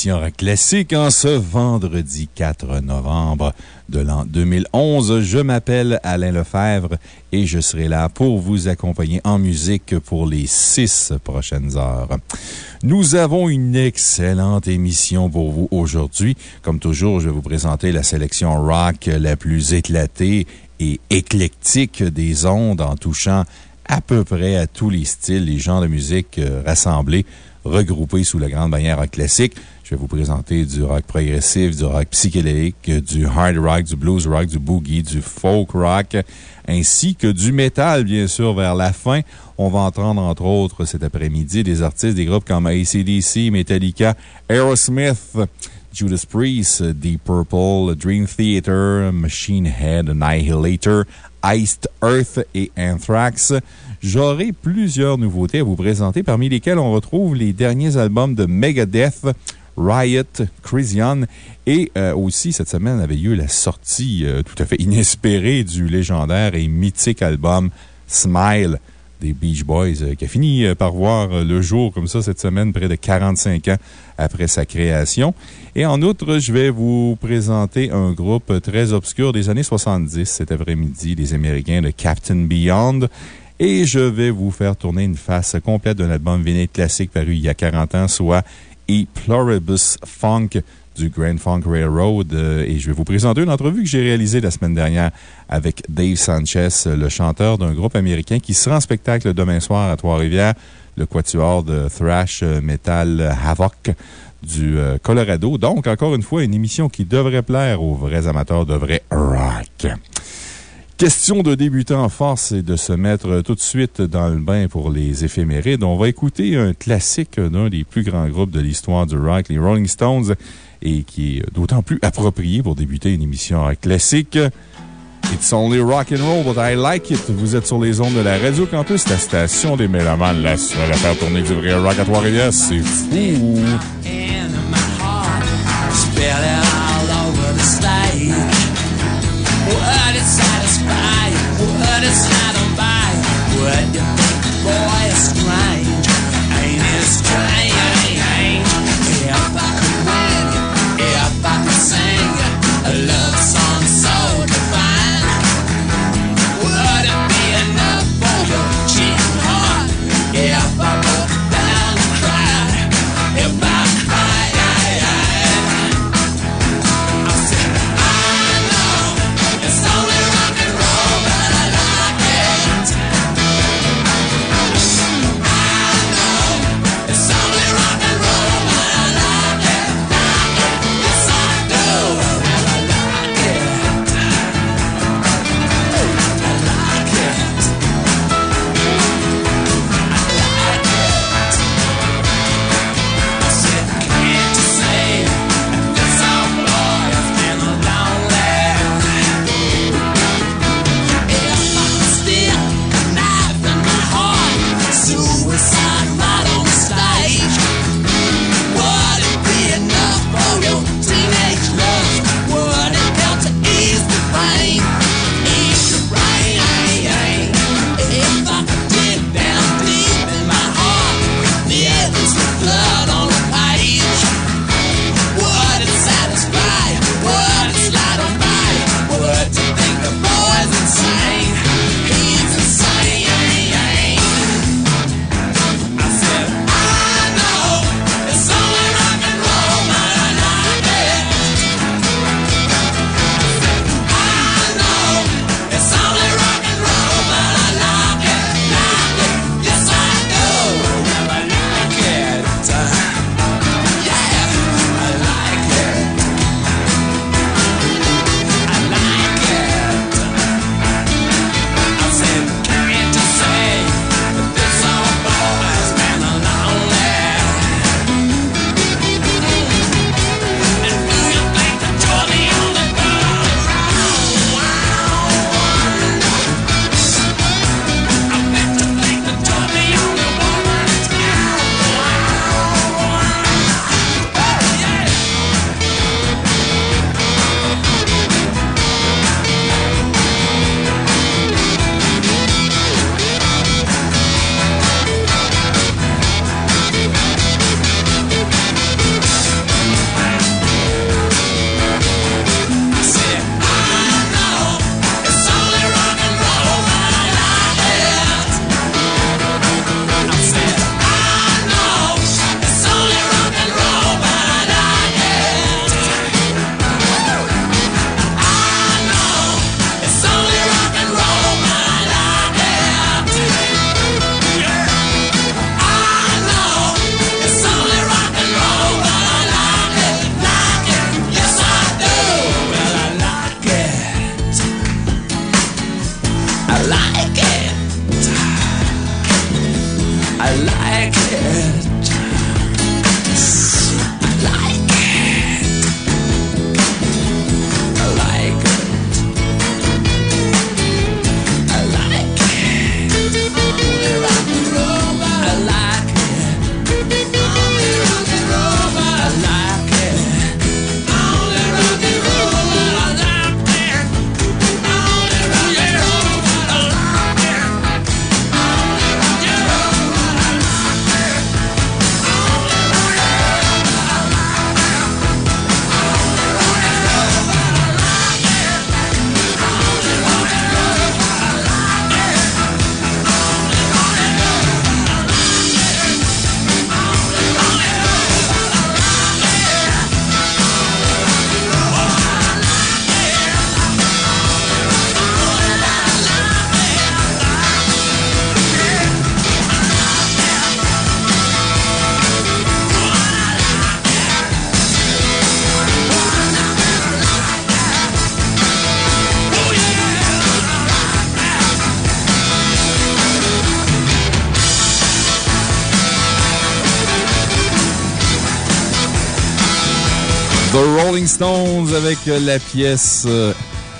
émission Rock Classique en ce vendredi 4 novembre de l'an 2011. Je m'appelle Alain Lefebvre et je serai là pour vous accompagner en musique pour les six prochaines heures. Nous avons une excellente émission pour vous aujourd'hui. Comme toujours, je vais vous présenter la sélection rock la plus éclatée et éclectique des ondes en touchant à peu près à tous les styles, les genres de musique euh, rassemblés regroupés sous la grande bannière classique. Je vais vous présenter du rock progressif, du rock psychédélique, du hard rock, du blues rock, du boogie, du folk rock, ainsi que du métal, bien sûr, vers la fin. On va entendre, entre autres, cet après-midi, des artistes des groupes comme ACDC, Metallica, Aerosmith, Judas Priest, Deep Purple, Dream Theater, Machine Head, Annihilator, Iced Earth et Anthrax. J'aurai plusieurs nouveautés à vous présenter, parmi lesquelles on retrouve les derniers albums de Megadeth, Riot, Crisian et euh, aussi cette semaine avait lieu la sortie euh, tout à fait inespérée du légendaire et mythique album Smile des Beach Boys, euh, qui a fini par voir le jour comme ça cette semaine, près de 45 ans après sa création. Et en outre, je vais vous présenter un groupe très obscur des années 70 cet après-midi, les Américains de Captain Beyond. Et je vais vous faire tourner une face complète d'un album vinyle classique paru il y a 40 ans, soit E Pluribus Funk du Grand Funk Railroad. Euh, Et je vais vous présenter une entrevue que j'ai réalisée la semaine dernière avec Dave Sanchez, le chanteur d'un groupe américain qui sera en spectacle demain soir à Trois-Rivières, le quatuor de thrash metal Havoc du euh, Colorado. Donc, encore une fois, une émission qui devrait plaire aux vrais amateurs de vrai rock. Question de débuter en force et de se mettre tout de suite dans le bain pour les éphémérides. On va écouter un classique d'un des plus grands groupes de l'histoire du rock, les Rolling Stones, et qui est d'autant plus approprié pour débuter une émission classique. It's only rock and roll, but I like it. Vous êtes sur les ondes de la Radio Campus, la station des Mélomanes, la seule à faire tourner du vrai rock à Trois-Rivières. C'est fou! Would it satisfy? Would Stones avec la pièce euh,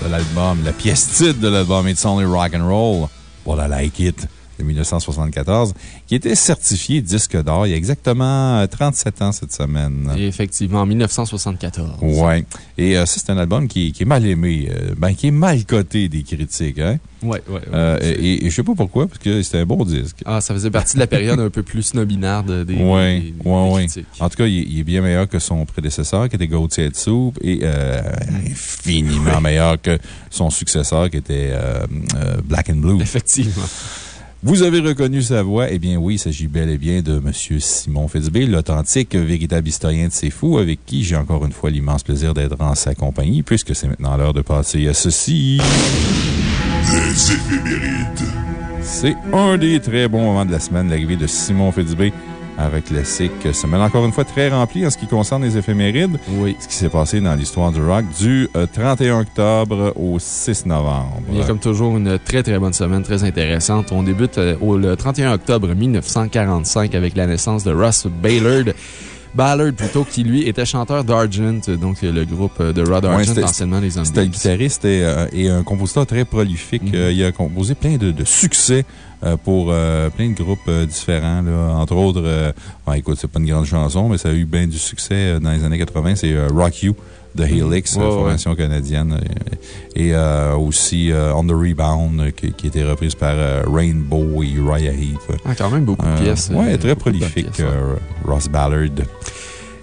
de l'album, la pièce titre de l'album It's Only Rock and Roll, What I Like It de 1974, qui était certifié disque d'or il y a exactement euh, 37 ans cette semaine. Et effectivement, en 1974. Ouais. Et euh, ça, c'est un album qui, qui est mal aimé, euh, ben, qui est mal coté des critiques, hein? Ouais, ouais. ouais. Euh, et, et je sais pas pourquoi, parce que c'était un bon disque. Ah, ça faisait partie de la période un peu plus snobinarde des, Oui, des- des oui, oui. critiques. En tout cas, il, est- il est bien meilleur que son prédécesseur, qui était Gauthier de Soup, et infiniment meilleur que son successeur, qui était Black and Blue. Effectivement. Vous avez reconnu sa voix? Eh bien, oui, il s'agit bel et bien de M. Simon Fitzbé, l'authentique, véritable historien de ces fous, avec qui j'ai encore une fois l'immense plaisir d'être en sa compagnie, puisque c'est maintenant l'heure de passer à ceci. Les éphémérides. C'est un des très bons moments de la semaine, l'arrivée de Simon Fitzbé avec classique. Semaine encore une fois très remplie en ce qui concerne les éphémérides. Oui. Ce qui s'est passé dans l'histoire du rock du euh, 31 octobre au 6 novembre. Il y a comme toujours une très très bonne semaine, très intéressante. On débute euh, au, le 31 octobre 1945 avec la naissance de Russ Ballard. Ballard, plutôt, qui lui était chanteur d'Argent, donc euh, le groupe euh, de Rod Argent, anciennement les C'était un Zombies. guitariste et, euh, et un compositeur très prolifique. Mhm. Euh, il a composé plein de, de succès euh, pour euh, plein de groupes euh, différents. Là. Entre autres, euh, ah, écoute, c'est pas une grande chanson, mais ça a eu bien du succès euh, dans les années 80. C'est euh, Rock You de Helix, euh, ouais. formation canadienne. euh, Et, euh, aussi euh, On the Rebound, euh, qui, qui était reprise par euh, Rainbow et Uriah Heep. Ah, quand même beaucoup de Euh, pièces. euh, très prolifique, pièces, ouais. euh, Ross Ballard.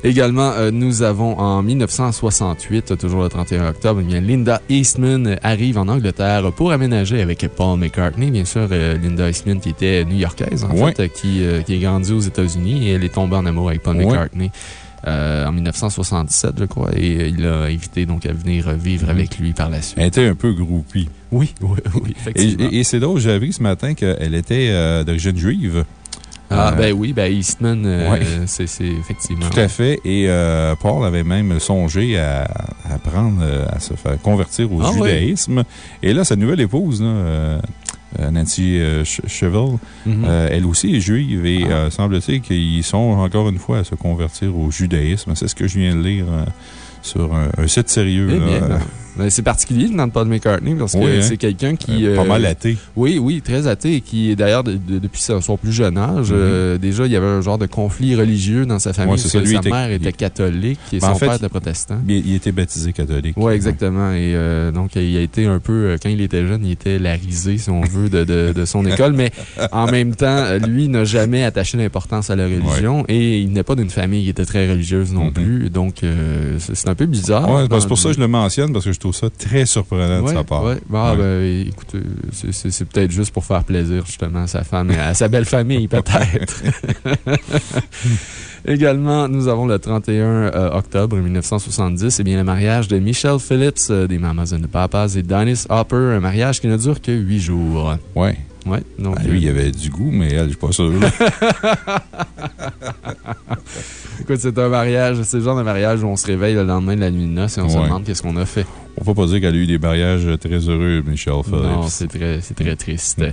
Également, euh, nous avons en 1968, toujours le 31 octobre, eh bien, Linda Eastman euh, arrive en Angleterre pour aménager avec Paul McCartney. Bien sûr, euh, Linda Eastman qui était new-yorkaise, en fait, qui, euh, qui est grandie aux États-Unis et elle est tombée en amour avec Paul. McCartney. euh, en 1977, je crois, et il l'a invité donc à venir vivre Mhm. avec lui par la suite. Elle était un peu groupie. Oui, oui, oui, Et, effectivement. et- et c'est drôle, j'ai appris ce matin qu'elle était euh, d'origine juive. Ah, euh, ben oui, ben Eastman, euh, ouais. c'est effectivement. Tout à fait. Et euh, Paul avait même songé à, à prendre, à se faire convertir au Ah, judaïsme. Et là, sa nouvelle épouse, là, Nancy euh, Mhm. euh, elle aussi est juive et Ah. euh, semble-t-il qu'ils sont encore une fois à se convertir au judaïsme. C'est ce que je viens de lire sur un, un site sérieux. Eh bien, ben, c'est particulier venant de Paul McCartney parce que Oui, hein. c'est quelqu'un qui. Euh, pas euh, mal athée. Oui, oui, très athée et qui, d'ailleurs, de- de- depuis son plus jeune âge, Mhm. euh, déjà, il y avait un genre de conflit religieux dans sa famille. Ouais, parce que sa était- mère était catholique et Ben, son en fait, père était protestant. Il, il était baptisé catholique. Oui, exactement. Et euh, donc, il a été un peu, quand il était jeune, il était la risée, si on veut, de, de, de son école. Mais en même temps, lui n'a jamais attaché d'importance à la religion et il n'est pas d'une famille qui était très religieuse non Mhm. plus. Donc, c'est un peu bizarre. Ouais, ben, c'est pour ça que je le mentionne, parce que je trouve ça très surprenant de Ouais, sa part. ouais. Ah, Ouais. ben, écoute, euh, c'est- peut-être juste pour faire plaisir, justement, à sa femme et à sa belle famille, peut-être. Également, nous avons le 31 euh, octobre 1970, eh bien, le mariage de Michelle Phillips euh, des Mamas and the Papas et Dennis Hopper, un mariage qui ne dure que huit jours. Ouais. Ouais, donc. Ben, lui, il avait du goût, mais elle, je suis pas sûr. écoute, c'est un mariage, c'est le genre de mariage où on se réveille le lendemain de la nuit de noces et on se demande qu'est-ce qu'on a fait. faut pas dire qu'elle a eu des mariages très heureux, Michelle Phillips. Non, c'est très, très triste.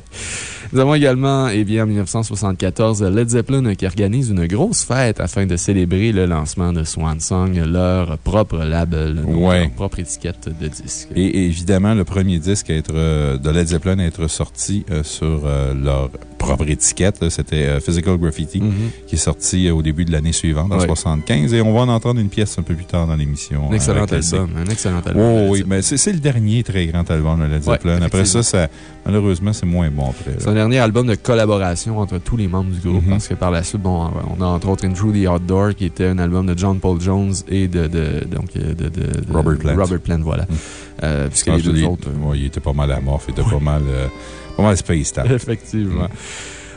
Nous avons également, eh bien, en 1974, Led Zeppelin qui organise une grosse fête afin de célébrer le lancement de Swan Song, leur propre label, leur propre étiquette de disque. Et évidemment, le premier disque à être, euh, de Led Zeppelin à être sorti euh, sur euh, leur propre étiquette, c'était Physical Graffiti, Mhm. qui est sorti au début de l'année suivante, en 75. Et on va en entendre une pièce un peu plus tard dans l'émission. Un excellent album. Un excellent album. Oh, oui, mais c'est le dernier très grand album de Led Zeppelin. Après ça, ça, malheureusement, c'est moins bon après. C'est un dernier album de collaboration entre tous les membres du groupe, Mhm. parce que par la suite, bon, on a entre autres Through the Outdoor, qui était un album de John Paul Jones et de, de, donc, euh, de, Robert Plant. Robert Plant, voilà. Euh, puisque Ah, les deux autres. euh, ouais, il était pas mal amorphe, il était pas mal, euh, pas mal. Effectivement.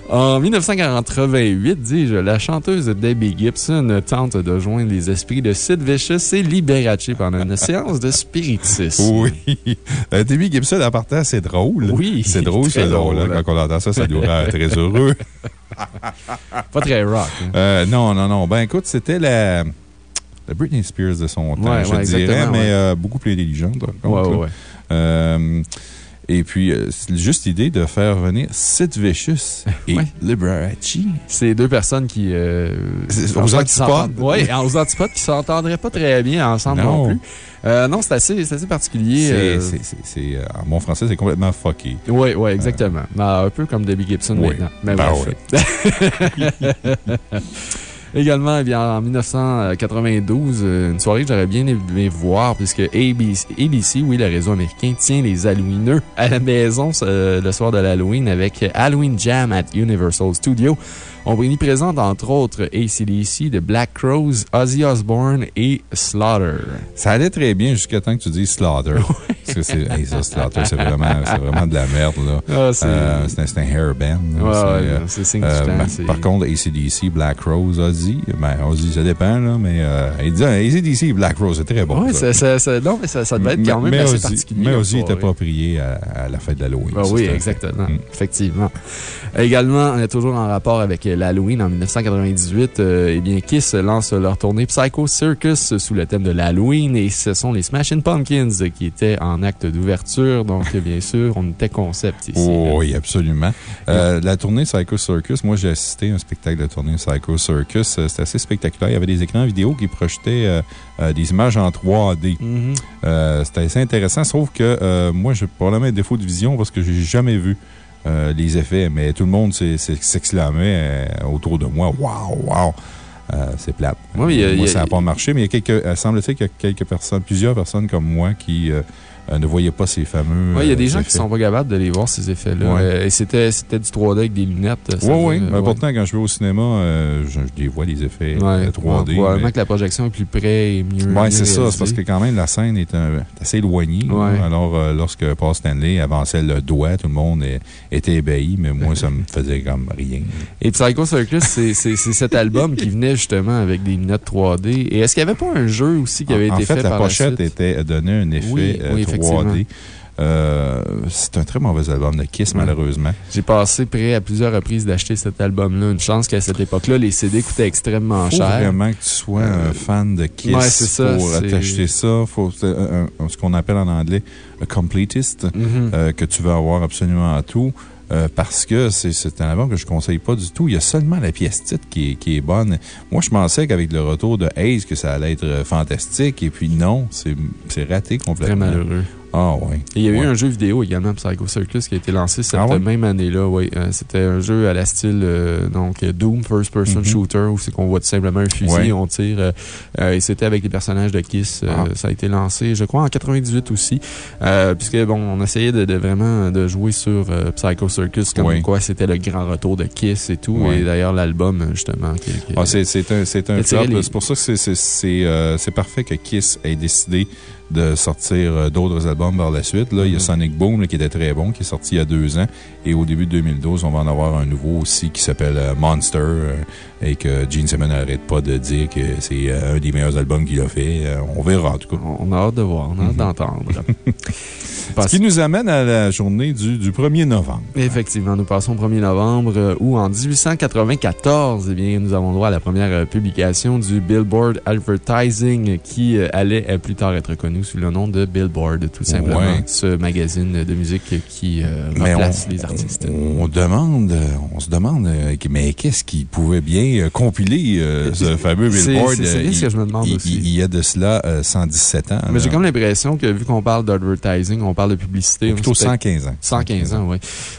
En 1988, dis-je, la chanteuse Debbie Gibson tente de joindre les esprits de Sid Vicious et Liberace pendant une séance de spiritisme. Oui. Euh, Debbie Gibson, en partant, c'est drôle. Oui. C'est drôle, très ce drôle. drôle. Quand on entend ça, ça nous rend très heureux. Pas très rock. hein. Euh, non, non, non. Ben, écoute, c'était la, la Britney Spears de son temps, Ouais, je ouais, dirais, mais ouais. euh, beaucoup plus intelligente. contre, ouais. Euh, et puis, euh, juste l'idée de faire venir Sid Vicious et Ouais. Liberace. C'est deux personnes qui. euh, aux antipodes. Oui, aux antipodes qui s'entendraient pas très bien ensemble non, Non. plus. Euh, non, c'est assez, assez particulier. C'est, en bon français, c'est complètement fucké. Oui, oui, exactement. Ben, un peu comme Debbie Gibson Oui. maintenant. Mais Ben bref. Également, eh bien, en 1992, euh, une soirée que j'aurais bien aimé voir, puisque ABC, ABC, oui, le réseau américain, tient les Halloweeneux à la maison le soir de l'Halloween avec Halloween Jam at Universal Studios. On y présente entre autres ACDC, The Black Crows, Ozzy Osbourne et Slaughter. Ça allait très bien jusqu'à temps que tu dises Slaughter. Parce que c'est, hey, Slaughter, c'est vraiment, vraiment de la merde. Ah, c'est- Euh, un. Ouais, C'est, euh, euh, ben, c'est- par contre, ACDC, Black Rose, Ozzy, ben, Ozzy, ça dépend, là, mais euh, dit ACDC, Black Rose, c'est très bon. Ouais, ça. ça, ça, non, mais ça, ça devait être quand même mais assez Ozzy, particulier. Mais Ozzy était approprié à, à la fête d'Halloween. Ben ça, oui, exactement. Mm. Effectivement. Également, on est toujours en rapport avec l'Halloween en 1998. euh, eh bien, Kiss lance leur tournée Psycho Circus sous le thème de l'Halloween et ce sont les Smashing Pumpkins qui étaient en acte d'ouverture. Donc, bien sûr, on était concept ici. Oh, oui, absolument. Euh, la tournée Psycho Circus, moi, j'ai assisté à un spectacle de tournée Psycho Circus. Euh, C'était assez spectaculaire. Il y avait des écrans vidéo qui projetaient euh, euh, des images en 3D. Mhm. Euh, C'était assez intéressant, sauf que moi, j'ai probablement un défaut de vision parce que j'ai jamais vu euh, les effets, mais tout le monde s'exclamait euh, autour de moi. Waouh, waouh! Euh, c'est plate. Y moi, a- ça n'a pas marché, mais il y a quelques, semble-t-il qu'il y a quelques personnes, plusieurs personnes comme moi qui euh, ne voyaient pas ces fameux. Ouais, il y a des euh, gens qui effets. sont pas capables de les voir, ces effets-là. Ouais. Euh, et c'était du 3D avec des lunettes. Oui, oui. Mais pourtant, quand je vais au cinéma, euh, je, je les vois, les effets Ouais, euh, 3D. Probablement mais- que la projection est plus près et mieux. Oui, c'est ça. C'est parce que quand même, la scène est, un- assez éloignée. Ouais. Alors, euh, lorsque Paul Stanley avançait le doigt, tout le monde était ébahi, mais moi, ça me faisait comme rien. Et Psycho Circus, c'est cet album qui venait justement avec des lunettes 3D. Et est-ce qu'il n'y avait pas un jeu aussi qui avait en été fait, fait la par pochette la suite? était donnait un effet Oui, euh, oui. 3D. Euh, c'est un très mauvais album de Kiss, Ouais. malheureusement. J'ai passé près à plusieurs reprises d'acheter cet album-là. Une chance qu'à cette époque-là, les CD coûtaient extrêmement faut cher. vraiment que tu sois Euh, un fan de Kiss ouais, c'est ça, pour c'est- t'acheter ça. Faut, ce qu'on appelle en anglais un completist, Mhm. euh, que tu veux avoir absolument tout. Euh, parce que c'est un album que je conseille pas du tout. Il y a seulement la pièce titre qui est, qui est bonne. Moi, je pensais qu'avec le retour de Hayes, que ça allait être euh, fantastique. Et puis non, c'est raté Très complètement. malheureux. Ah, oui. Et il y a eu un jeu vidéo également, Psycho Circus, qui a été lancé cette Ah ouais? même année-là. Oui, Euh, c'était un jeu à la style euh, donc, Doom First Person Mhm. Shooter, où c'est qu'on voit tout simplement un fusil, Ouais. on tire. euh, et c'était avec les personnages de Kiss. Ah. Ça a été lancé, je crois, en 98 aussi. Puisque, bon, on essayait de, de vraiment de jouer sur Psycho Circus comme quoi c'était le grand retour de Kiss et tout. Et d'ailleurs, l'album, justement. Qui, qui- Ah, c'est un, un flop. les- C'est pour ça que c'est parfait que Kiss ait décidé de sortir euh, d'autres albums par la suite. Là, Il y a Mhm. Sonic Boom, là, qui était très bon, qui est sorti il y a deux ans. Et au début de 2012, on va en avoir un nouveau aussi qui s'appelle euh, Monster. Et que Gene Simmons n'arrête pas de dire que c'est euh, un des meilleurs albums qu'il a fait. Euh, on verra, en tout cas. On a hâte de voir, on a hâte Mhm. d'entendre. Ce qui nous amène à la journée du, du 1er novembre. Effectivement, nous passons au 1er novembre euh, où en 1894, eh bien, nous avons droit à la première publication du Billboard Advertising qui allait plus tard être connu sous le nom de Billboard, tout simplement. Ouais. Ce magazine de musique qui euh, replace on, les artistes. On, on demande, on se demande, mais qu'est-ce qui pouvait bien euh, compiler euh, ce fameux Billboard? c'est- euh, bien ce que je me demande il- aussi. Il y a de cela euh, 117 ans. Mais j'ai comme l'impression que vu qu'on parle d'advertising, on parle de publicité. Plutôt c'est peut-être- 115 ans. 115 ans, oui.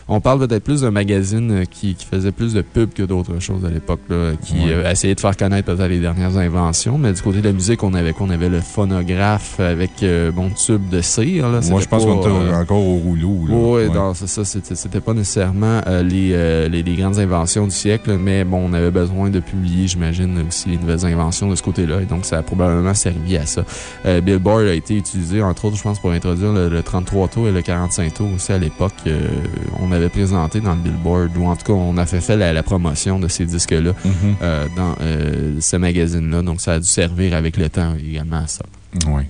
On parle peut-être plus d'un magazine qui, qui faisait plus de pub que d'autres choses à l'époque, qui Ouais. euh, essayait de faire connaître peut-être les dernières inventions. Mais du côté de la musique, on avait quoi? On avait le phonographe avec euh, bon tube de cire. Là. Moi, je pense qu'on était euh, encore au rouleau. oui, Ouais. c'est ça. C'était pas nécessairement les, les, les grandes inventions du siècle, mais bon, on avait besoin de publier, j'imagine, aussi les nouvelles inventions de ce côté-là. Et donc, ça a probablement servi à ça. Euh, Billboard a été utilisé, entre autres, je pense, pour introduire le, le 33 tours et le 45 tours aussi à l'époque. Euh, on avait présenté dans le Billboard, ou en tout cas, on a fait, fait la, la promotion de ces disques-là Mhm. euh, dans ce magazine-là. Donc, ça a dû servir avec le temps également à ça. Oui.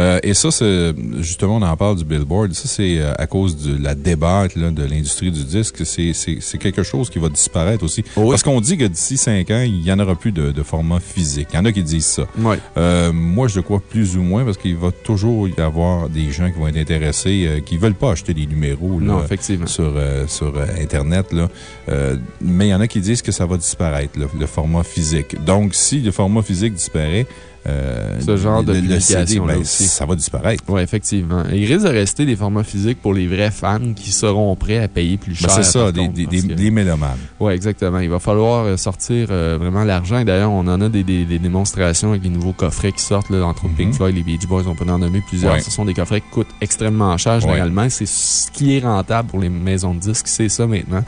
Euh, et ça, c'est justement, on en parle du Billboard. Ça, c'est euh, à cause de la débâcle là, de l'industrie du disque. C'est quelque chose qui va disparaître aussi. Oui. Parce qu'on dit que d'ici 5 ans, il n'y en aura plus de, de format physique. Il y en a qui disent ça. Oui. Euh, moi, je le crois plus ou moins parce qu'il va toujours y avoir des gens qui vont être intéressés, euh, qui ne veulent pas acheter des numéros là, Non, effectivement. sur, euh, sur Internet. Là. Euh, mais il y en a qui disent que ça va disparaître, le, le format physique. Donc, si le format physique disparaît, euh, Ce genre de le, le CD, publication-là ben, aussi. ça va disparaître. Oui, effectivement. Il risque de rester des formats physiques pour les vrais fans qui seront prêts à payer plus Ben, cher. c'est ça, des, contre, des, que- mélomanes. Oui, exactement. Il va falloir euh, sortir euh, vraiment l'argent. D'ailleurs, on en a des, des- des démonstrations avec les nouveaux coffrets qui sortent, là, entre Pink Mhm. Floyd, les Beach Boys, on peut en nommer plusieurs. Ouais. Ce sont des coffrets qui coûtent extrêmement cher généralement. C'est ce qui est rentable pour les maisons de disques, c'est ça maintenant.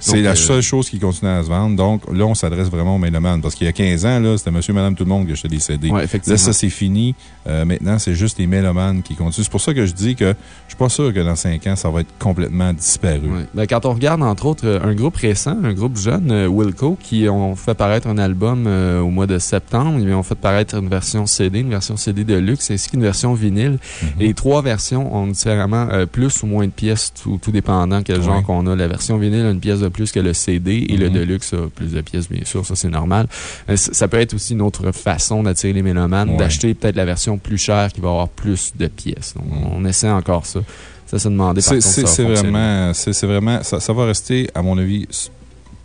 C'est la euh, seule chose qui continue à se vendre. Donc, là, on s'adresse vraiment aux mélomanes. Parce qu'il y a 15 ans, là, c'était monsieur, madame, tout le monde qui achetait des CD. Ouais. Là, ça, c'est fini. Euh, maintenant, c'est juste les mélomanes qui continuent. C'est pour ça que je dis que je suis pas sûr que dans 5 ans, ça va être complètement disparu. Ouais. Ben, quand on regarde, entre autres, euh, un groupe récent, un groupe jeune, euh, Wilco, qui ont fait paraître un album euh, au mois de septembre. Ils ont fait paraître une version CD, une version CD de luxe, ainsi qu'une version vinyle. Mhm. Et les trois versions ont différemment plus ou moins de pièces, tout, tout dépendant quel Ouais. genre qu'on a. La version vinyle a une pièce de plus que le CD et le Mhm. Deluxe a plus de pièces, bien sûr. Ça, c'est normal. Euh, c- Ça peut être aussi une autre façon d'attirer les mélomanes, Ouais. d'acheter peut-être la version plus chère qui va avoir plus de pièces. Donc, Mhm. on essaie encore ça. Ça, c'est demandé par C'est ça va c'est fonctionner. vraiment, vraiment, ça, ça va rester, à mon avis,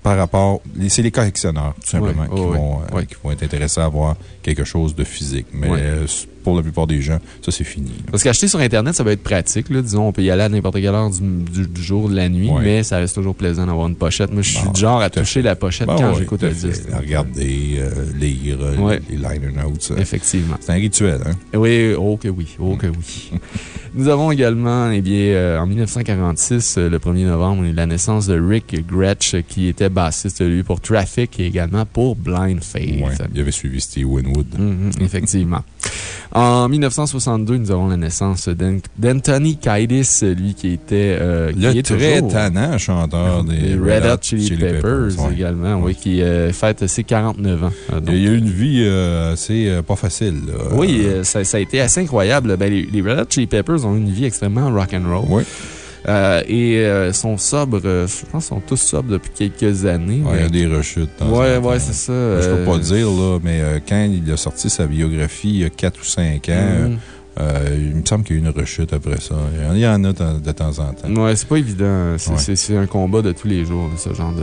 par rapport, c'est les collectionneurs, tout simplement, qui, vont, euh, qui vont être intéressés à avoir quelque chose de physique. Mais euh, pour la plupart des gens, ça, c'est fini. là. Parce qu'acheter sur Internet, ça va être pratique. Là. Disons, on peut y aller à n'importe quelle heure du, du- du jour, de la nuit, Ouais. mais ça reste toujours plaisant d'avoir une pochette. Moi, je suis Bon, du genre à toucher la pochette Bon, quand ouais, j'écoute le disque. Regarder, euh, lire euh, Ouais. les, liner notes. Effectivement. C'est un rituel, hein? Oui, oh que oui, oh que oui. Nous avons également, eh bien, euh, en 1946, euh, le 1er novembre, la naissance de Rick Gretsch, qui était bassiste, lui, pour Traffic et également pour Blind Faith. Ouais, il avait suivi Steve Winwood. Mhm, effectivement. En 1962, nous avons la naissance d'An- d'Anthony Kiedis, lui qui était. euh, qui Le est très toujours- tannant chanteur des Les Red Hot Chili, Peppers, ouais. également, oui, qui euh, fête ses 49 ans. Euh, donc, Il y a eu une vie euh, assez pas facile. là. oui, ça, ça a été assez incroyable. Ben, les, les Red Hot Chili Peppers ont une vie extrêmement rock'n'roll. Oui. Euh, et euh, sont sobres, euh, je pense qu'ils sont tous sobres depuis quelques années. Ouais, il y a des rechutes. temps Ouais, c'est ça. Je peux euh, pas dire, là, mais euh, quand il a sorti sa biographie il y a 4 ou 5 ans, mhm. Euh, il me semble qu'il y a eu une rechute après ça. Il y en a de, temps en temps. Ouais, c'est pas évident. C'est Ouais. un combat de tous les jours, ce genre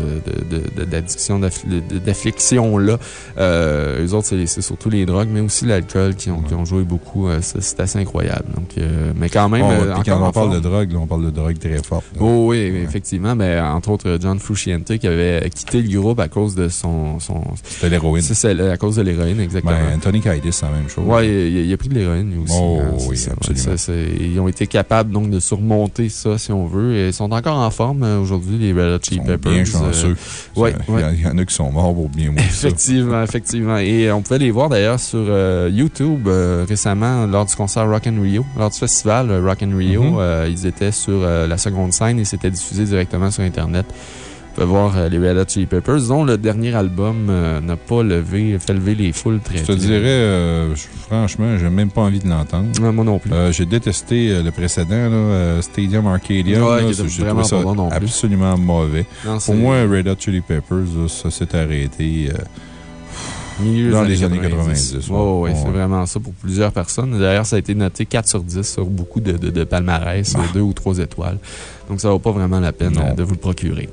d'addiction, de, de, d'affliction-là. Euh, eux autres, c'est surtout les drogues, mais aussi l'alcool qui, ont qui ont joué beaucoup. Euh, c'est assez incroyable. Donc, euh, mais quand même. Bon, puis quand on parle de drogue, là, on parle de drogue très forte. Oh oui, effectivement. Mais entre autres, John Frusciante qui avait quitté le groupe à cause de son. son C'était l'héroïne. c'est à cause de l'héroïne, exactement. Ben, Anthony Kiedis, c'est la même chose. Ouais, il, a pris de l'héroïne, aussi. Oh, hein, c'est oui, ça, ouais. absolument. Ça, c'est- ils ont été capables donc de surmonter ça, si on veut. Et ils sont encore en forme euh, aujourd'hui, les Red Hot Chili Peppers. bien euh, chanceux. ouais, Il y en- ouais. il y en a qui sont morts pour bien ça. Effectivement, effectivement. Et on pouvait les voir d'ailleurs sur euh, YouTube euh, récemment lors du concert Rock and Rio. Lors du festival euh, Rock and Rio, Mhm. euh, ils étaient sur euh, la seconde scène et c'était diffusé directement sur Internet. On peut voir euh, les Red Hot Chili Peppers, dont le dernier album euh, n'a pas levé, fait lever les foules très Je te dirais, euh, je- franchement, j'ai même pas envie de l'entendre. Moi non plus. J'ai détesté le précédent, là, Stadium Arcadia. Ouais, là, qui était j'ai vraiment trouvé ça pas bon non plus. absolument mauvais. Non, Pour moi, Red Hot Chili Peppers, là, ça s'est arrêté. Dans les années années 90. 90, Ouais, ouais. ouais, Ouais. c'est vraiment ça pour plusieurs personnes. D'ailleurs, ça a été noté 4 sur 10 sur beaucoup de, de, de palmarès, 2 ou 3 étoiles. Donc, ça vaut pas vraiment la peine euh, de vous le procurer.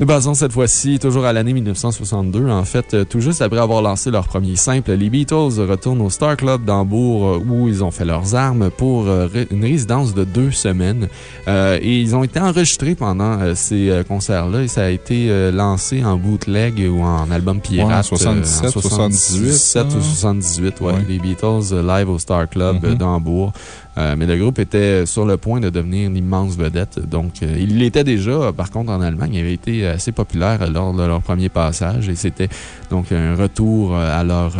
Nous basons cette fois-ci toujours à l'année 1962. En fait, euh, tout juste après avoir lancé leur premier simple, les Beatles retournent au Star Club d'Hambourg euh, où ils ont fait leurs armes pour euh, une résidence de deux semaines. Euh, et ils ont été enregistrés pendant ces concerts-là et ça a été lancé en bootleg ou en album pirate. Ouais, en euh, 77, 78, 77 ou hein? 78, ouais, Ouais. Les Beatles live au Star Club Mhm. d'Hambourg. Euh, mais le groupe était sur le point de devenir une immense vedette. Donc, euh, il l'était déjà, par contre, en Allemagne. Il avait été assez populaire lors de leur premier passage et c'était donc un retour euh, à leur,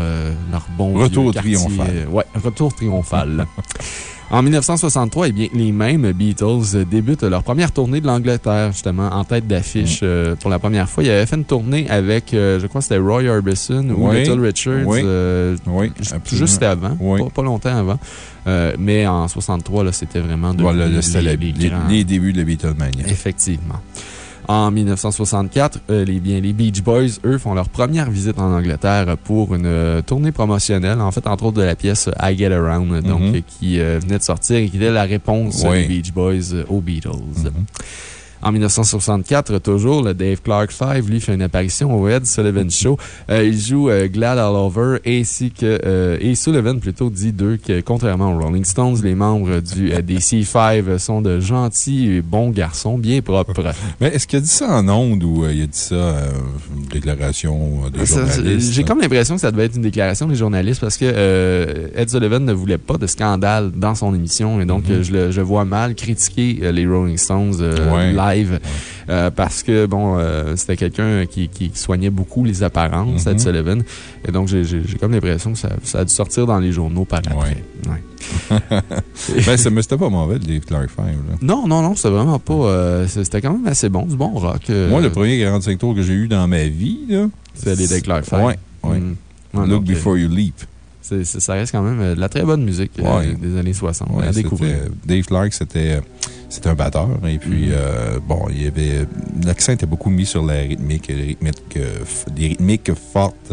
leur bon Retour vieux triomphal. ouais, retour triomphal. En 1963, eh bien, les mêmes Beatles débutent leur première tournée de l'Angleterre, justement, en tête d'affiche Mm. euh, pour la première fois. Ils avaient fait une tournée avec, euh, je crois que c'était Roy Orbison ou Oui. Little Richards, Oui. euh, Oui, juste avant, pas, pas longtemps avant. Mais en 63, là, c'était vraiment de Voilà, les, les débuts de la Beatlemania. Effectivement. En 1964, euh, les, bien, les Beach Boys, eux, font leur première visite en Angleterre pour une euh, tournée promotionnelle, en fait, entre autres de la pièce I Get Around, donc, Mhm. euh, qui euh, venait de sortir et qui était la réponse Oui. des Beach Boys aux Beatles. Mhm. En 1964, toujours, le Dave Clark 5, lui, fait une apparition au Ed Sullivan Show. Euh, il joue euh, Glad All Over ainsi que, euh, et Sullivan plutôt dit d'eux que, contrairement aux Rolling Stones, les membres du euh, des C5 sont de gentils et bons garçons, bien propres. Mais est-ce qu'il a dit ça en ondes ou il a dit ça, une déclaration de Ça, journaliste? J'ai comme l'impression que ça devait être une déclaration des journalistes parce que Ed Sullivan ne voulait pas de scandale dans son émission et donc Mhm. euh, je, le, je vois mal critiquer les Rolling Stones Ouais. live euh, parce que, bon, euh, c'était quelqu'un qui, qui soignait beaucoup les apparences, Mhm. Ed Sullivan. Et donc, j'ai comme l'impression que ça, ça a dû sortir dans les journaux par après. Ouais. ben, c'était pas mauvais, le Dave Clark 5. Là. Non, non, non, c'était vraiment pas. euh, c'était quand même assez bon, du bon rock. Moi, le premier 45 tours que j'ai eu dans ma vie. C'était les Clark Five. Ouais, ouais. Mm. Ouais, Look Before You Leap. Ça reste quand même euh, de la très bonne musique euh, Ouais. des années 60 Ouais, à découvrir. Dave Clark, c'était c'était un batteur. Et puis, Mhm. euh, bon, il y avait. L'accent était beaucoup mis sur la rythmique, les rythmiques, f- des rythmiques fortes.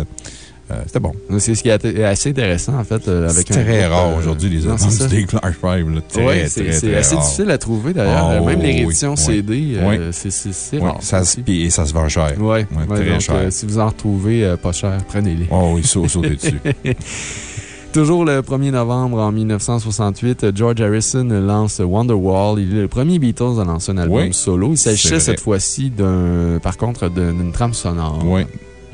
Euh, c'était bon. C'est ce qui est assez intéressant, en fait, euh, C'est très groupe, rare euh, aujourd'hui, les albums du Dave Clark 5. Là, très, Ouais, très, c'est assez rare. difficile à trouver d'ailleurs. Ah, Même oui, les oui, rééditions oui. CD, Oui. c'est rare. ça se, et ça se vend cher. Ouais, Ouais, ouais, très donc, cher. si vous en retrouvez pas cher, prenez-les. Oh oui, saut- sautez dessus. Toujours le 1er novembre en 1968, George Harrison lance Wonderwall. Il est le premier Beatles à lancer un album Oui, solo. Il s'agissait cette fois-ci par contre, d'un- d'une trame sonore. Oui.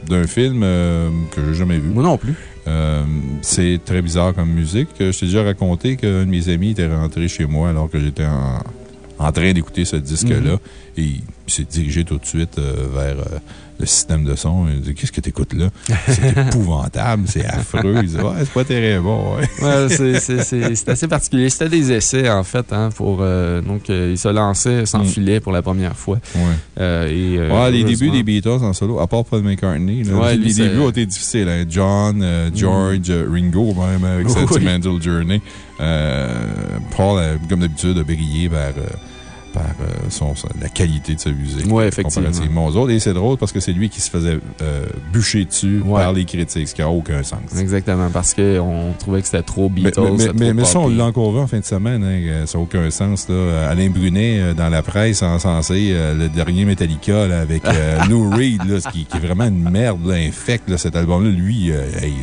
D'un film euh, que j'ai jamais vu. Moi non plus. Euh, c'est très bizarre comme musique. Je t'ai déjà raconté qu'un de mes amis était rentré chez moi alors que j'étais en, en train d'écouter ce disque-là. Mhm. Et il s'est dirigé tout de suite euh, vers le système de son. Il dit Qu'est-ce que tu écoutes là? C'est épouvantable, c'est affreux. Il dit Ouais, c'est pas très bon. ouais. Ouais, c'est- assez particulier. C'était des essais, en fait, hein, pour. euh, donc, euh, il se lançait sans Mm. filet pour la première fois. Ouais. Euh, et, Ouais, les débuts des Beatles en solo, à part Paul McCartney, là, Ouais, lui, les débuts ont été difficiles. hein. John, euh, George, Ringo, même avec Oui. Sentimental Journey. Paul, comme d'habitude, a brillé vers, par euh, son, la qualité de sa musique. Ouais, effectivement. Comparativement aux autres. Et c'est drôle parce que c'est lui qui se faisait euh, bûcher dessus Ouais. par les critiques, ce qui n'a aucun sens. Exactement, parce qu'on trouvait que c'était trop Beatles. mais, mais, trop mais ça, on l'a encore vu en fin de semaine. hein, euh, ça n'a aucun sens. Là. Alain Brunet, dans la presse, en censé euh, le dernier Metallica là, avec euh, Lou Reed, là, qui, qui est vraiment une merde, là, infecte, là, cet album-là. Lui, hey,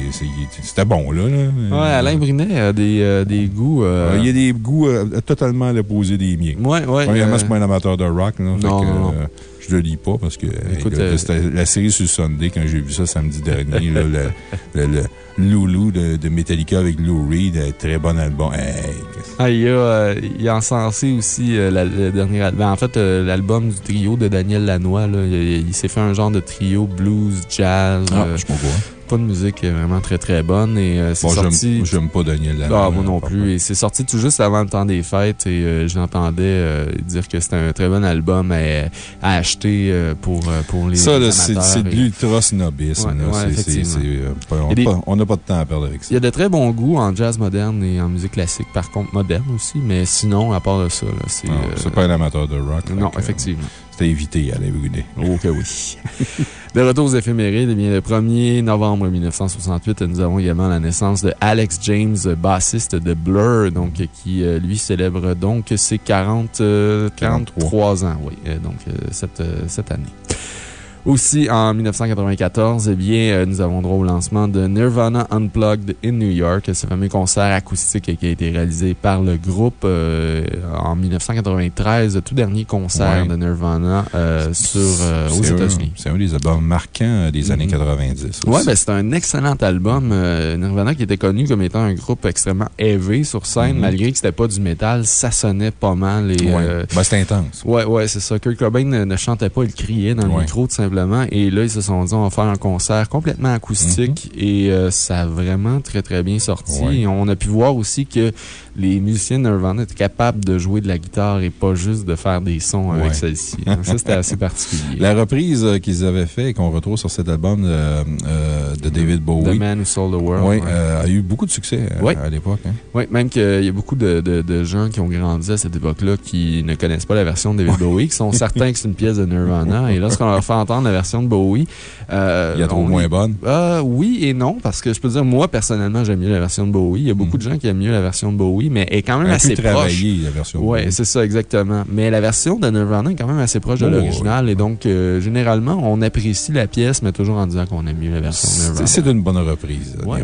c'était bon. Là, là. Ouais, Alain Brunet a des, des goûts. Euh, il y a des goûts totalement à l'opposé des miens. Ouais, ouais. Premièrement, euh, c'est pas un amateur de rock. Là, non, que, non, non. euh, je le lis pas parce que Écoute, euh, c'était la série sur Sunday, quand j'ai vu ça samedi dernier, là, le, le, le Loulou de, de Metallica avec Lou Reed, très bon album. Hey, Ah, il, a, euh, il a encensé aussi euh, la- le dernier album. En fait, euh, l'album du trio de Daniel Lanois. Là, il il s'est fait un genre de trio blues, jazz. Ah, je comprends. Pas de musique vraiment très très bonne. Et euh, c'est Bon, sorti. j'aime- pas Daniel. Ah, moi non plus. Et c'est sorti tout juste avant le temps des fêtes et euh, j'entendais euh, dire que c'était un très bon album à, à acheter pour, pour les, Ça, c'est de l'ultra snobisme. On n'a pas de temps à perdre avec ça. Il y a de très bons goûts en jazz moderne et en musique classique, par contre moderne aussi, mais sinon, à part de ça, c'est. C'est pas un amateur de rock. Non, effectivement. T'as évité, Alain Brunet. Oh que oui. de retour aux éphémérides, eh bien, le 1er novembre 1968, nous avons également la naissance de Alex James, bassiste de Blur, donc, qui, euh, lui, célèbre donc ses 40, 43 ans, oui, euh, donc, cette, cette année. Aussi, en 1994, eh bien, euh, nous avons droit au lancement de Nirvana Unplugged in New York, ce fameux concert acoustique qui a été réalisé par le groupe euh, en 1993, le tout dernier concert de Nirvana euh, sur, aux États-Unis. C'est un des albums marquants des années 90. Mm-hmm. Oui, ben, c'est un excellent album. Nirvana qui était connu comme étant un groupe extrêmement élevé sur scène, mm-hmm. malgré que c'était pas du métal, ça sonnait pas mal. Ouais. Ben, c'était intense. Oui, ouais, c'est ça. Kurt Cobain ne, chantait pas, il criait dans le micro tout simplement. Et là, ils se sont dit, on va faire un concert complètement acoustique. Mhm. Et euh, ça a vraiment très, très bien sorti. Et on a pu voir aussi que les musiciens de Nirvana étaient capables de jouer de la guitare et pas juste de faire des sons avec celle-ci. ça, c'était assez particulier. La reprise euh, qu'ils avaient fait et qu'on retrouve sur cet album de, euh, David Bowie. The Man Who Sold the World. Oui, a eu beaucoup de succès à l'époque. Hein. Oui, même qu'il y a beaucoup de, de, gens qui ont grandi à cette époque-là qui ne connaissent pas la version de David Bowie, qui sont certains que c'est une pièce de Nirvana. et lorsqu'on leur fait entendre la version de Bowie. Euh, il y a trop moins bonne? Euh, oui et non, parce que je peux dire, moi, personnellement, j'aime mieux la version de Bowie. Il y a beaucoup de gens qui aiment mieux la version de Bowie, mais est quand même assez proche. la version Oui, c'est ça, exactement. Mais la version de Nirvana est quand même assez proche de oh, l'original. Et donc, euh, généralement, on apprécie la pièce, mais toujours en disant qu'on aime mieux la version de Nirvana. C'est une bonne reprise. Oui,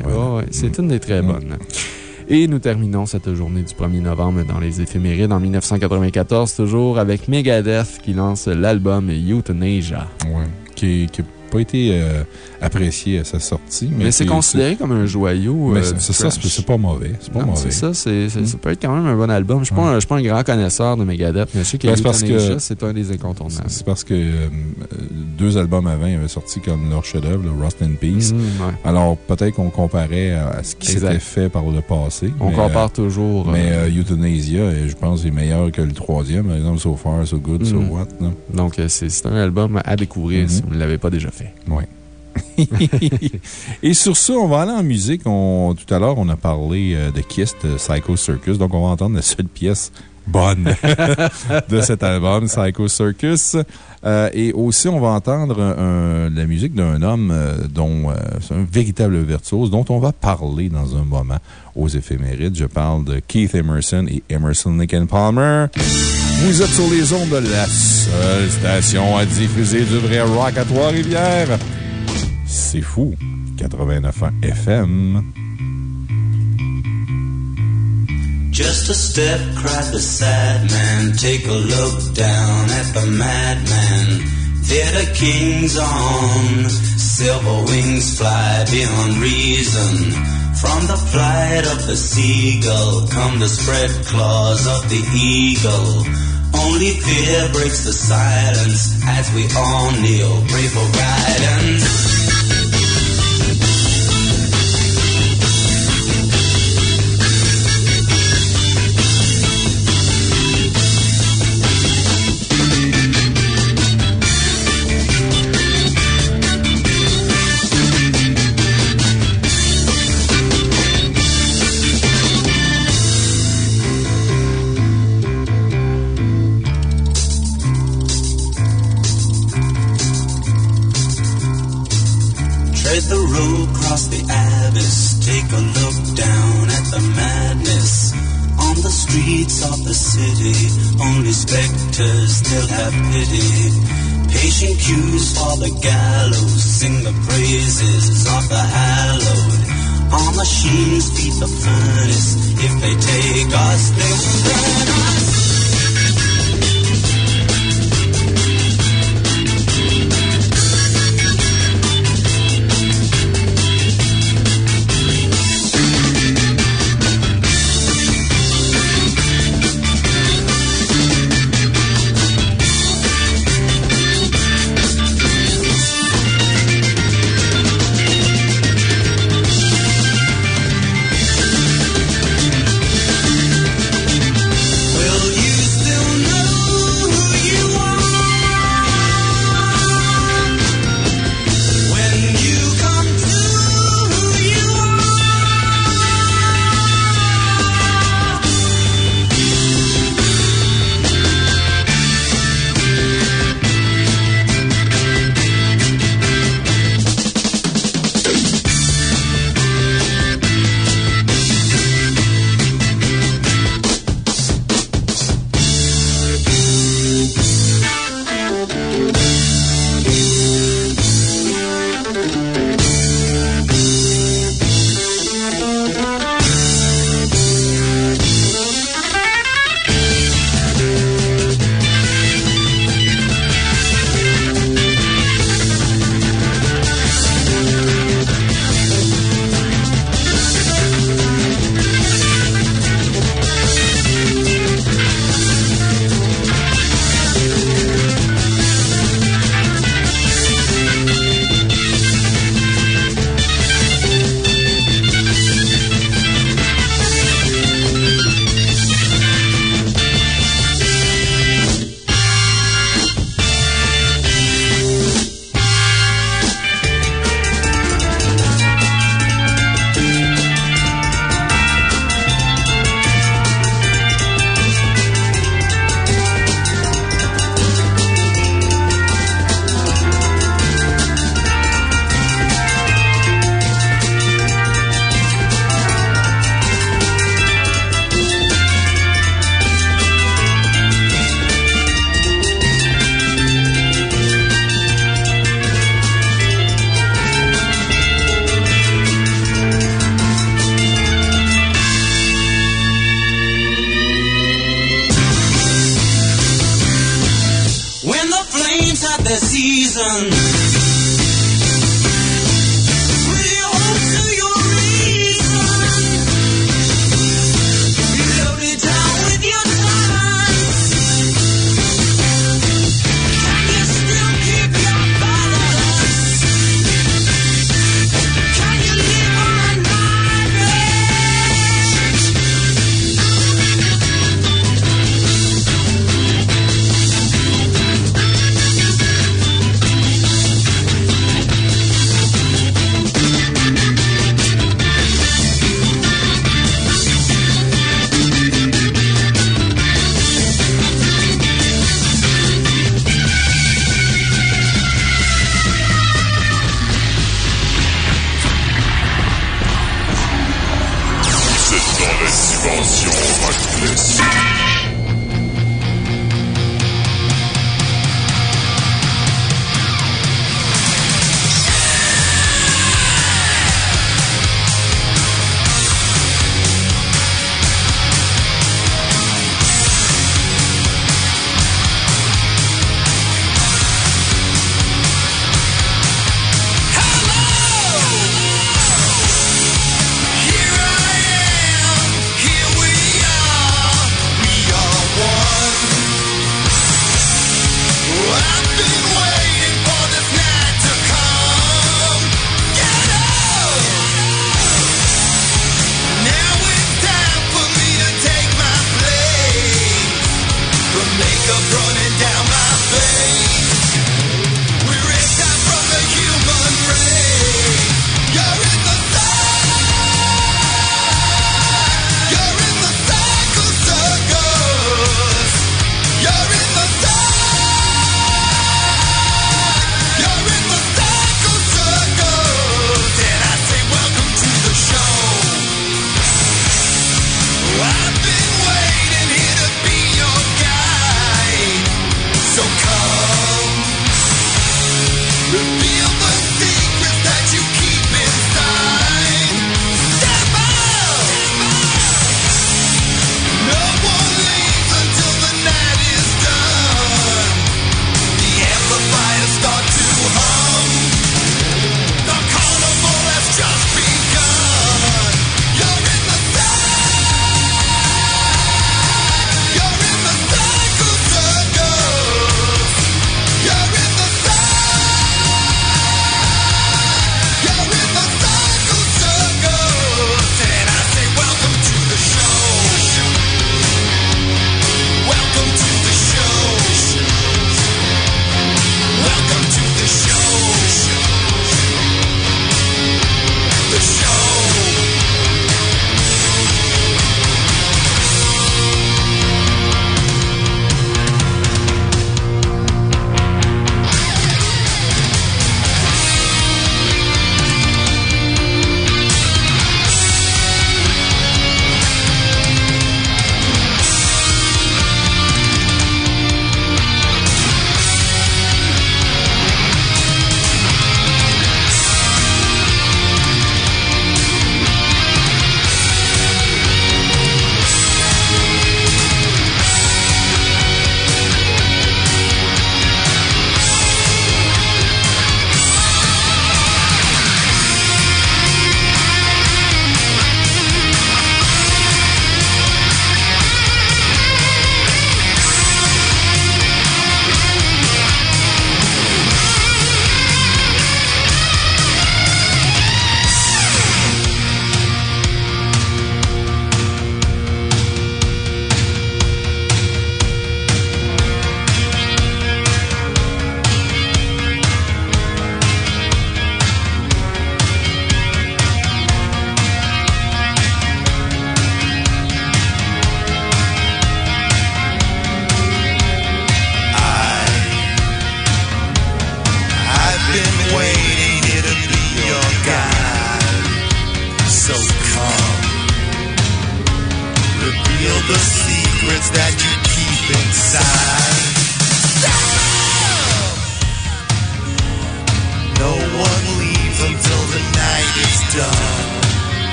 c'est une des très mm. bonnes. Et nous terminons cette journée du 1er novembre dans les éphémérides en 1994, toujours avec Megadeth qui lance l'album Euthanasia. Oui, qui, qui pas été euh, apprécié à sa sortie. Mais, c'est considéré comme un joyau. Euh, c'est ça, c'est pas mauvais. C'est pas mauvais. C'est ça, hmm. ça peut être quand même un bon album. Je ne suis, pas un grand connaisseur de Megadeth, mais je sais que ben, c'est un des incontournables. C'est parce que euh, deux albums avant, ils avaient sorti comme leur chef-d'œuvre, Rust in Peace. Hmm, Alors, peut-être qu'on comparait à ce qui s'était fait par le passé. On compare toujours. Mais Euthanasia, je pense, est meilleur que le troisième. Par exemple, So Far, So Good, So hmm. What. Donc, c'est un album à découvrir si vous ne l'avez pas déjà fait. Oui. Et sur ce, on va aller en musique. tout à l'heure, on a parlé euh, de Kiss, de Psycho Circus. Donc, on va entendre la seule pièce bonne de cet album, Psycho Circus. Euh, et aussi, on va entendre la musique d'un homme euh, c'est un véritable virtuose, dont on va parler dans un moment aux éphémérides. Je parle de Keith Emerson et Emerson Lincoln Palmer. Vous êtes sur les ondes de la seule station à diffuser du vrai rock à Trois-Rivières. C'est fou. 89 FM. Just a step, cried the sad man. Take a look down at the madman. Theater kings on. Silver wings fly beyond reason. From the flight of the seagull come the spread claws of the eagle. Only fear breaks the silence as we all kneel, pray for guidance. Specters still have pity. Patient cues for the gallows, sing the praises of the hallowed. Our machines feed the furnace. If they take us, they will burn us.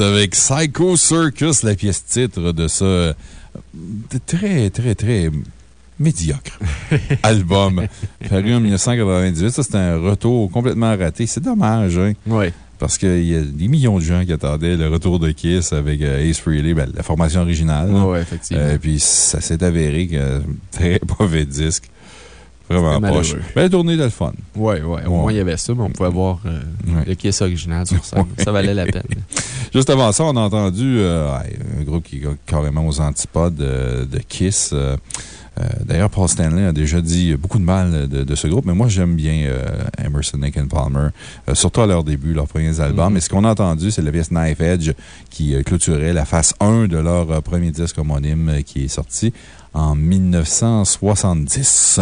Avec Psycho Circus, la pièce titre de ce euh, très, très, très médiocre album paru en 1998. Ça, c'était un retour complètement raté. C'est dommage, hein? Oui. Parce qu'il y a des millions de gens qui attendaient le retour de Kiss avec euh, Ace Frehley, ben, la formation originale. Oui, effectivement. Et puis, ça s'est avéré que très mauvais disque. Vraiment poche. Belle tournée de le fun. Oui, oui. Au moins, il y avait ça, mais on pouvait voir euh, le Kiss original sur scène. Ça valait la peine. Juste avant ça, on a entendu euh, un groupe qui est carrément aux antipodes de Kiss. D'ailleurs, Paul Stanley a déjà dit beaucoup de mal de, ce groupe, mais moi, j'aime bien Emerson, Nick and Palmer, surtout à leur début, leurs premiers albums. Et ce qu'on a entendu, c'est la pièce Knife Edge qui clôturait la phase 1 de leur premier disque homonyme qui est sorti en 1970.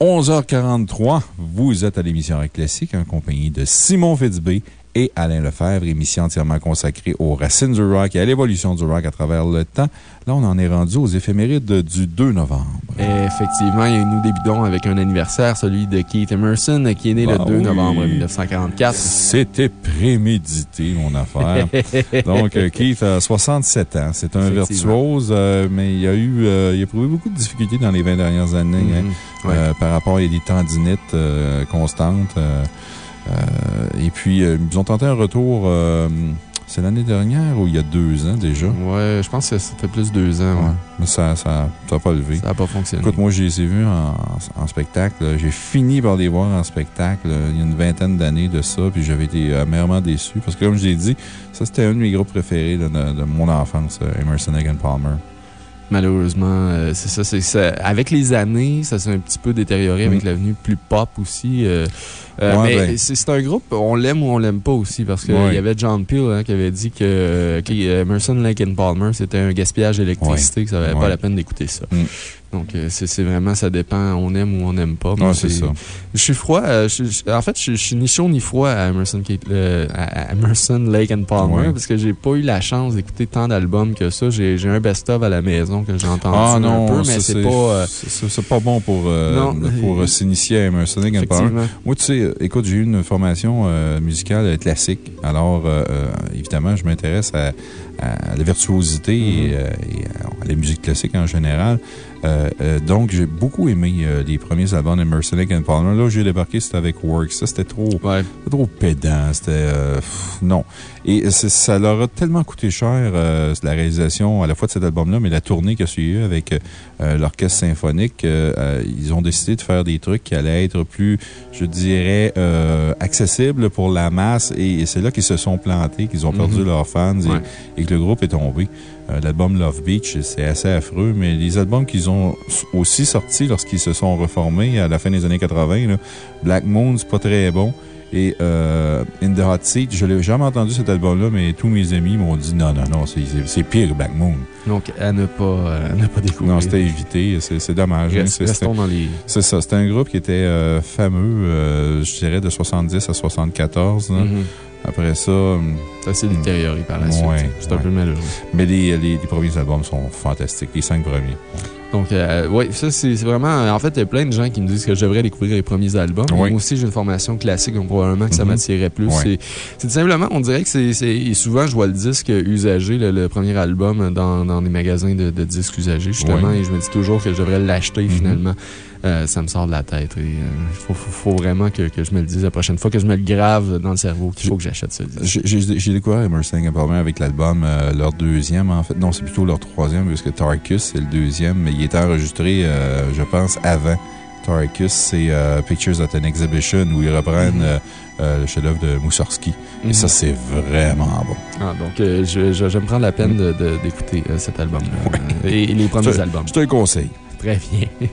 11h43, vous êtes à l'émission Classique en compagnie de Simon Fitzbé et Alain Lefebvre, émission entièrement consacrée aux racines du rock et à l'évolution du rock à travers le temps. Là, on en est rendu aux éphémérides du 2 novembre. effectivement, et nous débutons avec un anniversaire, celui de Keith Emerson, qui est né le 2 ah novembre 1944. C'était prémédité, mon affaire. Donc, euh, Keith a 67 ans. C'est un virtuose, euh, mais il a eu, euh, il a prouvé beaucoup de difficultés dans les 20 dernières années, hein, mm-hmm. par rapport à des tendinites constantes. Euh, et puis, euh, ils ont tenté un retour. Euh, c'est l'année dernière ou il y a deux ans déjà? Ouais, je pense que c'était plus deux ans. Mais ça n'a ça, pas levé. Ça n'a pas fonctionné. Écoute, moi, je les ai vus en, spectacle. J'ai fini par les voir en spectacle il y a une vingtaine d'années de ça, puis j'avais été amèrement déçu. Parce que, comme je l'ai dit, ça, c'était un de mes groupes préférés de, mon enfance, Emerson Egan Palmer. Malheureusement, euh, c'est ça, ça, Avec les années, ça s'est un petit peu détérioré avec mm. l'avenue plus pop aussi. Euh, euh, mais ben. c'est un groupe, on l'aime ou on l'aime pas aussi, parce qu'il y avait John Peel hein, qui avait dit que, Emerson, Lake Palmer, c'était un gaspillage d'électricité, que ça valait pas la peine d'écouter ça. Mm. Donc, euh, c'est vraiment, ça dépend, on aime ou on n'aime pas. Ah, c'est ça. Je suis froid, euh, en fait, je, suis ni chaud ni froid à Emerson, euh, Emerson Lake and Palmer parce que j'ai pas eu la chance d'écouter tant d'albums que ça. J'ai un best-of à la maison que j'ai entendu ah, un peu, mais c'est pas. c'est pas bon pour, pour s'initier à Emerson Lake and Palmer. Moi, tu sais, écoute, j'ai eu une formation musicale classique. Alors, évidemment, je m'intéresse à, la virtuosité et, et à la musique classique en général. Euh, euh, donc, j'ai beaucoup aimé euh, les premiers albums de Mercenary and Palmer. Là, j'ai débarqué, c'était avec Works. Ça, c'était trop, trop pédant. C'était. non. Et ça leur a tellement coûté cher, la réalisation à la fois de cet album-là, mais la tournée qui a suivi avec l'orchestre symphonique. ils ont décidé de faire des trucs qui allaient être plus, je dirais, accessibles pour la masse. Et, c'est là qu'ils se sont plantés, qu'ils ont perdu mm-hmm. leurs fans et, que le groupe est tombé. Euh, l'album Love Beach, c'est assez affreux, mais les albums qu'ils ont aussi sortis lorsqu'ils se sont reformés à la fin des années 80, Black Moon, c'est pas très bon. Et euh, In the Hot Seat, je l'ai jamais entendu cet album-là, mais tous mes amis m'ont dit non, non, non, c'est pire que Black Moon. Donc, à ne pas, euh, ne pas découvrir. Non, c'était évité. C'est dommage. Hein, restons dans les. C'est ça. C'était un groupe qui était fameux, je dirais, de 70 à 74. Après ça. Hum, ça s'est détérioré par la suite. C'est un peu malheureux. Mais les, les, premiers albums sont fantastiques, les cinq premiers. Donc, euh, oui, ça, c'est vraiment. En fait, il y a plein de gens qui me disent que je devrais découvrir les premiers albums. Moi aussi, j'ai une formation classique, donc probablement que ça mm-hmm. m'attirerait plus. C'est tout simplement, on dirait que c'est. Souvent, je vois le disque usagé, le, premier album, dans, dans des magasins de, disques usagés, justement, et je me dis toujours que je devrais l'acheter mm-hmm. finalement. Euh, ça me sort de la tête. Il euh, faut, vraiment que, je me le dise la prochaine fois, que je me le grave dans le cerveau qu'il faut que j'achète ça. J'ai découvert Emerson Palmer avec l'album, euh, leur deuxième, en fait. Non, c'est plutôt leur troisième, puisque Tarkus, c'est le deuxième, mais il était enregistré, je pense, avant. Tarkus, c'est Pictures at an Exhibition, où ils reprennent mm-hmm. le chef-d'œuvre de Moussorski. Et ça, mm-hmm. c'est vraiment bon. Ah, donc, je, je, me prends la peine d'écouter cet album et, les premiers albums. Je te le conseille. Très bien.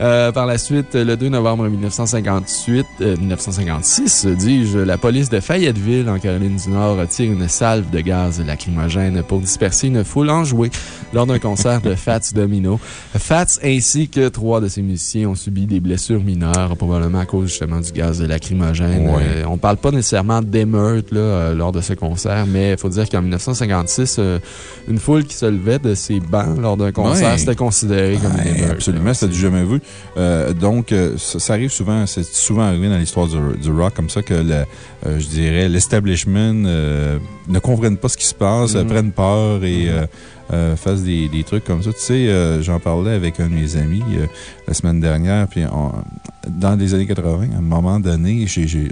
Euh, par la suite, le 2 novembre 1958, 1956, euh, dis-je, la police de Fayetteville, en Caroline du Nord, tire une salve de gaz lacrymogène pour disperser une foule enjouée lors d'un concert de Fats Domino. Fats ainsi que trois de ses musiciens ont subi des blessures mineures, probablement à cause justement du gaz lacrymogène. Euh, on ne parle pas nécessairement d'émeute lors de ce concert, mais il faut dire qu'en 1956, une foule qui se levait de ses bancs lors d'un concert, c'était considéré comme une absolument, c'était du jamais vu. Euh, donc, euh, ça, ça arrive souvent, c'est souvent arrivé dans l'histoire du, du rock comme ça que, le- euh, je dirais, l'establishment euh, ne comprenne pas ce qui se passe, Mhm. prennent peur et euh, euh, fassent des, des trucs comme ça. Tu sais, euh, j'en parlais avec un de mes amis euh, la semaine dernière, puis on- dans les années 80, à un moment donné, j'ai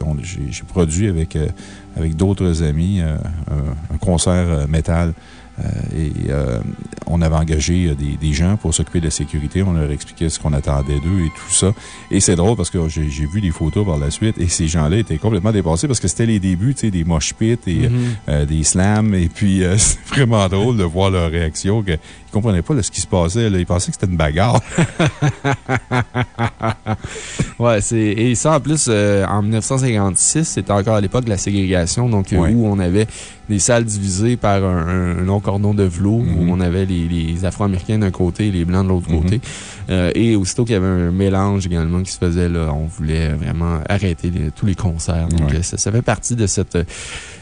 produit avec, euh, avec d'autres amis euh, un, concert métal. Euh, et euh, on avait engagé euh, des, des gens pour s'occuper de la sécurité. On leur expliquait ce qu'on attendait d'eux et tout ça. Et c'est drôle parce que j'ai vu des photos par la suite et ces gens-là étaient complètement dépassés parce que c'était les débuts, tu sais, des mosh pits et Mhm. euh, des slams. Et puis, c'est vraiment drôle de voir leur réaction. que ne comprenaient pas là, ce qui se passait. là. Ils pensaient que c'était une bagarre. Ouais, c'est, et ça, en plus, euh, en 1956, c'était encore à l'époque de la ségrégation, donc, euh, Ouais. où on avait des salles divisées par un, long cordon de velours, où on avait les, les Afro-Américains d'un côté et les Blancs de l'autre Mhm. côté. Euh, et aussitôt qu'il y avait un mélange également qui se faisait, là, on voulait vraiment arrêter les- tous les concerts. Donc, Ouais. euh, ça, ça fait partie de cette,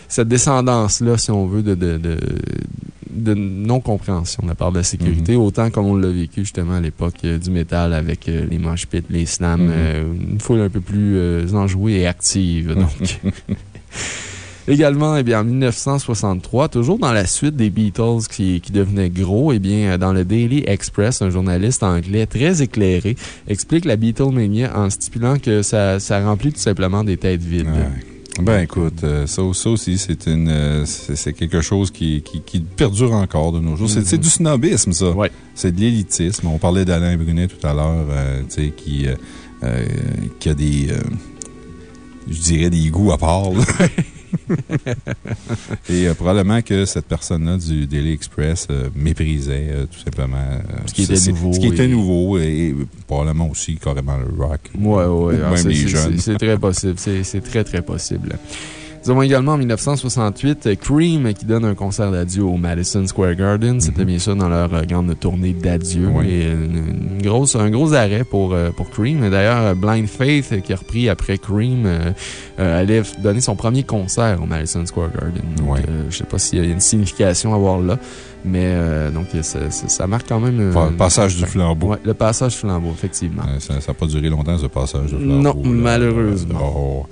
cette descendance-là, si on veut, de, de, de, de non-compréhension de la part de la sécurité, Mhm. autant comme on l'a vécu justement à l'époque euh, du métal avec euh, les mosh pits, les slams, euh, une foule un peu plus euh, enjouée et active. Donc. Également, eh bien, en 1963, toujours dans la suite des Beatles qui, qui devenaient gros, eh bien, dans le Daily Express, un journaliste anglais très éclairé explique la Beatlemania en stipulant que ça, ça remplit tout simplement des têtes vides. Ouais. Ben, écoute, euh, ça, ça aussi, c'est une, euh, c'est quelque chose qui, qui, qui perdure encore de nos jours. C'est- Mhm. Du snobisme, ça. Ouais. C'est de l'élitisme. On parlait d'Alain Brunet tout à l'heure, euh, tu sais, qui, euh, euh, qui a des, euh, je dirais, des goûts à part. Et euh, probablement que cette personne-là du Daily Express euh, méprisait euh, tout simplement Ce qui était nouveau Ce qui était et- nouveau et, probablement aussi carrément le rock. Ouais, ouais, Ou alors même c'est- les jeunes. c'est- très possible. C'est très, très possible. Nous avons également en 1968 euh, Cream qui donne un concert d'adieu au Madison Square Garden. C'était bien sûr dans leur euh, grande tournée d'adieu. Mhm. Oui. Et une, une grosse, un gros arrêt pour, euh, pour Cream. D'ailleurs, Blind Faith, qui a repris après Cream, euh, allait donner son premier concert au Madison Square Garden. Donc, euh, je sais pas s'il y a une signification à voir là. Mais euh, donc, ça, ça- ça marque quand même. Enfin, le passage du flambeau. Ouais, le passage du flambeau, effectivement. Ça n'a pas duré longtemps, ce passage de flambeau. Non, là. malheureusement. Oh.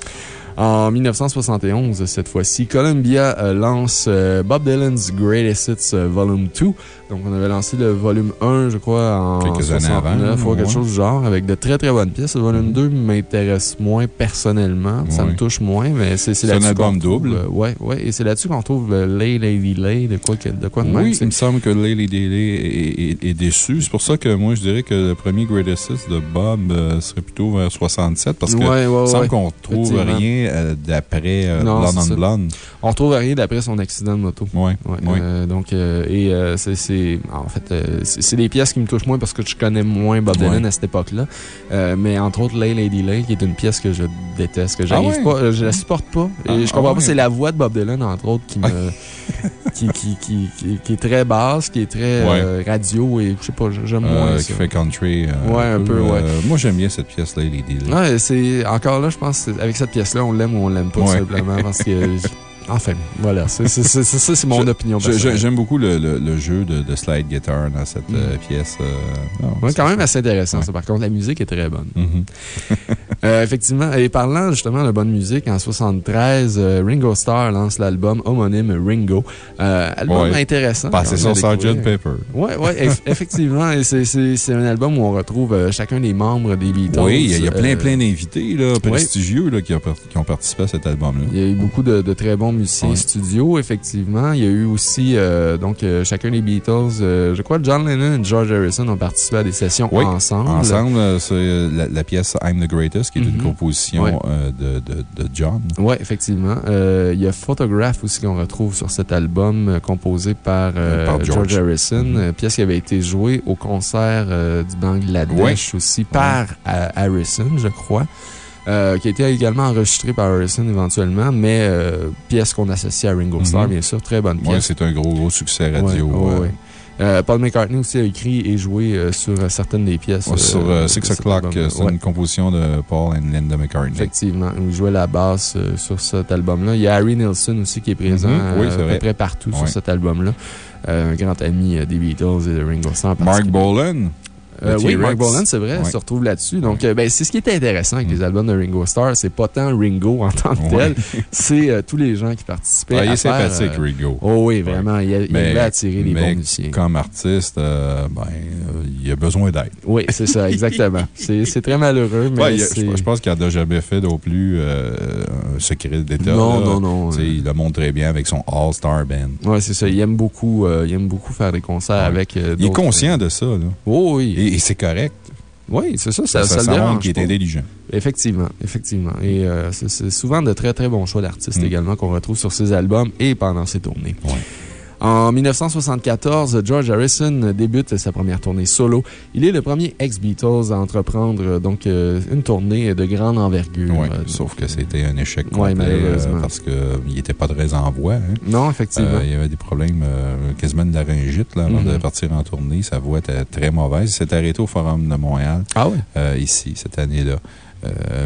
En 1971, cette fois-ci, Columbia euh, lance euh, Bob Dylan's Greatest Hits euh, Volume 2. Donc, on avait lancé le volume 1, je crois, en Quelques années 69 avant, ou quelque chose du genre, avec de très très bonnes pièces. Le volume Mhm. 2 m'intéresse moins personnellement. Ça Ouais. me touche moins, mais c'est c'est C'est un là-dessus. album double. euh, ouais, ouais. Et c'est là-dessus qu'on trouve euh, Lay Lady Lay, de quoi, de quoi de même. Oui, il me semble que Lady Daly est, est- est déçu. C'est pour ça que moi, je dirais que le premier Greatest Hits de Bob euh, serait plutôt vers 67 parce que Ouais, ouais, il me semble qu'on trouve Effectivement. rien euh, d'après euh, Blonde on. Blonde. On retrouve rien d'après son accident de moto. Oui, Ouais, oui. euh, donc, euh, et c'est-. En fait, c'est des pièces qui me touchent moins parce que je connais moins Bob Dylan à cette époque-là. Mais entre autres, Lay Lady Lay, qui est une pièce que je déteste, que j'arrive Ah ouais? pas, je la supporte pas. Et Ah, je comprends ah pas, ouais. c'est la voix de Bob Dylan, entre autres, qui me. qui, qui, qui, qui, est très basse, qui est très radio et je sais pas, j'aime moins qui ça. fait country. Ouais, un peu, ouais. moi, j'aime bien cette pièce-là, Lady Daly. Ouais, c'est. Encore là, je pense avec cette pièce-là, on l'aime ou on l'aime pas, Ouais. simplement, parce que. Enfin, voilà, ça, c'est mon Je- opinion. J'aime beaucoup le, le- le jeu de, de slide guitar dans cette euh, Mhm. pièce. euh, non, Ouais, c'est- quand même assez intéressant, Ouais. ça. Par contre, la musique est très bonne. Mhm. Euh, effectivement, et parlant justement de bonne musique, en 73, euh, Ringo Starr lance l'album homonyme Ringo. Euh, album Ouais. intéressant. Même à Sgt. Pepper. Ouais, ouais, eff- effectivement. c'est- un album où on retrouve euh, chacun des membres des Beatles. Oui, il y a, il y a plein, Euh, plein d'invités prestigieux là, qui, ont, qui ont participé à cet album-là. Il y a eu beaucoup de, de très bons musiciens Ouais. studio, effectivement. Il y a eu aussi, euh, donc, euh, chacun des Beatles, euh, je crois John Lennon et George Harrison ont participé à des sessions Oui, ensemble. Ensemble, c'est euh, la, la pièce I'm the Greatest, qui est une Mhm. composition Ouais. de, de, de John. Oui, effectivement. Il y a Photograph aussi qu'on retrouve sur cet album composé par, Par George. George. Harrison, Mhm. pièce qui avait été jouée au concert du Bangladesh aussi par Harrison, je crois. Euh, qui a été également enregistrée par Harrison éventuellement, mais euh, pièce qu'on associe à Ringo Starr, Mhm. bien sûr. Très bonne Oui, pièce. c'est un gros, gros succès radio. Ouais, ouais, euh, Paul McCartney aussi a écrit et joué euh, sur euh, certaines des pièces. ouais, Sur Six O'Clock, c'est Ouais. une composition de Paul et Linda McCartney. Effectivement, il jouait la basse sur cet album-là. Il y a Harry Nilsson aussi qui est présent Mhm, oui, à peu près partout sur cet album-là. Un grand ami des Beatles et de Ringo Starr. Mark. Bolan. Euh, oui. Mark Bolan, c'est vrai, Ouais. se retrouve là-dessus. Donc, euh, ben, c'est ce qui est intéressant avec les albums de Ringo Starr. C'est pas tant Ringo en tant que Ouais. tel, c'est euh, tous les gens qui participaient. Ah, il est sympathique, Ringo. Oh oui, vraiment. Il, a- il Mais- attirer les bons musiciens. Comme artiste, ben, il a besoin d'aide. Oui, c'est ça, exactement. C'est très malheureux, mais a- je, je pense qu'il n'a jamais fait non plus un secret d'État. Non, non, non, euh. Il le montre très bien avec son All-Star Band. Ouais, c'est ça. Il aime beaucoup, il aime beaucoup faire des concerts avec. Il est conscient de ça. Là. Oh, oui. Et, et c'est correct. Oui, c'est ça, ça, Ça, ça, qu'il est intelligent. Effectivement, effectivement. Et euh, c'est souvent de très, très bons choix d'artistes Mm. également qu'on retrouve sur ses albums et pendant ses tournées. Ouais. En 1974, George Harrison débute sa première tournée solo. Il est le premier ex-Beatles à entreprendre euh, donc, euh, une tournée de grande envergure. Ouais, Euh, sauf que c'était un échec Ouais, complet malheureusement. parce qu'il n'était pas très en voix. hein. Non, effectivement. Euh, il y avait des problèmes euh, quasiment de laryngite là, avant Mhm. de partir en tournée. Sa voix était très mauvaise. Il s'est arrêté au Forum de Montréal ah oui? euh, ici, cette année-là.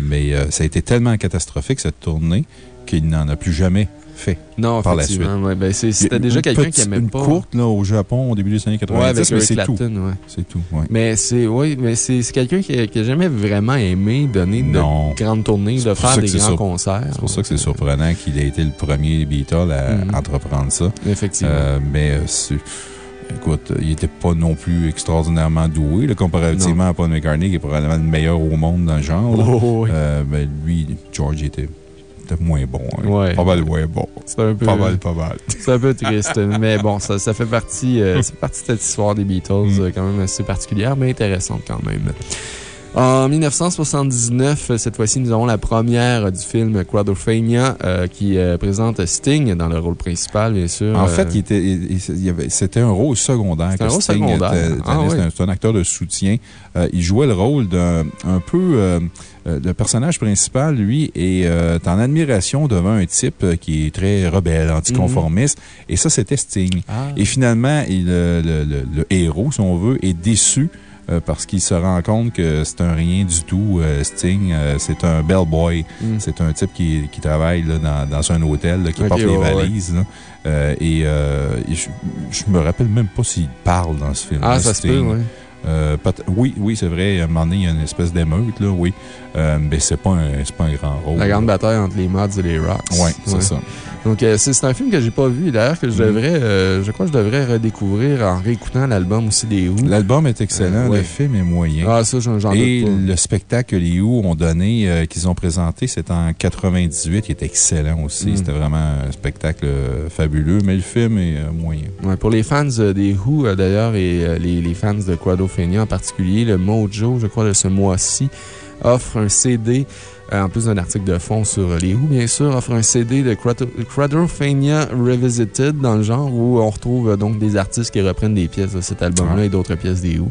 Mais ça a été tellement catastrophique, cette tournée, qu'il n'en a plus jamais fait. Non, par la ouais, ben, C'était Il déjà quelqu'un qui aimait une pas. courte là, au Japon au début des années 90, Ouais, avec mais Eric c'est tout. Ouais. C'est tout. Mais c'est, quelqu'un qui, qui a jamais vraiment aimé donner Non. de grandes tournées, de faire des grands sur- concerts. C'est pour ça que c'est surprenant qu'il ait été le premier Beatle à Mhm. entreprendre ça. Effectivement. Euh, mais euh, Écoute, il n'était pas non plus extraordinairement doué, là, comparativement à Paul McCartney, qui est probablement le meilleur au monde dans le genre. Oh, oui. Euh, ben, lui, George était, moins bon. hein. Ouais. Pas mal moins bon. C'est un peu. Pas mal, pas mal. C'est un peu triste, mais bon, ça, ça fait partie, euh, c'est partie de cette histoire des Beatles, Mm. euh, quand même assez particulière, mais intéressante quand même. En 1979, euh, cette fois-ci, nous avons la première du film Quadrophenia euh, qui euh, présente Sting dans le rôle principal, bien sûr. En fait, il il- il c'était un rôle secondaire. C'était un rôle Sting secondaire. était- Ah, oui. C'est un- c'est un acteur de soutien. Euh, il jouait le rôle d'un un peu. Euh, le personnage principal, lui, est euh, en admiration devant un type euh, qui est très rebelle, anticonformiste. Et ça, c'était Sting. Ah. Et finalement, il, le, le- le héros, si on veut, est déçu. parce qu'il se rend compte que c'est un rien du tout, Sting. c'est un bellboy. Mm. C'est un type qui, qui travaille là, dans, dans un hôtel, là, qui porte les ouais. valises. là. Euh, et euh, et je, je me rappelle même pas s'il parle dans ce film. Ah, ça se peut, oui. Euh, oui, oui, c'est vrai. À un moment donné, il y a une espèce d'émeute, là, oui. Euh, mais c'est pas, un- c'est pas un grand rôle. La grande bataille entre les mods et les rocks. Oui, c'est ça. Donc, euh, c'est c'est un film que j'ai pas vu. D'ailleurs, que je Mhm. devrais, euh, je crois que je devrais redécouvrir en réécoutant l'album aussi des Who. L'album est excellent, Euh, ouais. le film est moyen. Ah, ça, j'en Et doute pas. le spectacle que les Who ont donné, qu'ils ont présenté, c'était en 98, qui est excellent aussi. Mm. C'était vraiment un spectacle fabuleux, mais le film est moyen. Ouais, pour les fans des Who, d'ailleurs, et les, les fans de Quadrophenia en particulier, le Mojo, je crois, de ce mois-ci, offre un CD, en plus d'un article de fond sur euh, les Who, bien sûr, offre un CD de Quadro- Quadrophenia Revisited, dans le genre où on retrouve euh, donc des artistes qui reprennent des pièces de cet album-là et d'autres pièces des Who.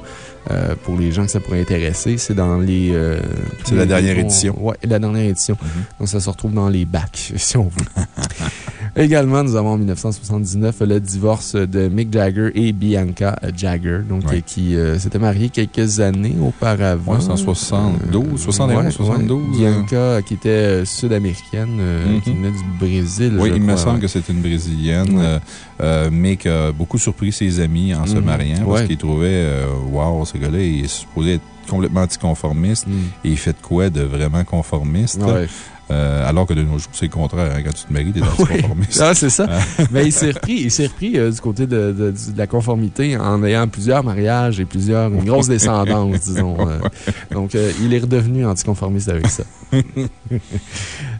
Euh, pour les gens que ça pourrait intéresser, c'est dans les. euh, C'est la dernière édition. Ouais, la dernière édition. Donc, ça se retrouve dans les bacs, si on veut. Également, nous avons en 1979 le divorce de Mick Jagger et Bianca Jagger, donc, Ouais. euh, qui euh, s'étaient mariés quelques années auparavant. C'est en 72, 71, ouais, 72, ouais. Bianca, euh, qui était euh, sud-américaine, euh, qui venait du Brésil. Oui, il me semble que c'est une Brésilienne, Ouais. Euh, mais qui a beaucoup surpris ses amis en se Mhm. mariant parce Ouais. qu'il trouvait, euh, wow, ce gars-là, il est supposé être complètement anticonformiste Mm. et il fait de quoi de vraiment conformiste? Ouais. Euh, alors que de nos jours, c'est le contraire. hein, quand tu te maries, t'es anticonformiste. Ah, c'est ça. Mais il s'est repris, il s'est repris euh, du côté de, de- de la conformité en ayant plusieurs mariages et plusieurs, une grosse descendance, disons. euh. Donc, il est redevenu anticonformiste avec ça.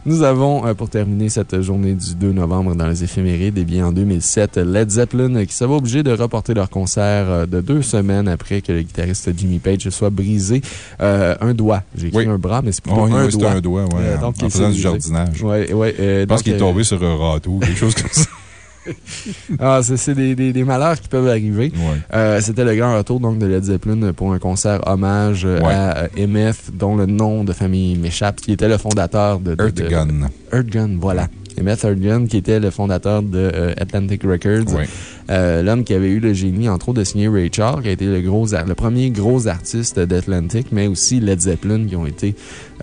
Nous avons, pour terminer cette journée du 2 novembre dans les éphémérides, et bien en 2007, Led Zeppelin qui se va obligé de reporter leur concert de deux semaines après que le guitariste Jimmy Page soit brisé un doigt. J'ai écrit Oui. un bras, mais c'est plutôt Oh, un doigt. un doigt, ouais, en- donc, en il s'est faisant du jardinage. Ouais, ouais, euh, Je pense qu'il est euh, tombé sur un râteau, quelque chose comme ça. Ah, c'est des, des, des malheurs qui peuvent arriver. Ouais. Euh, C'était le grand retour donc, de Led Zeppelin pour un concert hommage Ouais. à MF, dont le nom de famille m'échappe, qui était le fondateur de. de- de- Earthgun. Earthgun, voilà. Emmett Earthgun, qui était le fondateur de euh, Atlantic Records. Ouais. Euh, l'homme qui avait eu le génie, entre autres, de signer Ray Charles, qui a été le, gros, le premier gros artiste d'Atlantic, mais aussi Led Zeppelin, qui ont été,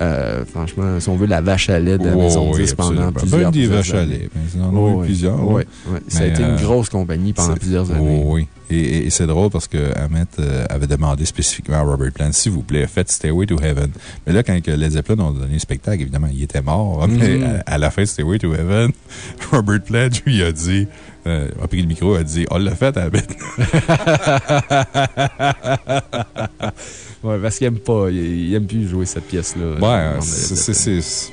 euh, franchement, si on veut, la vache à lait de la maison 10 pendant plusieurs, des plusieurs vaches à lait. Il en a eu plusieurs. Oui, ça a été une grosse compagnie pendant plusieurs années. oui. Et, c'est drôle parce que avait demandé spécifiquement à Robert Plant, s'il vous plaît, faites Stairway to Heaven. Mais là, quand Led Zeppelin ont donné le spectacle, évidemment, il était mort. Mais mm-hmm. à, la fin de Stairway to Heaven, Robert Plant lui a dit, euh, a pris le micro et a dit On l'a fait, Ahmet. ouais, parce qu'il aime pas, il, aime plus jouer cette pièce-là. Ouais, c'est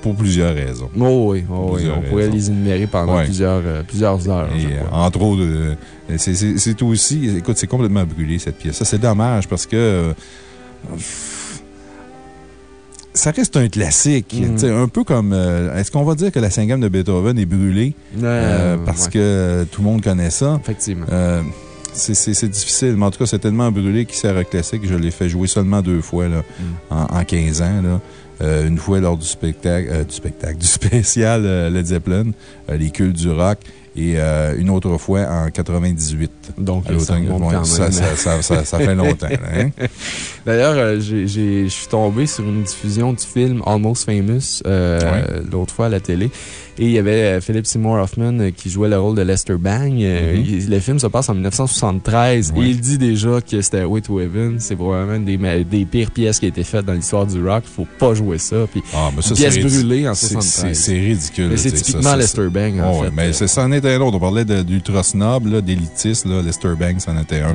pour plusieurs raisons. Oh oui, oh oui on pourrait les énumérer pendant plusieurs, euh, plusieurs heures. Et, euh, entre autres, c'est aussi, écoute, c'est complètement brûlé cette pièce. Ça, c'est dommage parce que ça reste un classique. Mm. Un peu comme. Euh, est-ce qu'on va dire que la cinquième de Beethoven est brûlée? Euh, parce que tout le monde connaît ça? Effectivement. Euh, c'est difficile, mais en tout cas, c'est tellement brûlé qu'il sert à classique. Je l'ai fait jouer seulement deux fois là, mm. en, 15 ans. Là. une fois lors du spectacle, du spectacle, du spécial Led Zeppelin, les cultes du rock et euh, une autre fois en 98. Donc, ça, ça, ça, ça, fait longtemps. Hein? D'ailleurs, euh, je suis tombé sur une diffusion du film Almost Famous euh, l'autre fois à la télé. Et il y avait euh, Philip Seymour Hoffman euh, qui jouait le rôle de Lester Bang. Euh, mm-hmm. Le film se passe en 1973 et il dit déjà que c'était Way to Heaven. C'est probablement des, des pires pièces qui ont été faites dans l'histoire du rock. Il ne faut pas jouer ça. Puis, ah, mais ça pièce brûlée en 73. C'est ridicule. C'est typiquement Lester Bang. En fait. mais ça en était un autre. On parlait d'ultra snob, d'élitiste. Lester Bang, c'en était un.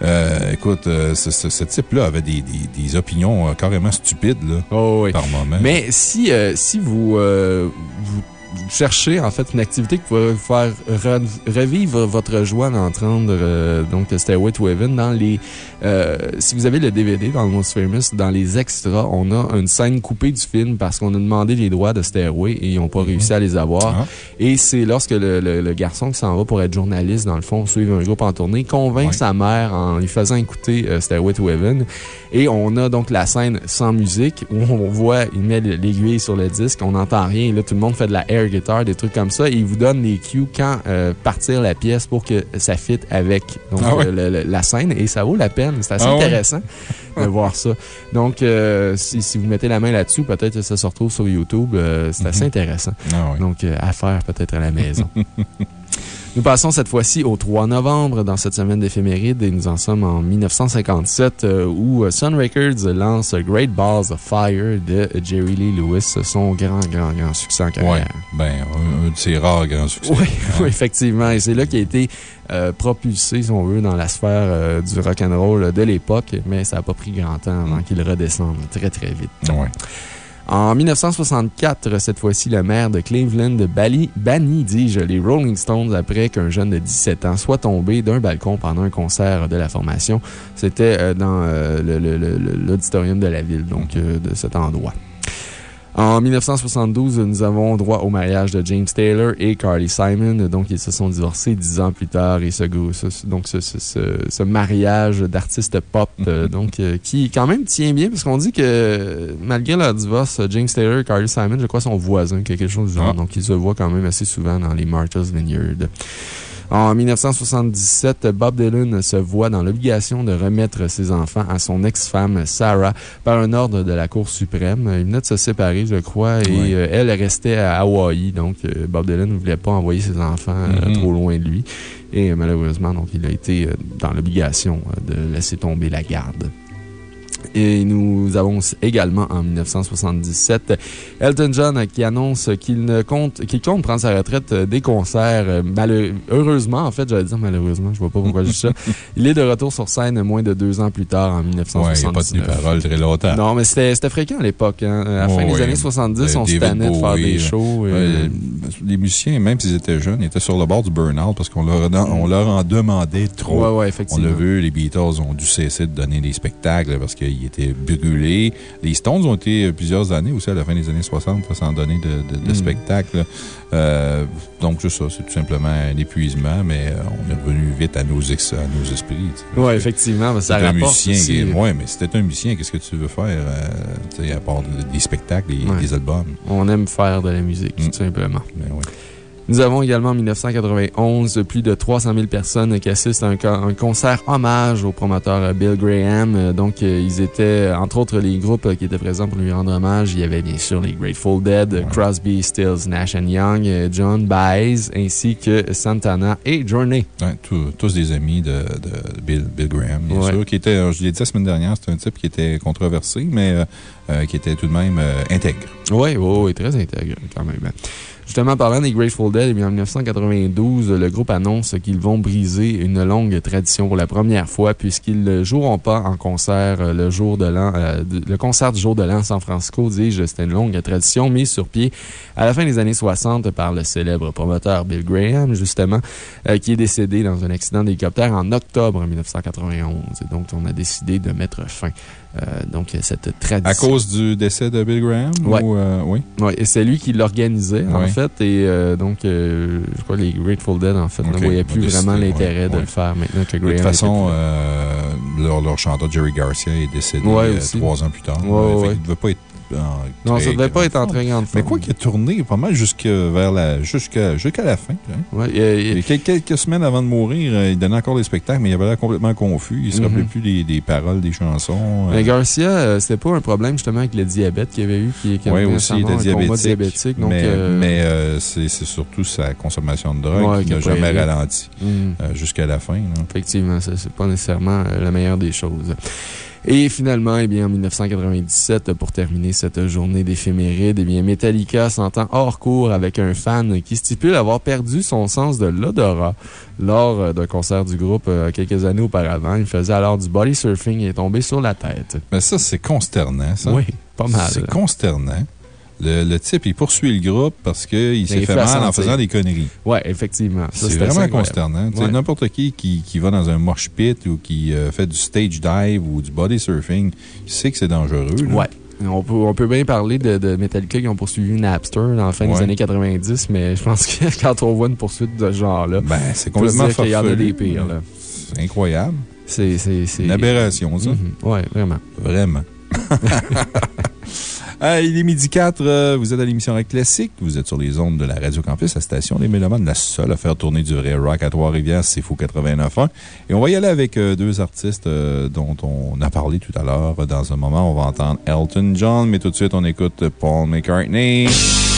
écoute, ce, type-là avait des, des, opinions carrément stupides là, oh, par moment. Mais si, si vous, vous chercher en fait une activité qui pourrait vous faire revivre votre joie d'entendre euh, donc Stairway to Heaven dans les. Euh, si vous avez le DVD dans le Most Famous, dans les extras, on a une scène coupée du film parce qu'on a demandé les droits de Stairway et ils n'ont pas réussi à les avoir. Ah. Et c'est lorsque le, garçon qui s'en va pour être journaliste, dans le fond, suivre un groupe en tournée, convainc sa mère en lui faisant écouter euh, Stairway to Heaven. Et on a donc la scène sans musique où on voit, il met l'aiguille sur le disque, on n'entend rien. Et là, tout le monde fait de la air guitar, des trucs comme ça. Et il vous donne les cues quand euh, partir la pièce pour que ça fitte avec ah la scène. Et ça vaut la peine. C'est assez ah intéressant de voir ça. Donc, euh, si, vous mettez la main là-dessus, peut-être que ça se retrouve sur YouTube. c'est assez mhm. intéressant. Ah donc, à faire peut-être à la maison. Nous passons cette fois-ci au 3 novembre dans cette semaine d'éphéméride et nous en sommes en 1957 euh, où Sun Records lance Great Balls of Fire de Jerry Lee Lewis, son grand, grand, grand succès en carrière. Oui, ben, un, de ses rares grands succès. Oui, oui effectivement. Et c'est là qu'il a été euh, propulsé, si on veut, dans la sphère euh, du rock'n'roll de l'époque, mais ça n'a pas pris grand temps avant qu'il redescende très, très vite. En 1964, cette fois-ci, le maire de Cleveland Bali, bannit, dis-je, les Rolling Stones après qu'un jeune de 17 ans soit tombé d'un balcon pendant un concert de la formation. C'était euh, dans euh, l'auditorium de la ville, donc euh, de cet endroit. En 1972, nous avons droit au mariage de James Taylor et Carly Simon. Donc, ils se sont divorcés dix ans plus tard. Et ce, donc, ce, mariage d'artistes pop, euh, donc, euh, qui quand même tient bien, parce qu'on dit que malgré leur divorce, James Taylor et Carly Simon, je crois, sont voisins, quelque chose du genre. Ah. Donc, ils se voient quand même assez souvent dans les Martha's Vineyard. En 1977, Bob Dylan se voit dans l'obligation de remettre ses enfants à son ex-femme Sarah par un ordre de la Cour suprême. Ils venaient de se séparer, je crois, et euh, elle restait à Hawaï. Donc, euh, Bob Dylan ne voulait pas envoyer ses enfants euh, mm-hmm. trop loin de lui. Et malheureusement, donc, il a été dans l'obligation de laisser tomber la garde. Et nous avons également en 1977 Elton John qui annonce qu'il compte, qu'il compte prendre sa retraite des concerts. Heureusement, en fait, j'allais dire malheureusement, je ne vois pas pourquoi je dis ça. Il est de retour sur scène moins de deux ans plus tard, en 1979. il n'a pas tenu parole très longtemps. Non, mais c'était fréquent à l'époque. Hein. À la fin des années 70, on se tannait de faire des shows. les musiciens, même s'ils étaient jeunes, étaient sur le bord du burn-out parce qu'on leur, on leur en demandait trop. Ouais, effectivement. On l'a vu, les Beatles ont dû cesser de donner des spectacles parce qu'ils était brûlé. Les Stones ont été plusieurs années aussi, à la fin des années 60, sans donner de, de, mm. spectacle. Euh, donc, c'est ça, c'est tout simplement un épuisement, mais euh, on est revenu vite à nos, à nos esprits. Oui, effectivement, ça un musicien. Oui, mais c'était un musicien, qu'est-ce que tu veux faire, euh, à part des spectacles, des, des, albums? On aime faire de la musique, tout mm. simplement. Mais ben oui. Nous avons également en 1991 plus de 300 000 personnes qui assistent à un, concert hommage au promoteur Bill Graham. Donc, ils étaient, entre autres, les groupes qui étaient présents pour lui rendre hommage. Il y avait bien sûr les Grateful Dead, Crosby, Stills, Nash Young, John Baez, ainsi que Santana et Journey. tous des amis de, Bill, Graham, bien sûr, qui était, je l'ai dit la semaine dernière, c'est un type qui était controversé, mais euh, euh, qui était tout de même euh, intègre. Oui, oui, très intègre quand même. Justement, parlant des Grateful Dead, eh en 1992, le groupe annonce qu'ils vont briser une longue tradition pour la première fois, puisqu'ils ne joueront pas en concert euh, le jour de l'an, euh, le concert du jour de l'an San Francisco, dis-je, c'était une longue tradition mise sur pied à la fin des années 60 par le célèbre promoteur Bill Graham, justement, euh, qui est décédé dans un accident d'hélicoptère en octobre 1991. Et donc, on a décidé de mettre fin donc, cette tradition. À cause du décès de Bill Graham? Euh, oui? oui, et c'est lui qui l'organisait, en fait. Et euh, donc, je crois que les Grateful Dead, en fait, ne voyaient plus vraiment l'intérêt de le faire maintenant que Graham. De toute façon, leur, chanteur Jerry Garcia est décédé trois ans plus tard. il ne devait pas être non, ça ne devait pas être en très grande Mais quoi qu'il a tourné pas mal jusqu'à la, jusqu'à la fin. Hein. quelques, semaines avant de mourir, euh, il donnait encore des spectacles, mais il avait l'air complètement confus. Il ne se rappelait mm-hmm. plus des, paroles des chansons. Mais euh. Garcia, euh, c'était pas un problème justement avec le diabète qu'il avait eu. Qui, oui, aussi, il était diabétique. mais, c'est surtout sa consommation de drogue qui n'a jamais ralenti mm. jusqu'à la fin. Effectivement, ce n'est pas nécessairement la meilleure des choses. Et finalement, eh bien, en 1997, pour terminer cette journée d'éphéméride, eh bien, Metallica s'entend hors cours avec un fan qui stipule avoir perdu son sens de l'odorat lors euh, d'un concert du groupe euh, quelques années auparavant. Il faisait alors du body surfing et est tombé sur la tête. Mais ça, c'est consternant, ça. Oui, pas mal. C'est consternant. Le, type, il poursuit le groupe parce qu'il s'est fait mal en faisant des conneries. Oui, effectivement. C'est vraiment consternant. N'importe qui, qui, va dans un mosh pit ou qui euh, fait du stage dive ou du body surfing, il sait que c'est dangereux. Oui. On peut, on peut bien parler de, de, Metallica qui ont poursuivi Napster dans la fin des années 90, mais je pense que quand on voit une poursuite de ce genre-là, ben, c'est complètement Il y en a des pires. C'est incroyable. C'est une aberration, ça. Mm-hmm. Oui, vraiment. Vraiment. Euh, il est midi 4, euh, vous êtes à l'émission Rock Classique, vous êtes sur les ondes de la Radio Campus, la station des Mélomanes, la seule à faire tourner du vrai rock à Trois-Rivières, c'est Fou 89.1. Et on va y aller avec euh, deux artistes dont on a parlé tout à l'heure. Dans un moment, on va entendre Elton John, mais tout de suite, on écoute Paul McCartney.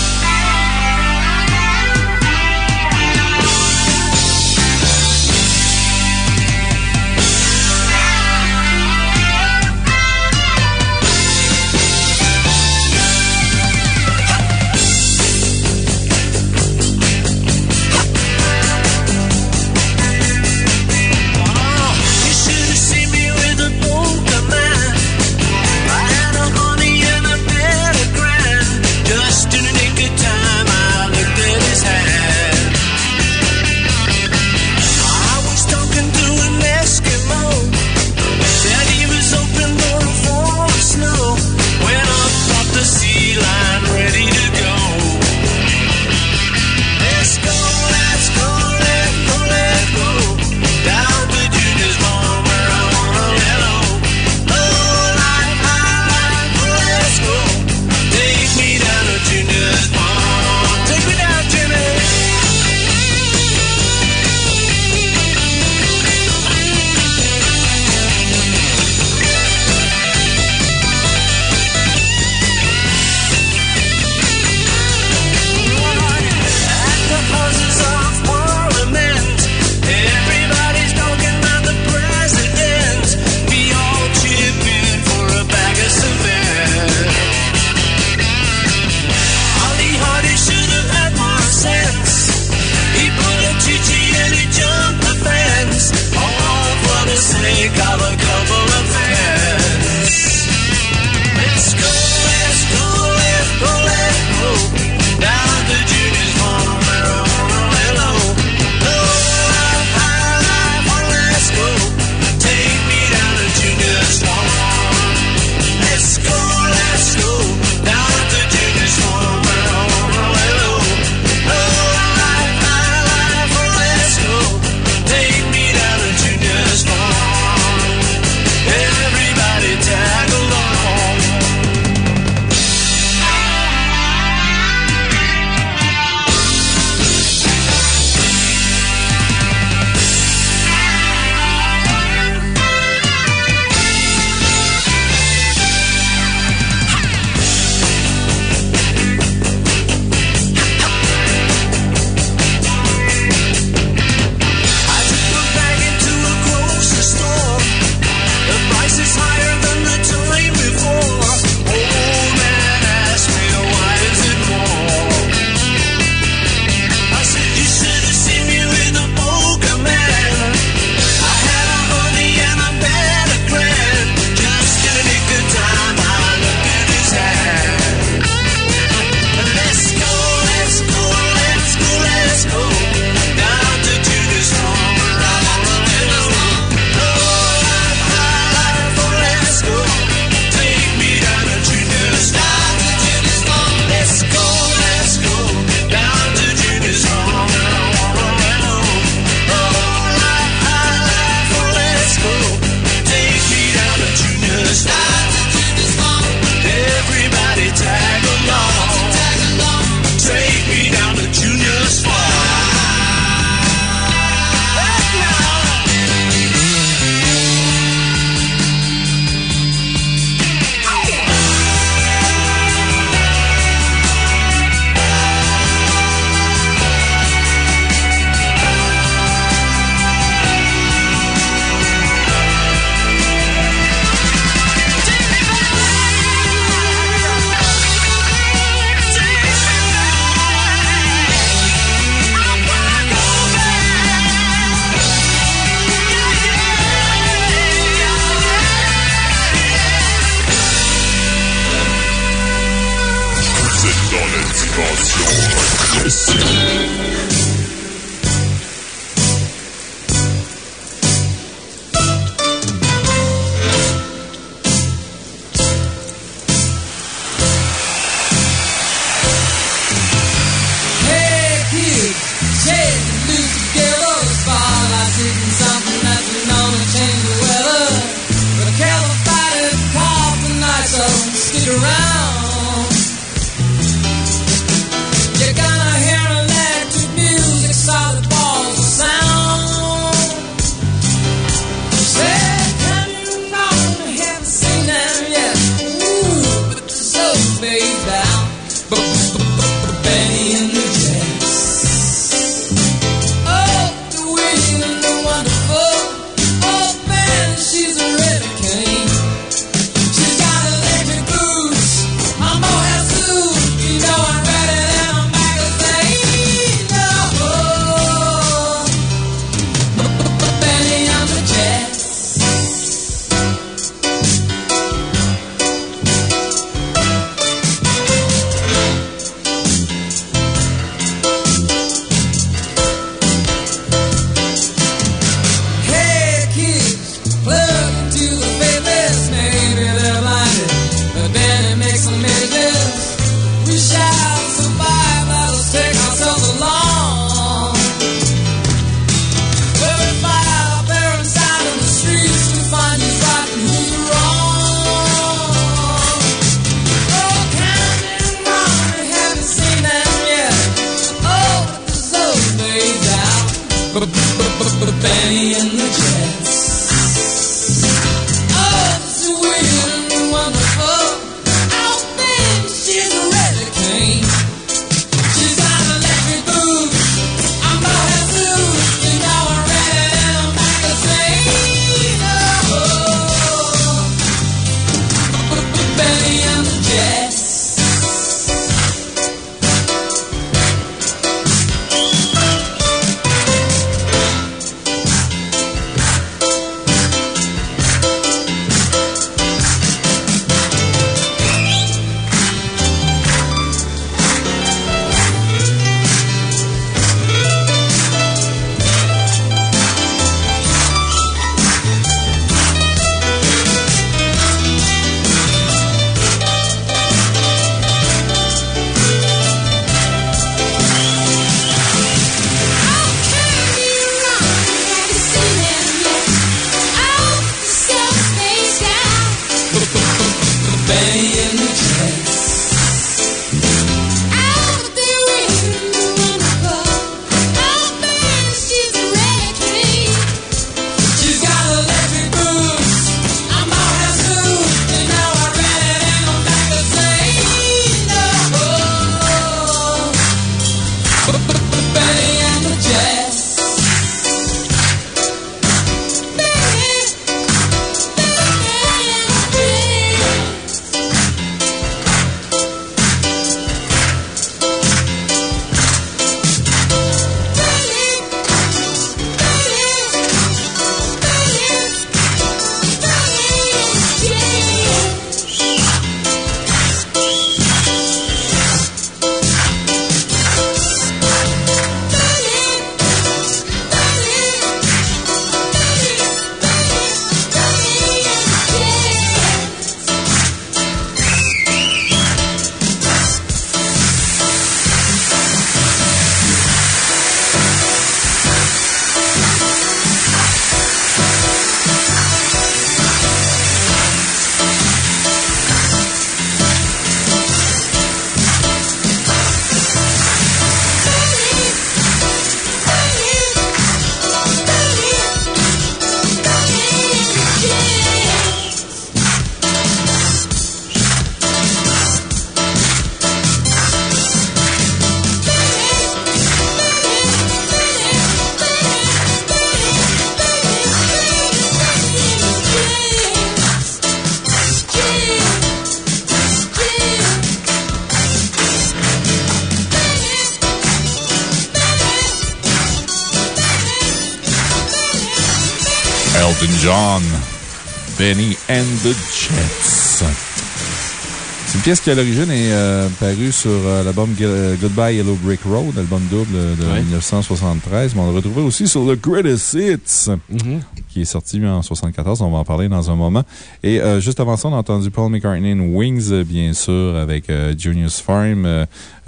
Pièce qui, à l'origine, est euh, parue sur euh, l'album euh, Goodbye Yellow Brick Road, album double de Ouais. 1973, mais on l'a retrouvé aussi sur le Greatest Hits, Mhm. qui est sorti lui, en 74. On va en parler dans un moment. Et euh, juste avant ça, on a entendu Paul McCartney and Wings, euh, bien sûr, avec euh, Junior's Farm.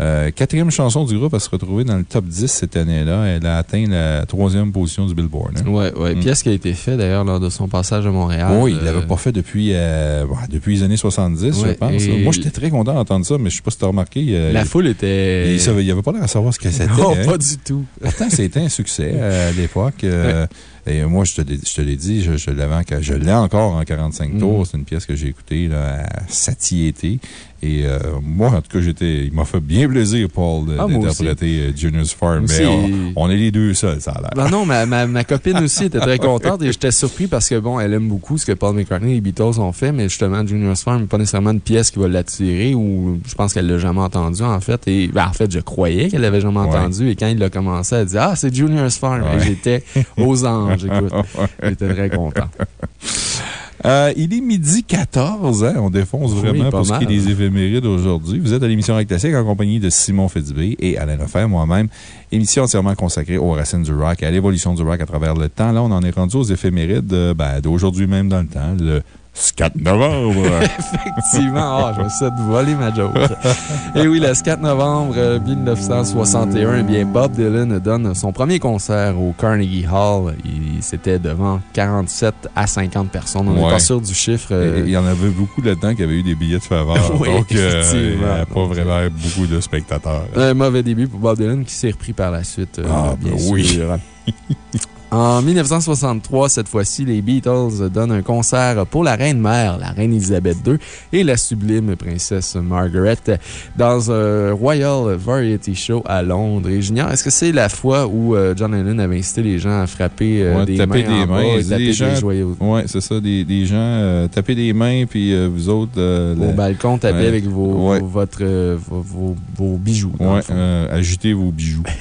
Euh, euh, quatrième chanson du groupe à se retrouver dans le top 10 cette année-là. Elle a atteint la troisième position du Billboard. hein. Ouais, ouais. Mm. Pièce qui a été faite d'ailleurs lors de son passage à Montréal. Oui, il ne Euh, l'avait pas fait depuis, euh, bah, depuis les années 70, Ouais, je pense. et- Moi, j'étais très content d'entendre ça, mais je ne sais pas si tu as remarqué. euh, La foule était. il savait- il avait pas l'air à savoir ce que c'était. Non, hein. pas du tout. Pourtant, c'était un succès euh, à l'époque. euh, Et moi, je te l'ai dit, je, je l'avais en- je l'ai encore en 45 Mhm. tours. C'est une pièce que j'ai écoutée là, à satiété. Et euh, moi, en tout cas, j'étais, il m'a fait bien plaisir, Paul, Ah, d'interpréter euh, Junior's Farm. Mais on, on est les deux seuls, ça a l'air. Ben non, ma, ma, ma copine aussi était très contente et j'étais surpris parce que, bon, elle aime beaucoup ce que Paul McCartney et les Beatles ont fait, mais justement, Junior's Farm n'est pas nécessairement une pièce qui va l'attirer ou je pense qu'elle l'a jamais entendu, en fait. Et, ben, en fait, je croyais qu'elle l'avait jamais Ouais. entendu et quand il l'a commencé, elle dit Ah, c'est Junior's Farm. Et j'étais aux anges, écoute. J'étais très content. Euh, il est midi 14, hein? On défonce vraiment pour ce qui est des éphémérides aujourd'hui. Vous êtes à l'émission Rock Classique en compagnie de Simon Fitzbé et Alain Lefebvre, moi-même. Émission entièrement consacrée aux racines du rock et à l'évolution du rock à travers le temps. Là, on en est rendu aux éphémérides euh, ben, d'aujourd'hui même dans le temps, le 4 novembre. Effectivement. Ah, je vais essayer de voler ma joke. Et oui, le 4 novembre euh, 1961, eh bien, Bob Dylan donne son premier concert au Carnegie Hall. C'était devant 47 à 50 personnes. On n'est Ouais. pas sûr du chiffre. euh, Il y en avait beaucoup là-dedans qui avaient eu des billets de faveur. Oui, donc, euh, il n'y avait pas vraiment beaucoup de spectateurs. Un mauvais début pour Bob Dylan qui s'est repris par la suite. euh, Ah, bien ben oui. En 1963, cette fois-ci, les Beatles donnent un concert pour la reine-mère, la reine Elisabeth II, et la sublime princesse Margaret dans un Royal Variety Show à Londres. Et Junior, est-ce que c'est la fois où euh, John Lennon avait incité les gens à frapper euh, Ouais, des taper mains en des bas mains, et des taper gens- des joyaux? Oui, c'est ça. Des, des gens euh, taper des mains, puis euh, vous autres. euh, Au la- balcon, taper Ouais. avec vos, Ouais. votre, vos, vos- vos bijoux. euh, agitez vos bijoux.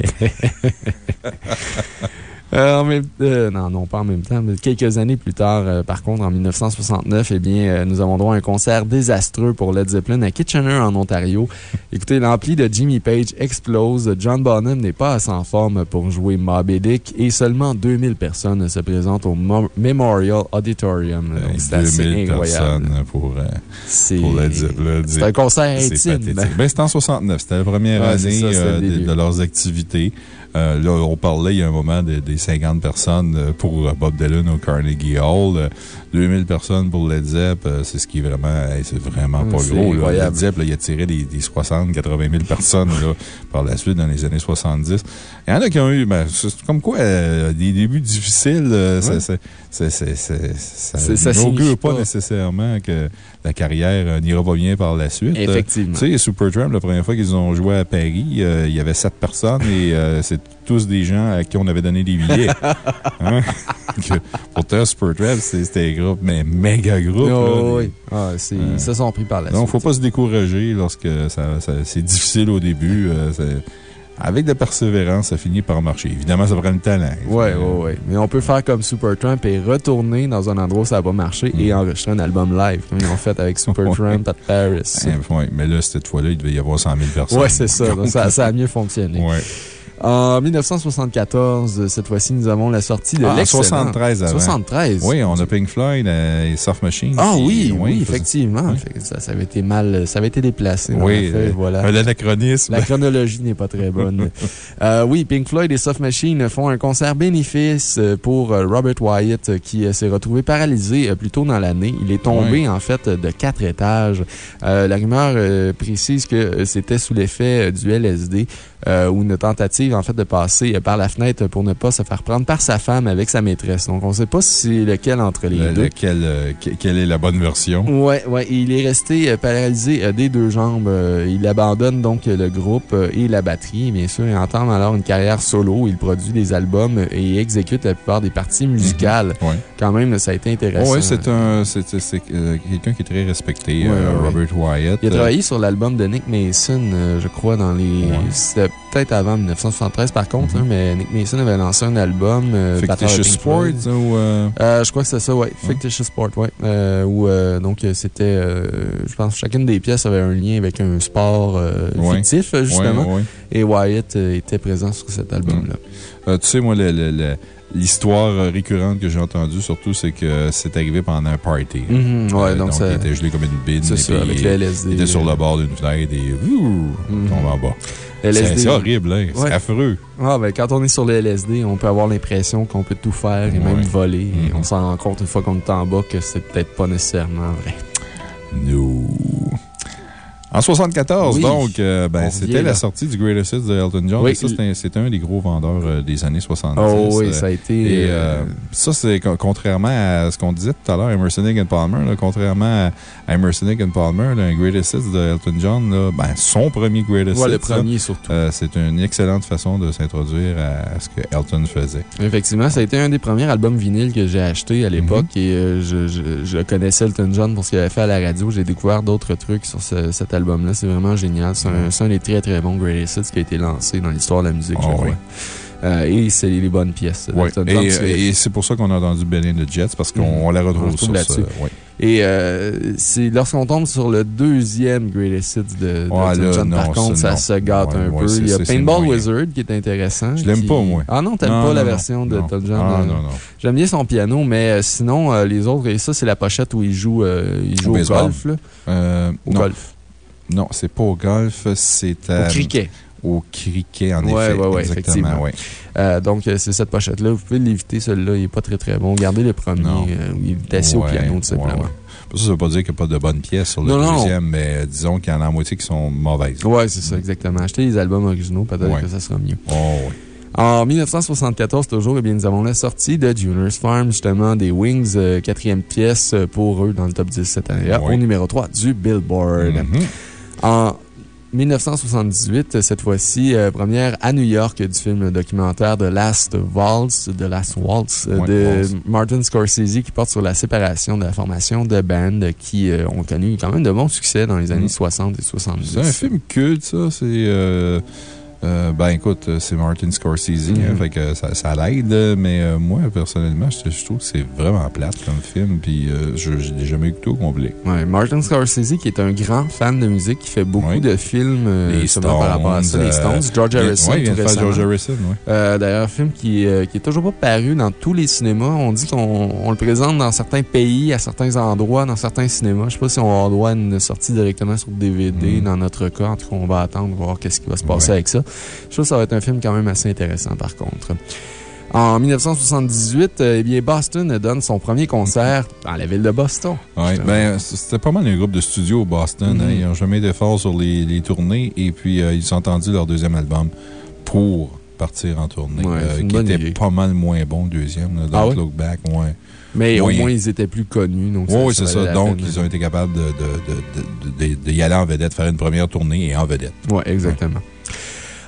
Euh, en même- euh, non, non, pas en même temps, mais quelques années plus tard, euh, par contre, en 1969, eh bien, nous avons droit à un concert désastreux pour Led Zeppelin à Kitchener, en Ontario. Écoutez, l'ampli de Jimmy Page explose. John Bonham n'est pas assez en forme pour jouer Moby Dick et seulement 2000 personnes se présentent au Mo- Memorial Auditorium. C'est assez 2000 incroyable. personnes pour, C'est pour Led Zeppelin. c'est un concert C'est intime. Ben, c'était en 69. C'était la première Ouais, c'est année ça, de, de leurs activités. Euh, là, on parlait il y a un moment de- des 50 personnes euh, pour euh, Bob Dylan au Carnegie Hall. Euh, 2000 personnes pour Led Zepp, euh, c'est ce qui est vraiment, hey, c'est vraiment Hum, pas gros. là. Led Zepp, là, il a tiré des, des 60, 80 000 personnes là, par la suite dans les années 70. Il y en a qui ont eu, ben, c'est comme quoi, euh, des débuts difficiles, euh, ça- Ouais. ça- n'augure pas pas. nécessairement que la carrière euh, n'ira pas bien par la suite. Effectivement. Tu sais, Supertramp, la première fois qu'ils ont joué à Paris, il y avait sept personnes et c'est tous des gens à qui on avait donné des billets. Hein? Pourtant, Supertramp, c'était un groupe, mais méga groupe. Oh, là, oui. Ah, Ouais. Ils se sont pris par la Donc, suite. faut pas se décourager lorsque ça, ça- c'est difficile au début. euh, avec de la persévérance, ça finit par marcher. Évidemment, ça prend le talent. Ouais, Euh, ouais, ouais. Mais on peut faire comme Supertramp et retourner dans un endroit où ça n'a pas marché et Mm. enregistrer un album live, comme ils ont fait avec Supertramp à Paris. hein, ouais, mais là, cette fois-là, il devait y avoir 100 000 personnes. Ouais, c'est ça. Donc, ça. Ça a mieux fonctionné. Ouais. En 1974, cette fois-ci, nous avons la sortie de Ah, l'excellent... 73 avant. 73. Oui, on a Pink Floyd euh, et Soft Machine. Ah qui- oui, oui, effectivement. Oui. Fait Ça, ça avait été mal, ça avait été déplacé. Oui, voilà. un anachronisme. La chronologie n'est pas très bonne. Euh, oui, Pink Floyd et Soft Machine font un concert bénéfice euh, pour Robert Wyatt qui s'est retrouvé paralysé plus tôt dans l'année. Il est tombé, en fait, de quatre étages. Euh, La rumeur euh, précise que c'était sous l'effet du LSD euh, ou une tentative, en fait, de passer par la fenêtre pour ne pas se faire prendre par sa femme avec sa maîtresse. Donc, on ne sait pas si c'est lequel entre les Le- deux. lequel, euh, que- quelle est la bonne version? Ouais, ouais. Il est resté euh, paralysé euh, des deux jambes. Il abandonne donc le groupe et la batterie, bien sûr, et entame alors une carrière solo. Il produit des albums et exécute la plupart des parties musicales. Ouais. Quand même, ça a été intéressant. oui, c'est un, c'est, c'est- c'est, quelqu'un qui est très respecté, Ouais, Robert Wyatt. Il a travaillé sur l'album de Nick Mason, je crois, dans les. Peut-être avant 1973 par contre, Mhm. hein, mais Nick Mason avait lancé un album. euh, Fictitious Sport ou. euh, Euh, je crois que c'est ça, ouais. Fictitious Sport. Euh, où, donc, c'était, je pense, chacune des pièces avait un lien avec un sport Ouais. fictif, justement. ouais, ouais. Et Wyatt était présent sur cet album-là. Euh, tu sais, moi, le- le- le- l'histoire euh, récurrente que j'ai entendue, surtout, c'est que c'est arrivé pendant un party. Mhm, ouais, Euh, donc ça- il était gelé comme une bine. C'est ça, puis avec il- le LSD. Il était sur le bord d'une fenêtre et. ouh, Mhm. tombe en bas. C'est horrible, hein? C'est affreux. Ah, ben, quand on est sur le LSD, on peut avoir l'impression qu'on peut tout faire et même voler. Et Mhm. on s'en rend compte une fois qu'on est en bas que c'est peut-être pas nécessairement vrai. No. En 74, Oui. donc, euh, ben, c'était la sortie du Greatest Hits de Elton John. Oui. Et ça, c'était un des gros vendeurs euh, des années 70. Oh oui, euh, ça a été. Et euh, ça, c'est co- contrairement à ce qu'on disait tout à l'heure, Emerson and Palmer, là, contrairement à Emerson and Palmer, là, un Greatest Hits de Elton John, là, ben, son premier Greatest ouais, Hits, le premier surtout. c'est une excellente façon de s'introduire à, ce que Elton faisait. Effectivement, ça a été un des premiers albums vinyles que j'ai acheté à l'époque Mhm. et je, je, je connaissais Elton John pour ce qu'il avait fait à la radio. J'ai découvert d'autres trucs sur ce- cet album-là. C'est vraiment génial. C'est un, des très très bons Greatest Hits qui a été lancé dans l'histoire de la musique, je Oh, crois. oui. Euh, et c'est les bonnes pièces Ouais. Et, C'est- et c'est pour ça qu'on a entendu Benny the Jets, parce qu'on on la retrouve, là-dessus. ouais. Et euh, c'est lorsqu'on tombe sur le deuxième Greatest Hits de, de là, John, par contre, ça, non. se gâte Ouais, un peu. Il y a Paintball. Wizard qui est intéressant. Je l'aime qui- pas, moi. Ah non, t'aimes pas non, la version Non. d'Elton John? Ah, non, non. J'aime bien son piano, mais euh, sinon, euh, les autres, et ça, c'est la pochette où il joue, il joue Au golf. Là. Au golf. Non c'est pas au golf, c'est à- Au cricket. Au cricket, en Ouais, effet. ouais, ouais, exactement, effectivement. ouais. Euh, donc, euh, c'est cette pochette-là. Vous pouvez l'éviter, celui-là. Il n'est pas très, très bon. Gardez le premier, euh, il est assis au piano, tout simplement. Ça, ça veut pas dire qu'il n'y a pas de bonnes pièces sur le Non, non. deuxième, mais euh, disons qu'il y en a la moitié qui sont mauvaises. Ouais, c'est ça, exactement. Achetez les albums originaux, peut-être Ouais. que ça sera mieux. Oh. En 1974, toujours, eh bien, nous avons la sortie de Junior's Farm, justement, des Wings, euh, quatrième pièce euh, pour eux dans le top 10 cette année-là, Oui. au numéro 3 du Billboard. Mhm. En 1978, cette fois-ci, euh, première à New York du film documentaire The Last Waltz, The Last Waltz euh, de Waltz. Martin Scorsese qui porte sur la séparation de la formation de bands qui euh, ont connu quand même de bons succès dans les années Mhm. 60 et 70. C'est un film culte, ça. C'est. Euh, euh, ben écoute, c'est Martin Scorsese, Mhm. hein, fait que ça, ça l'aide, mais euh, moi, personnellement, je, je trouve que c'est vraiment plate comme film, puis euh, je l'ai jamais écouté au complet. Ouais, Martin Scorsese, qui est un grand fan de musique, qui fait beaucoup Oui. de films euh, Les justement par rapport à ça. Stones, Les Stones, euh, George Harrison. Oui, il vient de faire. George Harrison, oui. Euh, D'ailleurs, un film qui, euh, qui est toujours pas paru dans tous les cinémas. On dit qu'on on le présente dans certains pays, à certains endroits, dans certains cinémas. Je sais pas si on va avoir droit à une sortie directement sur DVD. Mm. Dans notre cas, en tout cas, on va attendre, voir qu'est-ce qui va se passer Ouais. avec ça. Je trouve que ça va être un film quand même assez intéressant, par contre. En 1978, euh, eh bien, Boston donne son premier concert dans la ville de Boston. Justement. ben, c'était pas mal un groupe de studio au Boston. Hein. Ils n'ont jamais été forts sur les, les tournées et puis euh, ils ont entendu leur deuxième album pour partir en tournée, Ouais, euh, qui était idée. pas mal moins bon, le deuxième. là, Ah? Look Back, ouais. Mais au moins, ils étaient plus connus. Donc Oui, c'est ça. Donc, peine. ils ont été capables de, de, de, de, de- de y aller en vedette, faire une première tournée et en vedette. Oui, exactement.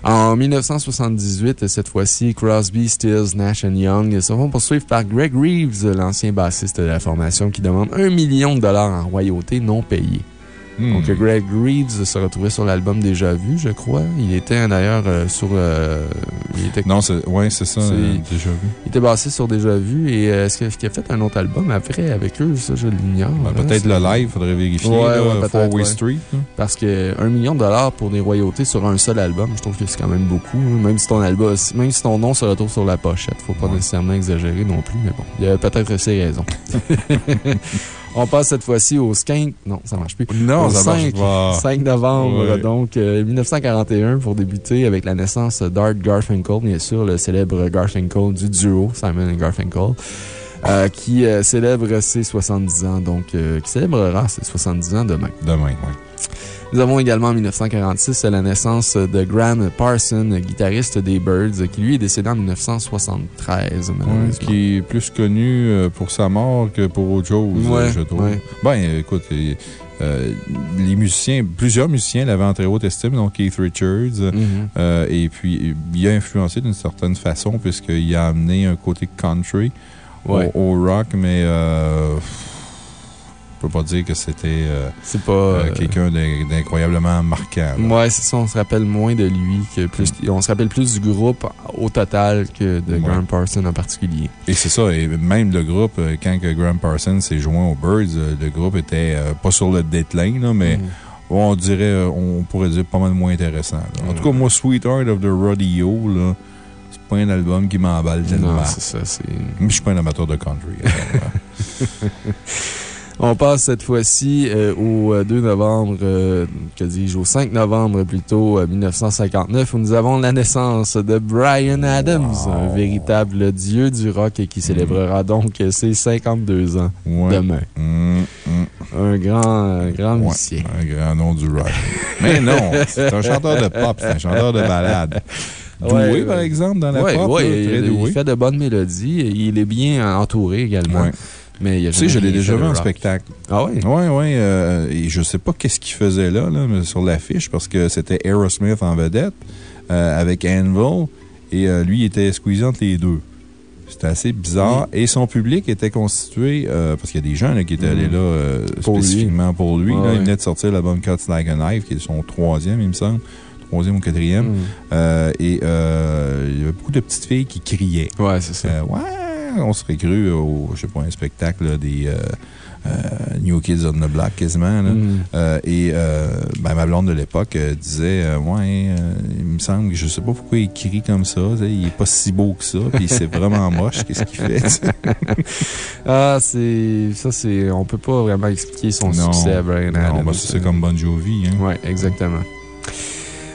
En 1978, cette fois-ci, Crosby, Stills, Nash Young se font poursuivre par Greg Reeves, l'ancien bassiste de la formation, qui demande un million de dollars en royauté non payés. Hmm. Donc, Greg Reeves se retrouvait sur l'album Déjà Vu, je crois. Il était d'ailleurs euh, sur. euh, il, était, Non, c'est ouais, ça, C'est- euh, déjà vu. il était bassiste sur Déjà Vu. Et euh, est-ce qu'il a fait un autre album après avec eux? Ça, je l'ignore. Ben, hein, Peut-être le live, faudrait vérifier. Ouais, là, ouais, Four-Way ouais. Street. Parce que un million de dollars pour des royautés sur un seul album, je trouve que c'est quand même beaucoup. hein. Même si ton album, même si ton nom se retrouve sur la pochette. Faut pas nécessairement exagérer non plus, mais bon. Il y a peut-être ses raisons. On passe cette fois-ci au 5. Non, ça marche plus. Non, Au ça marche 5, pas. 5 novembre, donc, euh, 1941, pour débuter avec la naissance d'Art Garfinkel, bien sûr, le célèbre Garfinkel du duo Simon et Garfinkel. euh, qui euh, célèbre ses 70 ans, donc, euh, qui célébrera ses 70 ans demain. Demain, oui. Nous avons également en 1946 la naissance de Graham Parson, guitariste des Birds, qui lui est décédé en 1973, Ouais, qui est plus connu euh, pour sa mort que pour autre chose, Ouais, je trouve. ouais. Ben, écoute, euh, les musiciens, plusieurs musiciens l'avaient en très haute estime, donc Keith Richards. Mhm. euh, et puis, il a influencé d'une certaine façon, puisqu'il a amené un côté country au- rock, mais. euh, peux pas dire que c'était euh, euh, euh, quelqu'un d'in- d'incroyablement marquant. là. Ouais, c'est ça, on se rappelle moins de lui que plus. On se rappelle plus du groupe au total que de Ouais. Graham Parsons en particulier. Et c'est ça, et même le groupe, quand que Graham Parsons s'est joint aux Birds, le groupe était pas sur le deadline, là, mais Mm. on dirait, on pourrait dire pas mal moins intéressant. là. En tout cas, moi, Sweetheart of the Rodeo, là, c'est pas un album qui m'emballe tellement. Non, c'est ça, c'est. Je suis pas un amateur de country. euh, On passe cette fois-ci euh, au euh, 2 novembre, euh, que dis-je, au 5 novembre plutôt, euh, 1959, où nous avons la naissance de Brian Adams, un véritable dieu du rock et qui célébrera donc euh, ses 52 ans demain. Hum, hum, Un grand, un grand ouais, musicien. un grand nom du rock. Mais non, c'est un chanteur de pop, c'est un chanteur de balade. Doué, Ouais, par exemple, dans la Ouais, pop, là, il, très il doué. fait de bonnes mélodies. Il est bien entouré également. Mais il a Tu sais, je l'ai déjà vu en spectacle. Ah oui? Oui, oui. euh, et je sais pas qu'est-ce qu'il faisait là, là, mais sur l'affiche, parce que c'était Aerosmith en vedette euh, avec Anvil, et euh, lui, il était squeezé entre les deux. C'était assez bizarre. Et son public était constitué, parce qu'il y a des gens là, qui étaient allés là Pour lui. spécifiquement pour lui. Là. Il venait de sortir l'album Cuts Like a Knife, qui est son troisième, il me semble. Troisième ou quatrième. Mm. Euh, et euh, il y avait beaucoup de petites filles qui criaient. Ouais, c'est ça. Euh, ouais, on serait cru au, je sais pas, un spectacle là, des euh, euh, New Kids on the Block quasiment. là. Mm. Euh, et ben, ma blonde de l'époque disait Ouais, il me semble que je sais pas pourquoi il crie comme ça. Il est pas si beau que ça, puis c'est vraiment moche. Qu'est-ce qu'il fait? Ah, c'est. Ça, c'est. On peut pas vraiment expliquer son Non. succès à Brian Non, Adams. ben, c'est comme Bon Jovi. Hein. Ouais, exactement.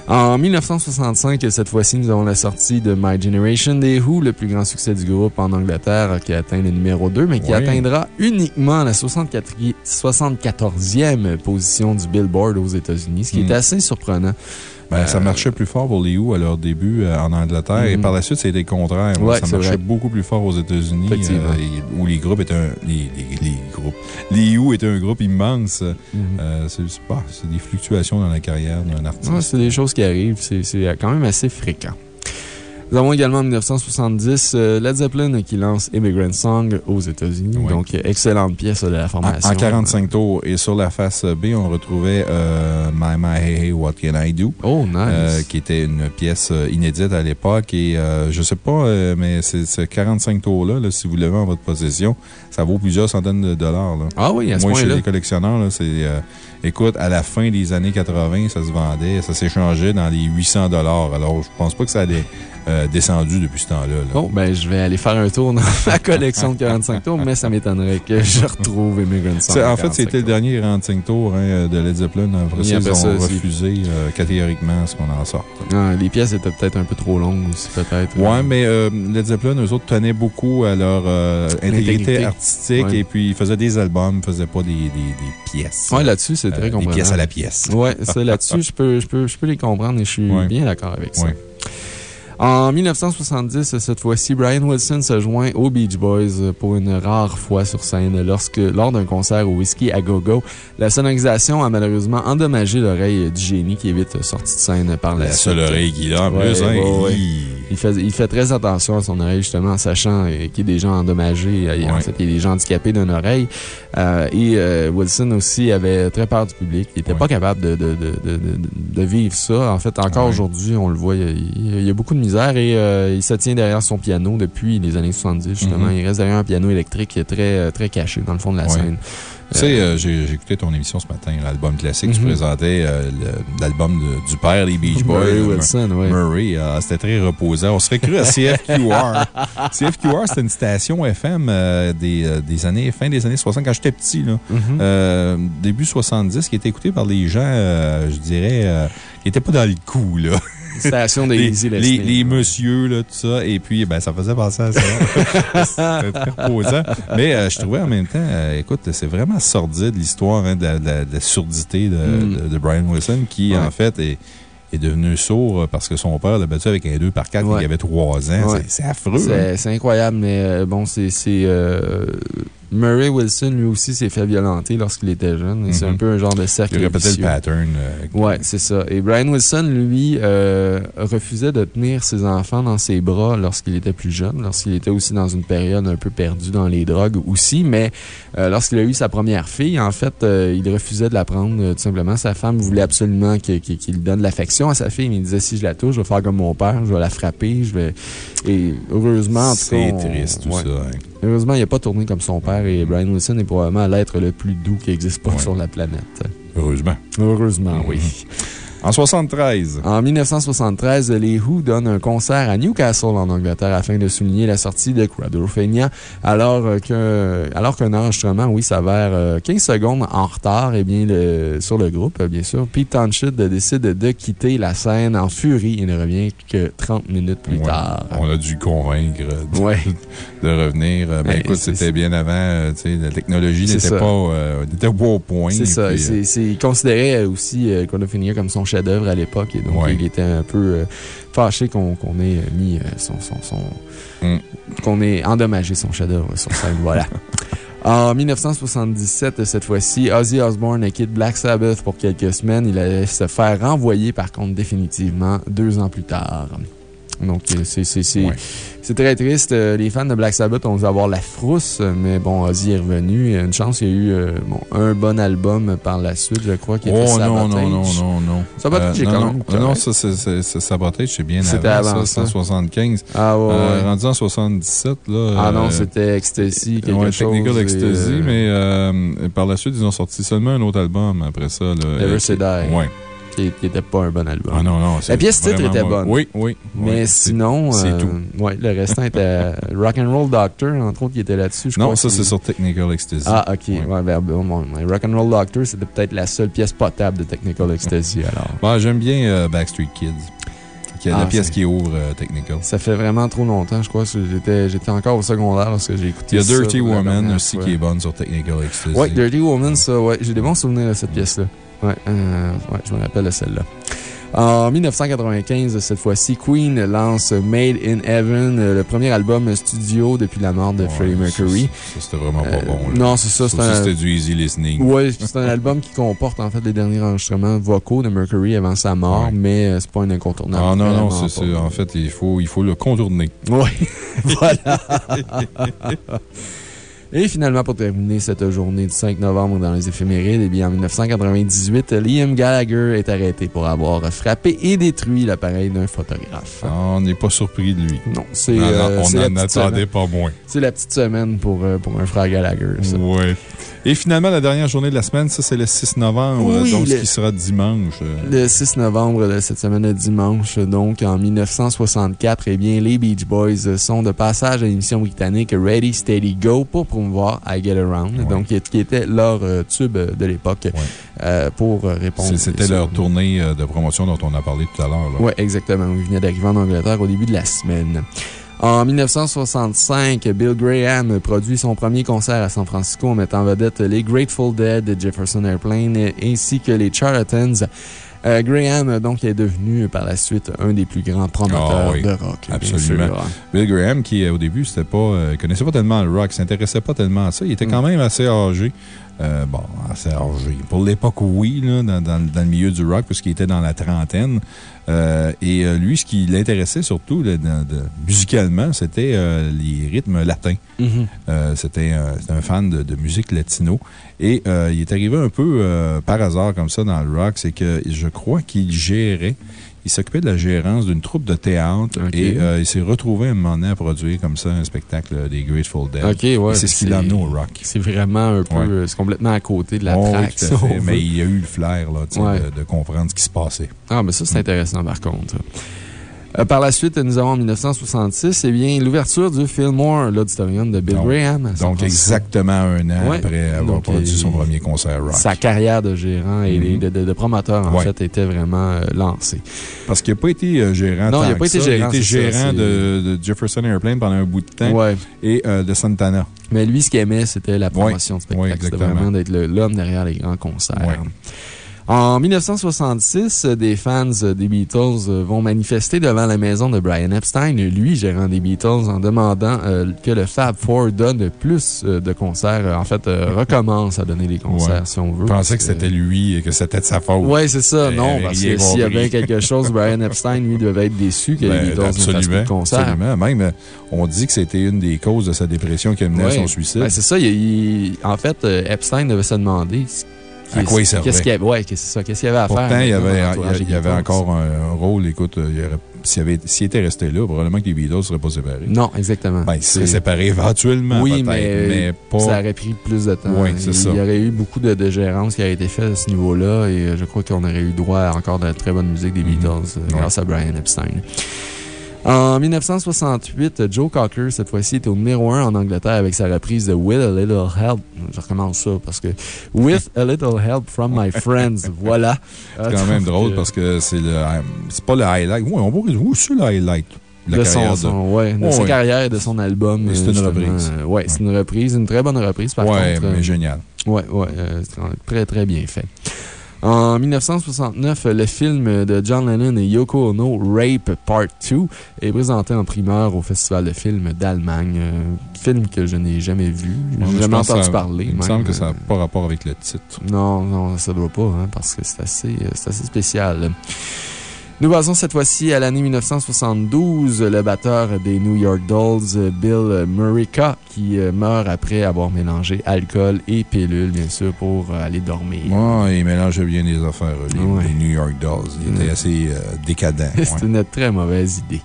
En 1965, cette fois-ci, nous avons la sortie de My Generation des Who, le plus grand succès du groupe en Angleterre, qui a atteint le numéro 2, mais qui atteindra uniquement la 64 74e position du Billboard aux États-Unis, ce qui Mm. est assez surprenant. Ben, ça Euh, marchait plus fort pour les Who à leur début euh, en Angleterre. Et Mhm. par la suite, c'était le contraire. Ouais, ça marchait vrai. beaucoup plus fort aux États-Unis, euh, où les groupes étaient un, les, les- les groupes. Les Who étaient un groupe immense. Mhm. C'est des fluctuations dans la carrière d'un artiste. Ouais, c'est des choses qui arrivent. C'est quand même assez fréquent. Nous avons également en 1970 euh, Led Zeppelin qui lance Immigrant Song aux États-Unis. Ouais. Donc, euh, excellente pièce de la formation. en 45 tours. Et sur la face B, on retrouvait euh, My My Hey Hey What Can I Do? Oh, nice. Euh, qui était une pièce euh, inédite à l'époque. Et euh, je sais pas, euh, mais ce 45 tours-là, là, si vous l'avez en votre possession, ça vaut plusieurs centaines de dollars. là. ah oui, à ce Moi, chez les collectionneurs, c'est. euh, écoute, à la fin des années 80, ça se vendait, ça s'échangeait dans les 800 Alors, je pense pas que ça allait euh, descendu depuis ce temps-là. là. Bon, ben, je vais aller faire un tour dans ma collection de 45 tours, mais ça m'étonnerait que je retrouve Immigrant Song. En fait, 45 c'était le dernier 45 tours hein, de Led Zeppelin. Après ça, ils ont ça, refusé euh, catégoriquement ce qu'on en sorte. Ah, les pièces étaient peut-être un peu trop longues aussi, peut-être. Ouais, mais euh, Led Zeppelin, eux autres, tenaient beaucoup à leur intégrité artistique Ouais. et puis ils faisaient des albums, ils faisaient pas des, des, des pièces. Ouais, là-dessus, c'est très Des compréhensible. pièces à la pièce. Ouais, ça, là-dessus, je peux, je, peux, je peux les comprendre et je suis Ouais. bien d'accord avec ça. Ouais. En 1970, cette fois-ci, Brian Wilson se joint aux Beach Boys pour une rare fois sur scène lorsque, lors d'un concert au Whisky à Go-Go. La sonorisation a malheureusement endommagé l'oreille du génie qui est vite sorti de scène par la, La suite. seule oreille qu'il a en Ouais, plus. hein, ouais, ouais. il- fait, il fait très attention à son oreille, justement, en sachant qu'il y a des gens endommagés. En fait, il y a des gens handicapés d'une oreille. Euh, et euh, Wilson aussi avait très peur du public. Il n'était pas capable de, de, de, de, de- de vivre ça. En fait, encore aujourd'hui, on le voit, il y, a, il y a beaucoup de misère et euh, il se tient derrière son piano depuis les années 70, justement. Mhm. Il reste derrière un piano électrique qui est très, euh, très caché dans le fond de la Ouais. scène. Tu sais, euh, j'ai écouté ton émission ce matin, l'album classique. Tu Mhm. présentais euh, l'album de- du père des Beach Boys. Murray Wilson, oui. Murray, euh, c'était très reposant. On serait cru à CFQR. CFQR, c'était une station FM des, des années, fin des années 60, quand j'étais petit, là. Mhm. Début 70, qui était écouté par des gens, je dirais, qui n'étaient pas dans le coup, là. Station de Les, Easy les, messieurs, là, tout ça. Et puis, ben, ça faisait penser à ça. C'était très reposant. Mais euh, je trouvais en même temps, euh, écoute, c'est vraiment sordide l'histoire hein, de, la- de la- de la surdité de, Mm. de- Brian Wilson, qui, Ouais. en fait, est, est devenu sourd parce que son père l'a battu avec un 2 par 4 quand Ouais. il avait 3 ans. Ouais. C'est- affreux. hein. C'est c'est incroyable, mais euh, bon, c'est. c'est, euh, Murray Wilson, lui aussi, s'est fait violenter lorsqu'il était jeune. C'est Mhm. un peu un genre de cercle. Il répétait le pattern. euh, Ouais, c'est ça. Et Brian Wilson, lui, euh, refusait de tenir ses enfants dans ses bras lorsqu'il était plus jeune, lorsqu'il était aussi dans une période un peu perdue dans les drogues aussi. Mais euh, lorsqu'il a eu sa première fille, en fait, euh, il refusait de la prendre, tout simplement. Sa femme voulait absolument qu'il donne de l'affection à sa fille, mais il disait si je la touche, je vais faire comme mon père, je vais la frapper, je vais. Et heureusement. C'est on- triste, tout ouais. ça. hein. Heureusement, il n'a pas tourné comme son père et Brian Wilson est probablement l'être le plus doux qui n'existe pas Ouais. sur la planète. Heureusement. Heureusement, oui. En 73. En 1973, les Who donnent un concert à Newcastle, en Angleterre, afin de souligner la sortie de Quadrophenia, alors euh, que, alors qu'un enregistrement, oui, s'avère euh, 15 secondes en retard, eh bien, le- sur le groupe, euh, bien sûr. Pete Townshend décide de quitter la scène en furie et ne revient que 30 minutes plus Ouais. tard. On a dû convaincre de, Ouais. de revenir. Euh, Ben, écoute, c'était bien avant. euh, tu sais, la technologie n'était pas, euh, au point. C'est ça. euh, C'est- considérait aussi euh, Quadrophenia comme son chef-d'œuvre à l'époque. Et donc, Ouais. il était un peu euh, fâché qu'on ait mis euh, son. son, son- Mm. qu'on ait endommagé son chef-d'œuvre sur scène. voilà. En 1977, cette fois-ci, Ozzy Osbourne quitte Black Sabbath pour quelques semaines. Il allait se faire renvoyer, par contre, définitivement, deux ans plus tard. Donc, euh, c'est Ouais. très triste. Euh, Les fans de Black Sabbath ont dû avoir la frousse, mais bon, Ozzy est revenu. Une chance, il y a eu euh, bon, un bon album par la suite, je crois, qui était Oh non, Sabotage. non, non, non, non. Sabotage, j'ai non, quand non, même non, correct. ça, c'est- Sabotage, c'est bien C'était avant, avant ça, ça. 175. Ah ouais, Euh, ouais. rendu en 77, là. Ah non, euh, c'était Ecstasy, quelque ouais, chose. Technical Ecstasy, euh, mais euh, par la suite, ils ont sorti seulement un autre album après ça. Là, Never Euh, Say Die. Ouais. Qui qui était pas un bon album. Ah non, non. La pièce titre était bon. bonne. Oui, oui. Mais sinon, c'est euh, tout. ouais, le restant était Rock'n'Roll Doctor, entre autres, qui était là-dessus. Non, ça, c'est sur Technical Ecstasy. Ah, ok. Ouais. Ouais, ben, bon, bon, ouais, Rock'n'Roll Doctor, c'était peut-être la seule pièce potable de Technical Ecstasy, alors. J'aime bien euh, Backstreet Kids. Qui est Ah, la pièce qui ouvre euh, Technical. Ça fait vraiment trop longtemps, je crois. J'étais encore au secondaire lorsque j'ai écouté Il y a ça Dirty Woman aussi fois. qui est bonne sur Technical Ecstasy. Ouais, Dirty Woman, ça, ouais. J'ai des bons souvenirs de cette pièce-là. Ouais, euh, ouais, je me rappelle de celle-là. En 1995, cette fois-ci, Queen lance Made in Heaven, euh, le premier album studio depuis la mort de Ouais, Freddie Mercury. Ça, c'était vraiment pas Euh, bon. non, c'est ça, un- c'était du easy listening. Ouais, c'est un album qui comporte en fait les derniers enregistrements vocaux de Mercury avant sa mort, Ouais. mais euh, c'est pas un incontournable. Ah non, non, c'est- en fait, il faut, il faut le contourner. Oui, voilà. Et finalement, pour terminer cette journée du 5 novembre dans les éphémérides, eh bien, en 1998, Liam Gallagher est arrêté pour avoir frappé et détruit l'appareil d'un photographe. On n'est pas surpris de lui. Non, c'est On euh, on n'en attendait semaine. pas moins. C'est la petite semaine pour, euh, pour un frère Gallagher. ça. Ouais. Et finalement, la dernière journée de la semaine, ça, c'est le 6 novembre, Oui, donc le- ce qui sera dimanche. euh, Le 6 novembre de cette semaine dimanche, donc en 1964, eh bien, les Beach Boys sont de passage à l'émission britannique Ready, Steady, Go pour promouvoir I Get Around, Ouais. donc qui, était leur euh, tube de l'époque euh, pour répondre. C'était leur tournée euh, de promotion dont on a parlé tout à l'heure. Oui, exactement. Ils venaient d'arriver en Angleterre au début de la semaine. En 1965, Bill Graham produit son premier concert à San Francisco en mettant en vedette les Grateful Dead, Jefferson Airplane ainsi que les Charlatans. Euh, Graham, donc, est devenu par la suite un des plus grands promoteurs Ah oui, de rock. Absolument. sûr. Bill Graham, qui au début, c'était pas, euh, connaissait pas tellement le rock, s'intéressait pas tellement à ça. Il était quand même assez âgé. Euh, bon, assez âgé. Pour l'époque, oui, là, dans, dans- dans le milieu du rock, parce qu'il était dans la trentaine. Euh, et euh, lui, ce qui l'intéressait surtout, là, dans- de- musicalement, c'était euh, les rythmes latins. Mhm. Euh, C'était un, fan de, de musique latino. Et il est arrivé un peu par hasard comme ça dans le rock. C'est que je crois qu'il gérait, il s'occupait de la gérance d'une troupe de théâtre. Et euh, il s'est retrouvé à un moment donné à produire comme ça un spectacle des Grateful Dead. Ouais. C'est ce qui l'a amené au rock. C'est vraiment un peu. Ouais. euh, C'est complètement à côté de la Oh, track. fait. Mais il a eu le flair là, de, de comprendre ce qui se passait. Ah, mais ça, c'est intéressant par contre. Euh, par la suite, nous avons en 1966, eh bien, l'ouverture du Fillmore, l'auditorium de Bill Donc- Graham. Donc, exactement un an Ouais. après avoir Donc, produit son premier concert rock. Sa carrière de gérant et Mhm. de, de- de promoteur, en Ouais. fait, était vraiment euh, lancée. Parce qu'il n'a pas été euh, gérant. Non, il a pas été ça. gérant, Il a été ça, gérant de, de Jefferson Airplane pendant un bout de temps Ouais. et de Santana. Mais lui, ce qu'il aimait, c'était la promotion de spectacle. C'était vraiment d'être l'homme derrière les grands concerts. En 1966, des fans des Beatles vont manifester devant la maison de Brian Epstein, lui, gérant des Beatles, en demandant euh, que le Fab Four donne plus euh, de concerts. En fait, euh, recommence à donner des concerts, si on veut. Je pensais que c'était lui et que c'était de sa faute. Oui, c'est ça. Non, parce que s'il y avait quelque chose, Brian Epstein, lui, devait être déçu que les Ben, Beatles ne fassent plus de concerts. Absolument. Même, on dit que c'était une des causes de sa dépression qui a mené à son suicide. Ben, c'est ça. il- il- en fait, Epstein devait se demander À quoi il servait? Qu'est-ce qu'il y avait, ouais, c'est ça, qu'est-ce qu'il y avait à Pourtant, faire. il y avait, il y avait encore un, rôle. Écoute, il aurait- s'il était resté là, probablement que les Beatles ne seraient pas séparés. Non, exactement. Ben, ils seraient séparés éventuellement. Oui, mais, mais pas. ça aurait pris plus de temps. Oui, c'est il, ça. Il y aurait eu beaucoup de, de gérance qui a été faite à ce niveau-là et euh, je crois qu'on aurait eu droit à encore de la très bonne musique des Beatles euh, Mhm. Ouais. grâce à Brian Epstein. En 1968, Joe Cocker, cette fois-ci, était au numéro 1 en Angleterre avec sa reprise de With a Little Help. Je recommence ça parce que With a Little Help from My Friends. Voilà. C'est quand même drôle parce que c'est pas le highlight. Oui, on va où c'est le highlight de son, ouais, Ouais, sa ouais. carrière et de son album. Mais c'est une reprise. ouais, c'est une reprise, une très bonne reprise par Ouais, contre. mais euh, génial. Ouais, ouais, euh, très, très bien fait. En 1969, le film de John Lennon et Yoko Ono, Rape Part 2, est présenté en primeur au Festival de films d'Allemagne. Euh, film que je n'ai jamais vu. Jamais entendu ça- parler. Il me semble que ça n'a pas rapport avec le titre. Non, non, ça doit pas, hein, parce que c'est assez, euh, c'est assez spécial. Nous passons cette fois-ci à l'année 1972. Le batteur des New York Dolls, euh, Bill Murica, qui euh, meurt après avoir mélangé alcool et pilule, bien sûr, pour euh, aller dormir. Ouais, il mélangeait bien les affaires, les, Ouais. les New York Dolls. Il était Ouais. assez euh, décadent. C'est ouais. une très mauvaise idée.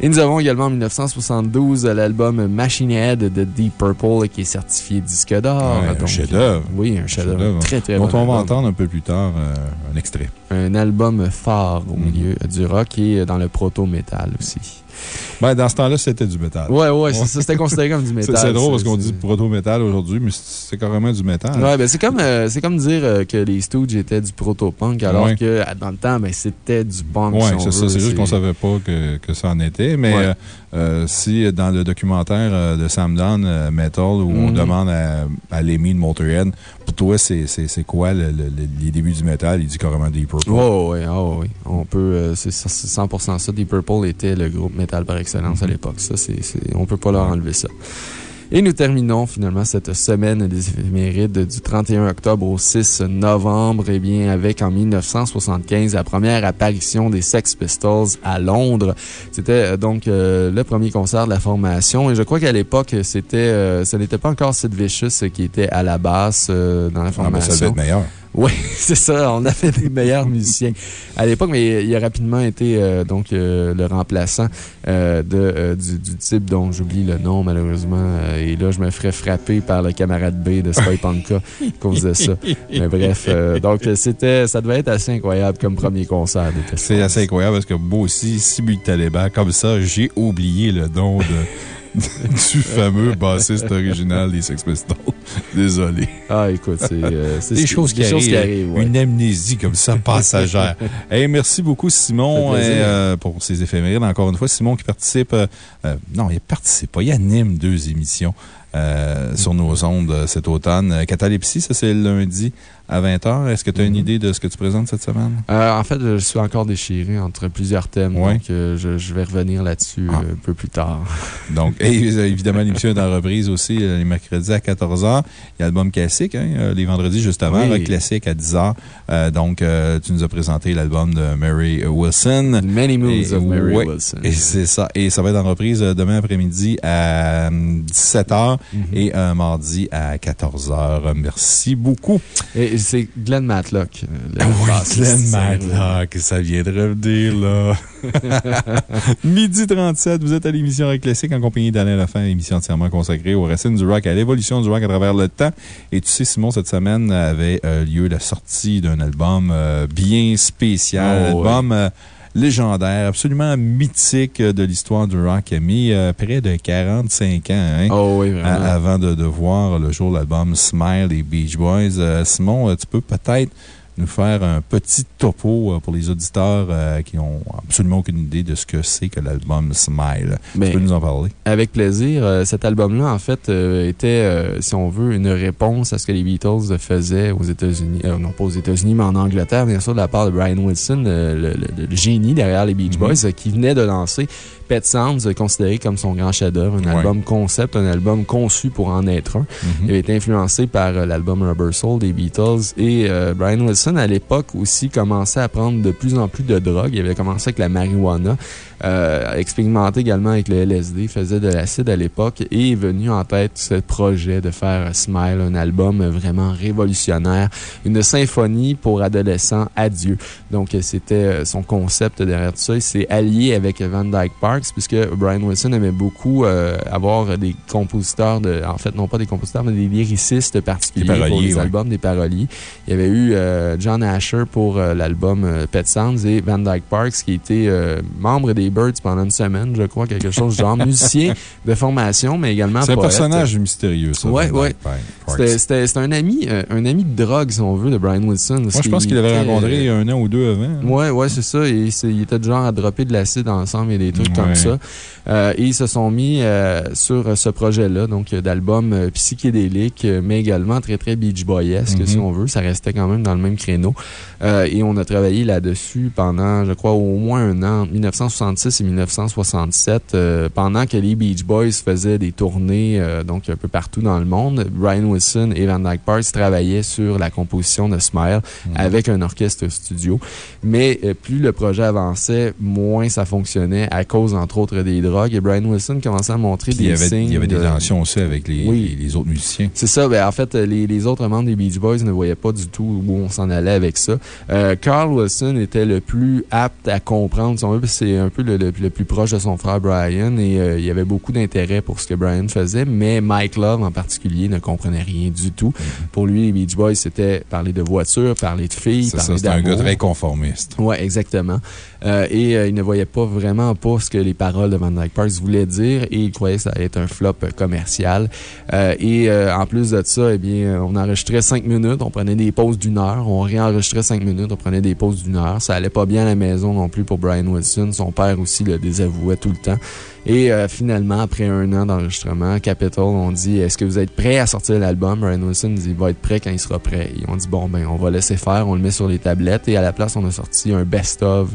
Et nous avons également en 1972 l'album Machine Head de Deep Purple qui est certifié disque d'or. Ouais, un chef-d'œuvre. Oui, un chef-d'œuvre. Très, très Dont bon on va album. entendre un peu plus tard euh, un extrait. Un album phare au Mhm. milieu du rock et dans le proto-metal aussi. Ben, dans ce temps-là, c'était du métal. C'est ça, c'était considéré comme du métal. c'est drôle parce qu'on dit proto-métal aujourd'hui, mais c'est carrément du métal. Ouais, ben c'est comme, euh, c'est comme dire euh, que les Stooges étaient du proto-punk, alors Ouais. que dans le temps, ben, c'était du punk. Oui, si c'est ça. C'est juste qu'on savait pas que, que ça en était. Mais Ouais. euh, euh, si dans le documentaire euh, de Sam Dunn, euh, Metal, où on Mhm. demande à, à Lemmy de Motorhead, pour toi, c'est c'est- c'est quoi le- le- le- les débuts du métal? Il dit carrément Deep Purple. Oh, oui, oh, oui. On peut, euh, c'est c'est 100% ça. Deep Purple était le groupe métal par excellence Mhm. à l'époque. Ça, c'est, c'est- on peut pas leur enlever ça. Et nous terminons finalement cette semaine des éphémérides du 31 octobre au 6 novembre, eh bien, avec en 1975 la première apparition des Sex Pistols à Londres. C'était euh, donc euh, le premier concert de la formation et je crois qu'à l'époque, c'était, euh, ce n'était pas encore Sid Vicious qui était à la basse euh, dans la Ah, ben, formation. ça devait être meilleur. Oui, c'est ça. On avait des meilleurs musiciens à l'époque, mais il a rapidement été euh, donc euh, le remplaçant euh, de, euh, du, du type dont j'oublie le nom, malheureusement. Euh, et là, je me ferais frapper par le camarade B de Spy Panka à cause de ça. Mais bref, euh, donc c'était, ça devait être assez incroyable comme premier concert. C'est assez incroyable parce que moi aussi, Taliban, comme ça, j'ai oublié le nom de, du fameux bassiste original des Sex Pistols. Désolé. Ah, écoute, c'est euh, Des choses qui arrivent. ouais. Une amnésie comme ça, passagère. Hey, merci beaucoup, Simon, euh, pour ces éphémérides. Encore une fois, Simon qui participe. euh, euh, non, il participe pas. Il anime deux émissions euh, sur nos ondes euh, cet automne. Euh, Catalepsie, ça, c'est le lundi à 20h. Est-ce que tu as une Mhm. idée de ce que tu présentes cette semaine? Euh, en fait, je suis encore déchiré entre plusieurs thèmes, Ouais. donc euh, je, je vais revenir là-dessus Ah. euh, un peu plus tard. Donc, et, évidemment, l'émission est en reprise aussi les mercredis à 14h. Il y a l'album classique, hein, les vendredis juste avant, Oui. rock classique à 10h. Euh, donc, tu nous as présenté l'album de Mary Wilson. Many Moons Et- of Mary ouais, Wilson. Et c'est ça. Et ça va être en reprise demain après-midi à 17h Mhm. et mardi à 14h. Merci beaucoup. Et c'est Glenn Matlock. euh, le Ah oui, bassiste. Glenn Matlock, ça vient de revenir, là. Midi 37, vous êtes à l'émission Rock Classique en compagnie d'Alain Lefebvre, émission entièrement consacrée aux racines du rock, à l'évolution du rock à travers le temps. Et tu sais, Simon, cette semaine avait euh, lieu la sortie d'un album euh, bien spécial, Oh, album légendaire, absolument mythique de l'histoire du rock, a mis euh, près de 45 ans, hein, Oh oui, à- vraiment. avant de, de voir le jour l'album Smile des Beach Boys. Euh, Simon, euh, tu peux peut-être nous faire un petit topo pour les auditeurs qui n'ont absolument aucune idée de ce que c'est que l'album Smile. tu Ben, peux nous en parler? Avec plaisir. Euh, cet album-là, en fait, euh, était, euh, si on veut, une réponse à ce que les Beatles faisaient aux États-Unis. euh, non, pas aux États-Unis, mais en Angleterre, bien sûr, de la part de Brian Wilson, euh, le, le- le génie derrière les Beach Boys, euh, qui venait de lancer Pet Sounds, euh, considéré comme son grand chef-d'œuvre, un Ouais. album concept, un album conçu pour en être un. Il avait été influencé par euh, l'album Rubber Soul des Beatles et euh, Brian Wilson, à l'époque aussi, commençait à prendre de plus en plus de drogue. Il avait commencé avec la marijuana, euh, expérimenté également avec le LSD, faisait de l'acide à l'époque et est venu en tête ce projet de faire Smile, un album vraiment révolutionnaire, une symphonie pour adolescents adieu. Donc, c'était euh, son concept derrière tout ça. Il s'est allié avec Van Dyke Parks puisque Brian Wilson aimait beaucoup euh, avoir des compositeurs, de, en fait, non pas des compositeurs, mais des lyricistes particuliers Des pour les ouais. albums, des paroliers. Il y avait eu euh, John Asher pour l'album Pet Sounds et Van Dyke Parks qui était membre des Birds pendant une semaine, je crois, quelque chose genre musicien de formation, mais également C'est un personnage mystérieux, ça. Dyke Parks. C'était- un ami, euh, un ami de drogue, si on veut, de Brian Wilson. Moi, je pense qu'il l'avait rencontré un an ou deux avant. Ouais, ouais, c'est ça. Et ils étaient du genre à dropper de l'acide ensemble et des trucs Ouais. comme ça. Euh, et ils se sont mis euh, sur euh, ce projet-là, donc euh, d'album euh, psychédélique, euh, mais également très, très Beach Boyesque, si on veut. Ça restait quand même dans le même créneau. Euh, et on a travaillé là-dessus pendant, je crois, au moins un an, entre 1966 et 1967, euh, pendant que les Beach Boys faisaient des tournées, euh, donc un peu partout dans le monde. Brian Wilson et Van Dyke Parks travaillaient sur la composition de Smile Mhm. avec un orchestre studio. Mais euh, plus le projet avançait, moins ça fonctionnait à cause, entre autres, des drogues. Et Brian Wilson commençait à montrer Puis il y des avait, signes. il y avait des de- tensions aussi avec les, Oui. les, les autres musiciens. c'est ça. Ben, en fait, les, les autres membres des Beach Boys ne voyaient pas du tout où on s'en allait avec ça. Euh, Carl Wilson était le plus apte à comprendre, si on veut, c'est un peu le, le- le plus proche de son frère Brian et euh, il y avait beaucoup d'intérêt pour ce que Brian faisait, mais Mike Love en particulier ne comprenait rien du tout. Pour lui, les Beach Boys, c'était parler de voitures, parler de filles, parler c'est un gars d'amour. très conformiste. Oui, exactement. Euh, et euh, il ne voyait pas vraiment pas ce que les paroles de Van Dyke Parks voulaient dire et il croyait que ça allait être un flop commercial. Euh, et en plus de ça, eh bien, on enregistrait cinq minutes, on prenait des pauses d'une heure, on réenregistrait cinq minutes, on prenait des pauses d'une heure. Ça allait pas bien à la maison non plus pour Brian Wilson. Son père aussi le désavouait tout le temps. Et euh, finalement, après un an d'enregistrement, Capitol, on dit Est-ce que vous êtes prêt à sortir l'album? Brian Wilson dit Il va être prêt quand il sera prêt. Et on dit Bon, ben, on va laisser faire, on le met sur les tablettes. Et à la place, on a sorti un best-of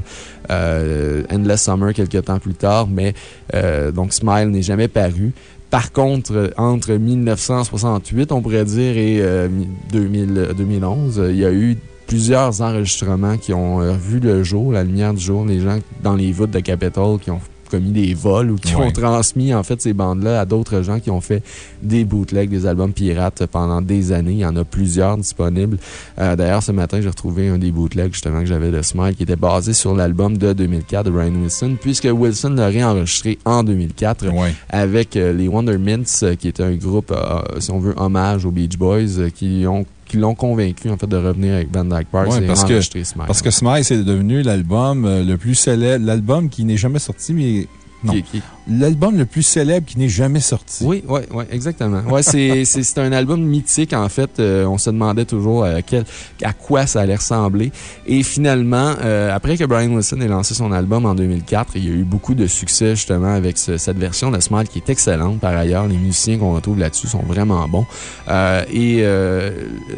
euh, Endless Summer quelques temps plus tard. Mais euh, donc, Smile n'est jamais paru. Par contre, entre 1968, on pourrait dire, et euh, mi- 2000, euh, 2011, euh, il y a eu plusieurs enregistrements qui ont vu le jour, la lumière du jour, les gens dans les voûtes de Capitol qui ont commis des vols ou qui Ouais. ont transmis en fait ces bandes-là à d'autres gens qui ont fait des bootlegs, des albums pirates pendant des années. Il y en a plusieurs disponibles. Euh, D'ailleurs, ce matin, j'ai retrouvé un des bootlegs justement que j'avais de Smile qui était basé sur l'album de 2004 de Brian Wilson, puisque Wilson l'a réenregistré en 2004 Ouais. avec euh, les Wonder Mints, euh, qui était un groupe, euh, si on veut, hommage aux Beach Boys, qui ont qui l'ont convaincu, en fait, de revenir avec Van Dyke Parks Ouais, parce que- Smile. Parce que Smile, c'est devenu l'album euh, le plus célèbre, l'album qui n'est jamais sorti, mais. Non. Qui- qui- L'album le plus célèbre qui n'est jamais sorti. Oui, oui, oui, exactement. Ouais, c'est- un album mythique, en fait. Euh, on se demandait toujours euh, quel- à quoi ça allait ressembler. Et finalement, euh, après que Brian Wilson ait lancé son album en 2004, il y a eu beaucoup de succès, justement, avec ce- cette version de Smile qui est excellente, par ailleurs. Les musiciens qu'on retrouve là-dessus sont vraiment bons. Euh, et euh,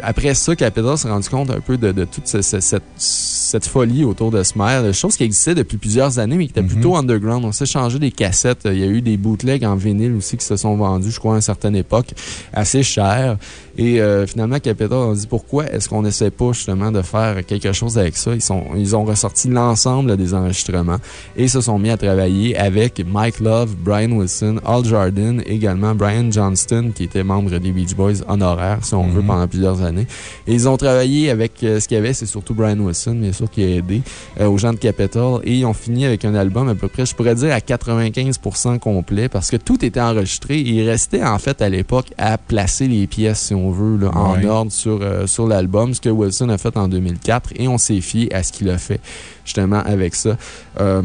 après ça, Capitol s'est rendu compte un peu de, de toute ce- ce- cette, cette folie autour de Smile, chose qui existait depuis plusieurs années, mais qui était Mhm. plutôt underground. On s'est changé des cassettes. Il y a eu des bootlegs en vinyle aussi qui se sont vendus, je crois, à une certaine époque, assez cher. Et euh, finalement, Capitol a dit pourquoi est-ce qu'on n'essaie pas justement de faire quelque chose avec ça? Ils, sont, ils ont ressorti l'ensemble des enregistrements et se sont mis à travailler avec Mike Love, Brian Wilson, Al Jardin, également Brian Johnston, qui était membre des Beach Boys honoraires, si on veut, Mhm. pendant plusieurs années. Et ils ont travaillé avec euh, ce qu'il y avait, c'est surtout Brian Wilson, bien sûr, qui a aidé euh, aux gens de Capitol. Et ils ont fini avec un album à peu près, je pourrais dire, à 95% complet parce que tout était enregistré. Et il restait, en fait, à l'époque, à placer les pièces, si on veut, là, en ordre sur, euh, sur l'album, ce que Wilson a fait en 2004. Et on s'est fié à ce qu'il a fait, justement, avec ça. Euh,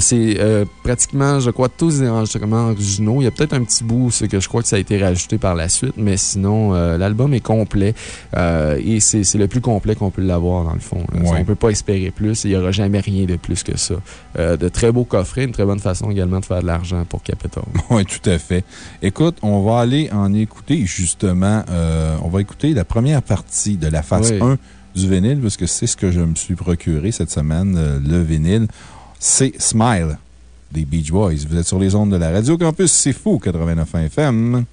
C'est euh, pratiquement, je crois, tous des enregistrements originaux. Il y a peut-être un petit bout, c'est que je crois que ça a été rajouté par la suite, mais sinon, euh, l'album est complet euh, et c'est le plus complet qu'on peut l'avoir, dans le fond. Ouais. On ne peut pas espérer plus. Il n'y aura jamais rien de plus que ça. Euh, de très beaux coffrets, une très bonne façon également de faire de l'argent pour Capitol. Oui, tout à fait. Écoute, on va aller en écouter justement. euh, on va écouter la première partie de la Oui. 1 du vinyle, parce que c'est ce que je me suis procuré cette semaine, le vinyle. C'est Smile des Beach Boys. Vous êtes sur les ondes de la Radio Campus, c'est fou, 89 FM.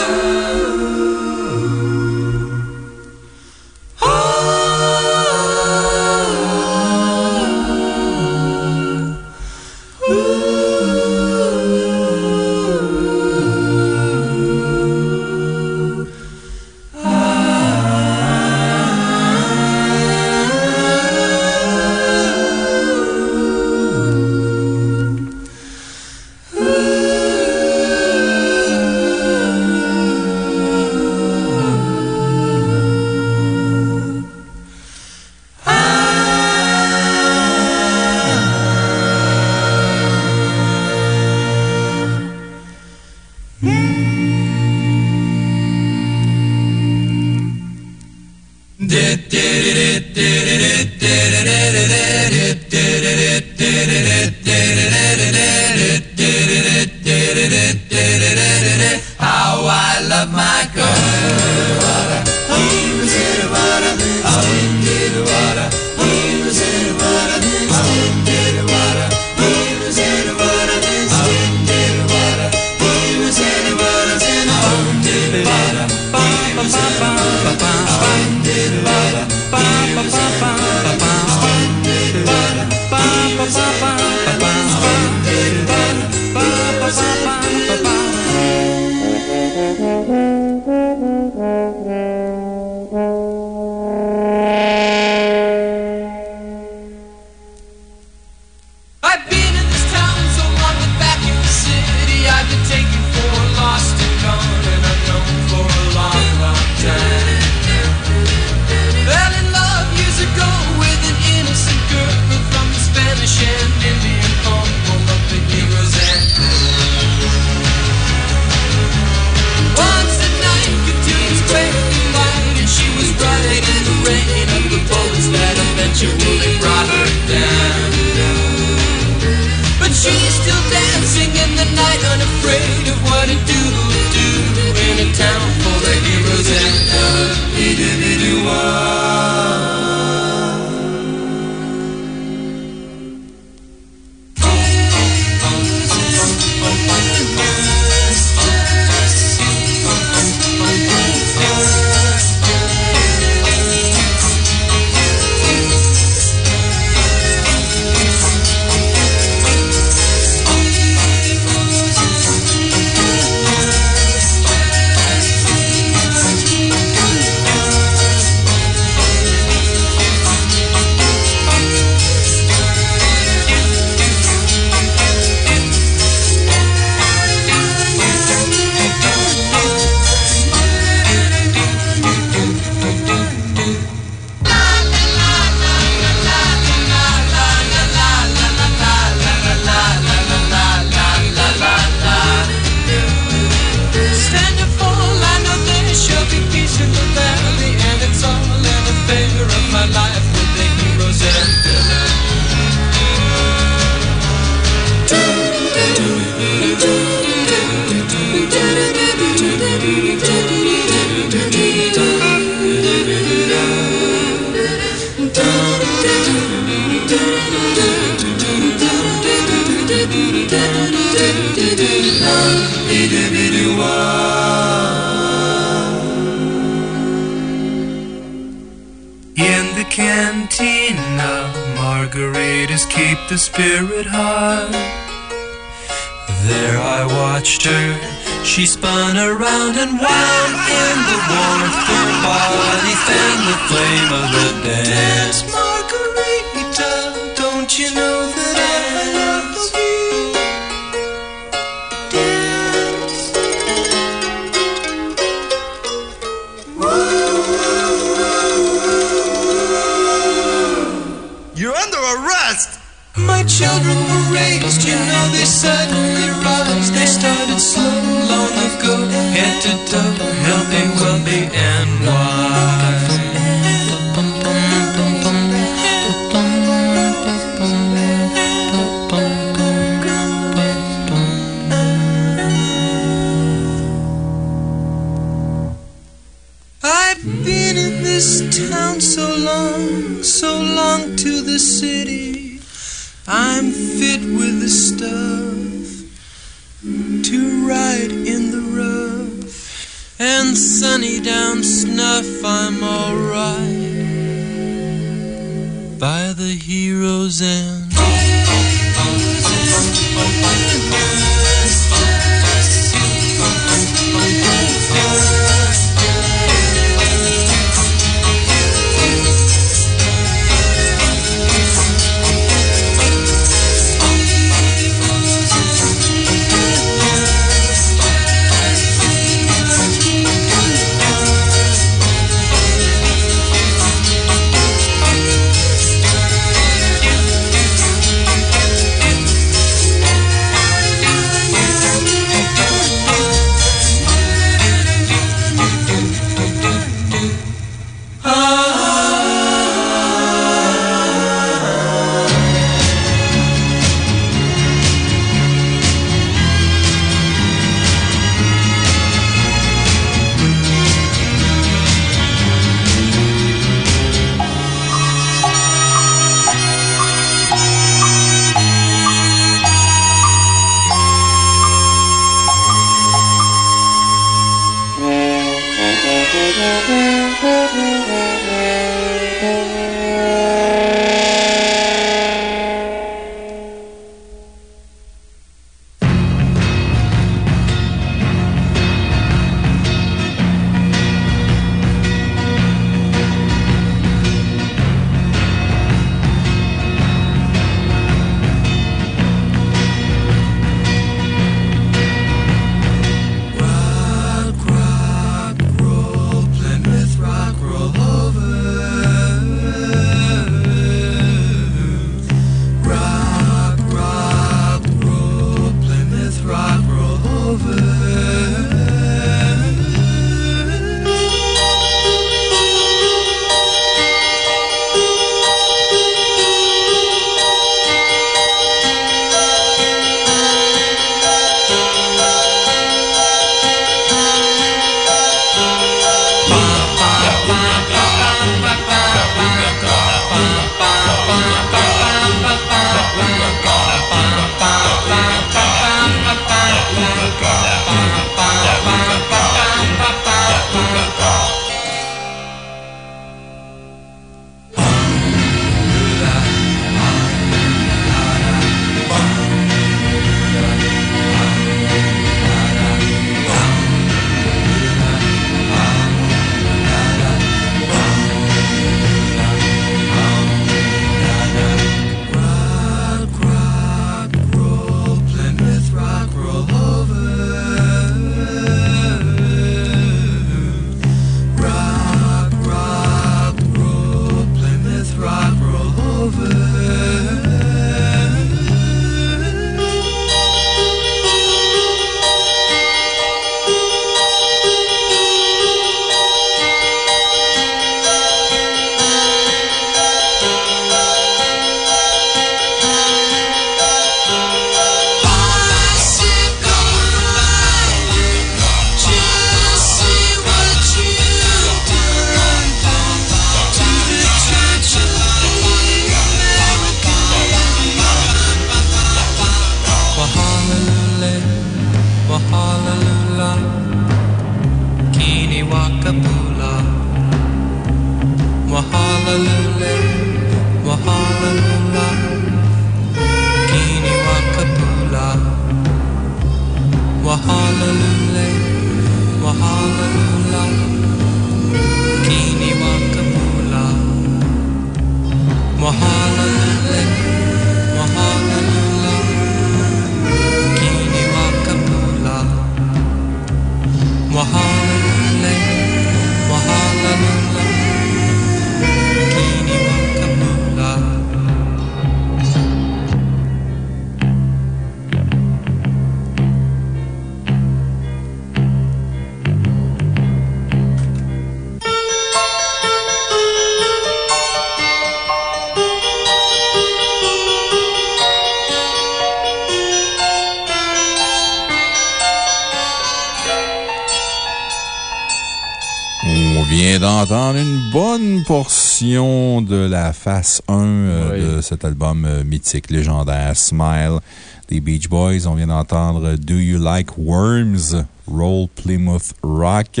Face 1 euh, de cet album euh, mythique, légendaire, Smile des Beach Boys. On vient d'entendre Do You Like Worms? Roll Plymouth Rock.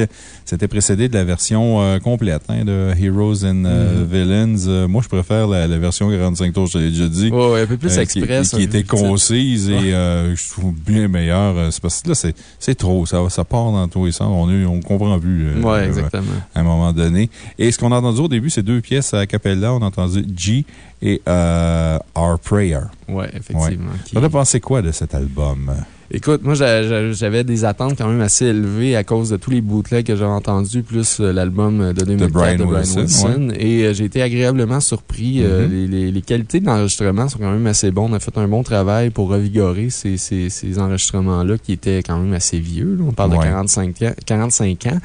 C'était précédé de la version euh, complète hein, de Heroes and euh, mm-hmm. Villains. Euh, moi, je préfère la, version 45 tours, je l'ai déjà dit. un peu plus express. Qui, était concise et je trouve bien meilleure. C'est parce que là, c'est trop. Ça, ça part dans tous les sens. On ne comprend plus. oui, exactement. À un moment donné. Et ce qu'on a entendu au début, c'est deux pièces à Capella. On a entendu G et Our Prayer. Oui, effectivement. Tu as pensé quoi de cet album? Écoute, moi, j'avais des attentes quand même assez élevées à cause de tous les bootlegs que j'avais entendus, plus euh, l'album de 2004 de Brian, Wilson. Et euh, j'ai été agréablement surpris. Euh, mm-hmm. les, les, qualités d'enregistrement sont quand même assez bonnes. On a fait un bon travail pour revigorer ces, ces, ces enregistrements-là qui étaient quand même assez vieux. On parle de 45 ans. 45 ans.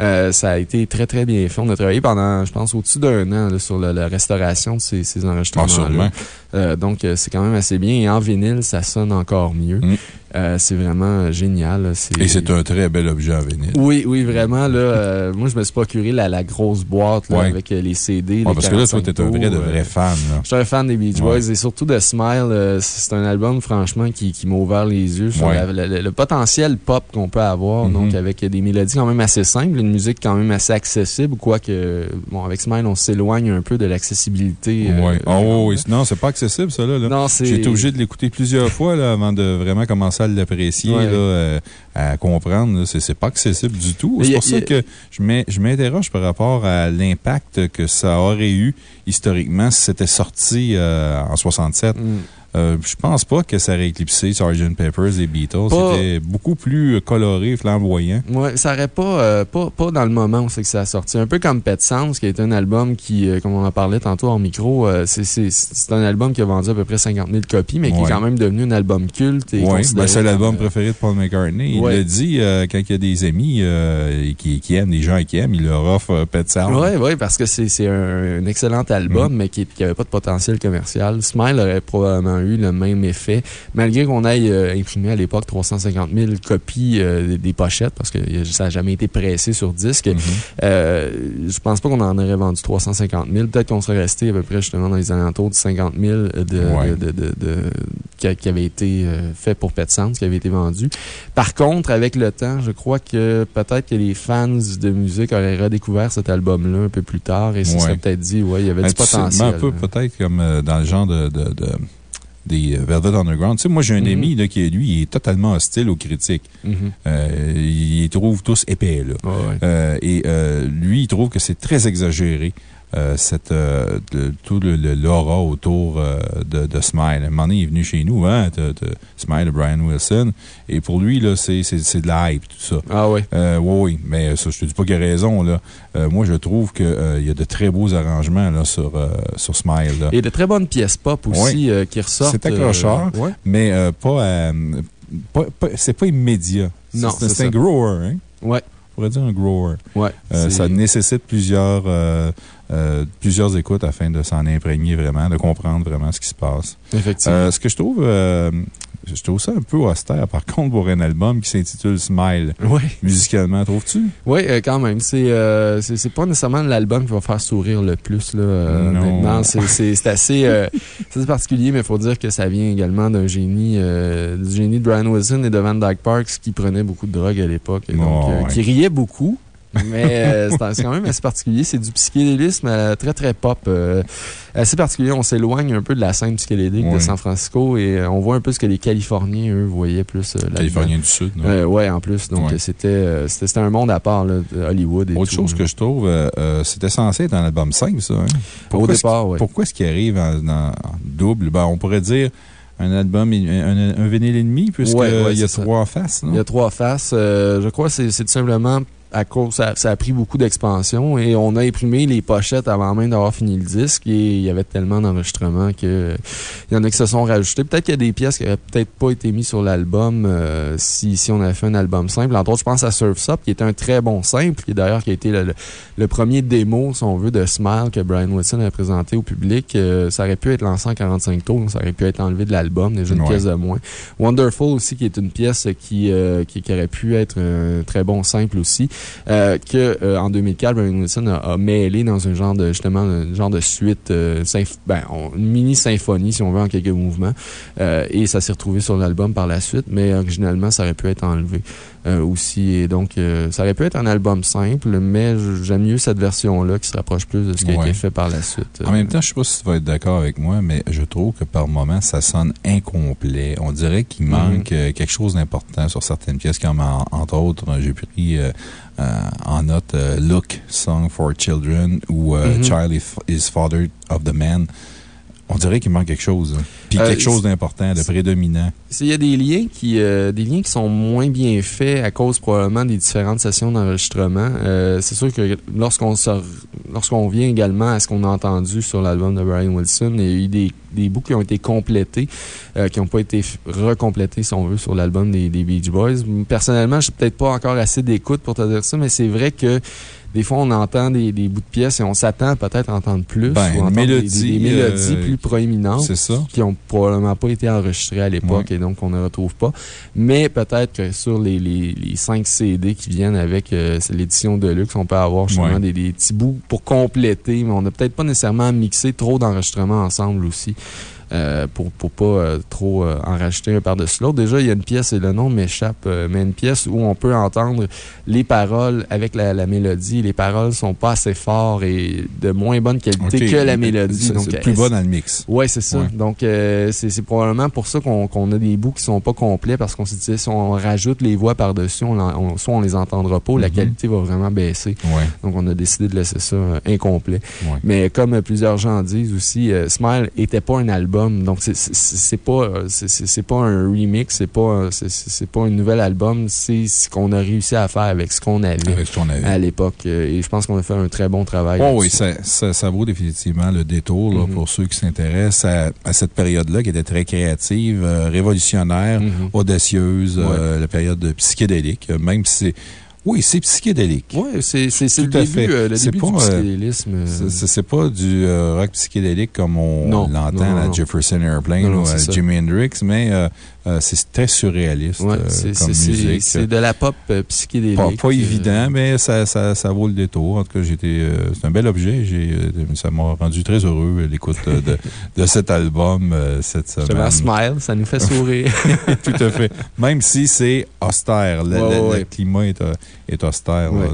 Euh, ça a été très, très bien fait. On a travaillé pendant, je pense, au-dessus d'un an sur la, restauration de ces, ces enregistrements-là. Euh, donc, euh, c'est quand même assez bien. Et en vinyle, ça sonne encore mieux. Mm. Euh, c'est vraiment génial. Et c'est un très bel objet en vinyle. Oui, oui, vraiment. Là, moi, je me suis procuré la, la grosse boîte avec les CD. parce que là, toi, t'es un vrai, de vrai fan. Je suis un fan des Beach Boys et surtout de Smile. c'est un album, franchement, qui, qui m'a ouvert les yeux sur le, potentiel pop qu'on peut avoir. Mm-hmm. Donc, avec des mélodies quand même assez simples, une musique quand même assez accessible, quoique, bon, avec Smile, on s'éloigne un peu de l'accessibilité. oui. oh, oui. Non, c'est pas accessible, ça, là. Non. J'ai été obligé de l'écouter plusieurs fois, là, avant de vraiment commencer à l'apprécier, euh, à comprendre. C'est pas accessible du tout. C'est pour ça que je m'interroge par rapport à l'impact que ça aurait eu historiquement si c'était sorti euh, en 67. Euh, je pense pas que ça aurait éclipsé Sgt. Peppers et Beatles. C'était beaucoup plus coloré, flamboyant. Oui, ça aurait pas, euh, pas, pas, dans le moment où c'est que ça a sorti. Un peu comme Pet Sounds, qui est un album qui, euh, comme on en parlait tantôt en micro, c'est un album qui a vendu à peu près 50 000 copies, mais qui est quand même devenu un album culte. Oui, ben, c'est l'album préféré de Paul McCartney. Il l'a dit quand il y a des amis qui, qui, aiment, des gens qui aiment, il leur offre Pet Sounds. Oui, oui, parce que c'est un, un, excellent album, mm. mais qui n'avait pas de potentiel commercial. Smile aurait probablement eu le même effet. Malgré qu'on ait euh, imprimé à l'époque 350 000 copies euh, des pochettes, parce que ça n'a jamais été pressé sur disque, euh, je pense pas qu'on en aurait vendu 350 000. Peut-être qu'on serait resté à peu près justement dans les alentours de 50 000 de, de, qui, avait été fait pour Pet Sounds, qui avait été vendu. Par contre, avec le temps, je crois que peut-être que les fans de musique auraient redécouvert cet album-là un peu plus tard et se seraient peut-être dit, ouais, il y avait du potentiel. Un peu peut-être comme dans le genre de des Velvet Underground. Tu sais, moi, j'ai un mm-hmm. ami là, qui, lui, est totalement hostile aux critiques. Mm-hmm. euh, il les trouve tous épais. Là. Euh, et euh, lui, il trouve que c'est très exagéré. Euh, cette, euh, tout l'aura autour euh, de, de, Smile. Un moment donné, il est venu chez nous, hein, de, Smile de Brian Wilson. Et pour lui, c'est de la hype, tout ça. Ah oui? oui, oui. Mais ça, je te dis pas qu'il a raison, là. moi, je trouve qu'il y a de très beaux arrangements, là, sur, sur Smile, là. Et de très bonnes pièces pop aussi qui ressortent. C'est accrocheur, mais pas, pas, c'est pas immédiat. Non, c'est un grower, hein? Ouais. On pourrait dire un grower. Ouais. ça nécessite plusieurs euh, plusieurs écoutes afin de s'en imprégner vraiment, de comprendre vraiment ce qui se passe. Effectivement. Euh, ce que je trouve euh, je trouve ça un peu austère, par contre, pour un album qui s'intitule Smile. Oui. Musicalement, trouves-tu? Oui, quand même. C'est pas nécésalement l'album qui va faire sourire le plus, là. non. C'est assez, particulier, mais il faut dire que ça vient également d'un génie, du génie de Brian Wilson et de Van Dyke Parks qui prenait beaucoup de drogue à l'époque. oh, qui riait beaucoup. Mais euh, c'est quand même assez particulier. C'est du psychédélisme euh, très, très pop. Euh, assez particulier. On s'éloigne un peu de la scène psychédélique de San Francisco et on voit un peu ce que les Californiens, eux, voyaient plus là Californiens du Sud, non? ouais, en plus. Donc, c'était c'était un monde à part, là, Hollywood et Autre chose que je trouve, c'était censé être un album 5, ça. Hein? Au départ, oui. Pourquoi est-ce qu'il arrive en, double? Ben, on pourrait dire un album, un, un, vinyle et demi, puisqu'il y a trois faces. Il y a trois faces. je crois que c'est tout simplement à cause, ça, ça, a pris beaucoup d'expansion et on a imprimé les pochettes avant même d'avoir fini le disque et il y avait tellement d'enregistrements qu'il y en a qui se sont rajoutés. Peut-être qu'il y a des pièces qui n'auraient peut-être pas été mises sur l'album euh, si, si on avait fait un album simple. Entre autres, je pense à Surf's Up qui est un très bon simple qui d'ailleurs qui a été le, premier démo, si on veut, de Smile que Brian Wilson a présenté au public. Euh, ça aurait pu être lancé en 45 tours, ça aurait pu être enlevé de l'album, déjà une pièce de moins. Wonderful aussi qui est une pièce qui, euh, qui, qui, aurait pu être un très bon simple aussi. Euh, que euh, en 2004, Brian Wilson a, a mêlé dans un genre de, justement, un genre de suite, euh, ben, une mini-symphonie, si on veut, en quelques mouvements. Euh, et ça s'est retrouvé sur l'album par la suite, mais originalement, ça aurait pu être enlevé. Euh, aussi. Et donc, euh, ça aurait pu être un album simple, mais j'aime mieux cette version-là qui se rapproche plus de ce qui a été fait par la suite. En même temps, je sais pas si tu vas être d'accord avec moi, mais je trouve que par moments, ça sonne incomplet. On dirait qu'il manque euh, quelque chose d'important sur certaines pièces, comme en- entre autres, j'ai pris euh, en note Look, Song for Children ou Mhm. Child is- is Father of the Man. On dirait qu'il manque quelque chose. Puis Euh, quelque chose d'important, de prédominant. Il y a des liens, qui, euh, des liens qui sont moins bien faits à cause probablement des différentes sessions d'enregistrement. Euh, c'est sûr que lorsqu'on lorsqu'on vient également à ce qu'on a entendu sur l'album de Brian Wilson, il y a eu des, des bouts qui ont été complétés, euh, qui n'ont pas été recomplétés, si on veut, sur l'album des, des Beach Boys. Personnellement, je n'ai peut-être pas encore assez d'écoute pour te dire ça, mais c'est vrai que des fois, on entend des, des bouts de pièces et on s'attend peut-être à entendre plus. Ben, ou entendre des- mélodie, des, mélodies euh, plus proéminentes ça? qui ont probablement pas été enregistrés à l'époque et donc on ne retrouve pas. Mais peut-être que sur les, les, les 5 CD qui viennent avec euh, l'édition de luxe, on peut avoir justement des petits bouts pour compléter, mais on n'a peut-être pas nécessairement mixé trop d'enregistrements ensemble aussi. Euh, pour, pour pas euh, trop euh, en rajouter un par-dessus l'autre. Déjà, il y a une pièce, et le nom m'échappe, euh, mais une pièce où on peut entendre les paroles avec la, la mélodie. Les paroles sont pas assez fortes et de moins bonne qualité que la mélodie. C'est- plus euh, bas dans le mix. Ouais, c'est ça. Ouais. Donc, euh, c'est probablement pour ça qu'on qu'on a des bouts qui sont pas complets parce qu'on s'est dit, si on rajoute les voix par-dessus, on, on- soit on les entendra pas la Mhm. qualité va vraiment baisser. Ouais. Donc, on a décidé de laisser ça incomplet. Ouais. Mais comme plusieurs gens disent aussi, euh, Smile était pas un album. Donc, c'est- pas, euh, c'est- pas un remix, c'est pas, euh, c'est- pas un nouvel album. C'est ce qu'on a réussi à faire avec ce qu'on avait à l'époque. Euh, Et je pense qu'on a fait un très bon travail. Oh oui, ça, ça, ça vaut définitivement le détour là, Mhm. pour ceux qui s'intéressent à, à cette période-là qui était très créative, euh, révolutionnaire, Mhm. audacieuse, euh, la période psychédélique, même si c'est. Oui, c'est psychédélique. Oui, c'est le Tout à début, fait. euh, le C'est début pas, du euh, psychédélisme. euh, C'est- pas du euh, rock psychédélique comme on l'entend à. Jefferson Airplane Non, non, ou à. Jimi Hendrix, mais euh, euh, c'est très surréaliste Ouais, euh, c'est c'est de la pop euh, psychédélique. Pas, pas euh, évident, mais ça, ça, ça vaut le détour. En tout cas, j'étais, euh, c'est un bel objet. Euh, ça m'a rendu très heureux, euh, l'écoute euh, de, de cet album euh, cette semaine. à smile, ça nous fait sourire. Tout à fait. Même si c'est austère. Le, Ouais, le- ouais, le climat est, euh, est austère. là.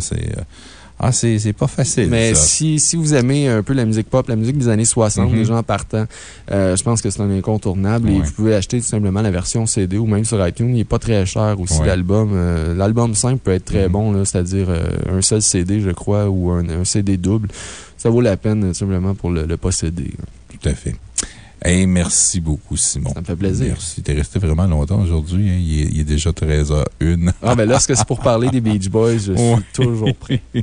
Ah, c'est pas facile. Mais ça. si, si vous aimez un peu la musique pop, la musique des années 60, Mhm. les gens partant, euh, je pense que c'est un incontournable. Et vous pouvez acheter tout simplement la version CD ou même sur iTunes. Il n'est pas très cher aussi, l'album. Euh, l'album simple peut être très Mhm. bon, c'est-à-dire euh, un seul CD, je crois, ou un, un CD double. Ça vaut la peine simplement pour le, le posséder. Tout à fait. Hey, merci beaucoup, Simon. Ça me fait plaisir. Merci. T'es resté vraiment longtemps aujourd'hui. hein? Il, est, il est déjà 13h01. Ah, ben lorsque c'est pour parler des Beach Boys, je suis toujours prêt.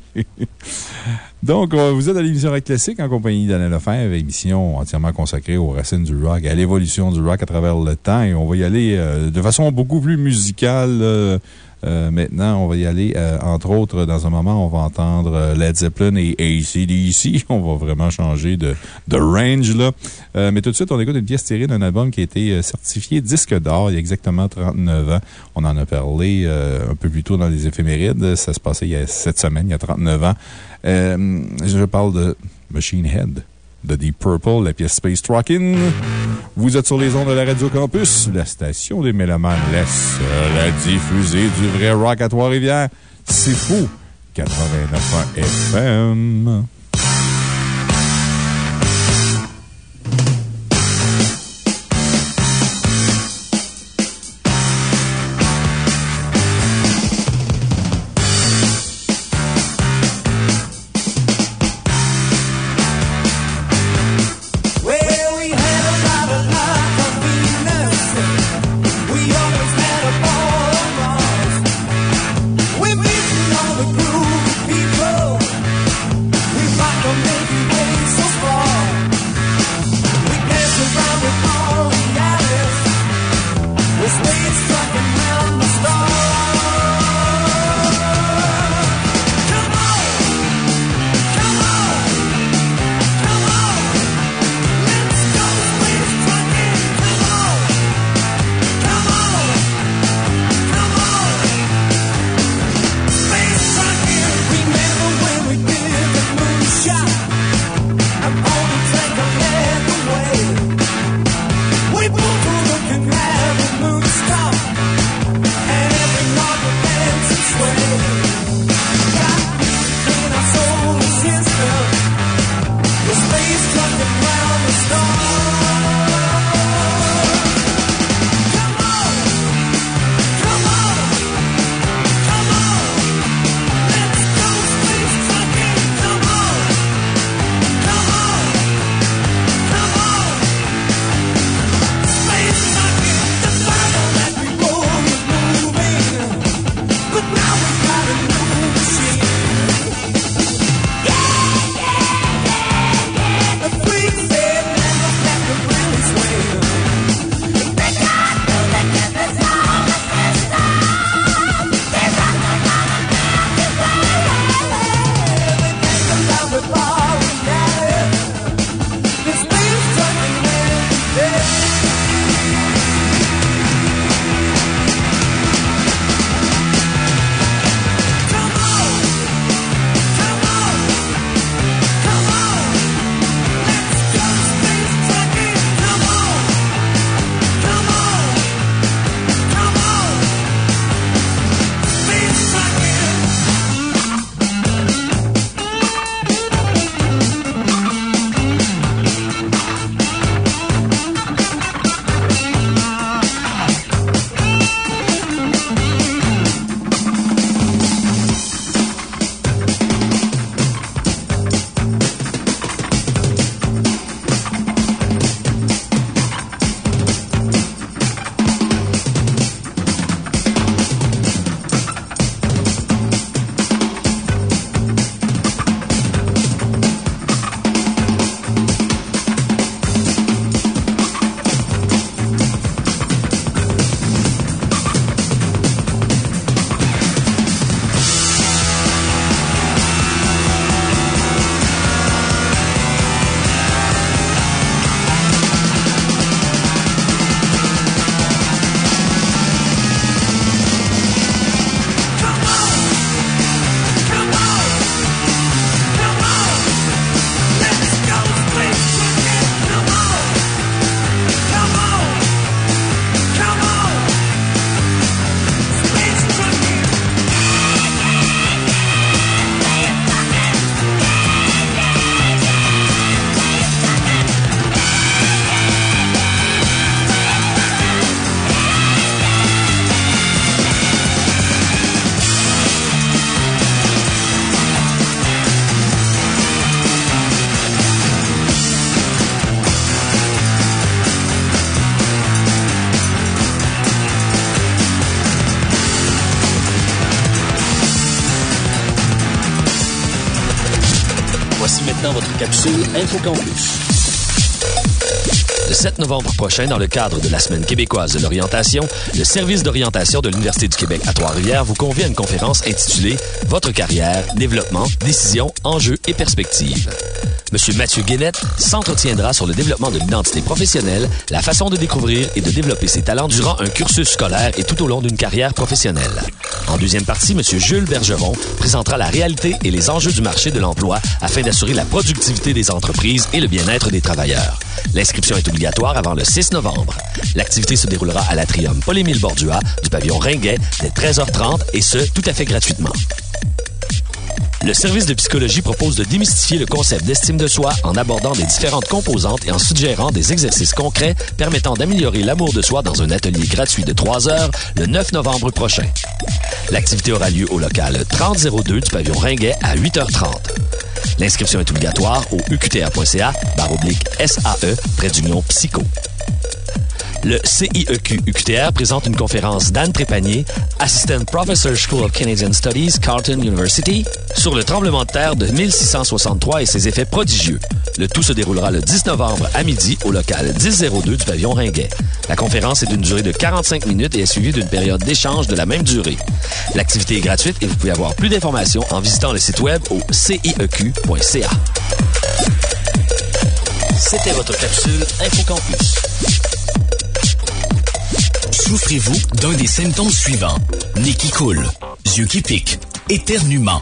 Donc, vous êtes à l'émission Rock Classique en compagnie d'Alain Lefebvre, émission entièrement consacrée aux racines du rock, à l'évolution du rock à travers le temps. Et on va y aller euh, de façon beaucoup plus musicale. euh, euh, maintenant, on va y aller, euh, entre autres, dans un moment, on va entendre euh, Led Zeppelin et ACDC. On va vraiment changer de, de range, là. Mais tout de suite, on écoute une pièce tirée d'un album qui a été certifié disque d'or il y a exactement 39 ans. On en a parlé un peu plus tôt dans les éphémérides. Ça se passait il y a cette semaine, il y a 39 ans. Je parle de Machine Head de Deep Purple, la pièce Space Rockin'. Vous êtes sur les ondes de la Radio Campus. La station des Mélomanes laisse la diffusée du vrai rock à Trois-Rivières. C'est fou! 89 FM. Prochain, dans le cadre de la Semaine québécoise de l'orientation, le service d'orientation de l'Université du Québec à Trois-Rivières vous convie à une conférence intitulée Votre carrière, développement, décisions, enjeux et perspectives. Monsieur Mathieu Guénette s'entretiendra sur le développement de l'identité professionnelle, la façon de découvrir et de développer ses talents durant un cursus scolaire et tout au long d'une carrière professionnelle. En deuxième partie, Monsieur Jules Bergeron présentera la réalité et les enjeux du marché de l'emploi afin d'assurer la productivité des entreprises et le bien-être des travailleurs. L'inscription est obligatoire avant le 6 novembre. L'activité se déroulera à l'atrium Paul-Émile Bordua du pavillon Ringuet dès 13h30 et ce, tout à fait gratuitement. Le service de psychologie propose de démystifier le concept d'estime de soi en abordant les différentes composantes et en suggérant des exercices concrets permettant d'améliorer l'amour de soi dans un atelier gratuit de 3 heures le 9 novembre prochain. L'activité aura lieu au local 3002 du pavillon Ringuet à 8h30. L'inscription est obligatoire au uqta.ca barre oblique SAE près d'Union Psycho. Le CIEQ UQTR présente une conférence d'Anne Trépanier, Assistant Professor School of Canadian Studies, Carleton University, sur le tremblement de terre de 1663 et ses effets prodigieux. Le tout se déroulera le 10 novembre à midi au local 1002 du pavillon Ringuet. La conférence est d'une durée de 45 minutes et est suivie d'une période d'échange de la même durée. L'activité est gratuite et vous pouvez avoir plus d'informations en visitant le site web au cieq.ca. C'était votre capsule InfoCampus. Souffrez-vous d'un des symptômes suivants? Nez qui coule, yeux qui piquent, éternuement.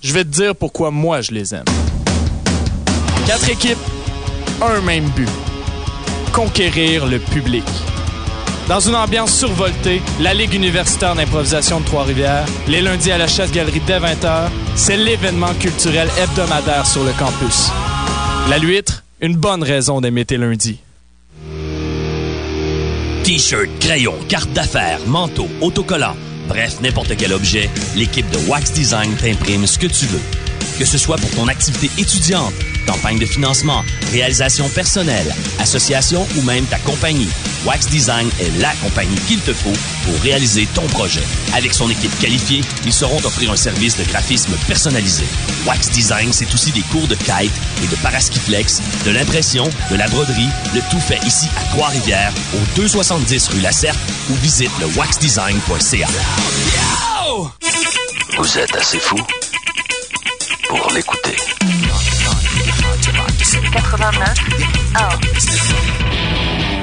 Je vais te dire pourquoi moi je les aime. Quatre équipes, un même but. Conquérir le public. Dans une ambiance survoltée, la Ligue universitaire d'improvisation de Trois-Rivières, les lundis à la Chasse-Galerie dès 20h, c'est l'événement culturel hebdomadaire sur le campus. La Luître, une bonne raison d'aimer tes lundis. T-shirt, crayon, carte d'affaires, manteau, autocollant, bref, n'importe quel objet, l'équipe de Wax Design t'imprime ce que tu veux. Que ce soit pour ton activité étudiante, campagne de financement, réalisation personnelle, association ou même ta compagnie, Wax Design est la compagnie qu'il te faut pour réaliser ton projet. Avec son équipe qualifiée, ils sauront t'offrir un service de graphisme personnalisé. Wax Design, c'est aussi des cours de kite et de paraskiflex, de l'impression, de la broderie, le tout fait ici à Trois-Rivières, au 270 rue Lacerte ou visite le waxdesign.ca. Vous êtes assez fou pour l'écouter. 89 1.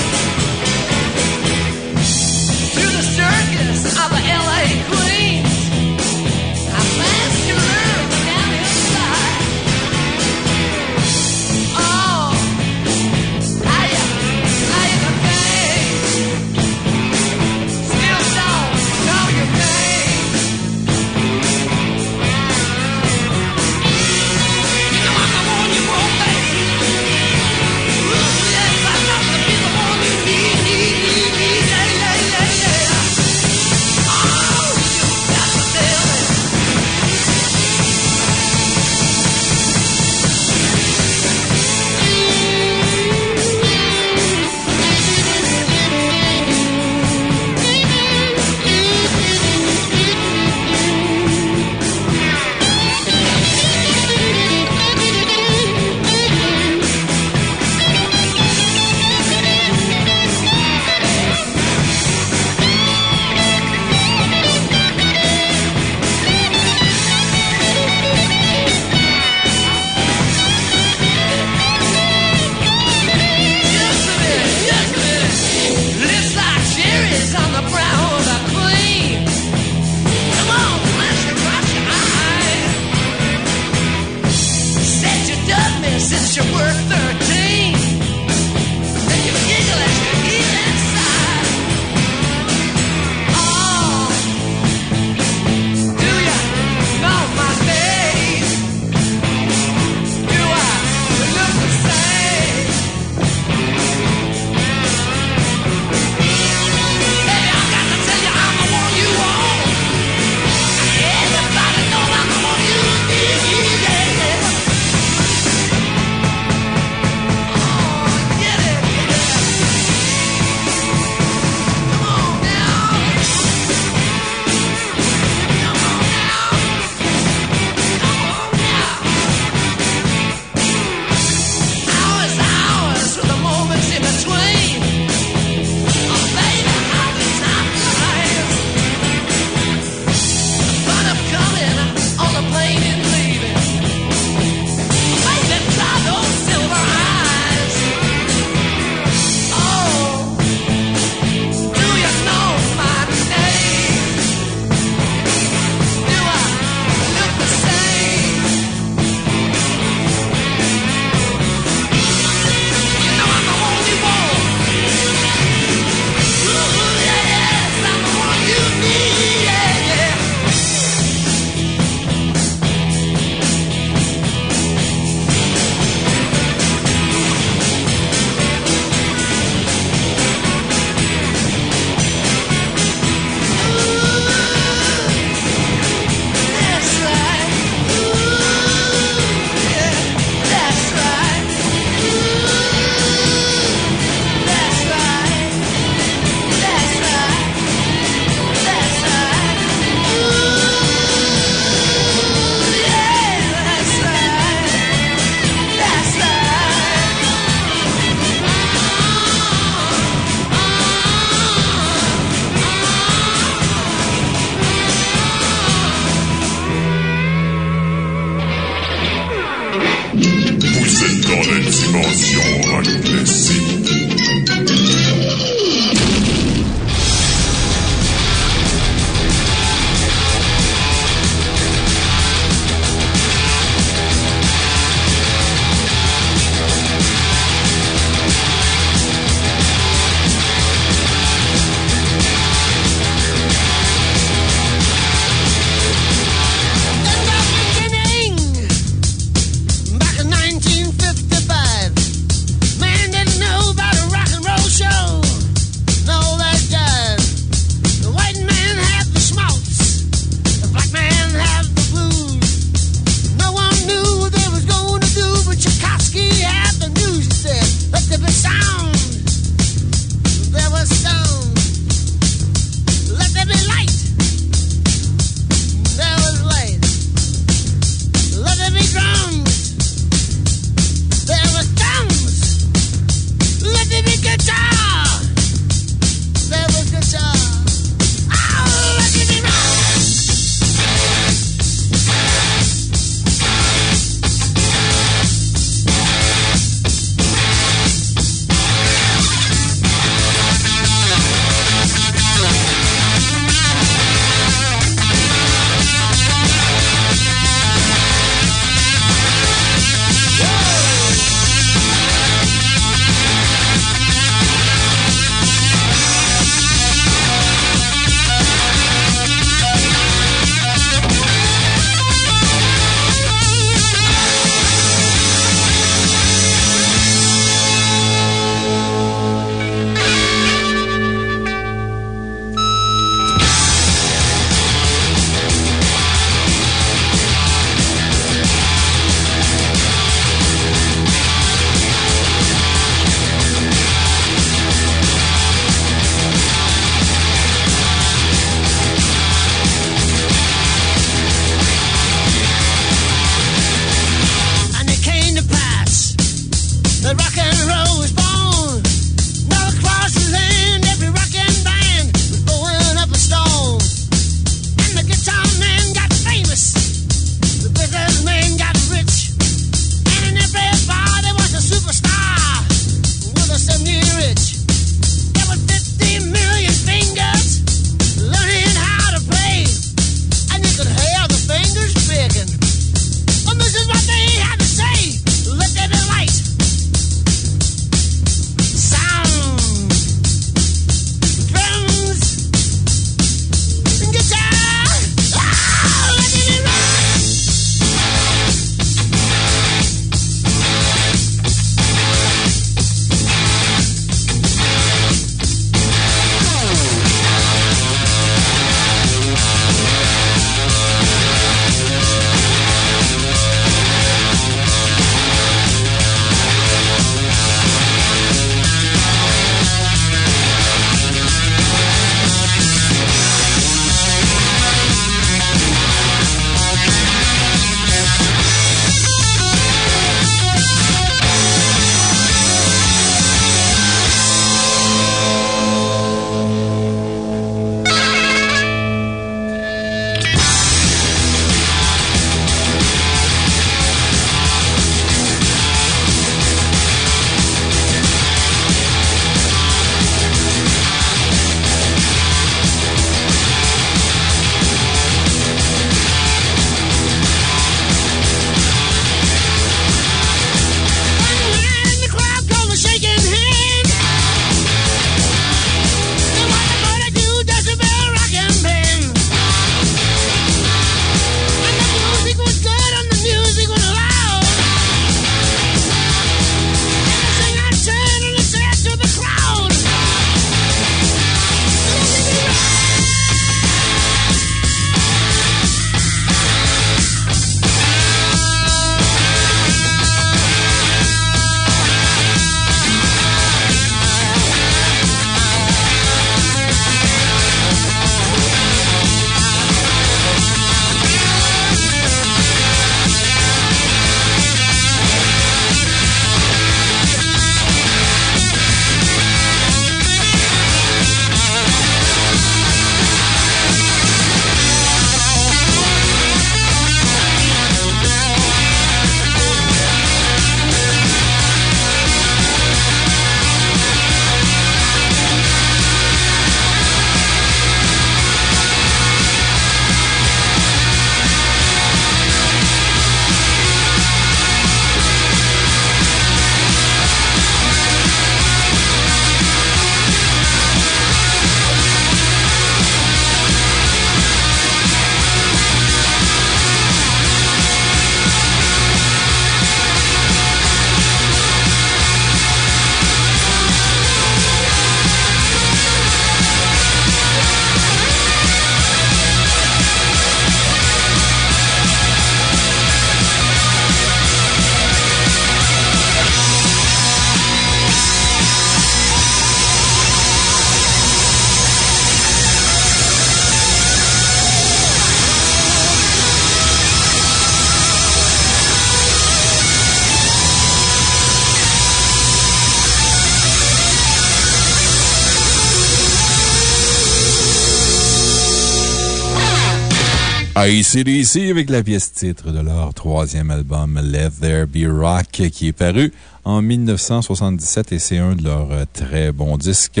ACDC avec la pièce titre de leur troisième album Let There Be Rock qui est paru en 1977 et c'est un de leurs euh, très bons disques.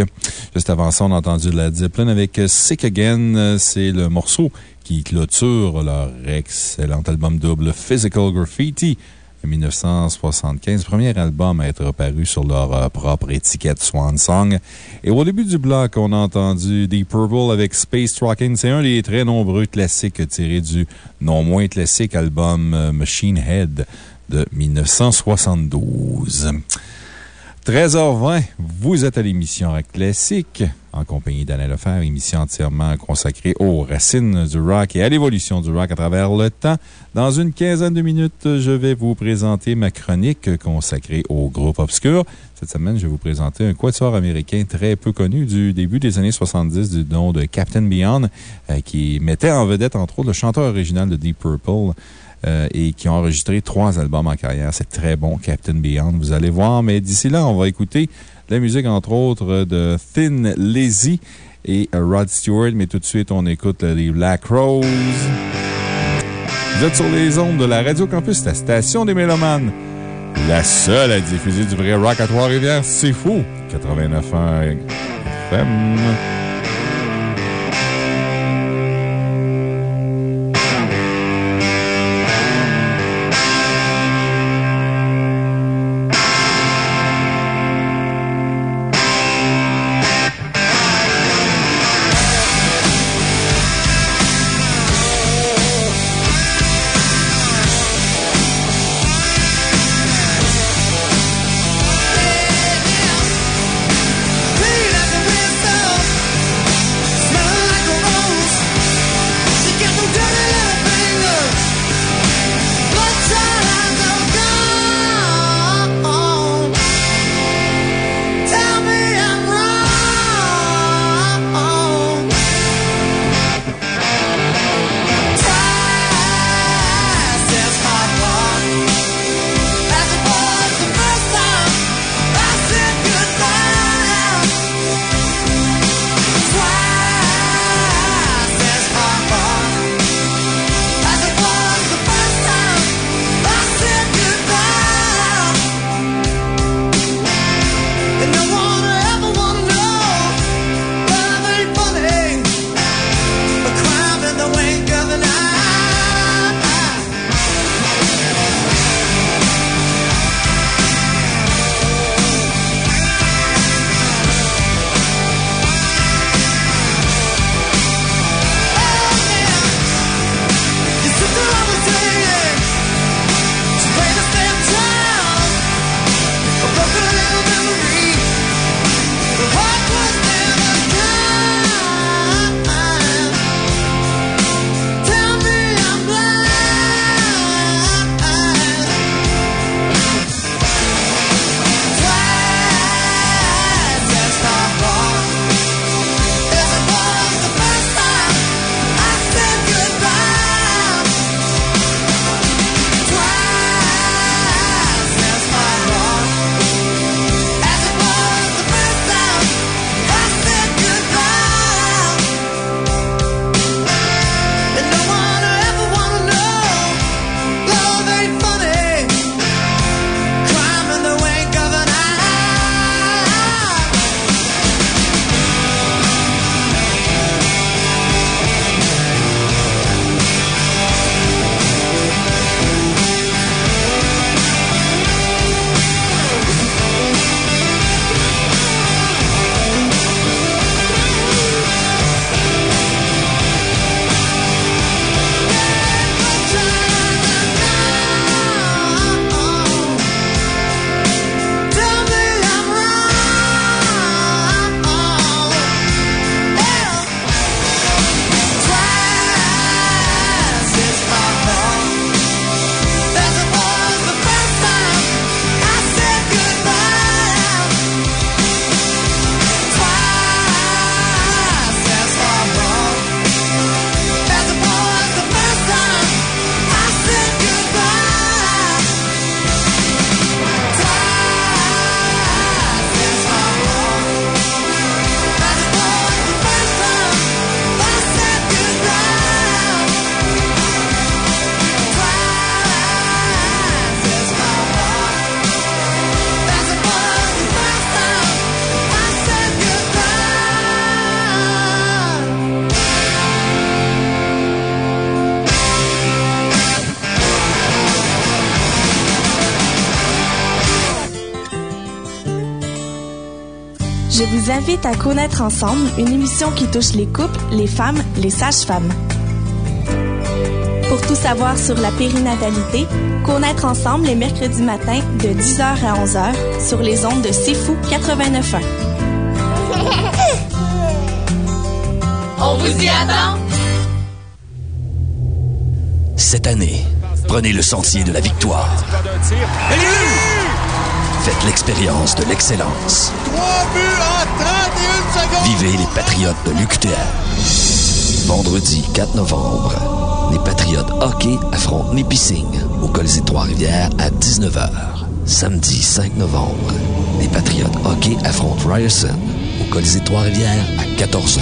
Juste avant ça, on a entendu la Zeppelin avec Sick Again. C'est le morceau qui clôture leur excellent album double Physical Graffiti 1975, premier album à être paru sur leur euh, propre étiquette Swan Song. Et au début du bloc, on a entendu Deep Purple avec Space Trucking. C'est un des très nombreux classiques tirés du non moins classique album euh, Machine Head de 1972. 13h20, vous êtes à l'émission Rock Classique en compagnie d'Alain Lefebvre, émission entièrement consacrée aux racines du rock et à l'évolution du rock à travers le temps. Dans une quinzaine de minutes, je vais vous présenter ma chronique consacrée au groupe obscur. Cette semaine, je vais vous présenter un quatuor américain très peu connu du début des années 70 du nom de Captain Beyond, euh, qui mettait en vedette, entre autres, le chanteur original de Deep Purple. Euh, et qui ont enregistré trois albums en carrière. C'est très bon, Captain Beyond, vous allez voir. Mais d'ici là, on va écouter la musique, entre autres, de Thin Lazy et Rod Stewart. Mais tout de suite, on écoute les Black Rose. Vous êtes sur les ondes de la Radio Campus, la station des Mélomanes. La seule à diffuser du vrai rock à Trois-Rivières, c'est fou. 89.1 FM. Invite à connaître ensemble une émission qui touche les couples, les femmes, les sages-femmes. Pour tout savoir sur la périnatalité, connaître ensemble les mercredis matins de 10h à 11h sur les ondes de C'est Fou 89.1. On vous y attend! Cette année, prenez le sentier de la victoire. Faites l'expérience de l'excellence. Vivez les Patriotes de l'UQTR. Vendredi 4 novembre, les Patriotes hockey affrontent Nipissing au Colisée de Trois-Rivières à 19h. Samedi 5 novembre, les Patriotes hockey affrontent Ryerson au Colisée de Trois-Rivières à 14h.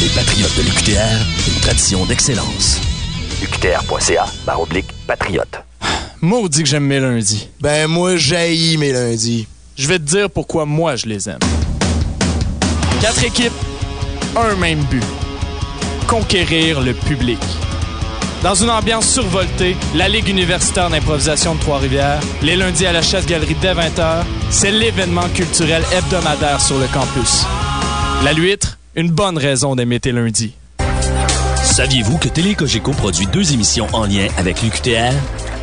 Les Patriotes de l'UQTR, une tradition d'excellence. UQTR.ca, barre oblique, patriote. Maudit que j'aime mes lundis. Ben, moi, j'haïs mes lundis. Je vais te dire pourquoi moi je les aime. Quatre équipes, un même but. Conquérir le public. Dans une ambiance survoltée, la Ligue universitaire d'improvisation de Trois-Rivières, les lundis à la Chasse-Galerie dès 20h, c'est l'événement culturel hebdomadaire sur le campus. La Luître, une bonne raison d'aimer tes lundis. Saviez-vous que Télé Cogeco produit deux émissions en lien avec l'UQTR?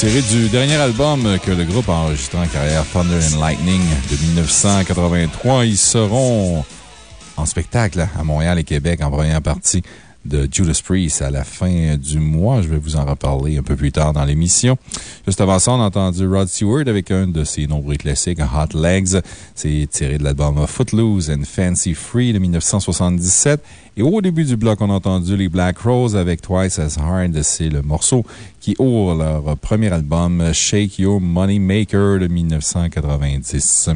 Tiré du dernier album que le groupe a enregistré en carrière, Thunder and Lightning, de 1983. Ils seront en spectacle à Montréal et Québec en première partie de Judas Priest à la fin du mois. Je vais vous en reparler un peu plus tard dans l'émission. Juste avant ça, on a entendu Rod Stewart avec un de ses nombreux classiques, Hot Legs. C'est tiré de l'album Footloose and Fancy Free de 1977. Et au début du bloc, on a entendu les Black Rose avec Twice as Hard. C'est le morceau qui ouvre leur premier album, Shake Your Money Maker de 1990.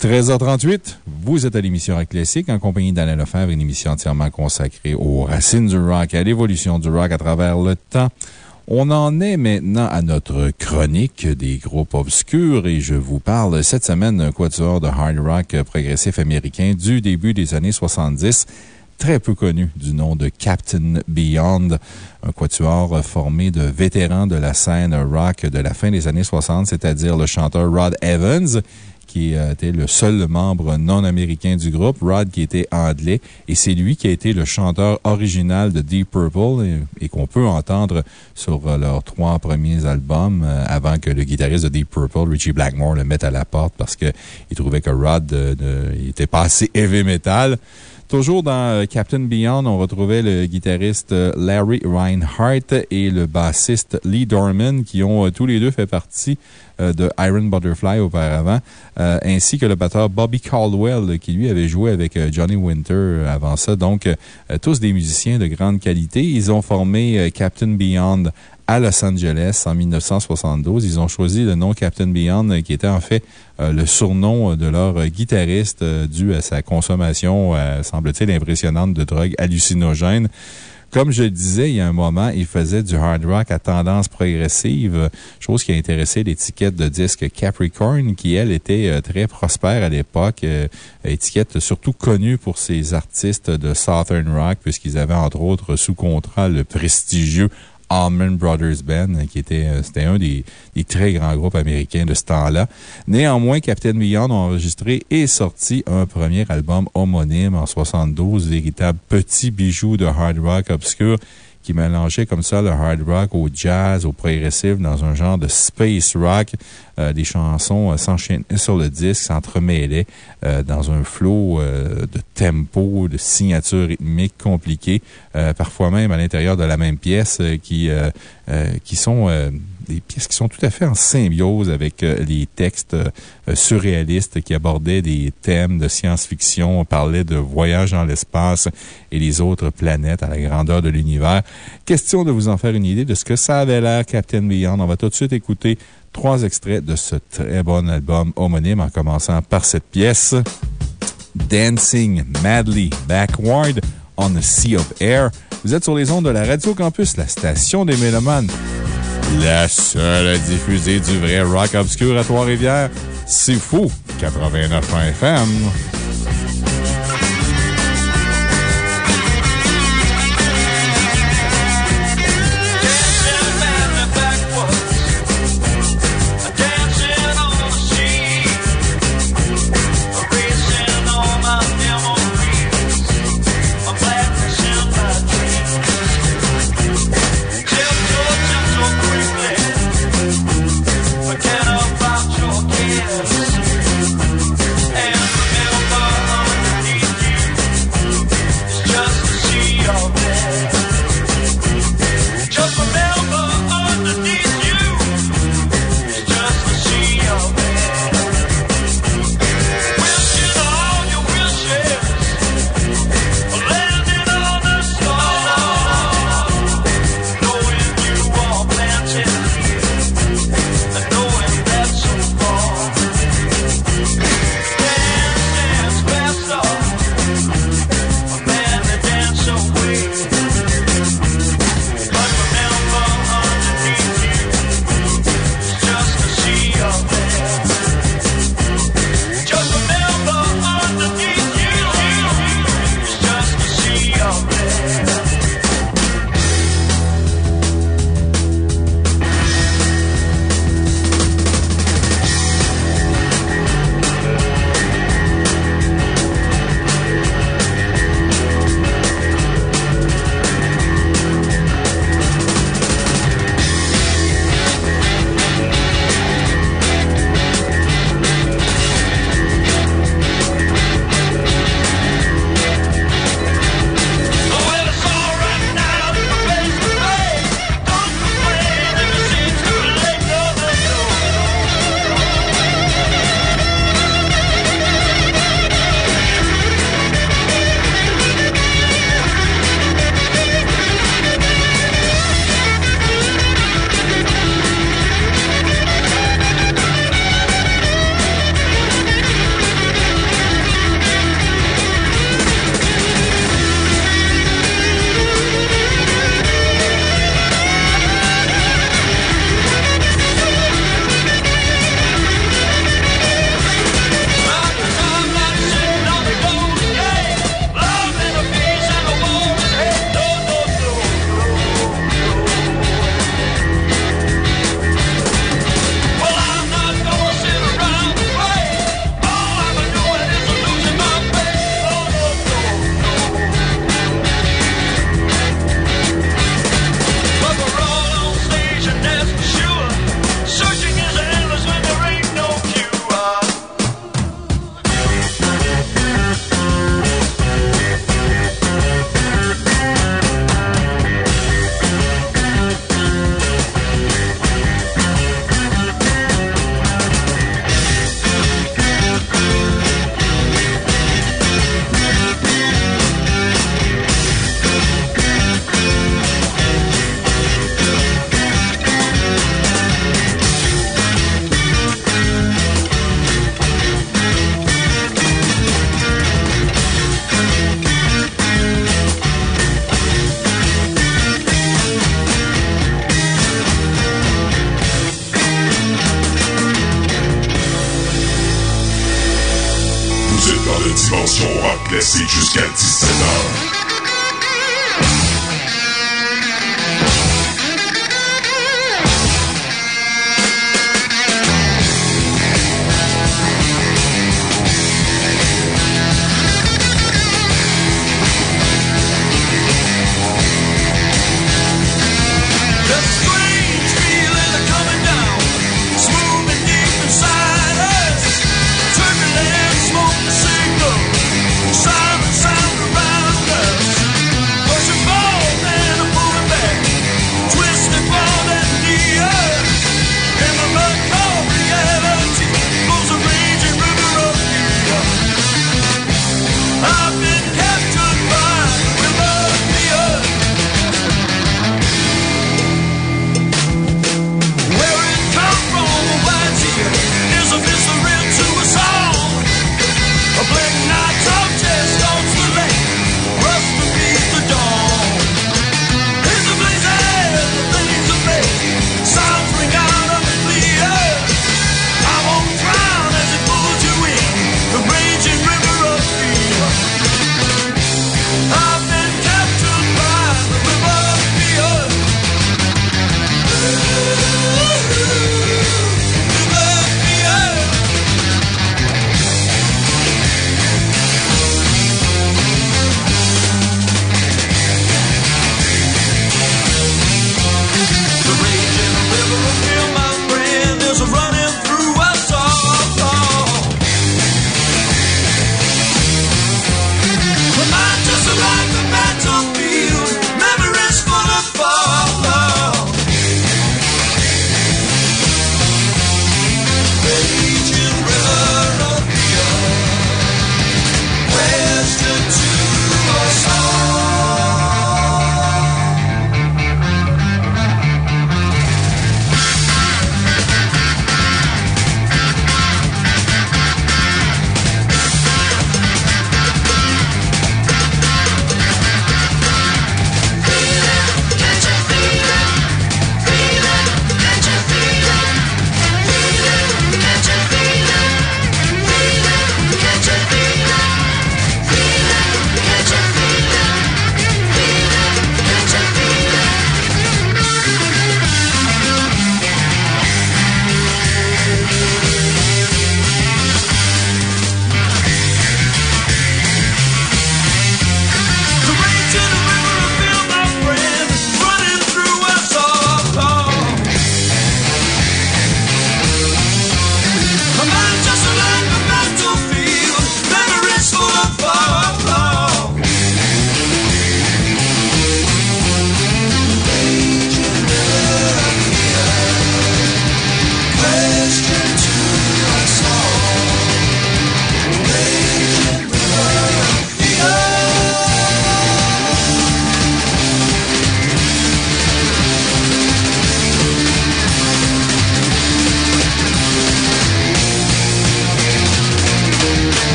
13h38, vous êtes à l'émission Rock Classique en compagnie d'Alain Lefebvre, une émission entièrement consacrée aux racines du rock et à l'évolution du rock à travers le temps. On en est maintenant à notre chronique des groupes obscurs et je vous parle cette semaine d'un quatuor de hard rock progressif américain du début des années 70 très peu connu du nom de Captain Beyond, un quatuor formé de vétérans de la scène rock de la fin des années 60, c'est-à-dire le chanteur Rod Evans, qui était le seul membre non américain du groupe, Rod qui était anglais, et c'est lui qui a été le chanteur original de Deep Purple et, qu'on peut entendre sur leurs trois premiers albums euh, avant que le guitariste de Deep Purple, Richie Blackmore, le mette à la porte parce qu'il trouvait que Rod n'était pas assez heavy metal. Toujours dans euh, Captain Beyond, on retrouvait le guitariste euh, Larry Reinhardt et le bassiste Lee Dorman qui ont tous les deux fait partie euh, de Iron Butterfly auparavant, euh, ainsi que le batteur Bobby Caldwell, qui lui avait joué avec euh, Johnny Winter avant ça. Donc, tous des musiciens de grande qualité. Ils ont formé Captain Beyond à Los Angeles en 1972. Ils ont choisi le nom Captain Beyond, qui était en fait le surnom de leur guitariste dû à sa consommation, semble-t-il, impressionnante de drogues hallucinogènes. Comme je le disais, il y a un moment, il faisait du hard rock à tendance progressive, chose qui a intéressé l'étiquette de disque Capricorn, qui, elle, était euh, très prospère à l'époque. Euh, étiquette surtout connue pour ses artistes de Southern Rock, puisqu'ils avaient entre autres sous contrat le prestigieux Allman Brothers Band, qui était, euh, un des, très grands groupes américains de ce temps-là. Néanmoins, Captain Beyond a enregistré et sorti un premier album homonyme en 72, véritable petit bijou de hard rock obscur qui mélangeait comme ça le hard rock au jazz, au progressif, dans un genre de space rock. Euh, des chansons euh, s'enchaînaient sur le disque, s'entremêlaient euh, dans un flot de tempo, de signatures rythmiques compliquées, parfois même à l'intérieur de la même pièce, qui, qui sont des pièces qui sont tout à fait en symbiose avec euh, les textes euh, surréalistes qui abordaient des thèmes de science-fiction. On parlait de voyage dans l'espace et les autres planètes à la grandeur de l'univers. Question de vous en faire une idée de ce que ça avait l'air, Captain Beyond. On va tout de suite écouter trois extraits de ce très bon album homonyme en commençant par cette pièce. Dancing Madly Backward on a Sea of Air. Vous êtes sur les ondes de la Radio Campus, la station des Mélomanes. La seule à diffuser du vrai rock obscur à Trois-Rivières, c'est fou! 89 FM.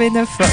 89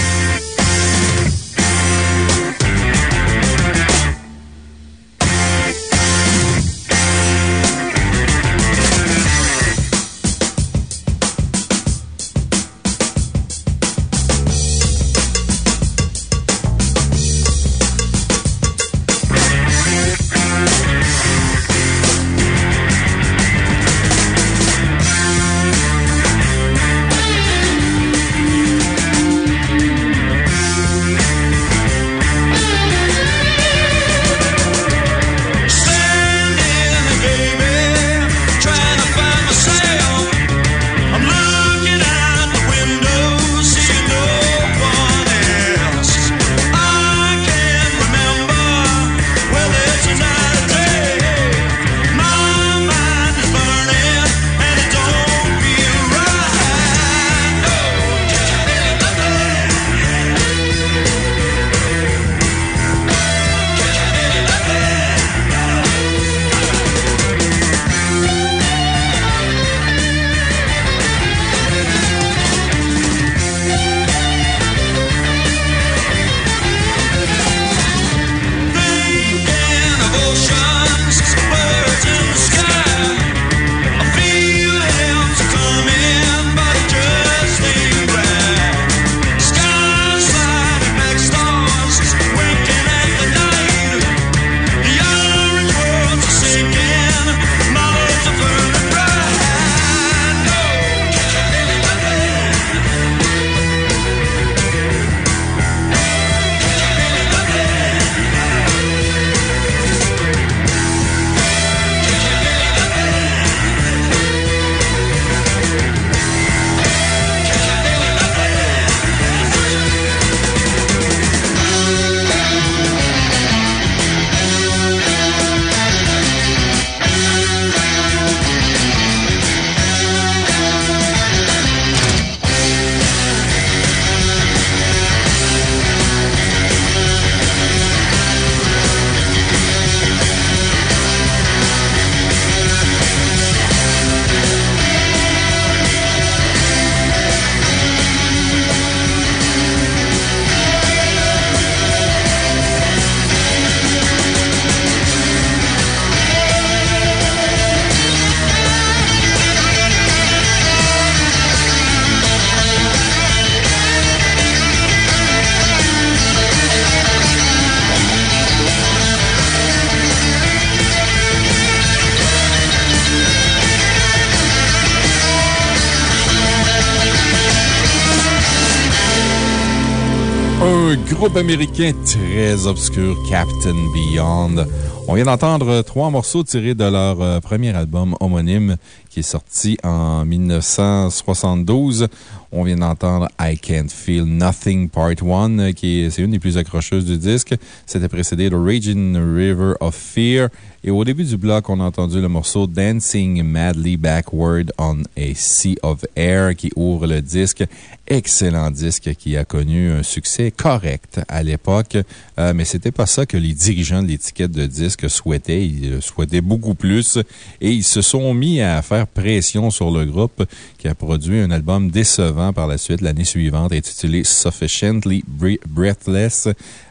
américain très obscur, Captain Beyond. On vient d'entendre trois morceaux tirés de leur euh, premier album homonyme qui est sorti en 1972. On vient d'entendre I Can't Feel Nothing Part 1, euh, qui est, c'est une des plus accrocheuses du disque. C'était précédé de Raging River of Fear. Et au début du bloc, on a entendu le morceau Dancing Madly Backward on a Sea of Air qui ouvre le disque. Excellent disque qui a connu un succès correct à l'époque, euh, mais c'était pas ça que les dirigeants de l'étiquette de disque souhaitaient. Ils souhaitaient beaucoup plus et ils se sont mis à faire pression sur le groupe qui a produit un album décevant par la suite l'année suivante intitulé Sufficiently Breathless.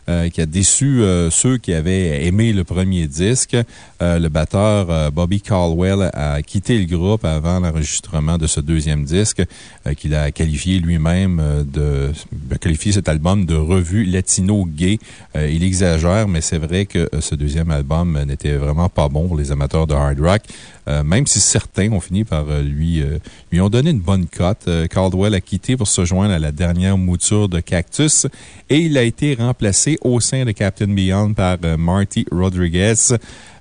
Euh, qui a déçu euh, ceux qui avaient aimé le premier disque. Euh, le batteur Bobby Caldwell a quitté le groupe avant l'enregistrement de ce deuxième disque, qu'il a qualifié lui-même de, qualifié cet album de revue latino-gay. il exagère, mais c'est vrai que ce deuxième album n'était vraiment pas bon pour les amateurs de hard rock. même si certains ont fini par lui, lui ont donné une bonne cote. Caldwell a quitté pour se joindre à la dernière mouture de Cactus et il a été remplacé au sein de Captain Beyond par euh, Marty Rodriguez.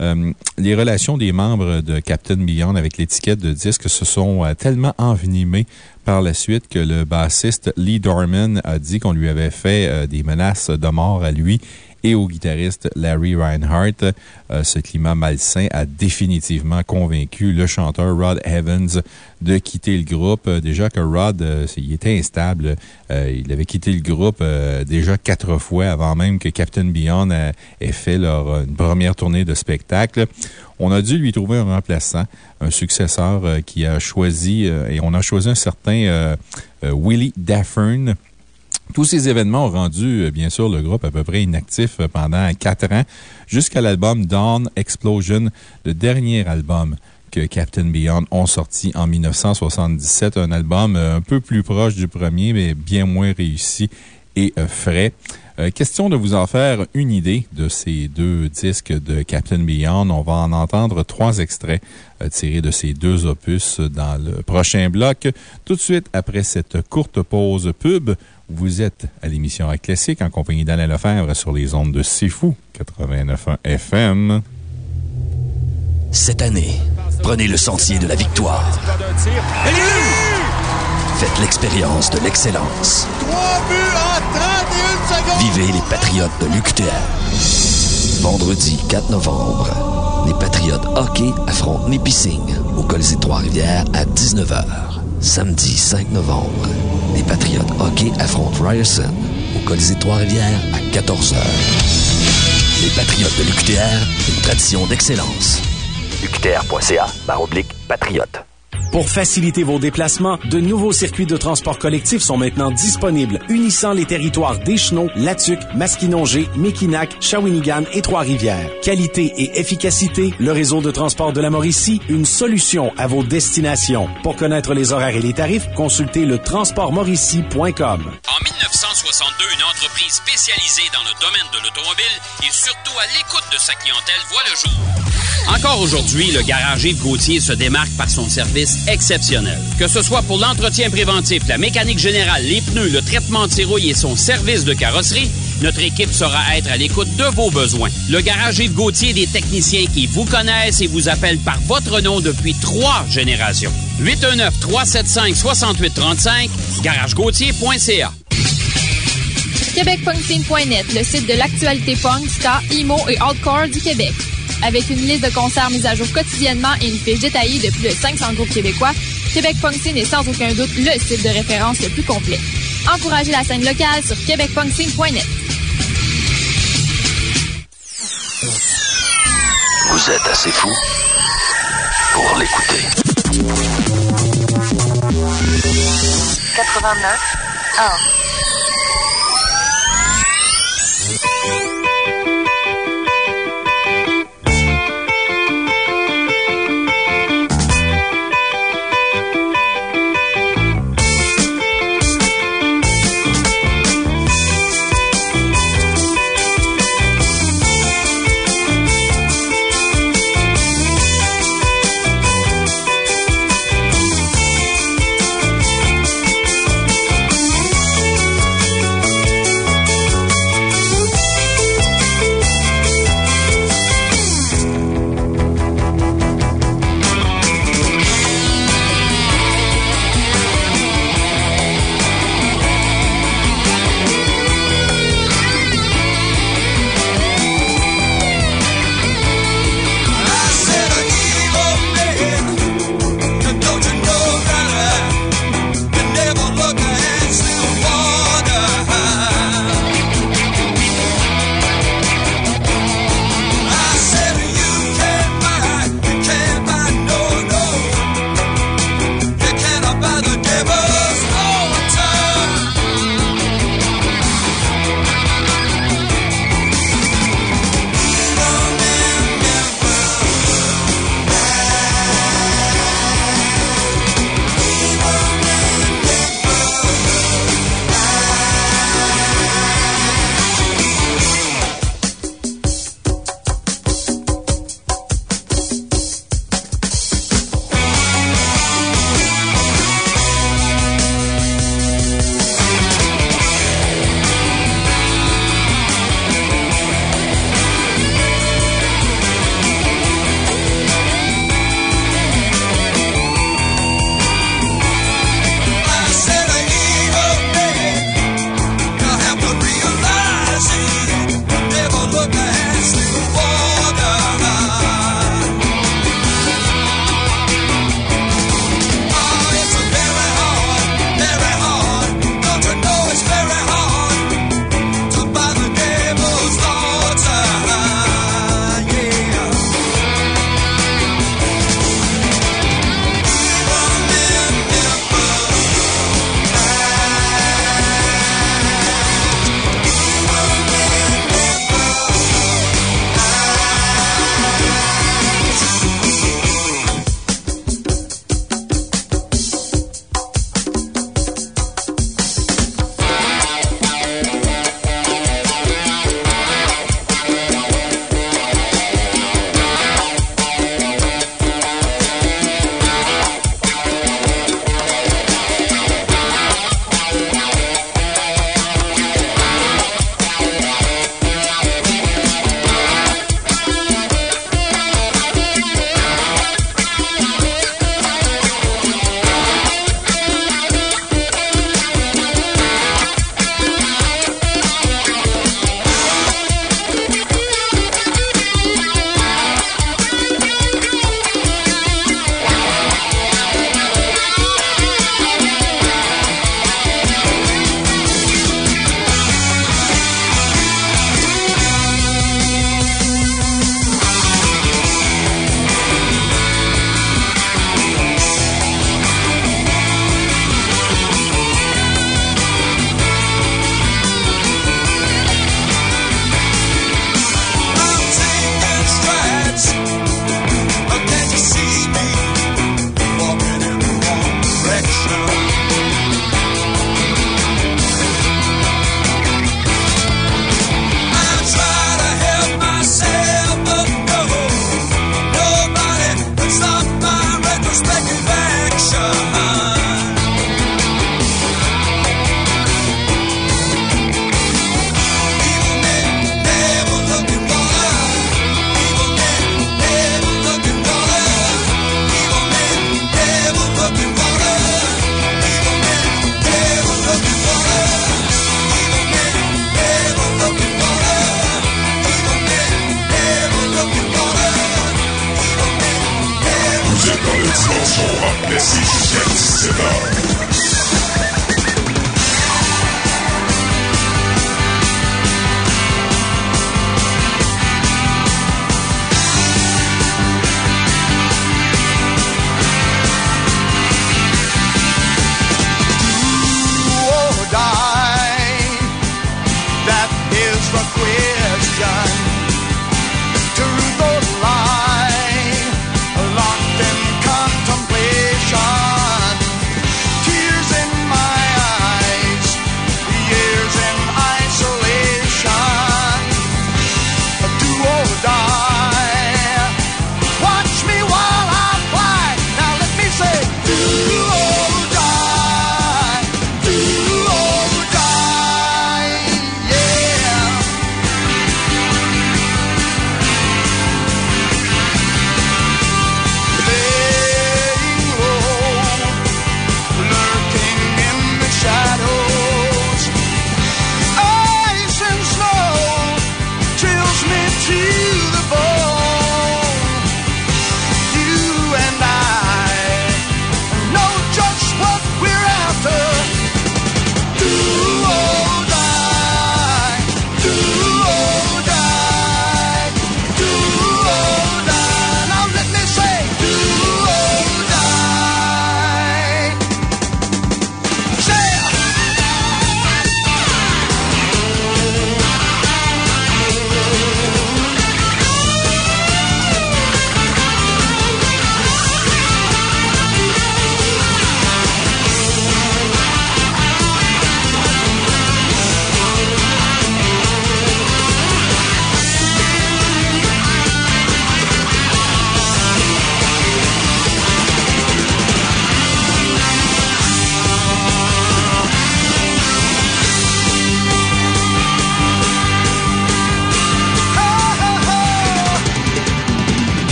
Euh, les relations des membres de Captain Beyond avec l'étiquette de disque se sont euh, tellement envenimées par la suite que le bassiste Lee Dorman a dit qu'on lui avait fait des menaces de mort à lui et au guitariste Larry Reinhardt. Euh, ce climat malsain a définitivement convaincu le chanteur Rod Evans de quitter le groupe. Euh, déjà que Rod, euh, il était instable. il avait quitté le groupe déjà quatre fois avant même que Captain Beyond ait fait leur première tournée de spectacle. On a dû lui trouver un remplaçant, un successeur qui a choisi, et on a choisi un certain Willie Daffern. Tous ces événements ont rendu, euh, bien sûr, le groupe à peu près inactif euh, pendant quatre ans, jusqu'à l'album Dawn Explosion, le dernier album que Captain Beyond ont sorti en 1977. Un album euh, un peu plus proche du premier, mais bien moins réussi et frais. question de vous en faire une idée de ces deux disques de Captain Beyond. On va en entendre trois extraits tirés de ces deux opus dans le prochain bloc. Tout de suite après cette courte pause pub, vous êtes à l'émission Rock Classique en compagnie d'Alain Lefebvre sur les ondes de C'est Fou 89.1 FM. Cette année, prenez le sentier de la victoire. Faites l'expérience de l'excellence. Vivez les Patriotes de l'UQTR. Vendredi 4 novembre, les Patriotes hockey affrontent Nipissing au Colisée Trois-Rivières à 19h. Samedi 5 novembre, les Patriotes hockey affrontent Ryerson au Colisée Trois-Rivières à 14h. Les Patriotes de l'UQTR, une tradition d'excellence. UQTR.ca, oblique patriote. Pour faciliter vos déplacements, de nouveaux circuits de transport collectif sont maintenant disponibles, unissant les territoires d'Échenot, Latuc, Masquinongé, Mekinac, Shawinigan et Trois-Rivières. Qualité et efficacité, le réseau de transport de la Mauricie, une solution à vos destinations. Pour connaître les horaires et les tarifs, consultez le transportmauricie.com. En 1962, une entreprise spécialisée dans le domaine de l'automobile et surtout à l'écoute de sa clientèle voit le jour. Encore aujourd'hui, le garage Yves Gauthier se démarque par son service exceptionnel. Que ce soit pour l'entretien préventif, la mécanique générale, les pneus, le traitement de rouille et son service de carrosserie, notre équipe saura être à l'écoute de vos besoins. Le garage Yves Gauthier, des techniciens qui vous connaissent et vous appellent par votre nom depuis trois générations. 819-375-6835, garagegauthier.ca. QuébecPunkScene.net, le site de l'actualité punk, ska, emo et hardcore du Québec. Avec une liste de concerts mise à jour quotidiennement et une fiche détaillée de plus de 500 groupes québécois, Québec Punk est sans aucun doute le site de référence le plus complet. Encouragez la scène locale sur québecpunkscene.net. Vous êtes assez fou pour l'écouter. 89 1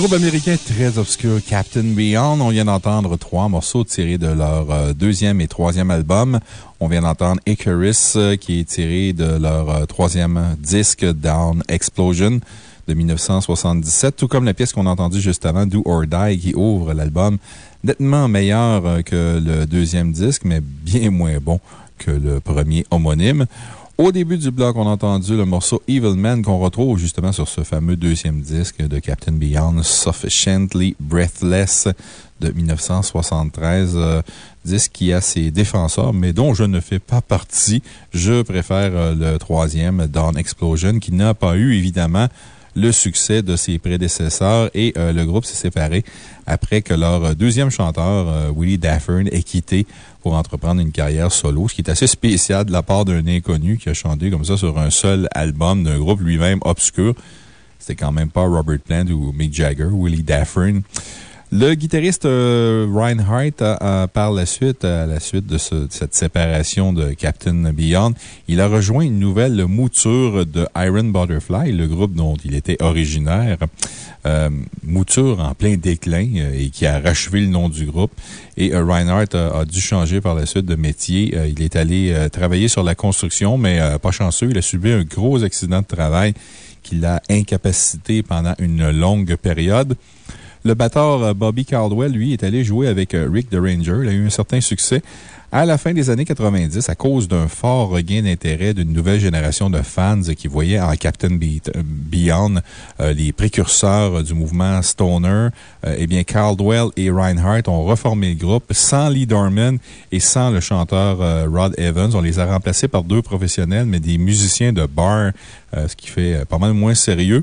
groupe américain très obscur, Captain Beyond. On vient d'entendre trois morceaux tirés de leur euh, deuxième et troisième album. On vient d'entendre Icarus, euh, qui est tiré de leur euh, troisième disque, Down Explosion, de 1977, tout comme la pièce qu'on a entendue juste avant, Do or Die, qui ouvre l'album. Nettement meilleur que le deuxième disque, mais bien moins bon que le premier homonyme. Au début du bloc, on a entendu le morceau Evil Man qu'on retrouve justement sur ce fameux deuxième disque de Captain Beyond, Sufficiently Breathless de 1973. Euh, disque qui a ses défenseurs, mais dont je ne fais pas partie. Je préfère euh, le troisième, Dawn Explosion, qui n'a pas eu évidemment le succès de ses prédécesseurs et euh, le groupe s'est séparé après que leur deuxième chanteur, Willie Daffern, ait quitté pour entreprendre une carrière solo, ce qui est assez spécial de la part d'un inconnu qui a chanté comme ça sur un seul album d'un groupe lui-même obscur. C'était quand même pas Robert Plant ou Mick Jagger, Willie Daffern. Le guitariste euh, Reinhardt, a, par la suite, à la suite de, cette séparation de Captain Beyond, il a rejoint une nouvelle mouture de Iron Butterfly, le groupe dont il était originaire. Euh, mouture en plein déclin euh, et qui a rachevé le nom du groupe. Et Reinhardt a, dû changer par la suite de métier. il est allé travailler sur la construction, mais pas chanceux. Il a subi un gros accident de travail qui l'a incapacité pendant une longue période. Le batteur euh, Bobby Caldwell, lui, est allé jouer avec euh, Rick the Ranger. Il a eu un certain succès. À la fin des années 90, à cause d'un fort regain d'intérêt d'une nouvelle génération de fans qui voyaient en Captain euh, Beyond les précurseurs du mouvement Stoner, eh bien, Caldwell et Reinhardt ont reformé le groupe sans Lee Dorman et sans le chanteur Rod Evans. On les a remplacés par deux professionnels, mais des musiciens de bar, ce qui fait pas mal moins sérieux.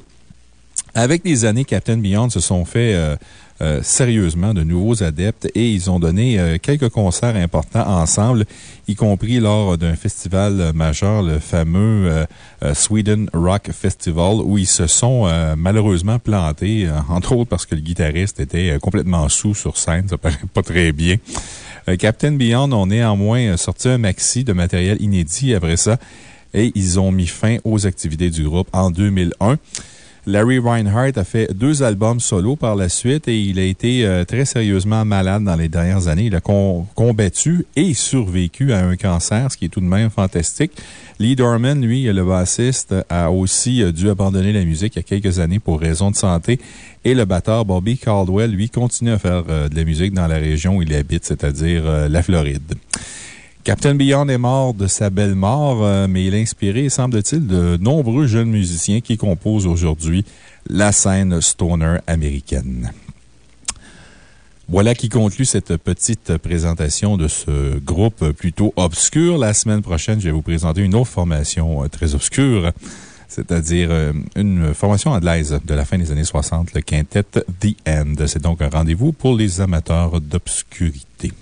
Avec les années, Captain Beyond se sont fait euh, euh, sérieusement de nouveaux adeptes et ils ont donné euh, quelques concerts importants ensemble, y compris lors d'un festival majeur, le fameux Sweden Rock Festival, où ils se sont malheureusement plantés, entre autres parce que le guitariste était complètement sous sur scène. Ça paraît pas très bien. Captain Beyond ont néanmoins sorti un maxi de matériel inédit après ça et ils ont mis fin aux activités du groupe en 2001. Larry Reinhardt a fait deux albums solo par la suite et il a été euh, très sérieusement malade dans les dernières années. Il a combattu et survécu à un cancer, ce qui est tout de même fantastique. Lee Dorman, lui, le bassiste, a aussi euh, dû abandonner la musique il y a quelques années pour raison de santé. Et le batteur Bobby Caldwell, lui, continue à faire euh, de la musique dans la région où il habite, c'est-à-dire la Floride. Captain Beyond est mort de sa belle mort, euh, mais il a inspiré, semble-t-il, de nombreux jeunes musiciens qui composent aujourd'hui la scène stoner américaine. Voilà qui conclut cette petite présentation de ce groupe plutôt obscur. La semaine prochaine, je vais vous présenter une autre formation euh, très obscure, c'est-à-dire euh, une formation anglaise de la fin des années 60, le quintet The End. C'est donc un rendez-vous pour les amateurs d'obscurité.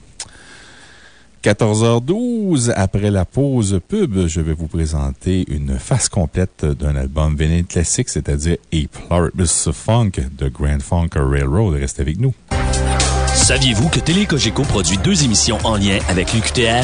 14h12, après la pause pub, je vais vous présenter une face complète d'un album véné classique, c'est-à-dire A Pluribus Funk de Grand Funk Railroad. Restez avec nous. Saviez-vous que Télécogeco produit deux émissions en lien avec l'UQTR?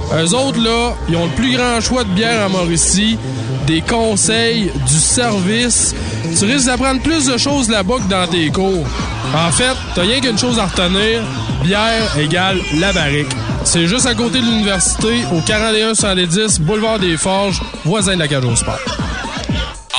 Eux autres, là, ils ont le plus grand choix de bière à Mauricie, des conseils, du service. Tu risques d'apprendre plus de choses là-bas que dans tes cours. En fait, t'as rien qu'une chose à retenir. Bière égale la barrique. C'est juste à côté de l'université, au 41 110 Boulevard des Forges, voisin de la Cage au Sport.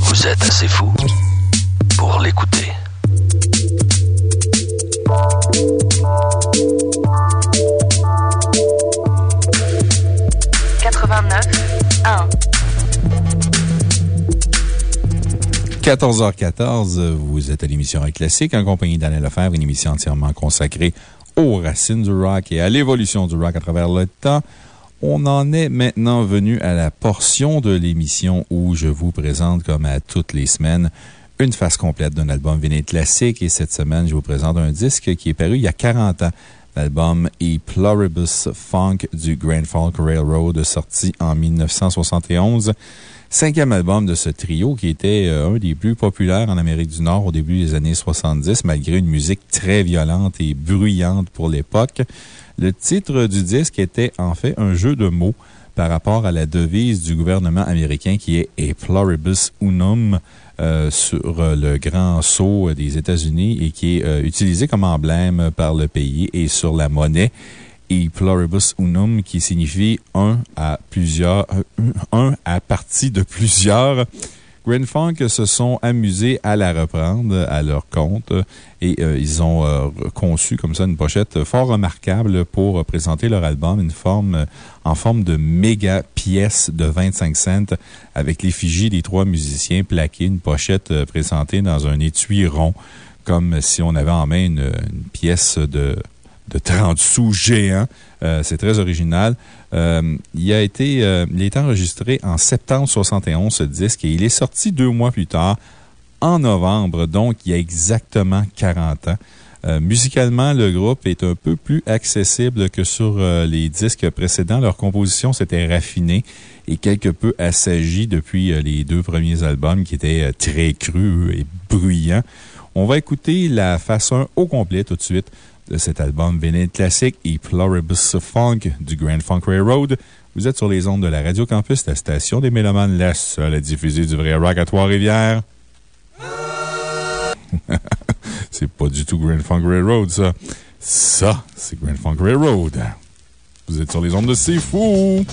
Vous êtes assez fou pour l'écouter. 89 1 14h14, vous êtes à l'émission Rock Classique en compagnie d'Alain Lefebvre, une émission entièrement consacrée aux racines du rock et à l'évolution du rock à travers le temps. On en est maintenant venu à la portion de l'émission où je vous présente, comme à toutes les semaines, une face complète d'un album vinyle classique. Et cette semaine, je vous présente un disque qui est paru il y a 40 ans. L'album E Pluribus Funk du Grand Funk Railroad, sorti en 1971 cinquième album de ce trio qui était euh, un des plus populaires en Amérique du Nord au début des années 70, malgré une musique très violente et bruyante pour l'époque. Le titre du disque était en fait un jeu de mots par rapport à la devise du gouvernement américain qui est A Pluribus Unum. Euh, sur euh, le grand sceau des États-Unis et qui est utilisé comme emblème par le pays et sur la monnaie et pluribus unum, qui signifie un à plusieurs, un à partie de plusieurs. Grand Funk se sont amusés à la reprendre à leur compte et euh, ils ont euh, conçu comme ça une pochette fort remarquable pour présenter leur album, une forme, en forme de méga pièce de 25 cents avec l'effigie des trois musiciens plaqués, une pochette euh, présentée dans un étui rond, comme si on avait en main une pièce de de 30 sous géant. Euh, c'est très original. Euh, il, a été, euh, il est enregistré en septembre 71, ce disque, et il est sorti deux mois plus tard, en novembre, donc il y a exactement 40 ans. musicalement, le groupe est un peu plus accessible que sur les disques précédents. Leur composition s'était raffinée et quelque peu assagie depuis les deux premiers albums qui étaient très crus et bruyants. On va écouter la façon au complet tout de suite de cet album vinyle classique et Pluribus Funk du Grand Funk Railroad. Vous êtes sur les ondes de la Radio Campus, la station des Mélomanes, la seule à diffuser du vrai rock à Trois-Rivières. c'est pas du tout Grand Funk Railroad, ça. Ça, c'est Grand Funk Railroad. Vous êtes sur les ondes de C'est Fou!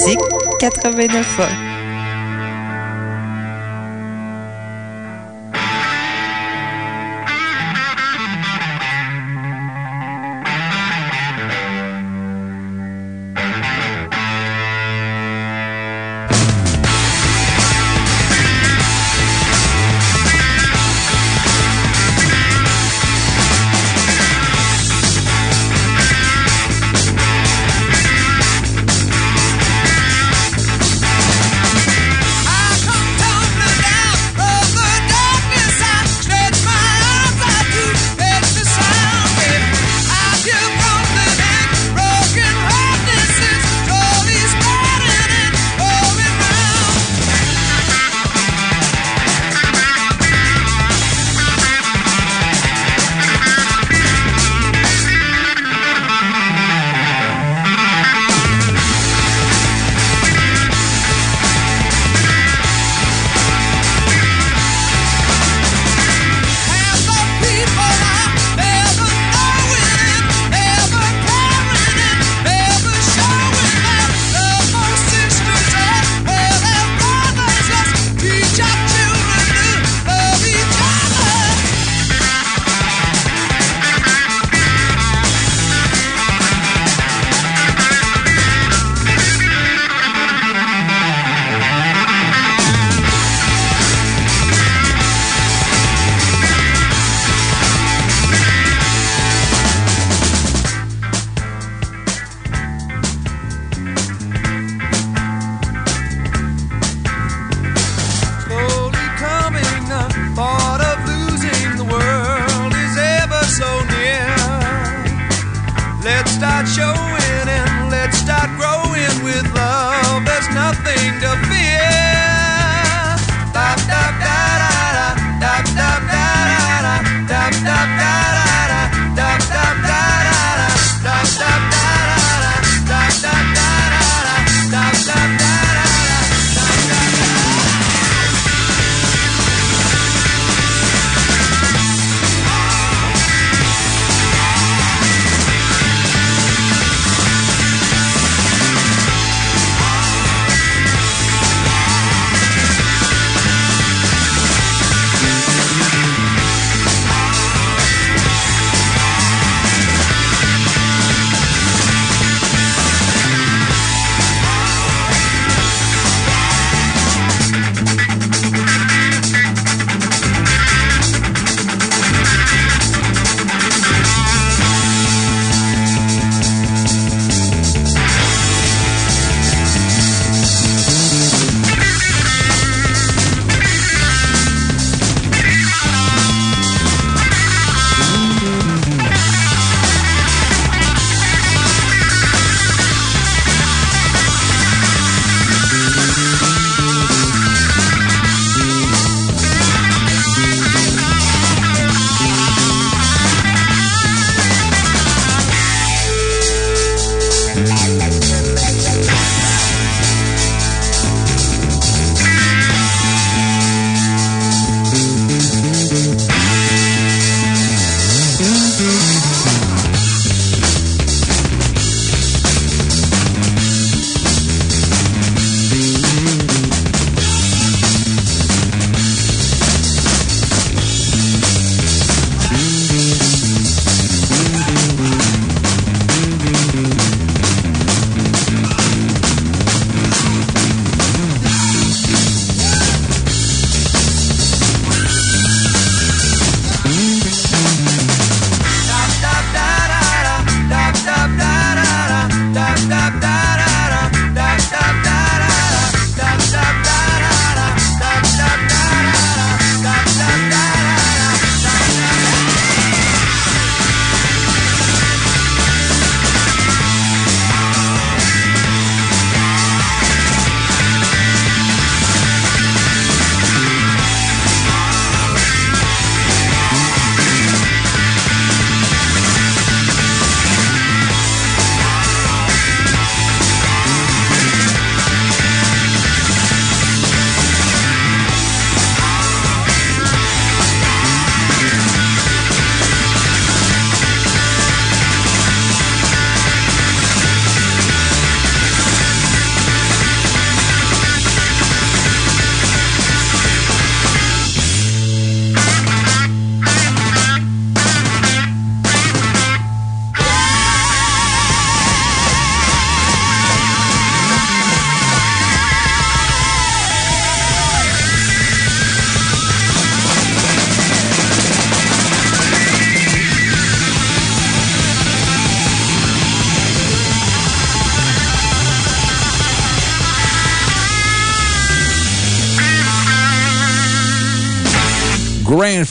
Classique 89 ans.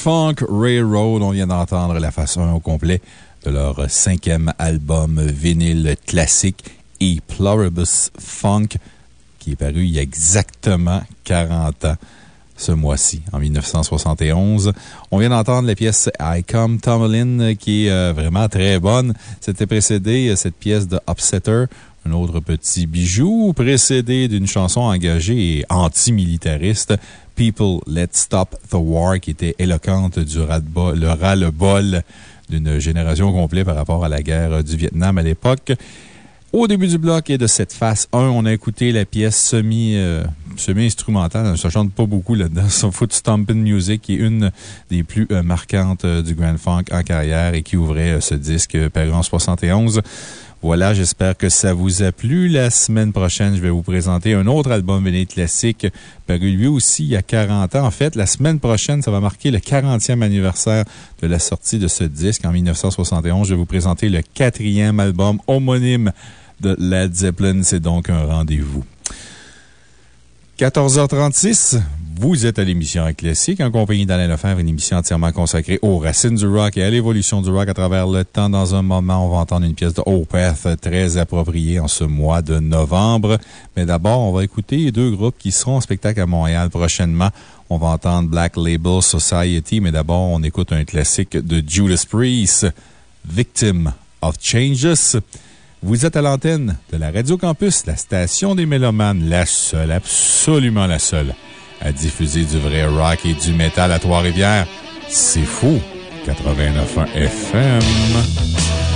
Funk Railroad, on vient d'entendre la façon au complet de leur cinquième album vinyle classique, E Pluribus Funk, qui est paru il y a exactement 40 ans ce mois-ci, en 1971. On vient d'entendre la pièce I Come Tomlin, qui est euh, vraiment très bonne. C'était précédé, euh, cette pièce de Upsetter, un autre petit bijou, précédé d'une chanson engagée et antimilitariste, People Let's Stop the War, qui était éloquente du ras-le-bol ras bol d'une génération complète par rapport à la guerre du Vietnam à l'époque. Au début du bloc et de cette phase 1, on a écouté la pièce semi, euh, semi-instrumentale. Ça chante pas beaucoup là-dedans. Son Foot Stomping Music, qui est une des plus euh, marquantes euh, du Grand Funk en carrière et qui ouvrait ce disque paru en 71. Voilà, j'espère que ça vous a plu. La semaine prochaine, je vais vous présenter un autre album véné classique, paru lui aussi il y a 40 ans. En fait, la semaine prochaine, ça va marquer le 40e anniversaire de la sortie de ce disque en 1971. Je vais vous présenter le quatrième album homonyme de Led Zeppelin. C'est donc un rendez-vous. 14h36, vous êtes à l'émission Classique en compagnie d'Alain Lefebvre, une émission entièrement consacrée aux racines du rock et à l'évolution du rock à travers le temps. Dans un moment, on va entendre une pièce de Opeth très appropriée en ce mois de novembre. Mais d'abord, on va écouter deux groupes qui seront en spectacle à Montréal prochainement. On va entendre Black Label Society, mais d'abord, on écoute un classique de Judas Priest, Victim of Changes. Vous êtes à l'antenne de la Radio Campus, la station des Mélomanes, la seule, absolument la seule, à diffuser du vrai rock et du métal à Trois-Rivières. C'est fou! 89.1 FM.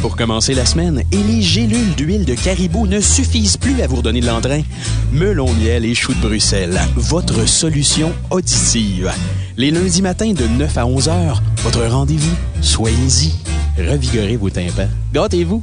Pour commencer la semaine et les gélules d'huile de caribou ne suffisent plus à vous redonner de l'entrain? Melon miel et chou de Bruxelles, votre solution auditive. Les lundis matins de 9 à 11 heures, votre rendez-vous. Soyez-y. Revigorez vos tympans. Gâtez-vous.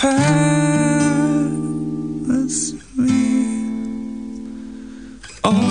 Turning past me. All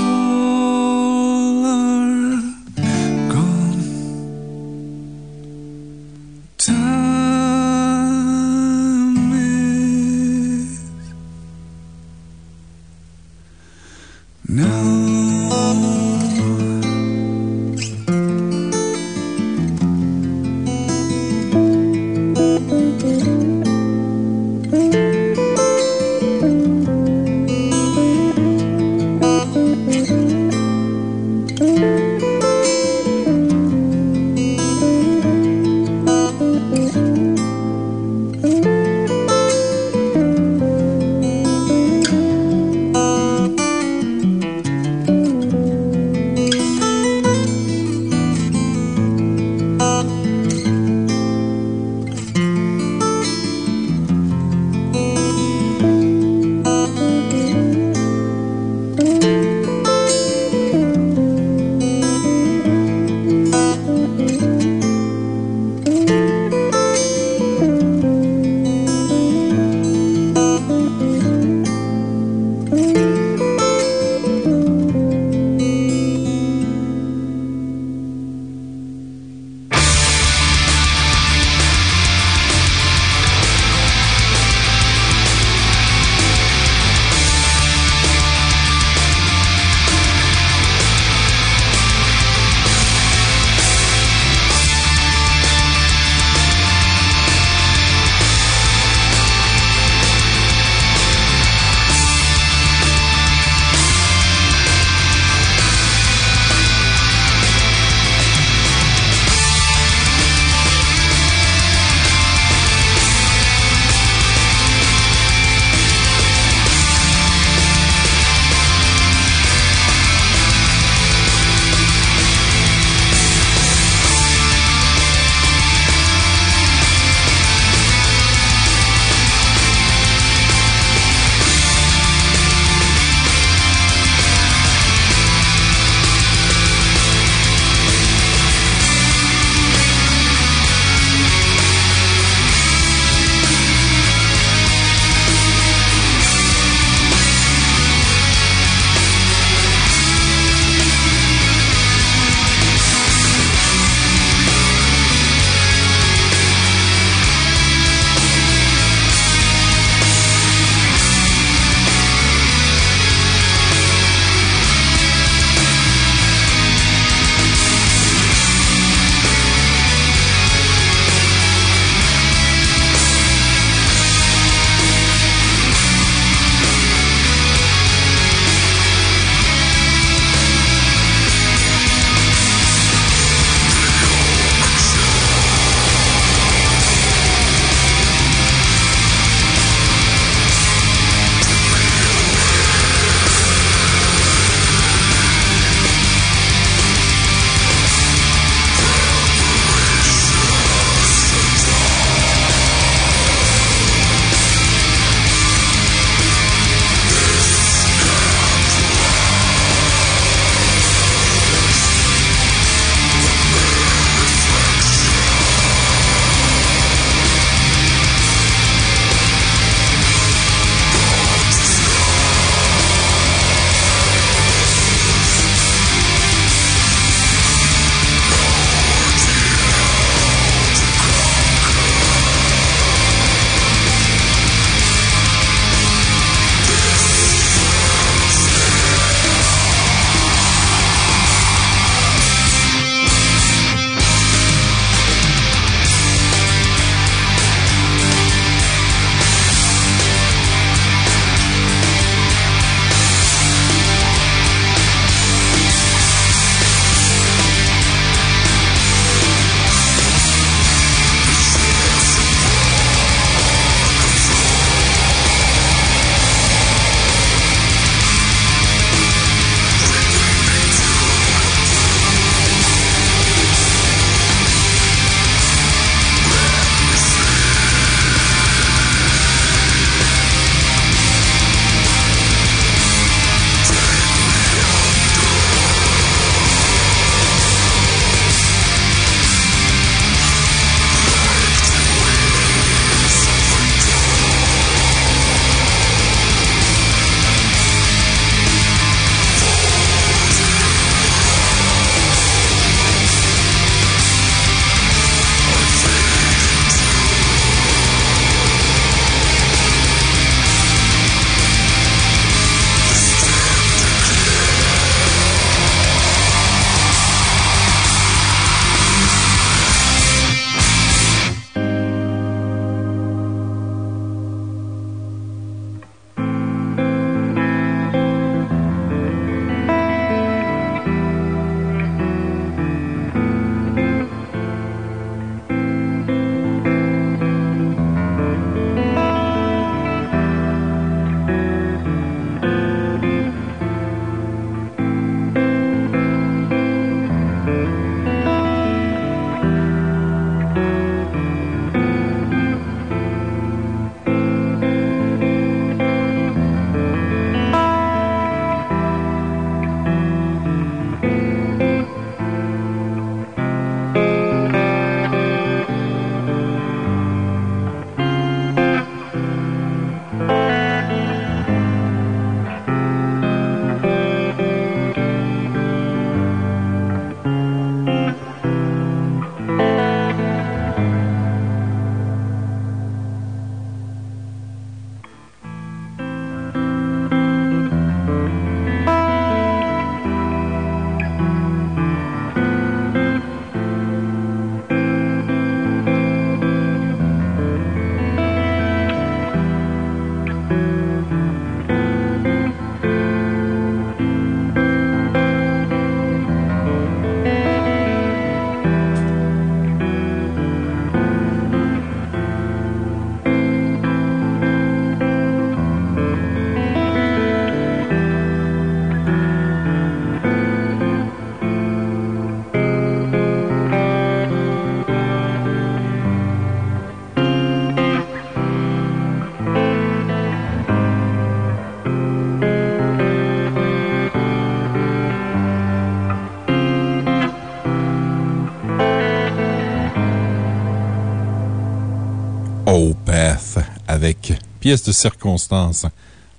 pièce de circonstance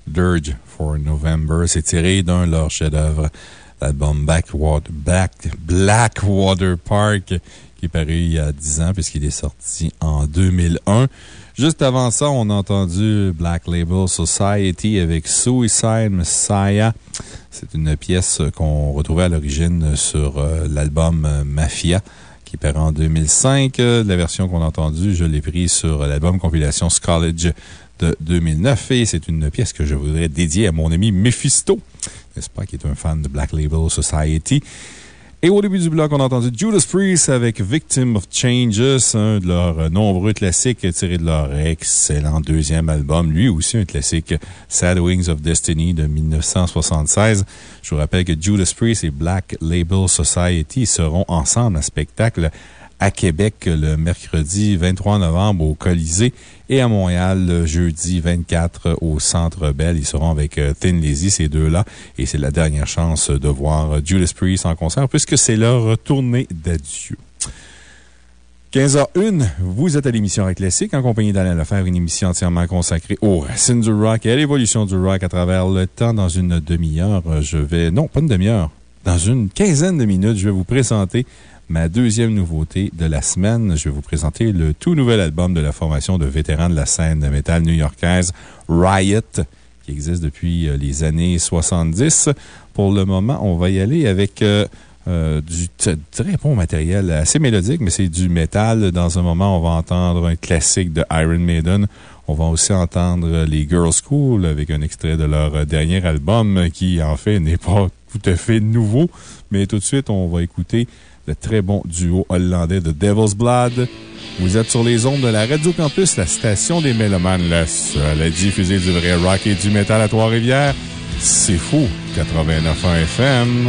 Dirge for November. C'est tiré d'un de leurs chefs-d'œuvre, l'album Backwater, Black, Blackwater Park, qui est paru il y a 10 ans puisqu'il est sorti en 2001. Juste avant ça, on a entendu Black Label Society avec Suicide Messiah. C'est une pièce qu'on retrouvait à l'origine sur euh, l'album Mafia qui paraît en 2005. La version qu'on a entendue, je l'ai prise sur l'album compilation College de 2009 et c'est une pièce que je voudrais dédier à mon ami Mephisto, n'est-ce pas, qui est un fan de Black Label Society. Et au début du bloc, on a entendu Judas Priest avec Victim of Changes, un de leurs nombreux classiques tirés de leur excellent deuxième album, lui aussi un classique, Sad Wings of Destiny de 1976. Je vous rappelle que Judas Priest et Black Label Society seront ensemble à spectacle à Québec le mercredi 23 novembre au Colisée et à Montréal le jeudi 24 au Centre Bell. Ils seront avec euh, Thin Lizzy, ces deux-là. Et c'est la dernière chance de voir Judas Priest en concert puisque c'est leur tournée d'adieu. 15h01, vous êtes à l'émission Rock Classique en compagnie d'Alain Lefebvre, une émission entièrement consacrée aux racines du rock et à l'évolution du rock à travers le temps. Dans une demi-heure, je vais, non, pas une demi-heure, dans une quinzaine de minutes, je vais vous présenter ma deuxième nouveauté de la semaine. Je vais vous présenter le tout nouvel album de la formation de vétérans de la scène de métal new-yorkaise Riot, qui existe depuis euh, les années 70. Pour le moment, on va y aller avec euh, euh, du très bon matériel, assez mélodique, mais c'est du métal. Dans un moment, on va entendre un classique de Iron Maiden. On va aussi entendre les Girls School avec un extrait de leur dernier album qui, en fait, n'est pas tout à fait nouveau. Mais tout de suite, on va écouter le très bon duo hollandais de Devil's Blood. Vous êtes sur les ondes de la Radio Campus, la station des Mélomanes, la seule à diffuser du vrai rock et du métal à Trois-Rivières. C'est fou, 89.1 FM.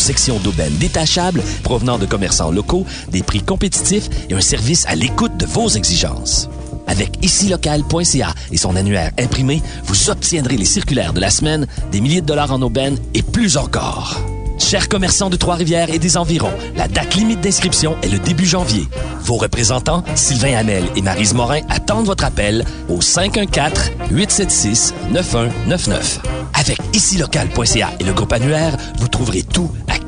Qui vous offre une section d'aubaine détachable provenant de commerçants locaux, des prix compétitifs et un service à l'écoute de vos exigences. Avec icilocal.ca et son annuaire imprimé, vous obtiendrez les circulaires de la semaine, des milliers de dollars en aubaine et plus encore. Chers commerçants de Trois-Rivières et des environs, la date limite d'inscription est le début janvier. Vos représentants, Sylvain Hamel et Marise Morin, attendent votre appel au 514-876-9199. Avec icilocal.ca et le groupe annuaire, vous trouverez tout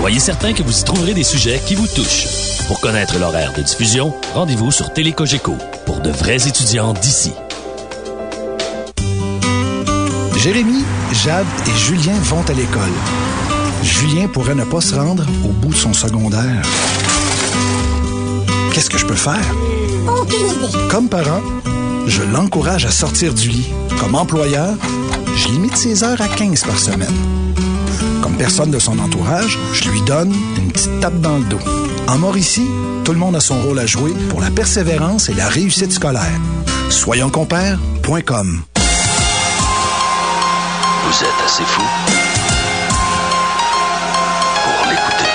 Soyez certain que vous y trouverez des sujets qui vous touchent. Pour connaître l'horaire de diffusion, rendez-vous sur Télécogeco pour de vrais étudiants d'ici. Jérémy, Jade et Julien vont à l'école. Julien pourrait ne pas se rendre au bout de son secondaire. Qu'est-ce que je peux faire? Comme parent, je l'encourage à sortir du lit. Comme employeur, je limite ses heures à 15 par semaine personne de son entourage, je lui donne une petite tape dans le dos. En Mauricie, tout le monde a son rôle à jouer pour la persévérance et la réussite scolaire. Soyonscompères.com Vous êtes assez fou pour l'écouter.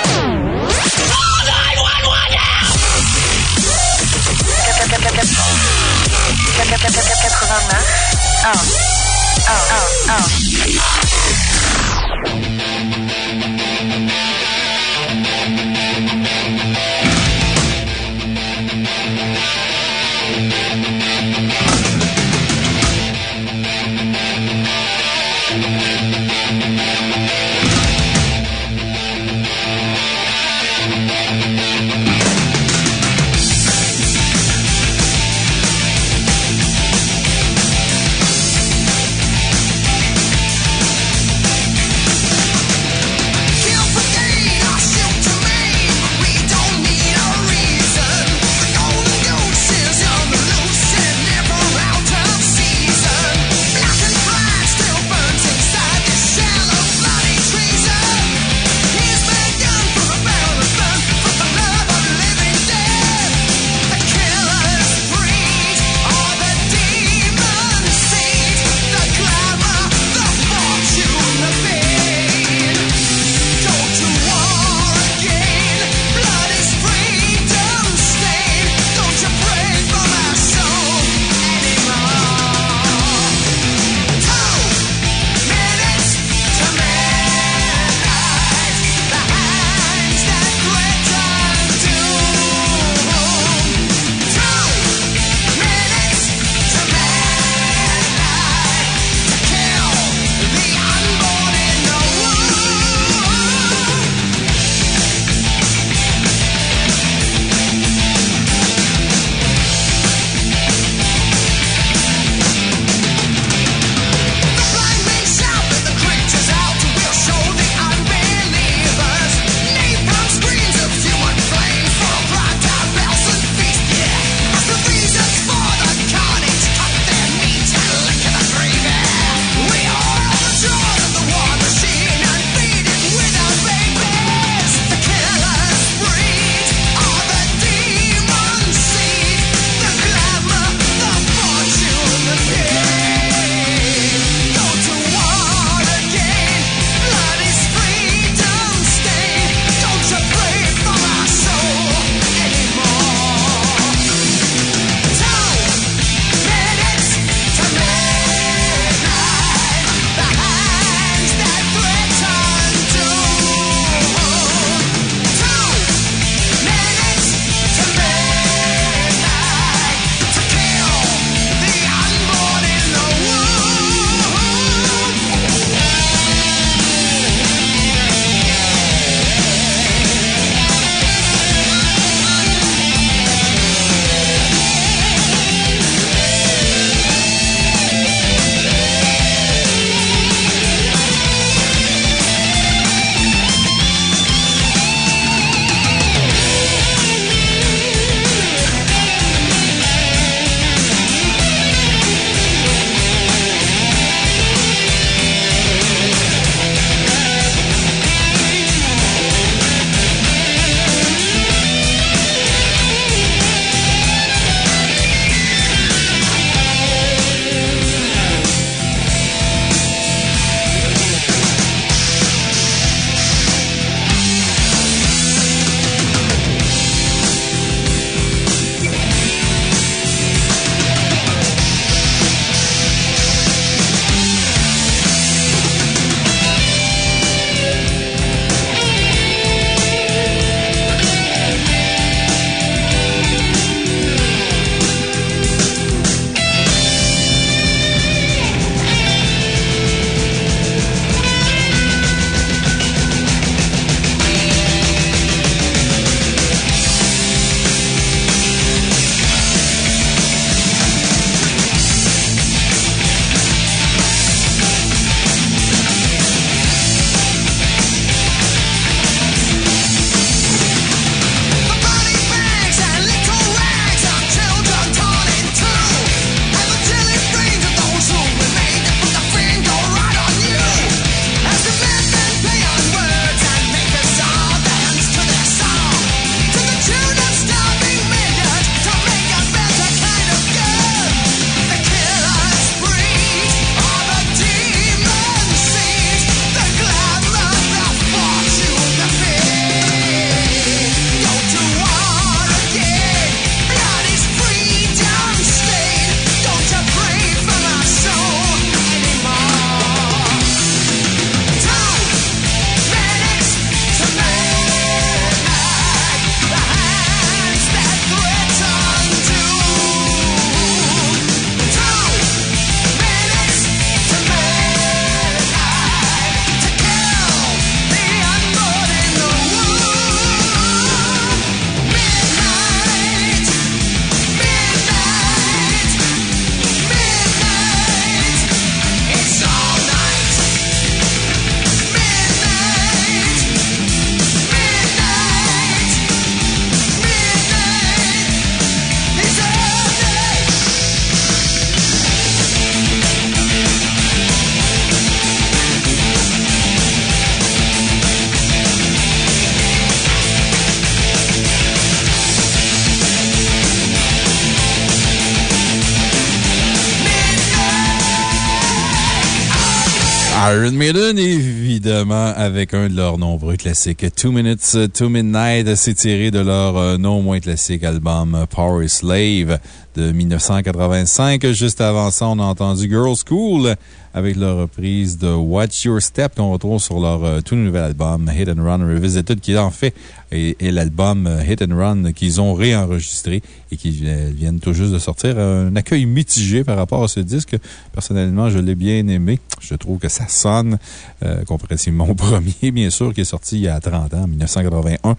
Maiden, évidemment, avec un de leurs nombreux classiques. Two Minutes to Midnight, c'est tiré de leur euh, non moins classique album Power Slave de 1985. Juste avant ça, on a entendu Girls School avec leur reprise de Watch Your Step qu'on retrouve sur leur euh, tout nouvel album Hit and Run Revisited, qui en fait est, l'album euh, Hit and Run qu'ils ont réenregistré et qui viennent tout juste de sortir. Un accueil mitigé par rapport à ce disque. Personnellement, je l'ai bien aimé. Je trouve que ça sonne, euh, comparativement au premier, bien sûr, qui est sorti il y a 30 ans, en 1981.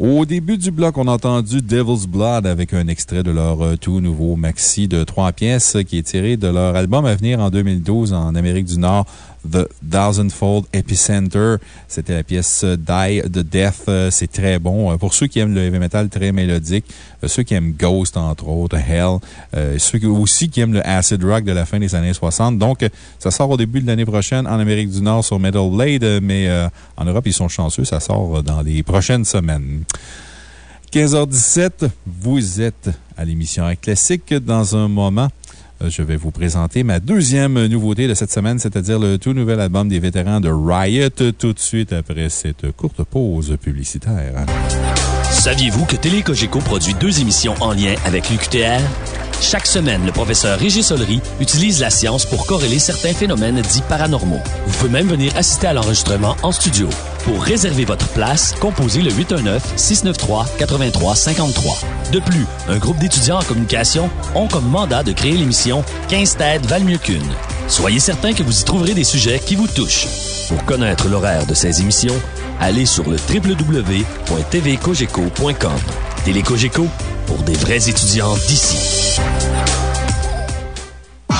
Au début du bloc, on a entendu Devil's Blood avec un extrait de leur euh, tout nouveau maxi de trois pièces qui est tiré de leur album à venir en 2012 en Amérique du Nord, The Thousandfold Epicenter. C'était la pièce Die the Death. Euh, c'est très bon. Euh, pour ceux qui aiment le heavy metal très mélodique, euh, ceux qui aiment Ghost, entre autres, Hell, ceux aussi qui aiment le acid rock de la fin des années 60. Donc, ça sort au début de l'année prochaine en Amérique du Nord sur Metal Blade, mais en Europe, ils sont chanceux. Ça sort dans les prochaines semaines. 15h17, vous êtes à l'émission Classique. Dans un moment, euh, je vais vous présenter ma deuxième nouveauté de cette semaine, c'est-à-dire le tout nouvel album des vétérans de Riot, tout de suite après cette courte pause publicitaire. Saviez-vous que Télécogeco produit deux émissions en lien avec l'UQTR? Chaque semaine, le professeur Régis Solery utilise la science pour corréler certains phénomènes dits paranormaux. Vous pouvez même venir assister à l'enregistrement en studio. Pour réserver votre place, composez le 819-693-8353. De plus, un groupe d'étudiants en communication ont comme mandat de créer l'émission 15 têtes valent mieux qu'une. Soyez certain que vous y trouverez des sujets qui vous touchent. Pour connaître l'horaire de ces émissions, allez sur le www.tvcogeco.com. Télécogeco, pour des vrais étudiants d'ici.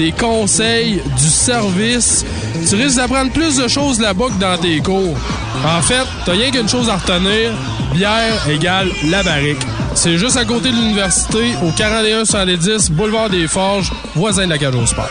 des conseils, du service. Tu risques d'apprendre plus de choses là-bas que dans tes cours. En fait, t'as rien qu'une chose à retenir bière égale la barrique. C'est juste à côté de l'université, au 41 boulevard des Forges, voisin de la Cage au Sport.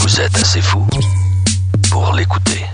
Vous êtes assez fou pour l'écouter.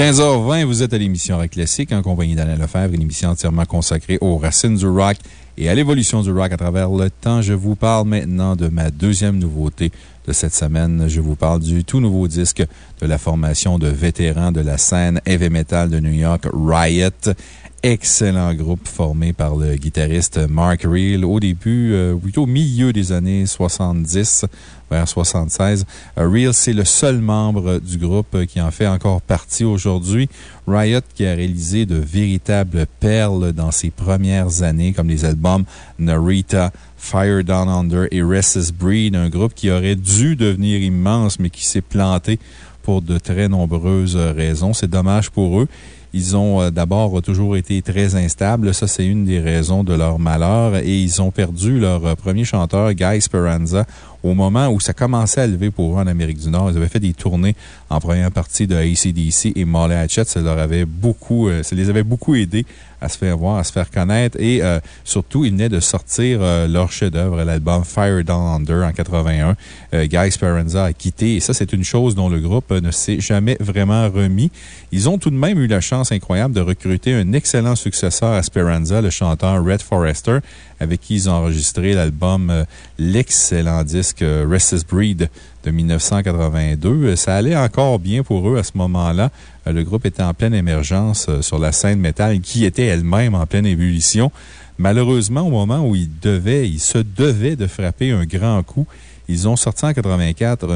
15h20, vous êtes à l'émission Rock Classique en compagnie d'Alain Lefebvre, une émission entièrement consacrée aux racines du rock et à l'évolution du rock à travers le temps. Je vous parle maintenant de ma deuxième nouveauté de cette semaine. Je vous parle du tout nouveau disque de la formation de vétérans de la scène heavy metal de New York, Riot excellent groupe formé par le guitariste Mark Reel au début, euh, plutôt au milieu des années 70, vers 76. Euh, Reel, c'est le seul membre du groupe qui en fait encore partie aujourd'hui. Riot, qui a réalisé de véritables perles dans ses premières années, comme les albums Narita, Fire Down Under et Restless Breed, un groupe qui aurait dû devenir immense, mais qui s'est planté pour de très nombreuses raisons. C'est dommage pour eux. Ils ont euh, d'abord toujours été très instables. Ça, c'est une des raisons de leur malheur. Et ils ont perdu leur euh, premier chanteur, Guy Speranza, au moment où ça commençait à lever pour eux en Amérique du Nord. Ils avaient fait des tournées en première partie de ACDC et Molly Hatchet. Ça leur avait beaucoup, euh, ça les avait beaucoup aidés à se faire voir, à se faire connaître. Et euh, surtout, ils venaient de sortir euh, leur chef-d'œuvre, l'album Fire Down Under en 81. Guy Speranza a quitté. Et ça, c'est une chose dont le groupe ne s'est jamais vraiment remis. Ils ont tout de même eu la chance incroyable de recruter un excellent successeur à Speranza, le chanteur Red Forrester, avec qui ils ont enregistré l'album, euh, l'excellent disque euh, Restless Breed de 1982. Ça allait encore bien pour eux à ce moment-là. Le groupe était en pleine émergence sur la scène métal, qui était elle-même en pleine ébullition. Malheureusement, au moment où ils devaient, ils se devaient de frapper un grand coup, ils ont sorti en 84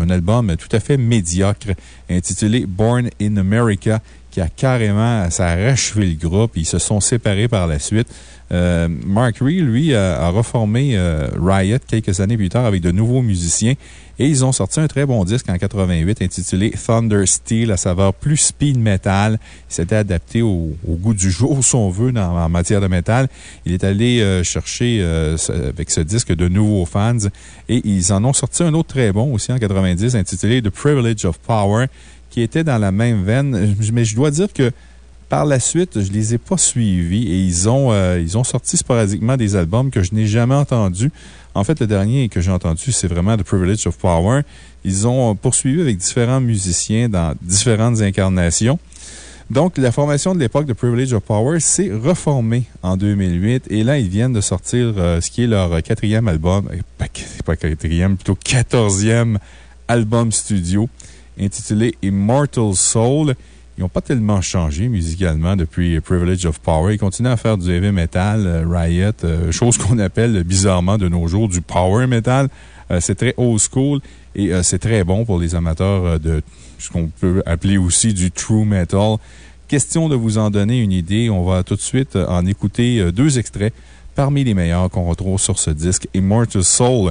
un, album tout à fait médiocre intitulé Born in America qui a carrément, ça rachevé le groupe. Ils se sont séparés par la suite. Euh, Mark Reed, lui, a, reformé euh, Riot quelques années plus tard avec de nouveaux musiciens et ils ont sorti un très bon disque en 88 intitulé Thunder Steel à saveur plus speed metal. Il s'était adapté au, goût du jour, si on veut, en matière de métal. Il est allé euh, chercher avec ce disque de nouveaux fans et ils en ont sorti un autre très bon aussi en 90 intitulé The Privilege of Power qui étaient dans la même veine. Mais je dois dire que par la suite, je ne les ai pas suivis et ils euh, ils ont sorti sporadiquement des albums que je n'ai jamais entendus. En fait, le dernier que j'ai entendu, c'est vraiment The Privilege of Power. Ils ont poursuivi avec différents musiciens dans différentes incarnations. Donc, la formation de l'époque de Privilege of Power s'est reformée en 2008 et là, ils viennent de sortir euh, ce qui est leur quatrième album, euh, pas, pas quatrième, plutôt quatorzième album studio intitulé Immortal Soul. Ils n'ont pas tellement changé musicalement depuis Privilege of Power. Ils continuent à faire du heavy metal, euh, Riot, euh, chose qu'on appelle bizarrement de nos jours du power metal. Euh, c'est très old school et c'est très bon pour les amateurs de ce qu'on peut appeler aussi du true metal. Question de vous en donner une idée, on va tout de suite en écouter deux extraits parmi les meilleurs qu'on retrouve sur ce disque Immortal Soul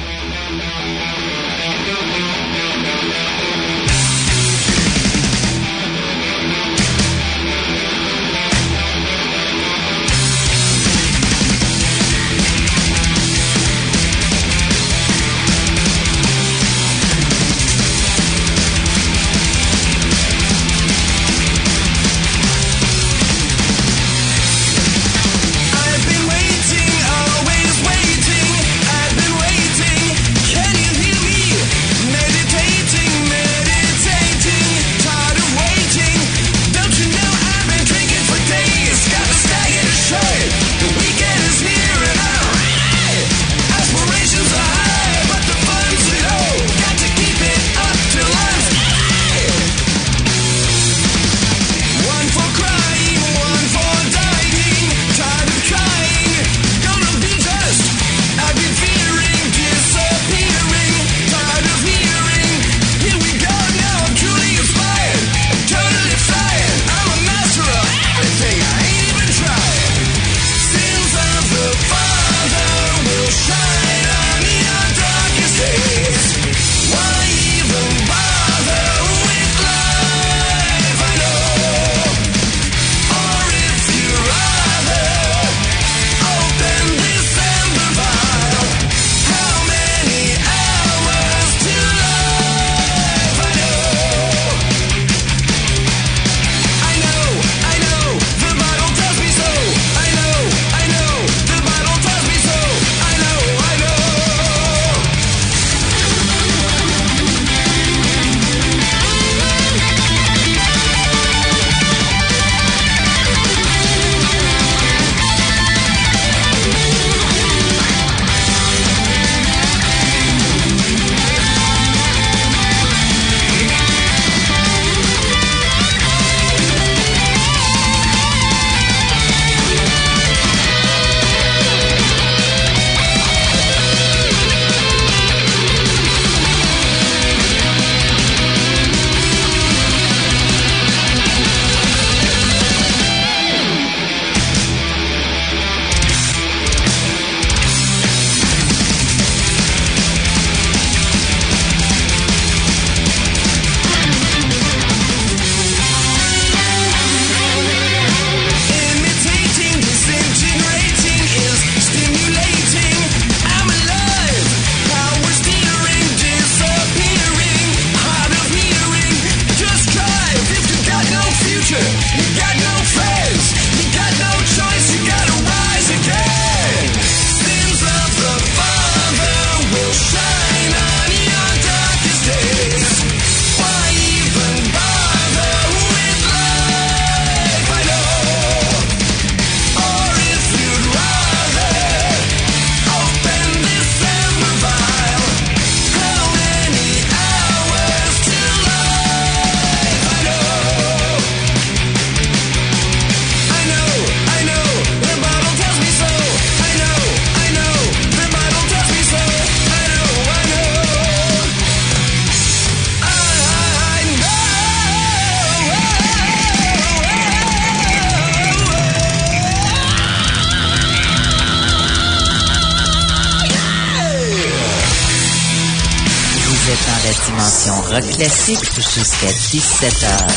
Jusqu'à 17h.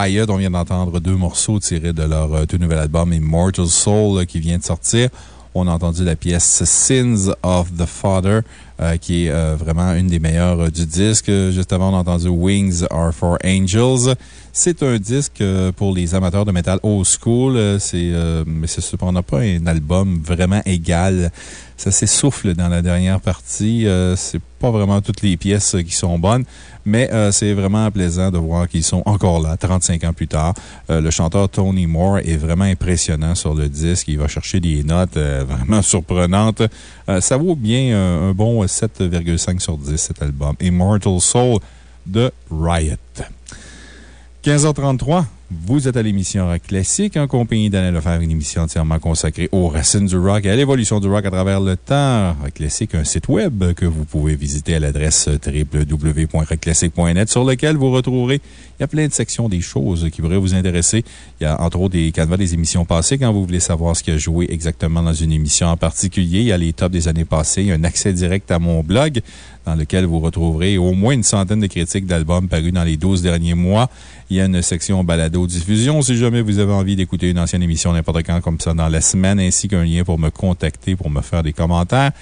On vient d'entendre deux morceaux tirés de leur euh, tout nouvel album Immortal Soul qui vient de sortir. On a entendu la pièce Sins of the Father, euh, qui est euh, vraiment une des meilleures du disque. Juste avant, on a entendu Wings Are for Angels. C'est un disque pour les amateurs de métal old school. C'est, mais c'est cependant pas un album vraiment égal ça s'essouffle dans la dernière partie. Euh, c'est pas vraiment toutes les pièces qui sont bonnes, mais euh, c'est vraiment plaisant de voir qu'ils sont encore là, 35 ans plus tard. Euh, le chanteur Tony Moore est vraiment impressionnant sur le disque. Il va chercher des notes vraiment surprenantes. ça vaut bien un bon 7,5 sur 10, cet album. Immortal Soul de Riot. 15h33. Vous êtes à l'émission Rock Classique en compagnie d'Alain faire une émission entièrement consacrée aux racines du rock et à l'évolution du rock à travers le temps. Rock Classique, un site web que vous pouvez visiter à l'adresse www.rockclassique.net sur lequel vous retrouverez, il y a plein de sections des choses qui pourraient vous intéresser. Il y a entre autres des canevas des émissions passées quand vous voulez savoir ce qui a joué exactement dans une émission en particulier. Il y a les tops des années passées. Un accès direct à mon blog dans lequel vous retrouverez au moins une centaine de critiques d'albums parus dans les 12 derniers mois. Il y a une section balado-diffusion si jamais vous avez envie d'écouter une ancienne émission n'importe quand comme ça dans la semaine, ainsi qu'un lien pour me contacter, pour me faire des commentaires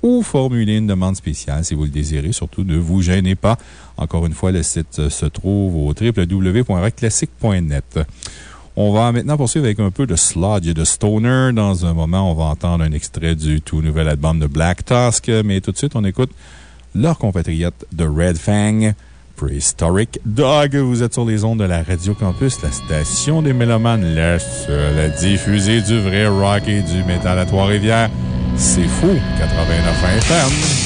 ou formuler une demande spéciale si vous le désirez. Surtout, ne vous gênez pas. Encore une fois, le site se trouve au www.rockclassique.net. On va maintenant poursuivre avec un peu de sludge de stoner. Dans un moment, on va entendre un extrait du tout nouvel album de Black Tusk, mais tout de suite, on écoute leur compatriote de Red Fang. Prehistoric Dog. Vous êtes sur les ondes de la Radio Campus, la station des Mélomanes, la seule diffuser du vrai rock et du métal à Trois-Rivières. C'est fou, 89 FM.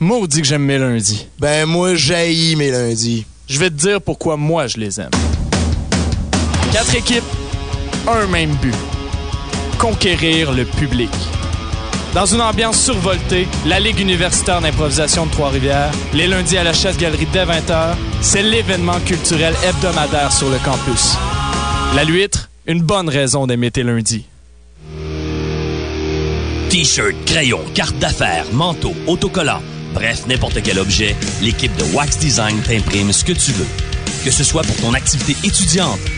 Maudit que j'aime mes lundis. Ben, moi, j'haïs mes lundis. Je vais te dire pourquoi moi je les aime. Quatre équipes, un même but. Conquérir le public. Dans une ambiance survoltée, la Ligue universitaire d'improvisation de Trois-Rivières, les lundis à la chasse-galerie dès 20h, c'est l'événement culturel hebdomadaire sur le campus. La Luître, une bonne raison d'aimer tes lundis. T-shirt, crayon, carte d'affaires, manteau, autocollant, bref, n'importe quel objet, l'équipe de Wax Design t'imprime ce que tu veux. Que ce soit pour ton activité étudiante,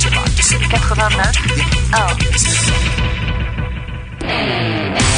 89 1.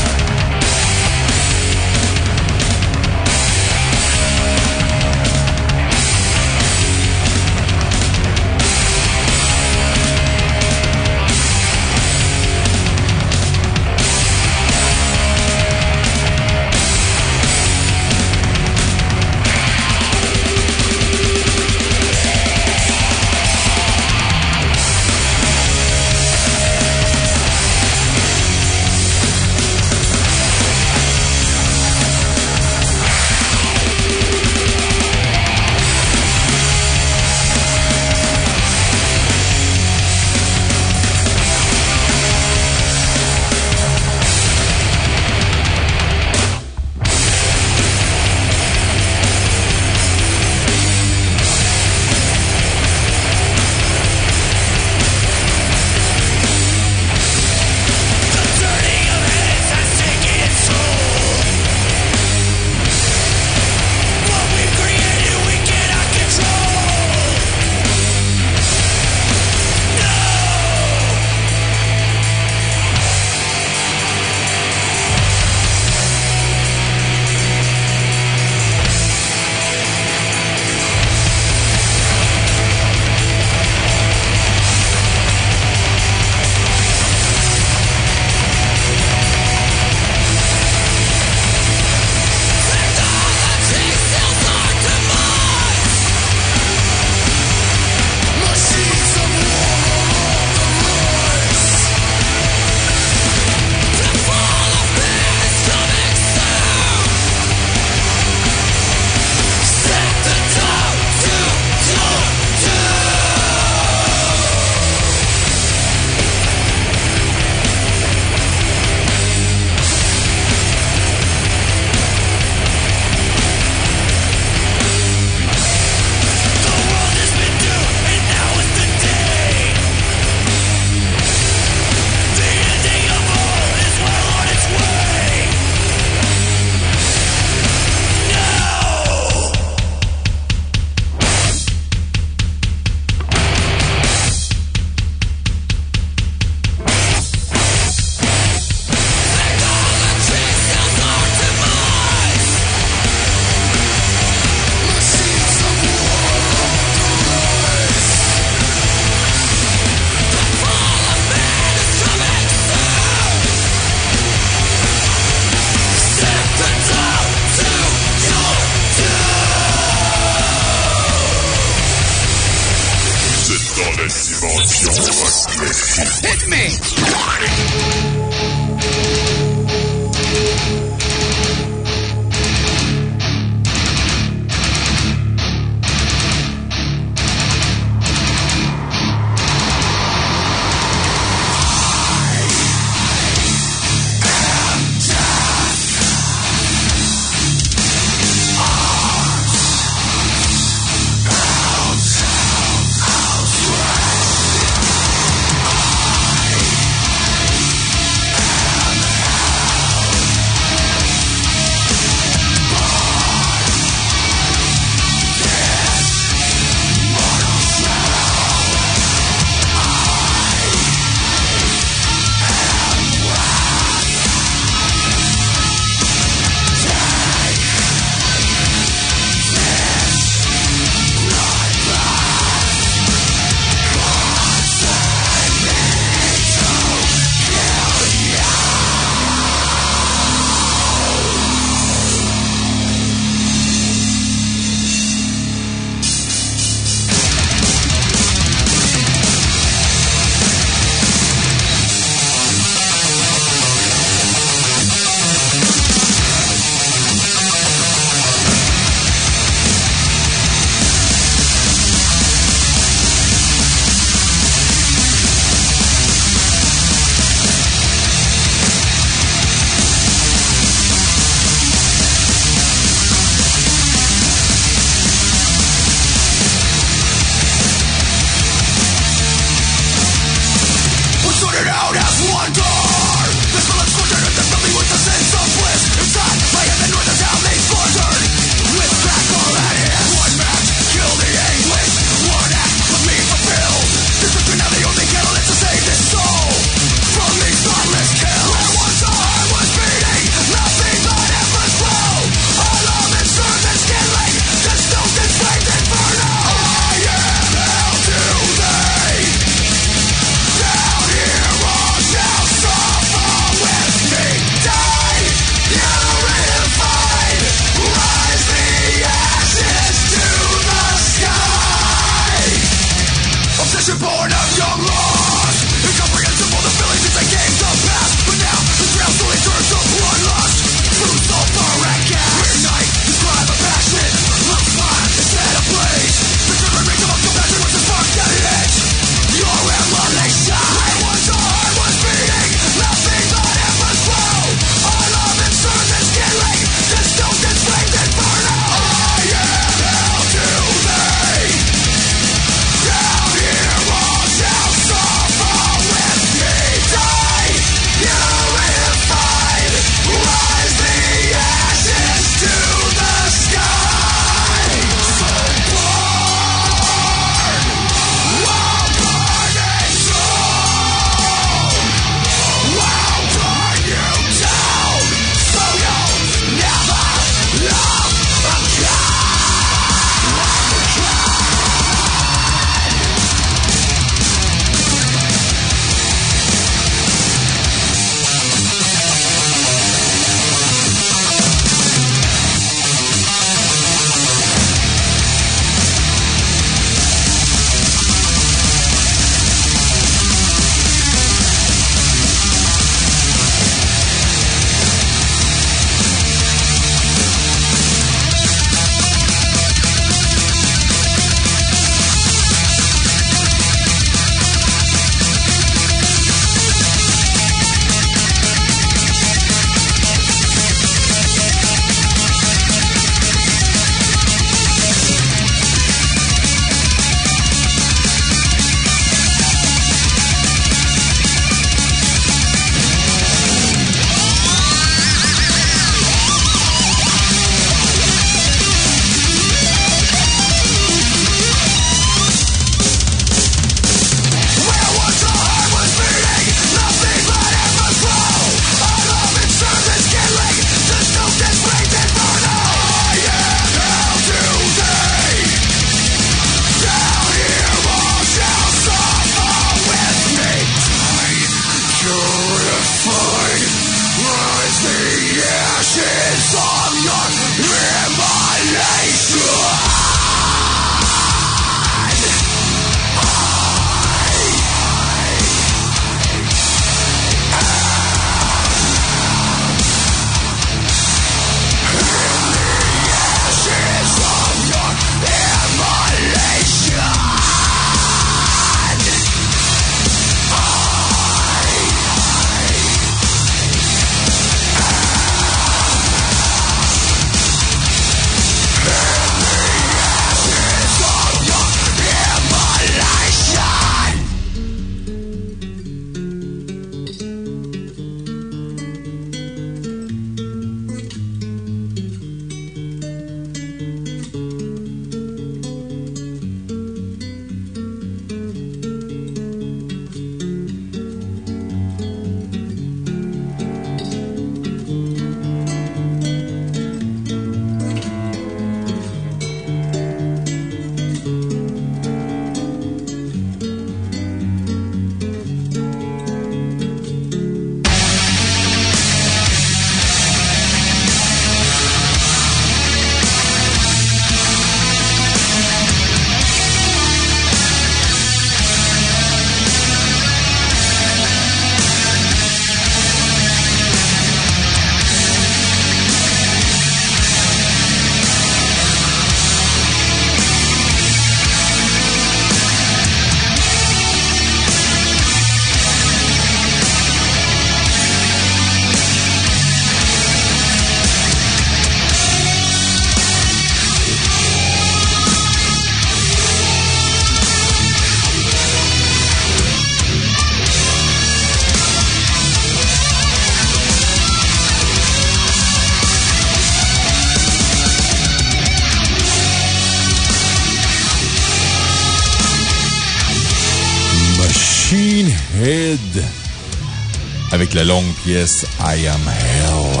Pièce I Am Hell.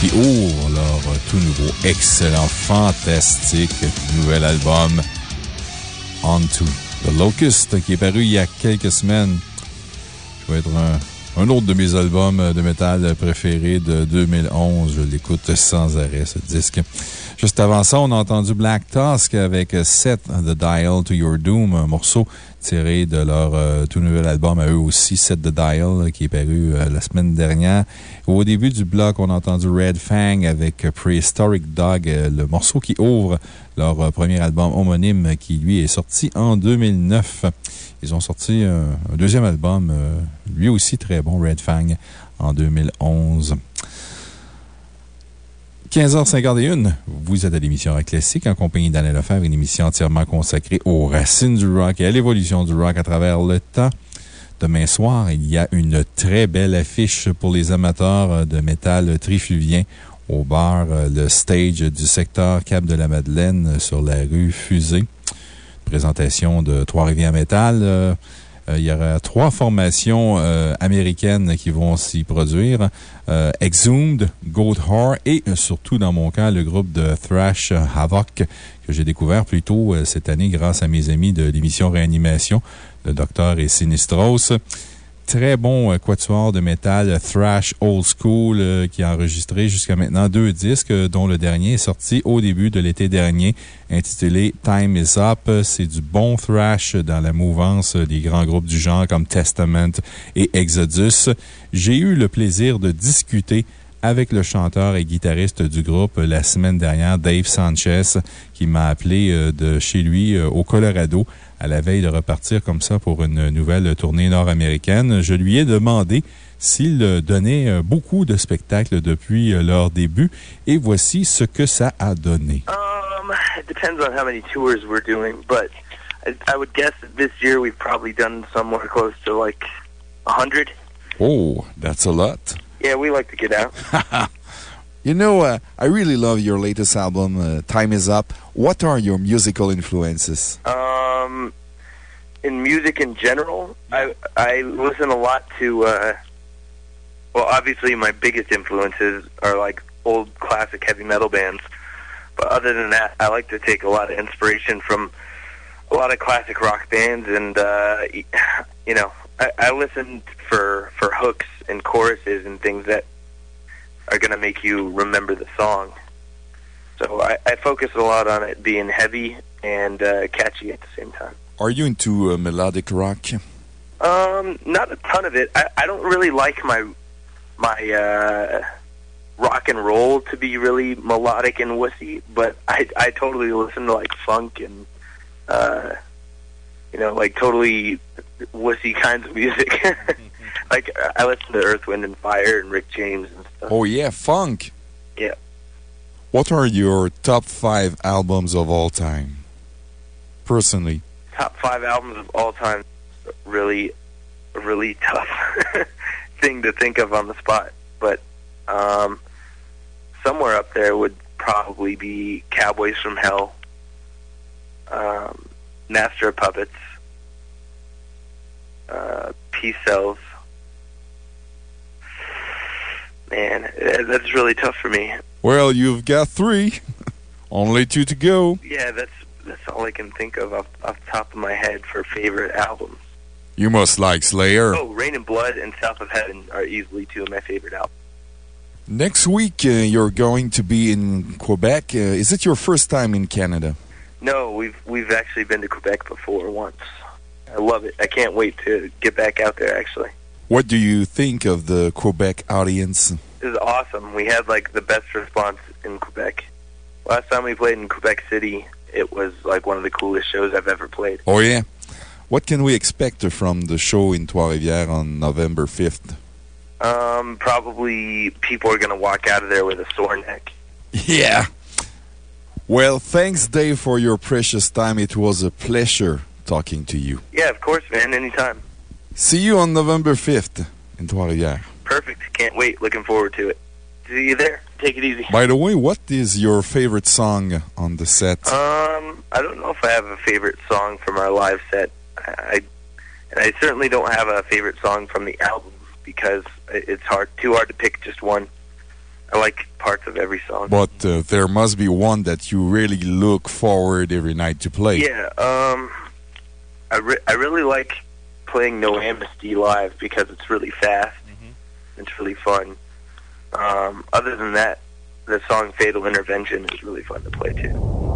Qui ouvre leur tout nouveau, excellent, fantastique nouvel album Onto the Locust qui est paru il y a quelques semaines. Ça va être un, un autre de mes albums de métal préférés de 2011. Je l'écoute sans arrêt, ce disque. Juste avant ça, on a entendu Black Tusk avec Set the Dial to Your Doom, un morceau tiré de leur euh, tout nouvel album à eux aussi, Set the Dial, qui est paru euh, la semaine dernière. Au début du bloc, on a entendu Red Fang avec Prehistoric Dog, le morceau qui ouvre leur premier album homonyme qui, lui, est sorti en 2009. Ils ont sorti un deuxième album, lui aussi très bon, Red Fang, en 2011. 15h51, vous êtes à l'émission Rock Classique en compagnie d'Anne Lefebvre, une émission entièrement consacrée aux racines du rock et à l'évolution du rock à travers le temps. Demain soir, il y a une très belle affiche pour les amateurs de métal trifluvien au bar euh, Le Stage du secteur Cap de la Madeleine sur la rue Fusée. Présentation de Trois-Rivières Métal. Euh, il y aura trois formations euh, américaines qui vont s'y produire. Euh, Exhumed, Goat et surtout, dans mon cas, le groupe de Thrash Havoc que j'ai découvert plus tôt cette année grâce à mes amis de l'émission Réanimation, le Docteur et Sinistros très bon euh, quatuor de métal thrash old school euh, qui a enregistré jusqu'à maintenant deux disques, euh, dont le dernier est sorti au début de l'été dernier, intitulé Time is Up. C'est du bon thrash dans la mouvance des grands groupes du genre comme Testament et Exodus. J'ai eu le plaisir de discuter avec le chanteur et guitariste du groupe la semaine dernière, Dave Sanchez, qui m'a appelé de chez lui au Colorado à la veille de repartir comme ça pour une nouvelle tournée nord-américaine. Je lui ai demandé s'il donnait euh, beaucoup de spectacles depuis euh, leur début et voici ce que ça a donné. Um, it depends on how many tours we're doing, but I, I would guess that this year we've probably done somewhere close to like 100. Oh, that's a lot. Yeah, we like to get out. You know, uh, I really love your latest album, uh, Time Is Up. What are your musical influences? Um, in music in general, I I listen a lot to. Uh, well, obviously, my biggest influences are like old classic heavy metal bands. But other than that, I like to take a lot of inspiration from a lot of classic rock bands, and uh, you know, I, I listen for for hooks and choruses and things that are going to make you remember the song. So I, I, focus a lot on it being heavy and uh, catchy at the same time. Are you into uh, melodic rock? Um, not a ton of it. I, I don't really like my my uh, rock and roll to be really melodic and wussy, but I I totally listen to like funk and uh, you know like totally wussy kinds of music. like I listen to Earth, Wind and Fire and Rick James and stuff. Oh yeah, funk. Yeah. What are your top five albums of all time? Personally. Top five albums of all time. Really, really tough thing to think of on the spot. But um, somewhere up there would probably be Cowboys from Hell, um, Master of Puppets, uh, Peace Cells, Man, that's really tough for me. Well, you've got three. Only two to go. Yeah, that's that's all I can think of off, off the top of my head for favorite albums. You must like Slayer. Oh, Rain and Blood and South of Heaven are easily two of my favorite albums. Next week, uh, you're going to be in Quebec. Uh, is it your first time in Canada? No, we've we've actually been to Quebec before once. I love it. I can't wait to get back out there, actually. What do you think of the Quebec audience? It was awesome. We had like the best response in Quebec. Last time we played in Quebec City, it was like one of the coolest shows I've ever played. Oh, yeah. What can we expect from the show in Trois-Rivières on November 5th? Um, probably people are going to walk out of there with a sore neck. Yeah. Well, thanks, Dave, for your precious time. It was a pleasure talking to you. Yeah, of course, man. Anytime. See you on November 5th in Trois-Rivières. Perfect. Can't wait. Looking forward to it. See you there. Take it easy. By the way, what is your favorite song on the set? Um, I don't know if I have a favorite song from our live set. I, and I certainly don't have a favorite song from the album because it's hard, too hard to pick just one. I like parts of every song. But uh, there must be one that you really look forward every night to play. Yeah, um, I, re I really like playing No Amnesty live because it's really fast. Mm-hmm. It's really fun. Um, other than that, the song Fatal Intervention is really fun to play too.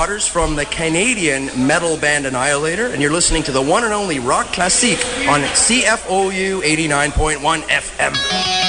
Waters from the Canadian metal band Annihilator, and you're listening to the one and only Rock Classique on CFOU 89.1 FM.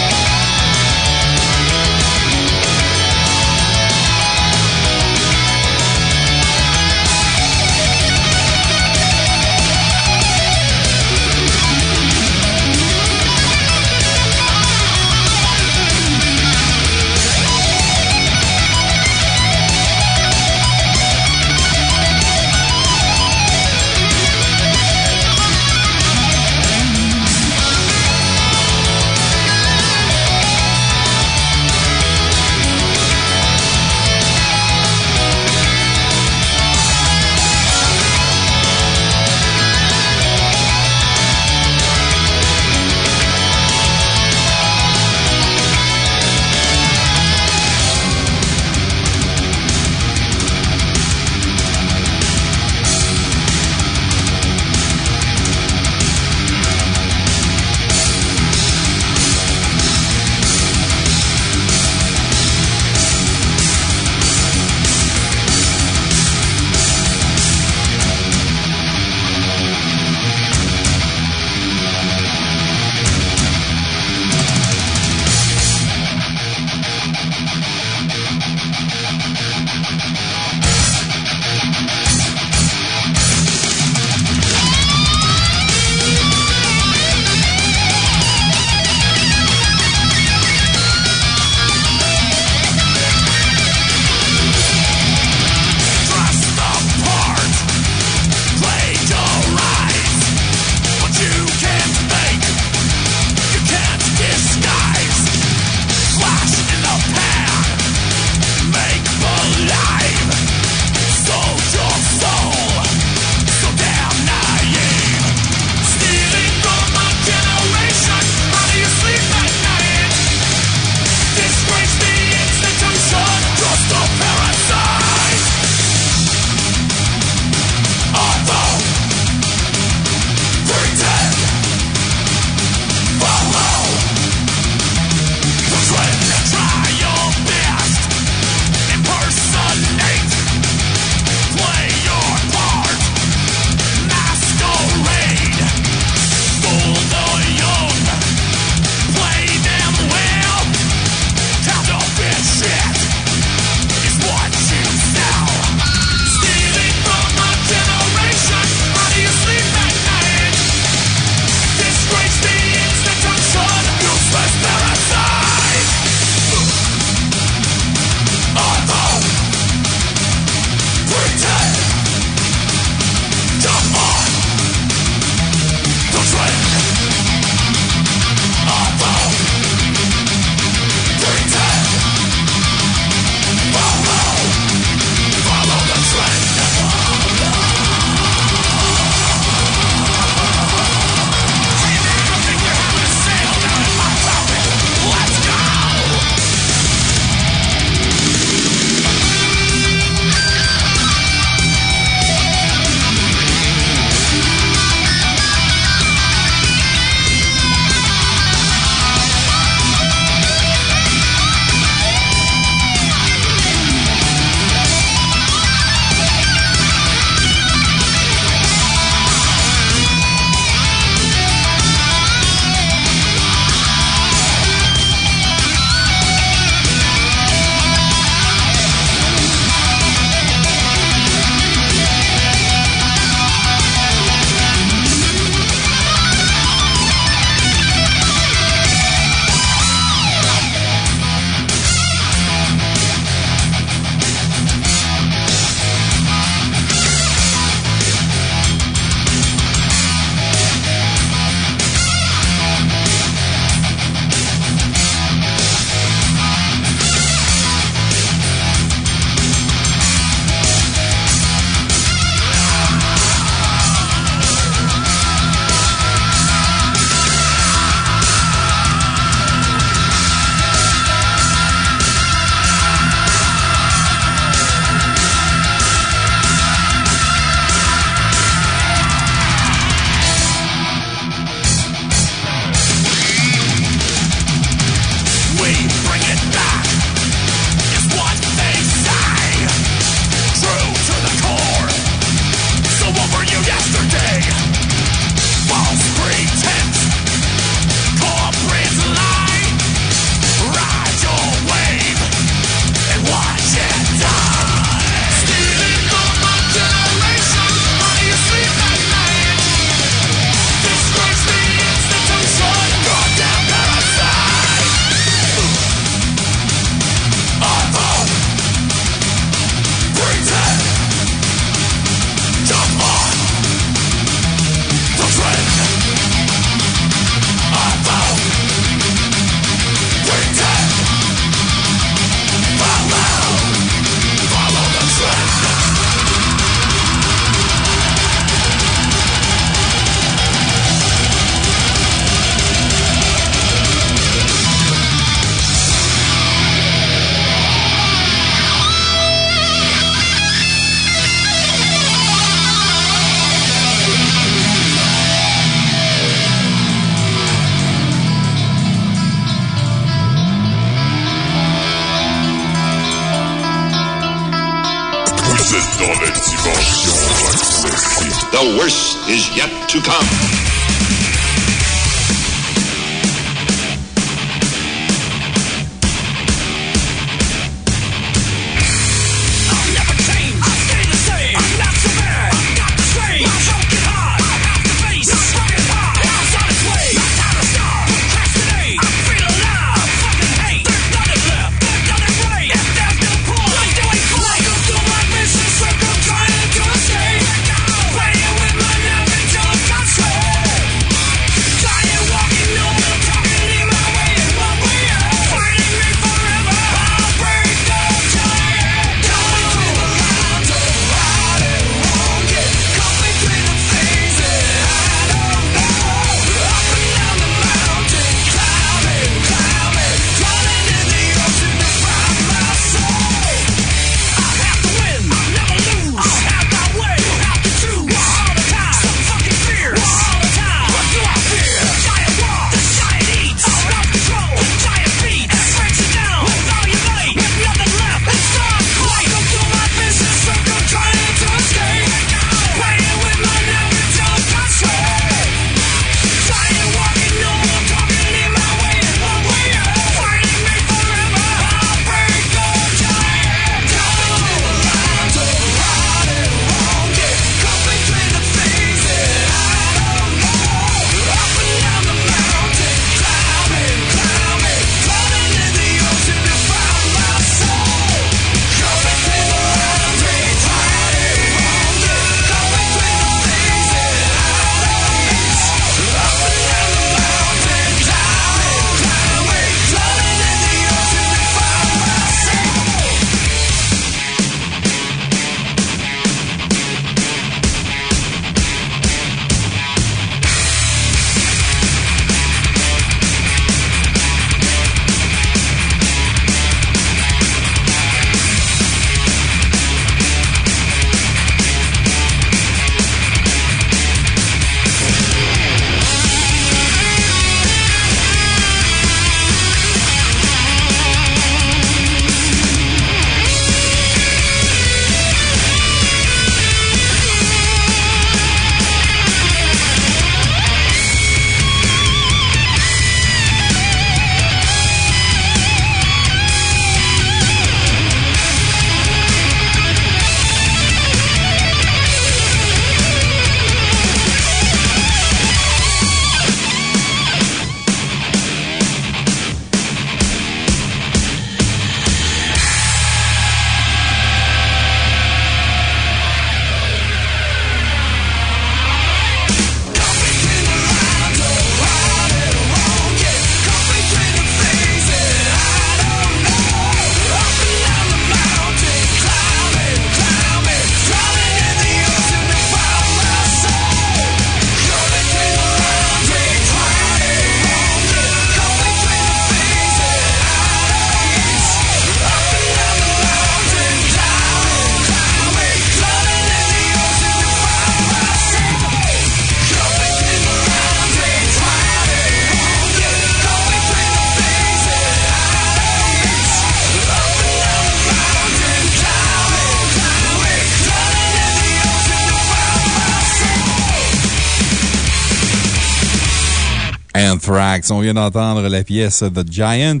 On vient d'entendre la pièce The Giant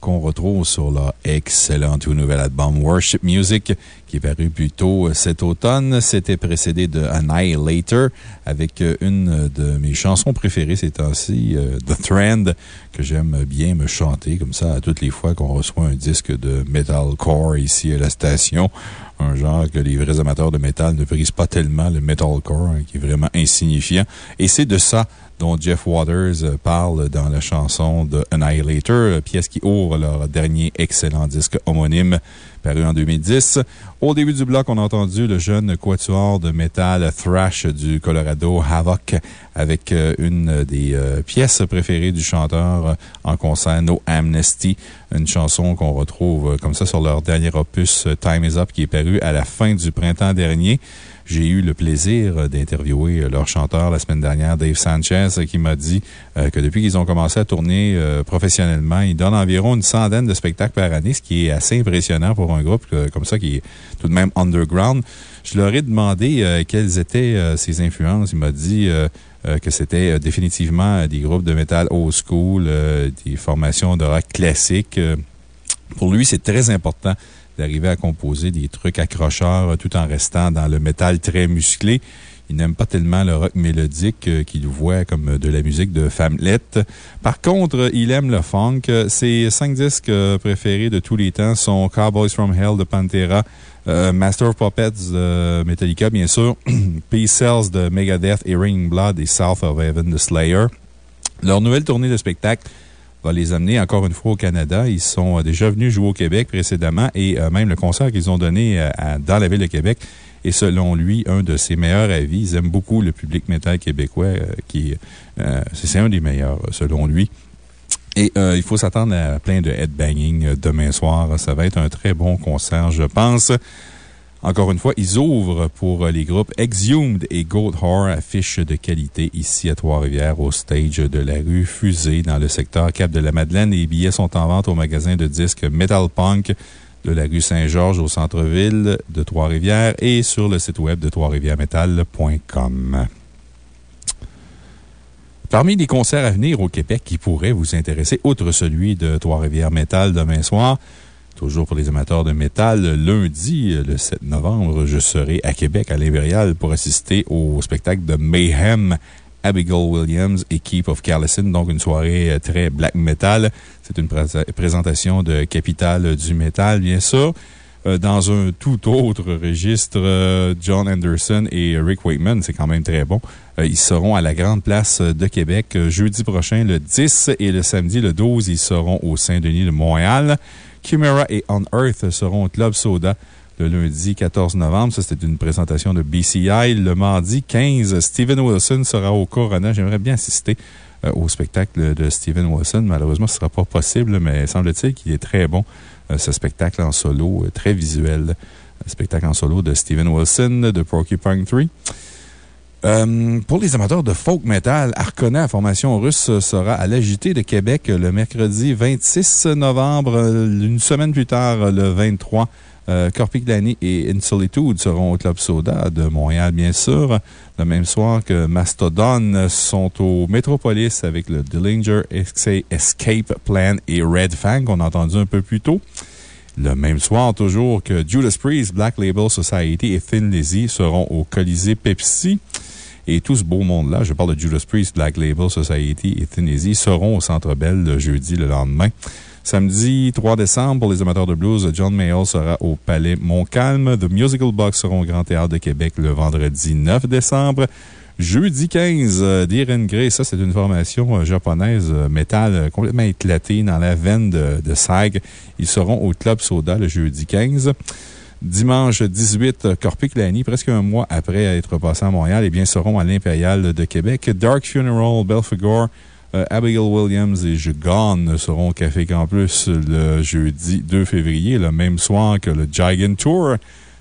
qu'on retrouve sur leur excellent tout nouvel album Worship Music qui est paru plus tôt cet automne. C'était précédé de Annihilator avec une de mes chansons préférées ces temps-ci, euh, The Trend, que j'aime bien me chanter comme ça à toutes les fois qu'on reçoit un disque de metalcore ici à la station. Un genre que les vrais amateurs de métal ne brisent pas tellement, le metalcore, hein, qui est vraiment insignifiant. Et c'est de ça dont Jeff Waters euh, parle dans la chanson de Annihilator, euh, pièce qui ouvre leur dernier excellent disque homonyme paru en 2010. Au début du bloc, on a entendu le jeune quatuor de métal thrash du Colorado, Havoc, avec euh, une des pièces préférées du chanteur en concert, No Amnesty, une chanson qu'on retrouve comme ça sur leur dernier opus, Time is Up, qui est paru à la fin du printemps dernier. J'ai eu le plaisir d'interviewer leur chanteur la semaine dernière, Dave Sanchez, qui m'a dit que depuis qu'ils ont commencé à tourner professionnellement, ils donnent environ une centaine de spectacles par année, ce qui est assez impressionnant pour un groupe comme ça qui est tout de même underground. Je leur ai demandé quelles étaient ses influences. Il m'a dit que c'était définitivement des groupes de métal old school, des formations de rock classique. Pour lui, c'est très important d'arriver à composer des trucs accrocheurs tout en restant dans le métal très musclé. Il n'aime pas tellement le rock mélodique qu'il voit comme de la musique de Famlet. Par contre, il aime le funk. Ses cinq disques préférés de tous les temps sont Cowboys from Hell de Pantera, Master of Puppets de Metallica, bien sûr, Peace Cells de Megadeth et Ring Blood et South of Heaven de Slayer. Leur nouvelle tournée de spectacle va les amener encore une fois au Canada. Ils sont déjà venus jouer au Québec précédemment et même le concert qu'ils ont donné dans la ville de Québec est, selon lui, un de ses meilleurs avis. Ils aiment beaucoup le public métal québécois, qui c'est un des meilleurs, selon lui. Et il faut s'attendre à plein de headbanging demain soir. Ça va être un très bon concert, je pense. Encore une fois, ils ouvrent pour les groupes Exhumed et Goldhor, affiche de qualité ici à Trois-Rivières, au stage de la rue Fusée, dans le secteur Cap de la Madeleine. Les billets sont en vente au magasin de disques Metal Punk de la rue Saint-Georges au centre-ville de Trois-Rivières et sur le site web de trois-rivièresmetal.com. Parmi les concerts à venir au Québec qui pourraient vous intéresser, outre celui de Trois-Rivières Metal demain soir, Toujours pour les amateurs de métal, lundi, le 7 novembre, je serai à Québec, à l'Impérial, pour assister au spectacle de Mayhem, Abigail Williams et Keep of Callison. Donc, une soirée très black metal. C'est une présentation de Capital du métal, bien sûr. Dans un tout autre registre, John Anderson et Rick Wakeman, c'est quand même très bon. Ils seront à la Grande Place de Québec jeudi prochain, le 10 et le samedi, le 12, ils seront au Saint-Denis de Montréal. Chimera et On Earth seront au Club Soda le lundi 14 novembre. Ça, c'était une présentation de BCI. Le mardi 15, Steven Wilson sera au Corona. J'aimerais bien assister au spectacle de Steven Wilson. Malheureusement, ce ne sera pas possible, mais semble-t-il qu'il est très bon, ce spectacle en solo, très visuel. Spectacle en solo de Steven Wilson de Porcupine 3. Euh, pour les amateurs de folk metal, Arcona, formation russe, sera à l'agité de Québec le mercredi 26 novembre. Une semaine plus tard, le 23, euh, Corpiclani et Insolitude seront au Club Soda de Montréal, bien sûr. Le même soir que Mastodon sont au Metropolis avec le Dillinger Escape Plan et Red Fang qu'on a entendu un peu plus tôt. Le même soir, toujours que Judas Priest, Black Label Society et Thin Lizzy seront au Colisée Pepsi. Et tout ce beau monde-là, je parle de Judas Priest, Black Label Society et Lizzy, seront au Centre Bell le jeudi le lendemain. Samedi 3 décembre, pour les amateurs de blues, John Mayall sera au Palais Montcalm. The Musical Box seront au Grand Théâtre de Québec le vendredi 9 décembre. Jeudi 15, Diren Grey, ça c'est une formation japonaise métal complètement éclatée dans la veine de, de SAG. Ils seront au Club Soda le jeudi 15. Dimanche 18, Corpiclani, presque un mois après être passé à Montréal, eh bien, seront à l'Impérial de Québec. Dark Funeral, Belphegor, Abigail Williams et Gone seront au Café Campus le jeudi 2 février, le même soir que le Gigant Tour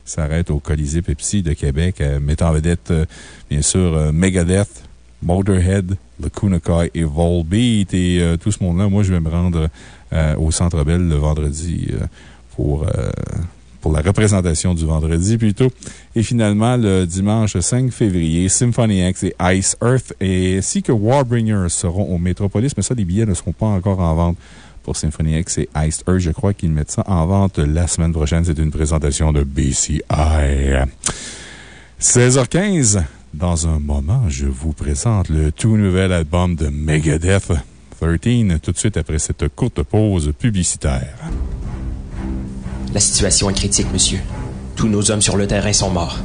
s'arrête au Colisée Pepsi de Québec, mettant en vedette, bien sûr, Megadeth, Motorhead, le Kunakai et Volbeat. Et tout ce monde-là, moi, je vais me rendre au Centre Bell le vendredi pour pour la représentation du vendredi plutôt. Et finalement, le dimanche 5 février, Symphony X et Ice Earth ainsi que Warbringer seront au Metropolis, mais ça, les billets ne seront pas encore en vente pour Symphony X et Ice Earth. Je crois qu'ils mettent ça en vente la semaine prochaine. C'est une présentation de BCI. 16h15. Dans un moment, je vous présente le tout nouvel album de Megadeth 13, tout de suite après cette courte pause publicitaire. La situation est critique, monsieur. Tous nos hommes sur le terrain sont morts.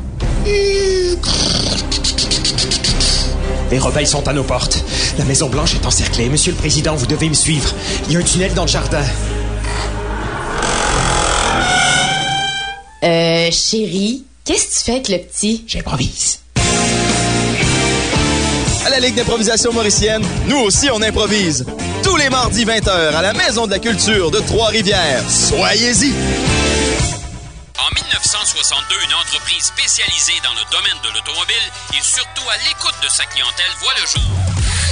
Les rebelles sont à nos portes. La Maison Blanche est encerclée. Monsieur le Président, vous devez me suivre. Il y a un tunnel dans le jardin. Euh, chérie, qu'est-ce que tu fais avec le petit? J'improvise. À la Ligue d'improvisation mauricienne, nous aussi on improvise. Tous les mardis 20h à la Maison de la Culture de Trois-Rivières. Soyez-y! En 1962 une entreprise spécialisée dans le domaine de l'automobile et surtout à l'écoute de sa clientèle voit le jour.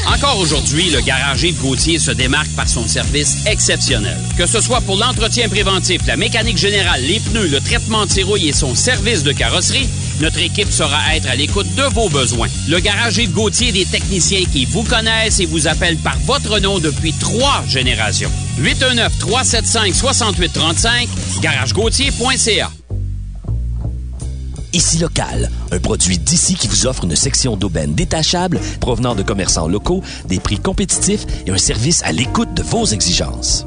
Encore aujourd'hui, le garage Yves Gauthier se démarque par son service exceptionnel. Que ce soit pour l'entretien préventif, la mécanique générale, les pneus, le traitement de ses rouilles et son service de carrosserie, notre équipe saura être à l'écoute de vos besoins. Le garage Yves Gauthier des techniciens qui vous connaissent et vous appellent par votre nom depuis trois générations. 819-375-6835, garagegauthier.ca. Ici Local, un produit d'ici qui vous offre une section d'aubaine détachable provenant de commerçants locaux, des prix compétitifs et un service à l'écoute de vos exigences.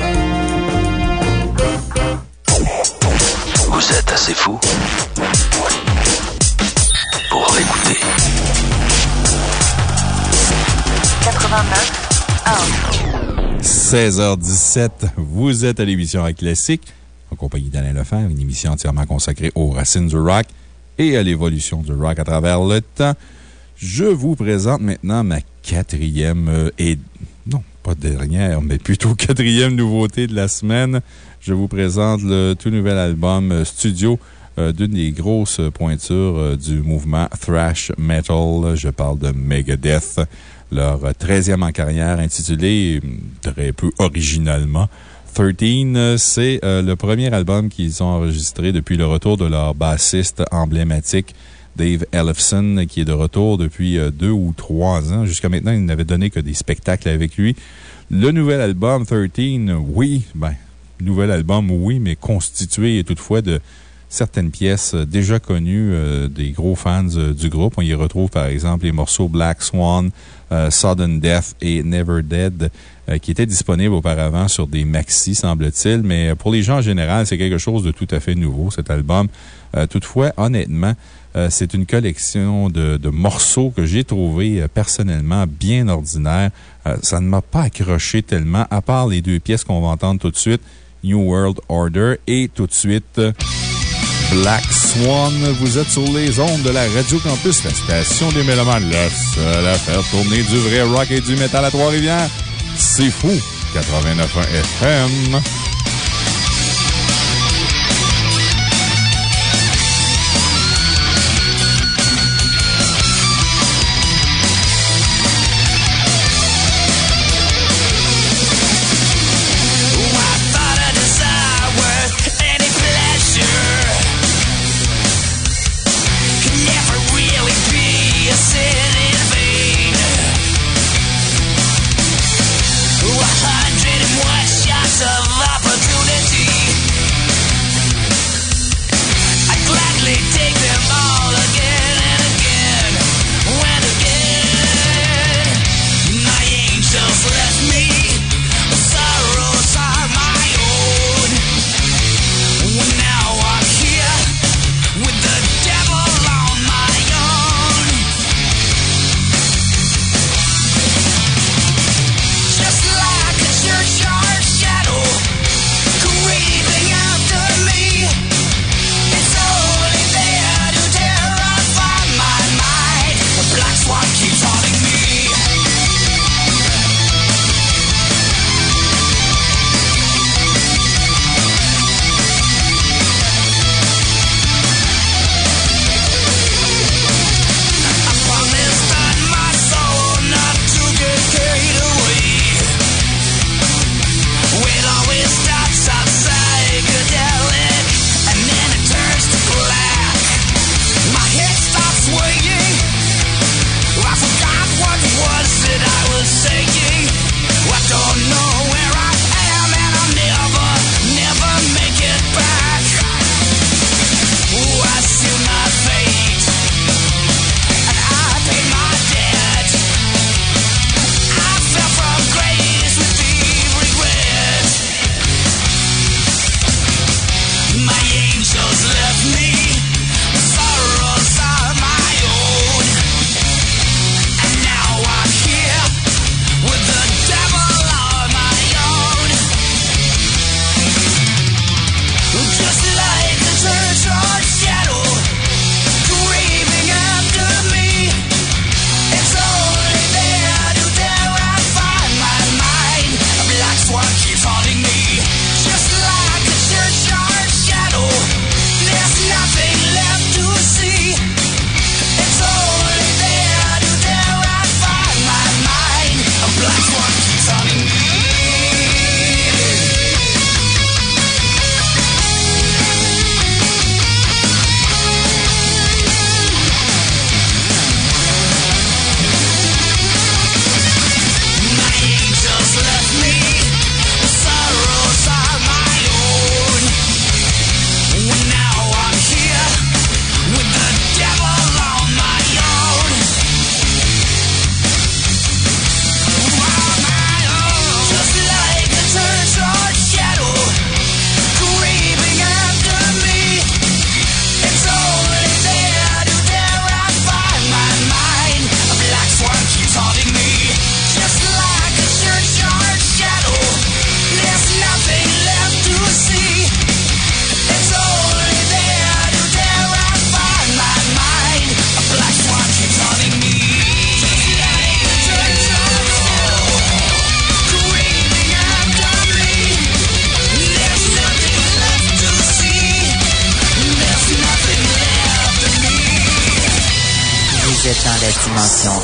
Vous êtes assez fou pour l'écouter. 89 16h17, vous êtes à l'émission Rock Classique, en compagnie d'Alain Lefebvre, une émission entièrement consacrée aux racines du rock et à l'évolution du rock à travers le temps. Je vous présente maintenant ma quatrième euh, et, non, pas dernière, mais plutôt quatrième nouveauté de la semaine. Je vous présente le tout nouvel album euh, studio euh, d'une des grosses pointures euh, du mouvement thrash metal. Je parle de Megadeth leur 13e en carrière, intitulé très peu originalement 13. C'est le premier album qu'ils ont enregistré depuis le retour de leur bassiste emblématique, Dave Ellefson, qui est de retour depuis euh, deux ou trois ans. Jusqu'à maintenant, il n'avait donné que des spectacles avec lui. Le nouvel album 13, oui, ben, nouvel album, oui, mais constitué toutefois de certaines pièces déjà connues euh, des gros fans euh, du groupe. On y retrouve par exemple les morceaux Black Swan, Sudden Death et Never Dead, qui étaient disponibles auparavant sur des maxi, semble-t-il. Mais pour les gens en général, c'est quelque chose de tout à fait nouveau, cet album. toutefois, honnêtement, c'est une collection de, morceaux que j'ai trouvé personnellement bien ordinaires. ça ne m'a pas accroché tellement, à part les deux pièces qu'on va entendre tout de suite, New World Order et tout de suite. Black Swan. Vous êtes sur les ondes de la Radio Campus, la station des Mélomanes, la seule à faire tourner du vrai rock et du métal à Trois-Rivières. C'est fou! 89.1 FM.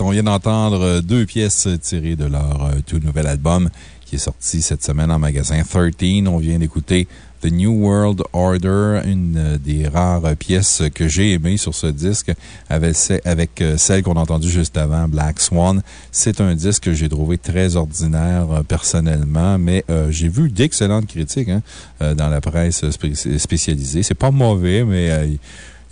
On vient d'entendre euh, deux pièces tirées de leur euh, tout nouvel album qui est sorti cette semaine en magasin 13. On vient d'écouter The New World Order, une euh, des rares pièces que j'ai aimées sur ce disque avec, ce- avec celle qu'on a entendue juste avant, Black Swan. C'est un disque que j'ai trouvé très ordinaire personnellement, mais j'ai vu d'excellentes critiques hein, dans la presse spé- spécialisée. C'est pas mauvais, mais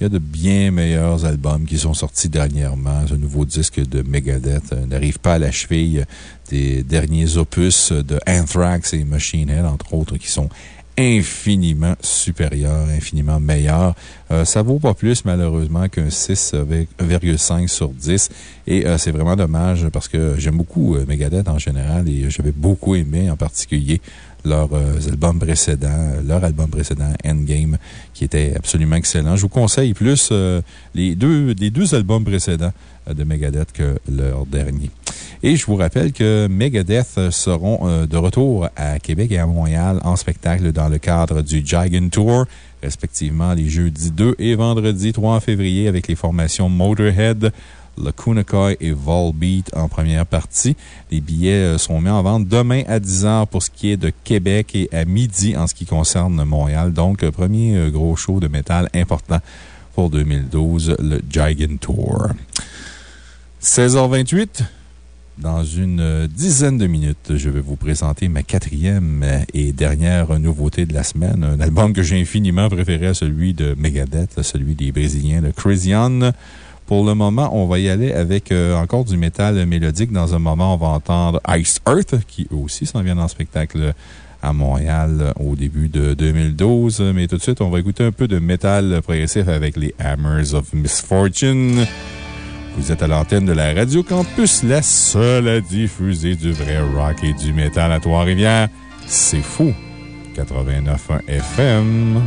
il y a de bien meilleurs albums qui sont sortis dernièrement. Ce nouveau disque de Megadeth euh, n'arrive pas à la cheville des derniers opus de Anthrax et Machine Head, entre autres, qui sont infiniment supérieurs, infiniment meilleurs. Euh, ça vaut pas plus, malheureusement, qu'un 6,5 sur 10. Et euh, c'est vraiment dommage parce que j'aime beaucoup Megadeth en général et j'avais beaucoup aimé en particulier leur euh, album précédent, euh, leur album précédent, Endgame, qui était absolument excellent. Je vous conseille plus euh, les, deux, les deux albums précédents de Megadeth que leur dernier. Et je vous rappelle que Megadeth seront de retour à Québec et à Montréal en spectacle dans le cadre du Gigan Tour, respectivement les jeudis 2 et vendredi 3 février avec les formations Motorhead, Lacuna Coil et Volbeat en première partie. Les billets euh, sont mis en vente demain à 10h pour ce qui est de Québec et à midi en ce qui concerne Montréal. Donc, euh, premier euh, gros show de métal important pour 2012, le Gigan Tour. 16h28. Dans une dizaine de minutes, je vais vous présenter ma quatrième et dernière nouveauté de la semaine. Un album que j'ai infiniment préféré à celui de Megadeth, celui des Brésiliens, le Crazy On. Pour le moment, on va y aller avec euh, encore du métal mélodique. Dans un moment, on va entendre Ice Earth, qui aussi s'en vient en spectacle à Montréal euh, au début de 2012. Mais tout de suite, on va écouter un peu de métal progressif avec les Hammers of Misfortune. Vous êtes à l'antenne de la Radio Campus, la seule à diffuser du vrai rock et du métal à Trois-Rivières. C'est fou! 89.1 FM.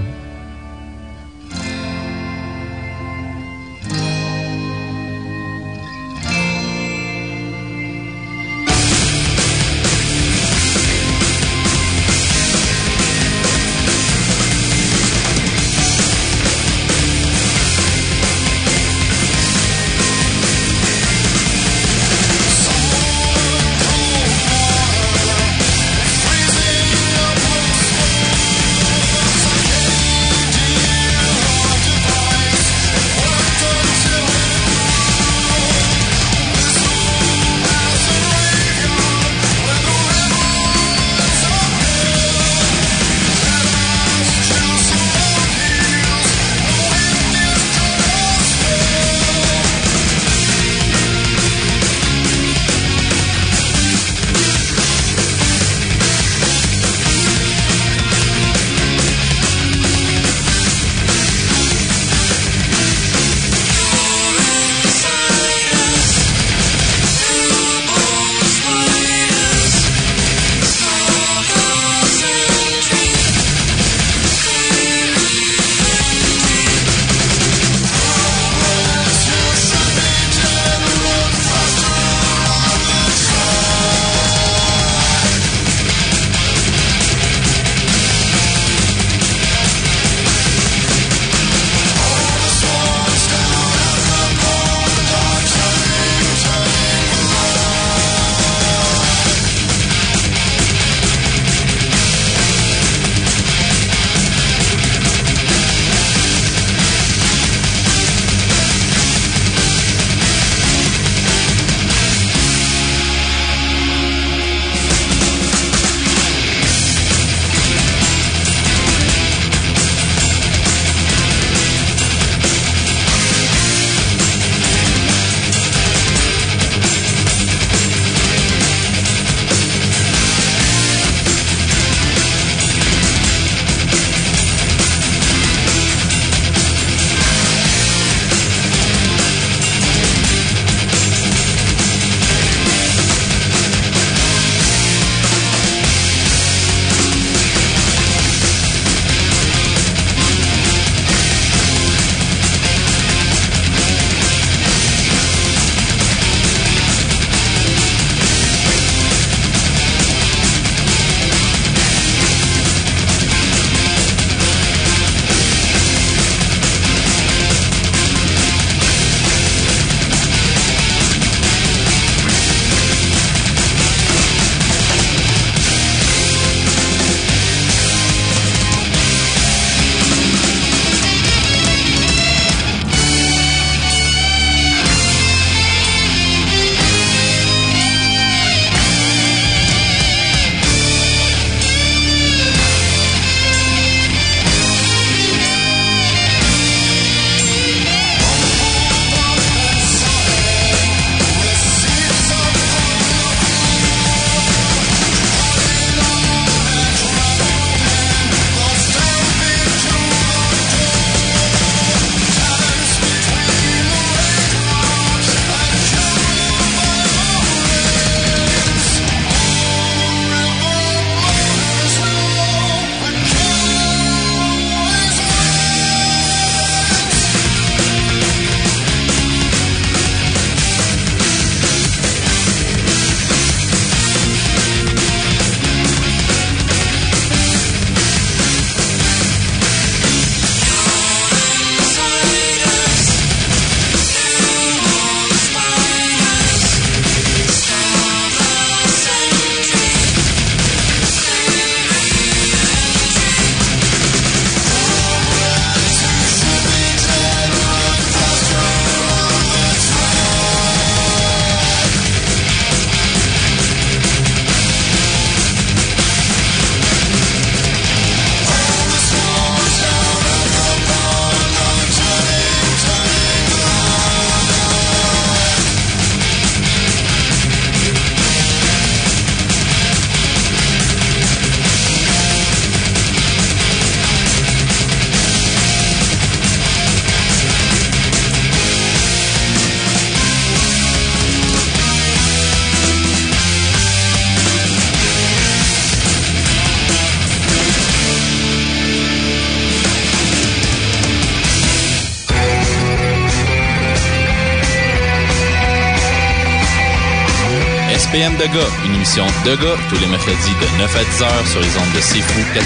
De une émission de gars tous les mercredis de 9 à 10 heures sur les ondes de C'est Fou 89.1.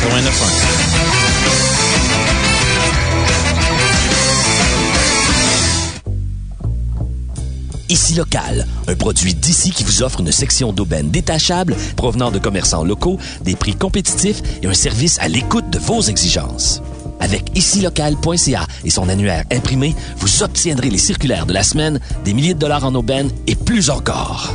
Ici Local, un produit d'ici qui vous offre une section d'aubaine détachable provenant de commerçants locaux, des prix compétitifs et un service à l'écoute de vos exigences. Avec icilocal.ca et son annuaire imprimé, vous obtiendrez les circulaires de la semaine, des milliers de dollars en aubaine et plus encore.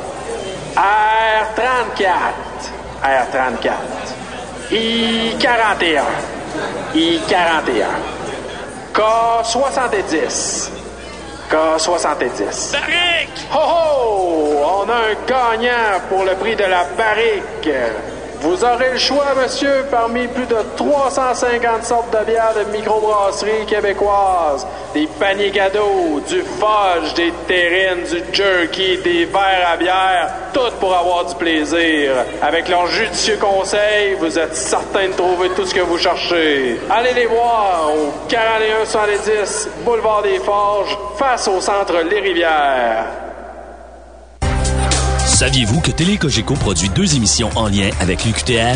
R34. R34. I41. I41. K70. K70. Barrique! Ho ho! On a un gagnant pour le prix de la barrique. Vous aurez le choix, monsieur, parmi plus de 350 sortes de bières de microbrasserie québécoises. Des paniers du fudge, des terrines, du jerky, des verres à bière, tout pour avoir du plaisir. Avec leurs judicieux conseils, vous êtes certain de trouver tout ce que vous cherchez. Allez les voir au 4110 Boulevard des Forges, face au centre Les Rivières. Saviez-vous que Télé produit deux émissions en lien avec l'UQTR?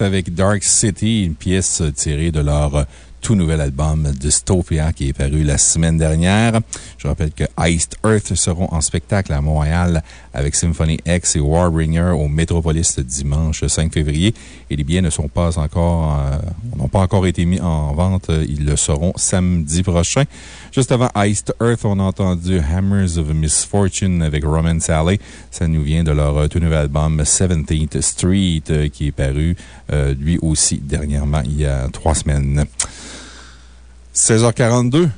Avec Dark City, une pièce tirée de leur tout nouvel album Dystopia qui est paru la semaine dernière. Je rappelle que Iced Earth seront en spectacle à Montréal avec Symphony X et Warbringer au Metropolis dimanche 5 février. Et les billets ne sont pas encore, euh, n'ont pas encore été mis en vente. Ils le seront samedi prochain. Juste avant Iced Earth, on a entendu Hammers of Misfortune avec Roman Sally. Ça nous vient de leur tout nouvel album 17th Street euh, qui est paru, euh, lui aussi, dernièrement, il y a trois semaines. 16h42.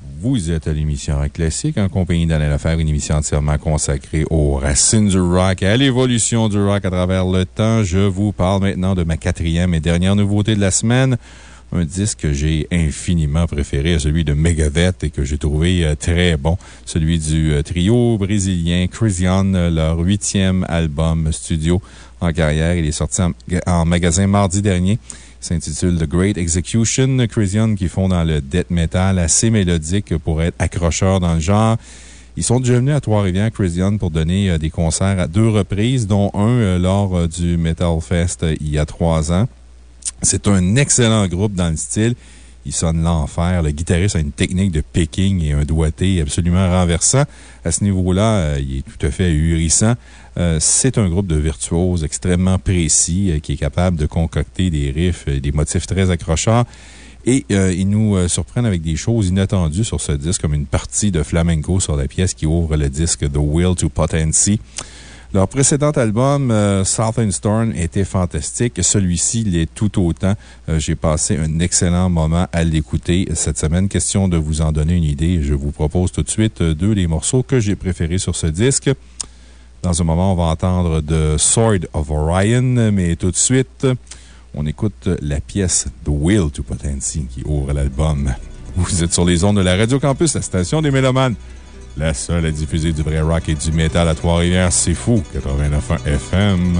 Vous êtes à l'émission Classique en compagnie d'Alain Lefebvre, une émission entièrement consacrée aux racines du rock et à l'évolution du rock à travers le temps. Je vous parle maintenant de ma quatrième et dernière nouveauté de la semaine. Un disque que j'ai infiniment préféré, celui de Megadeth et que j'ai trouvé euh, très bon. Celui du euh, trio brésilien Christian, leur huitième album studio en carrière. Il est sorti en magasin mardi dernier s'intitule The Great Execution. Christian qui font dans le death metal assez mélodique pour être accrocheur dans le genre. Ils sont déjà venus à Trois-Rivières, Christian, pour donner euh, des concerts à deux reprises, dont un euh, lors euh, du Metal Fest il y a trois ans. C'est un excellent groupe dans le style. Il sonne l'enfer. Le guitariste a une technique de picking et un doigté absolument renversant. À ce niveau-là, il est tout à fait ahurissant. Euh, c'est un groupe de virtuoses extrêmement précis euh, qui est capable de concocter des riffs, et des motifs très accrocheurs. Et euh, ils nous surprennent avec des choses inattendues sur ce disque, comme une partie de flamenco sur la pièce qui ouvre le disque The Will to Potency. Leur précédent album, Southern Storm, était fantastique. Celui-ci l'est tout autant. J'ai passé un excellent moment à l'écouter cette semaine. Question de vous en donner une idée. Je vous propose tout de suite deux des morceaux que j'ai préférés sur ce disque. Dans un moment, on va entendre The Sword of Orion, mais tout de suite, on écoute la pièce The Will to Potency qui ouvre l'album. Vous êtes sur les ondes de la Radio Campus, la station des Mélomanes. La seule à diffuser du vrai rock et du métal à Trois-Rivières, c'est fou. 89 FM.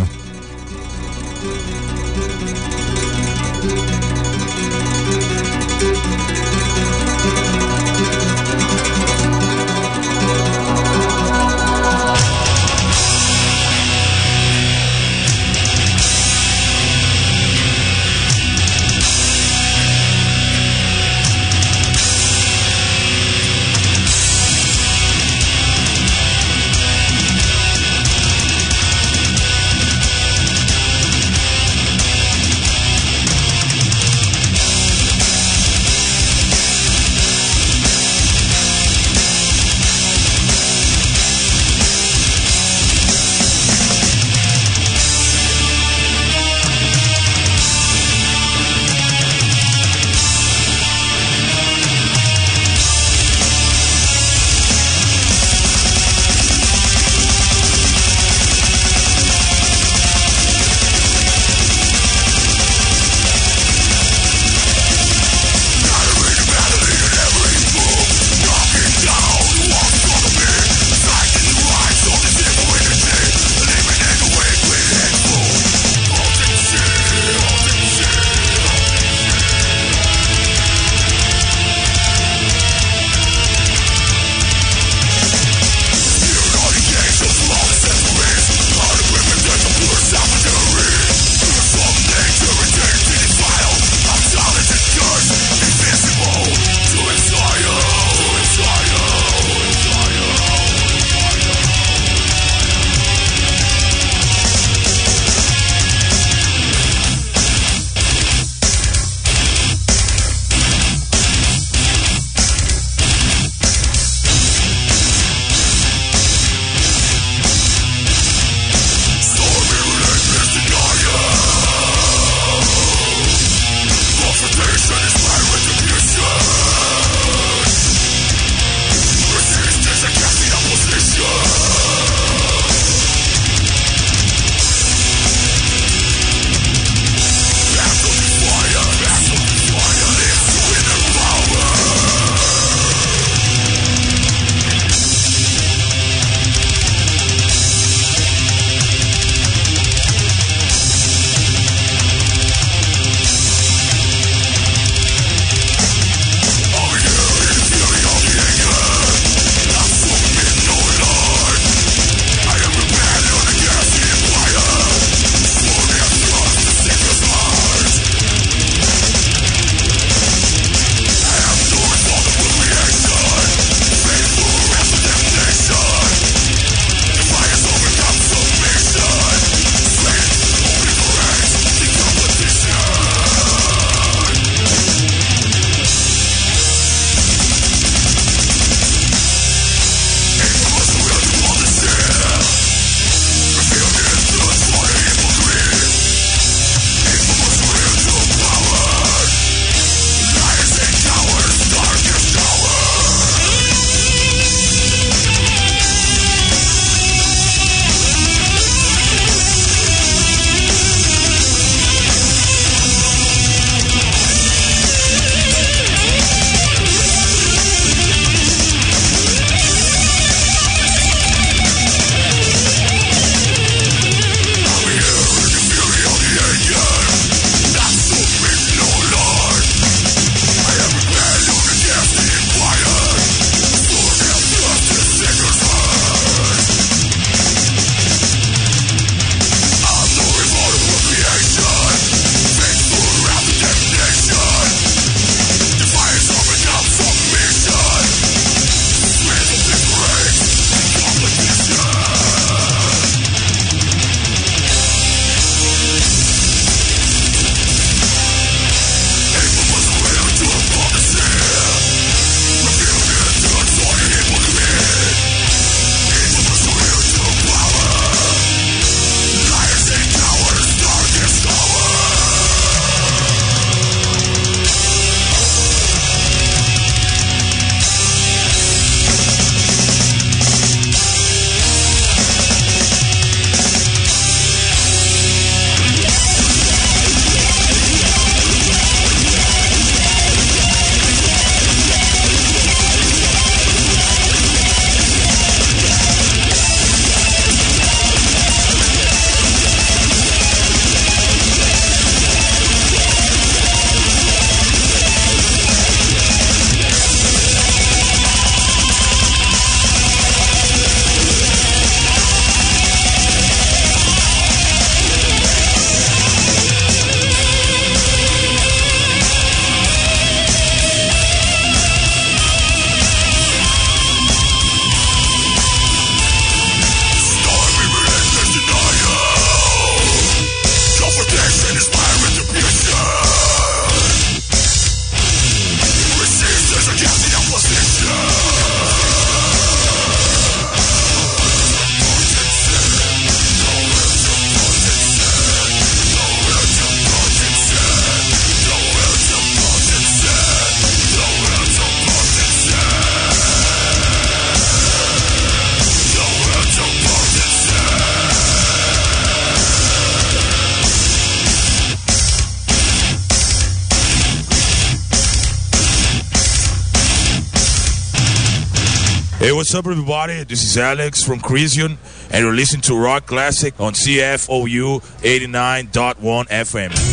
What's up, everybody? This is Alex from Crisian, and you're listening to Rock Classic on CFOU 89.1 FM.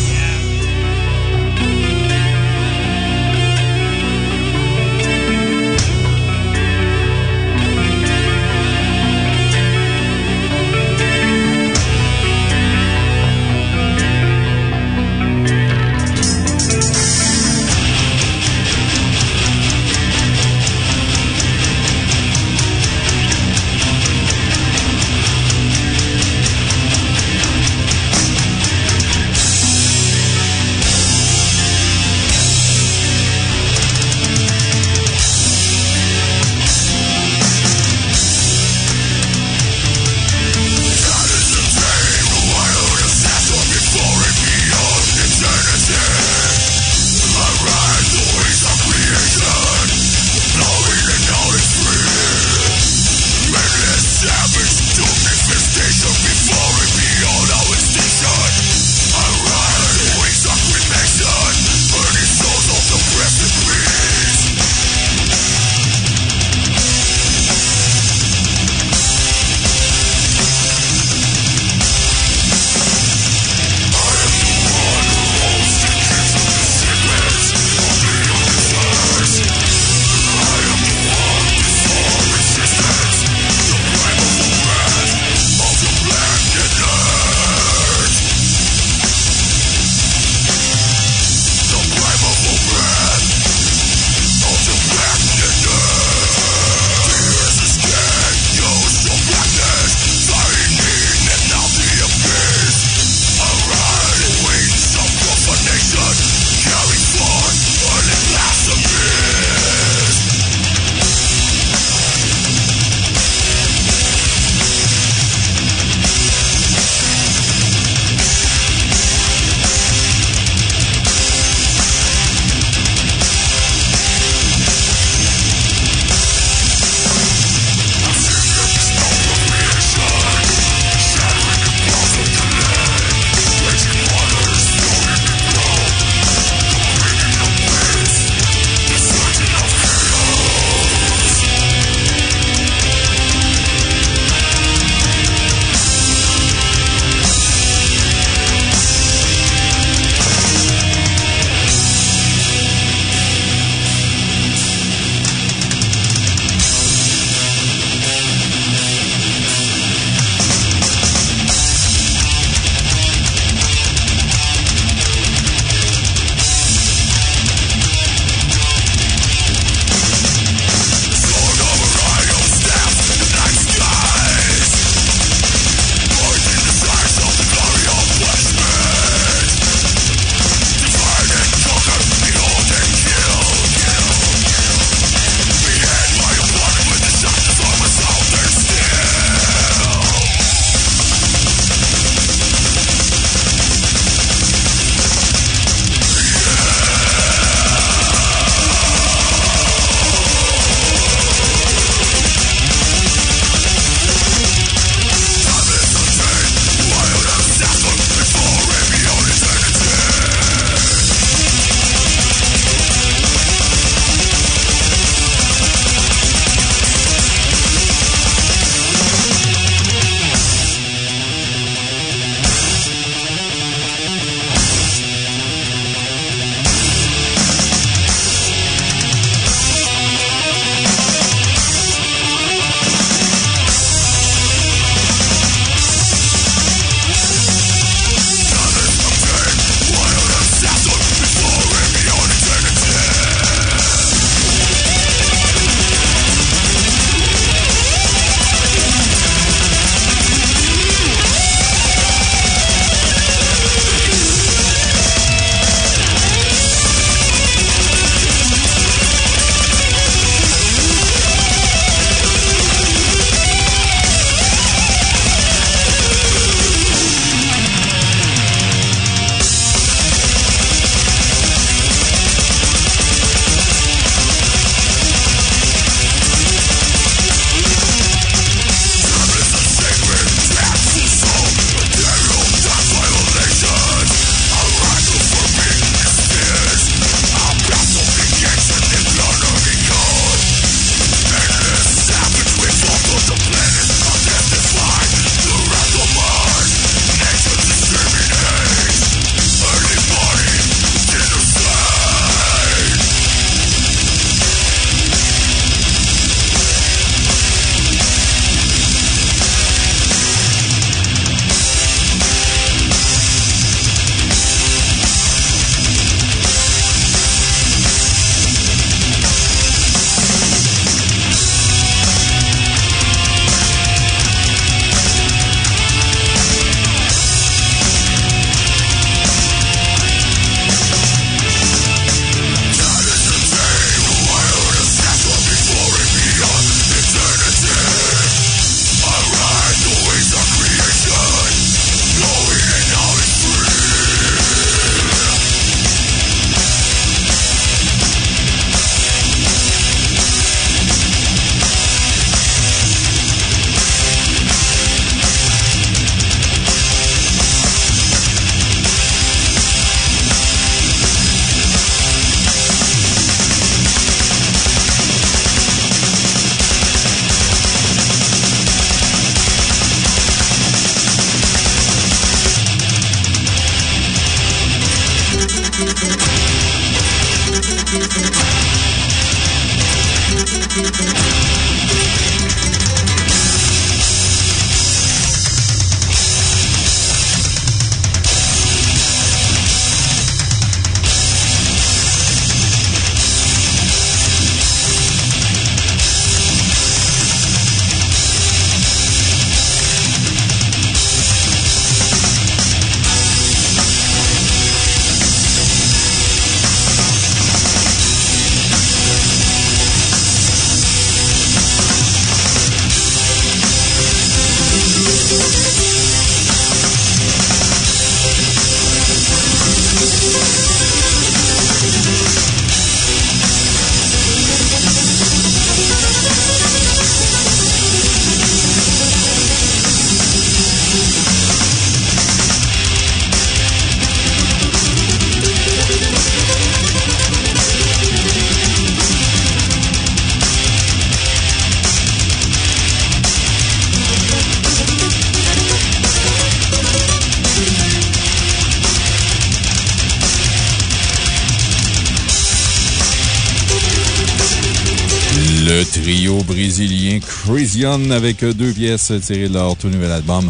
Avec deux pièces tirées de leur tout nouvel album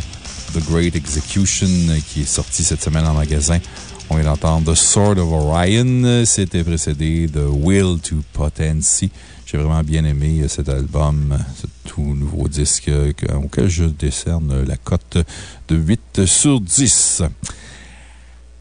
The Great Execution qui est sorti cette semaine en magasin. On vient d'entendre The Sword of Orion. C'était précédé de Will to Potency. J'ai vraiment bien aimé cet album, ce tout nouveau disque auquel je décerne la cote de 8 sur 10.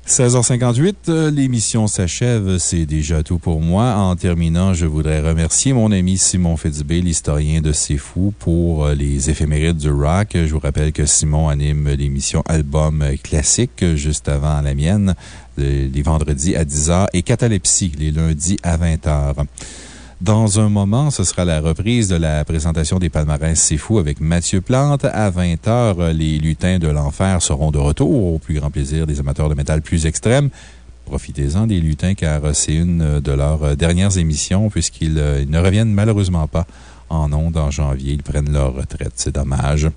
16h58, euh, l'émission s'achève. C'est déjà tout pour moi. En terminant, je voudrais remercier mon ami Simon Fitzbé, l'historien de C'est Fou, pour euh, les éphémérides du rock. Je vous rappelle que Simon anime l'émission Album Classique juste avant la mienne, les vendredis à 10h et Catalepsie les lundis à 20h. Dans un moment, ce sera la reprise de la présentation des palmarès C'est Fou avec Mathieu Plante. À 20h, les lutins de l'enfer seront de retour au plus grand plaisir des amateurs de métal plus extrêmes. Profitez-en des lutins car c'est une de leurs dernières émissions puisqu'ils ne reviennent malheureusement pas en ondes en janvier. Ils prennent leur retraite. C'est dommage.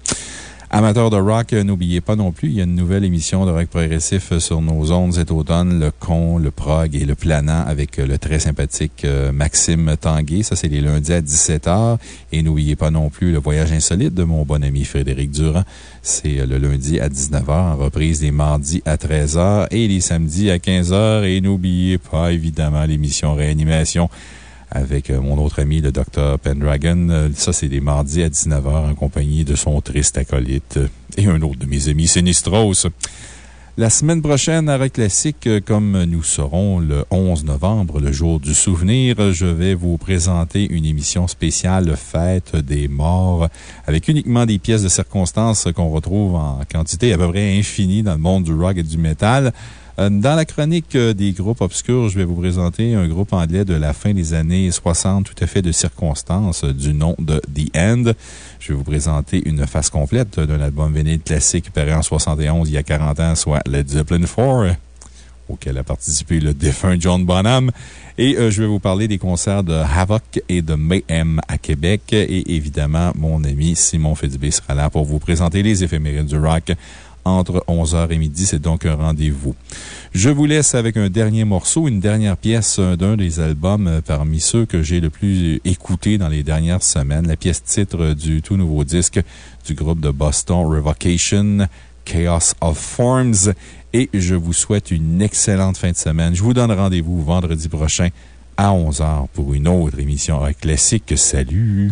Amateurs de rock, n'oubliez pas non plus, il y a une nouvelle émission de rock progressif sur nos ondes cet automne, le con, le prog et le planant avec le très sympathique euh, Maxime Tanguay. Ça, c'est les lundis à 17h. Et n'oubliez pas non plus le voyage insolite de mon bon ami Frédéric Durand. C'est le lundi à 19h, en reprise les mardis à 13h et les samedis à 15h. Et n'oubliez pas, évidemment, l'émission Réanimation avec euh, mon autre ami, le Dr. Pendragon. Euh, ça, c'est des mardis à 19h en compagnie de son triste acolyte et un autre de mes amis, Sinistros. La semaine prochaine, à Rock Classique, comme nous serons le 11 novembre, le jour du souvenir, je vais vous présenter une émission spéciale Fête des morts avec uniquement des pièces de circonstances qu'on retrouve en quantité à peu près infinie dans le monde du rock et du métal. Euh, dans la chronique euh, des groupes obscurs, je vais vous présenter un groupe anglais de la fin des années 60, tout à fait de circonstances, euh, du nom de The End. Je vais vous présenter une face complète d'un album vinyle classique paru en 71, il y a 40 ans, soit Led Zeppelin 4 auquel a participé le défunt John Bonham. Et je vais vous parler des concerts de Havoc et de Mayhem à Québec. Et évidemment, mon ami Simon Fitzbé sera là pour vous présenter les éphémérides du rock entre 11h et midi. C'est donc un rendez-vous. Je vous laisse avec un dernier morceau, une dernière pièce d'un des albums euh, parmi ceux que j'ai le plus écouté dans les dernières semaines. La pièce titre du tout nouveau disque du groupe de Boston Revocation, Chaos of Forms. Et je vous souhaite une excellente fin de semaine. Je vous donne rendez-vous vendredi prochain à 11h pour une autre émission classique. Salut!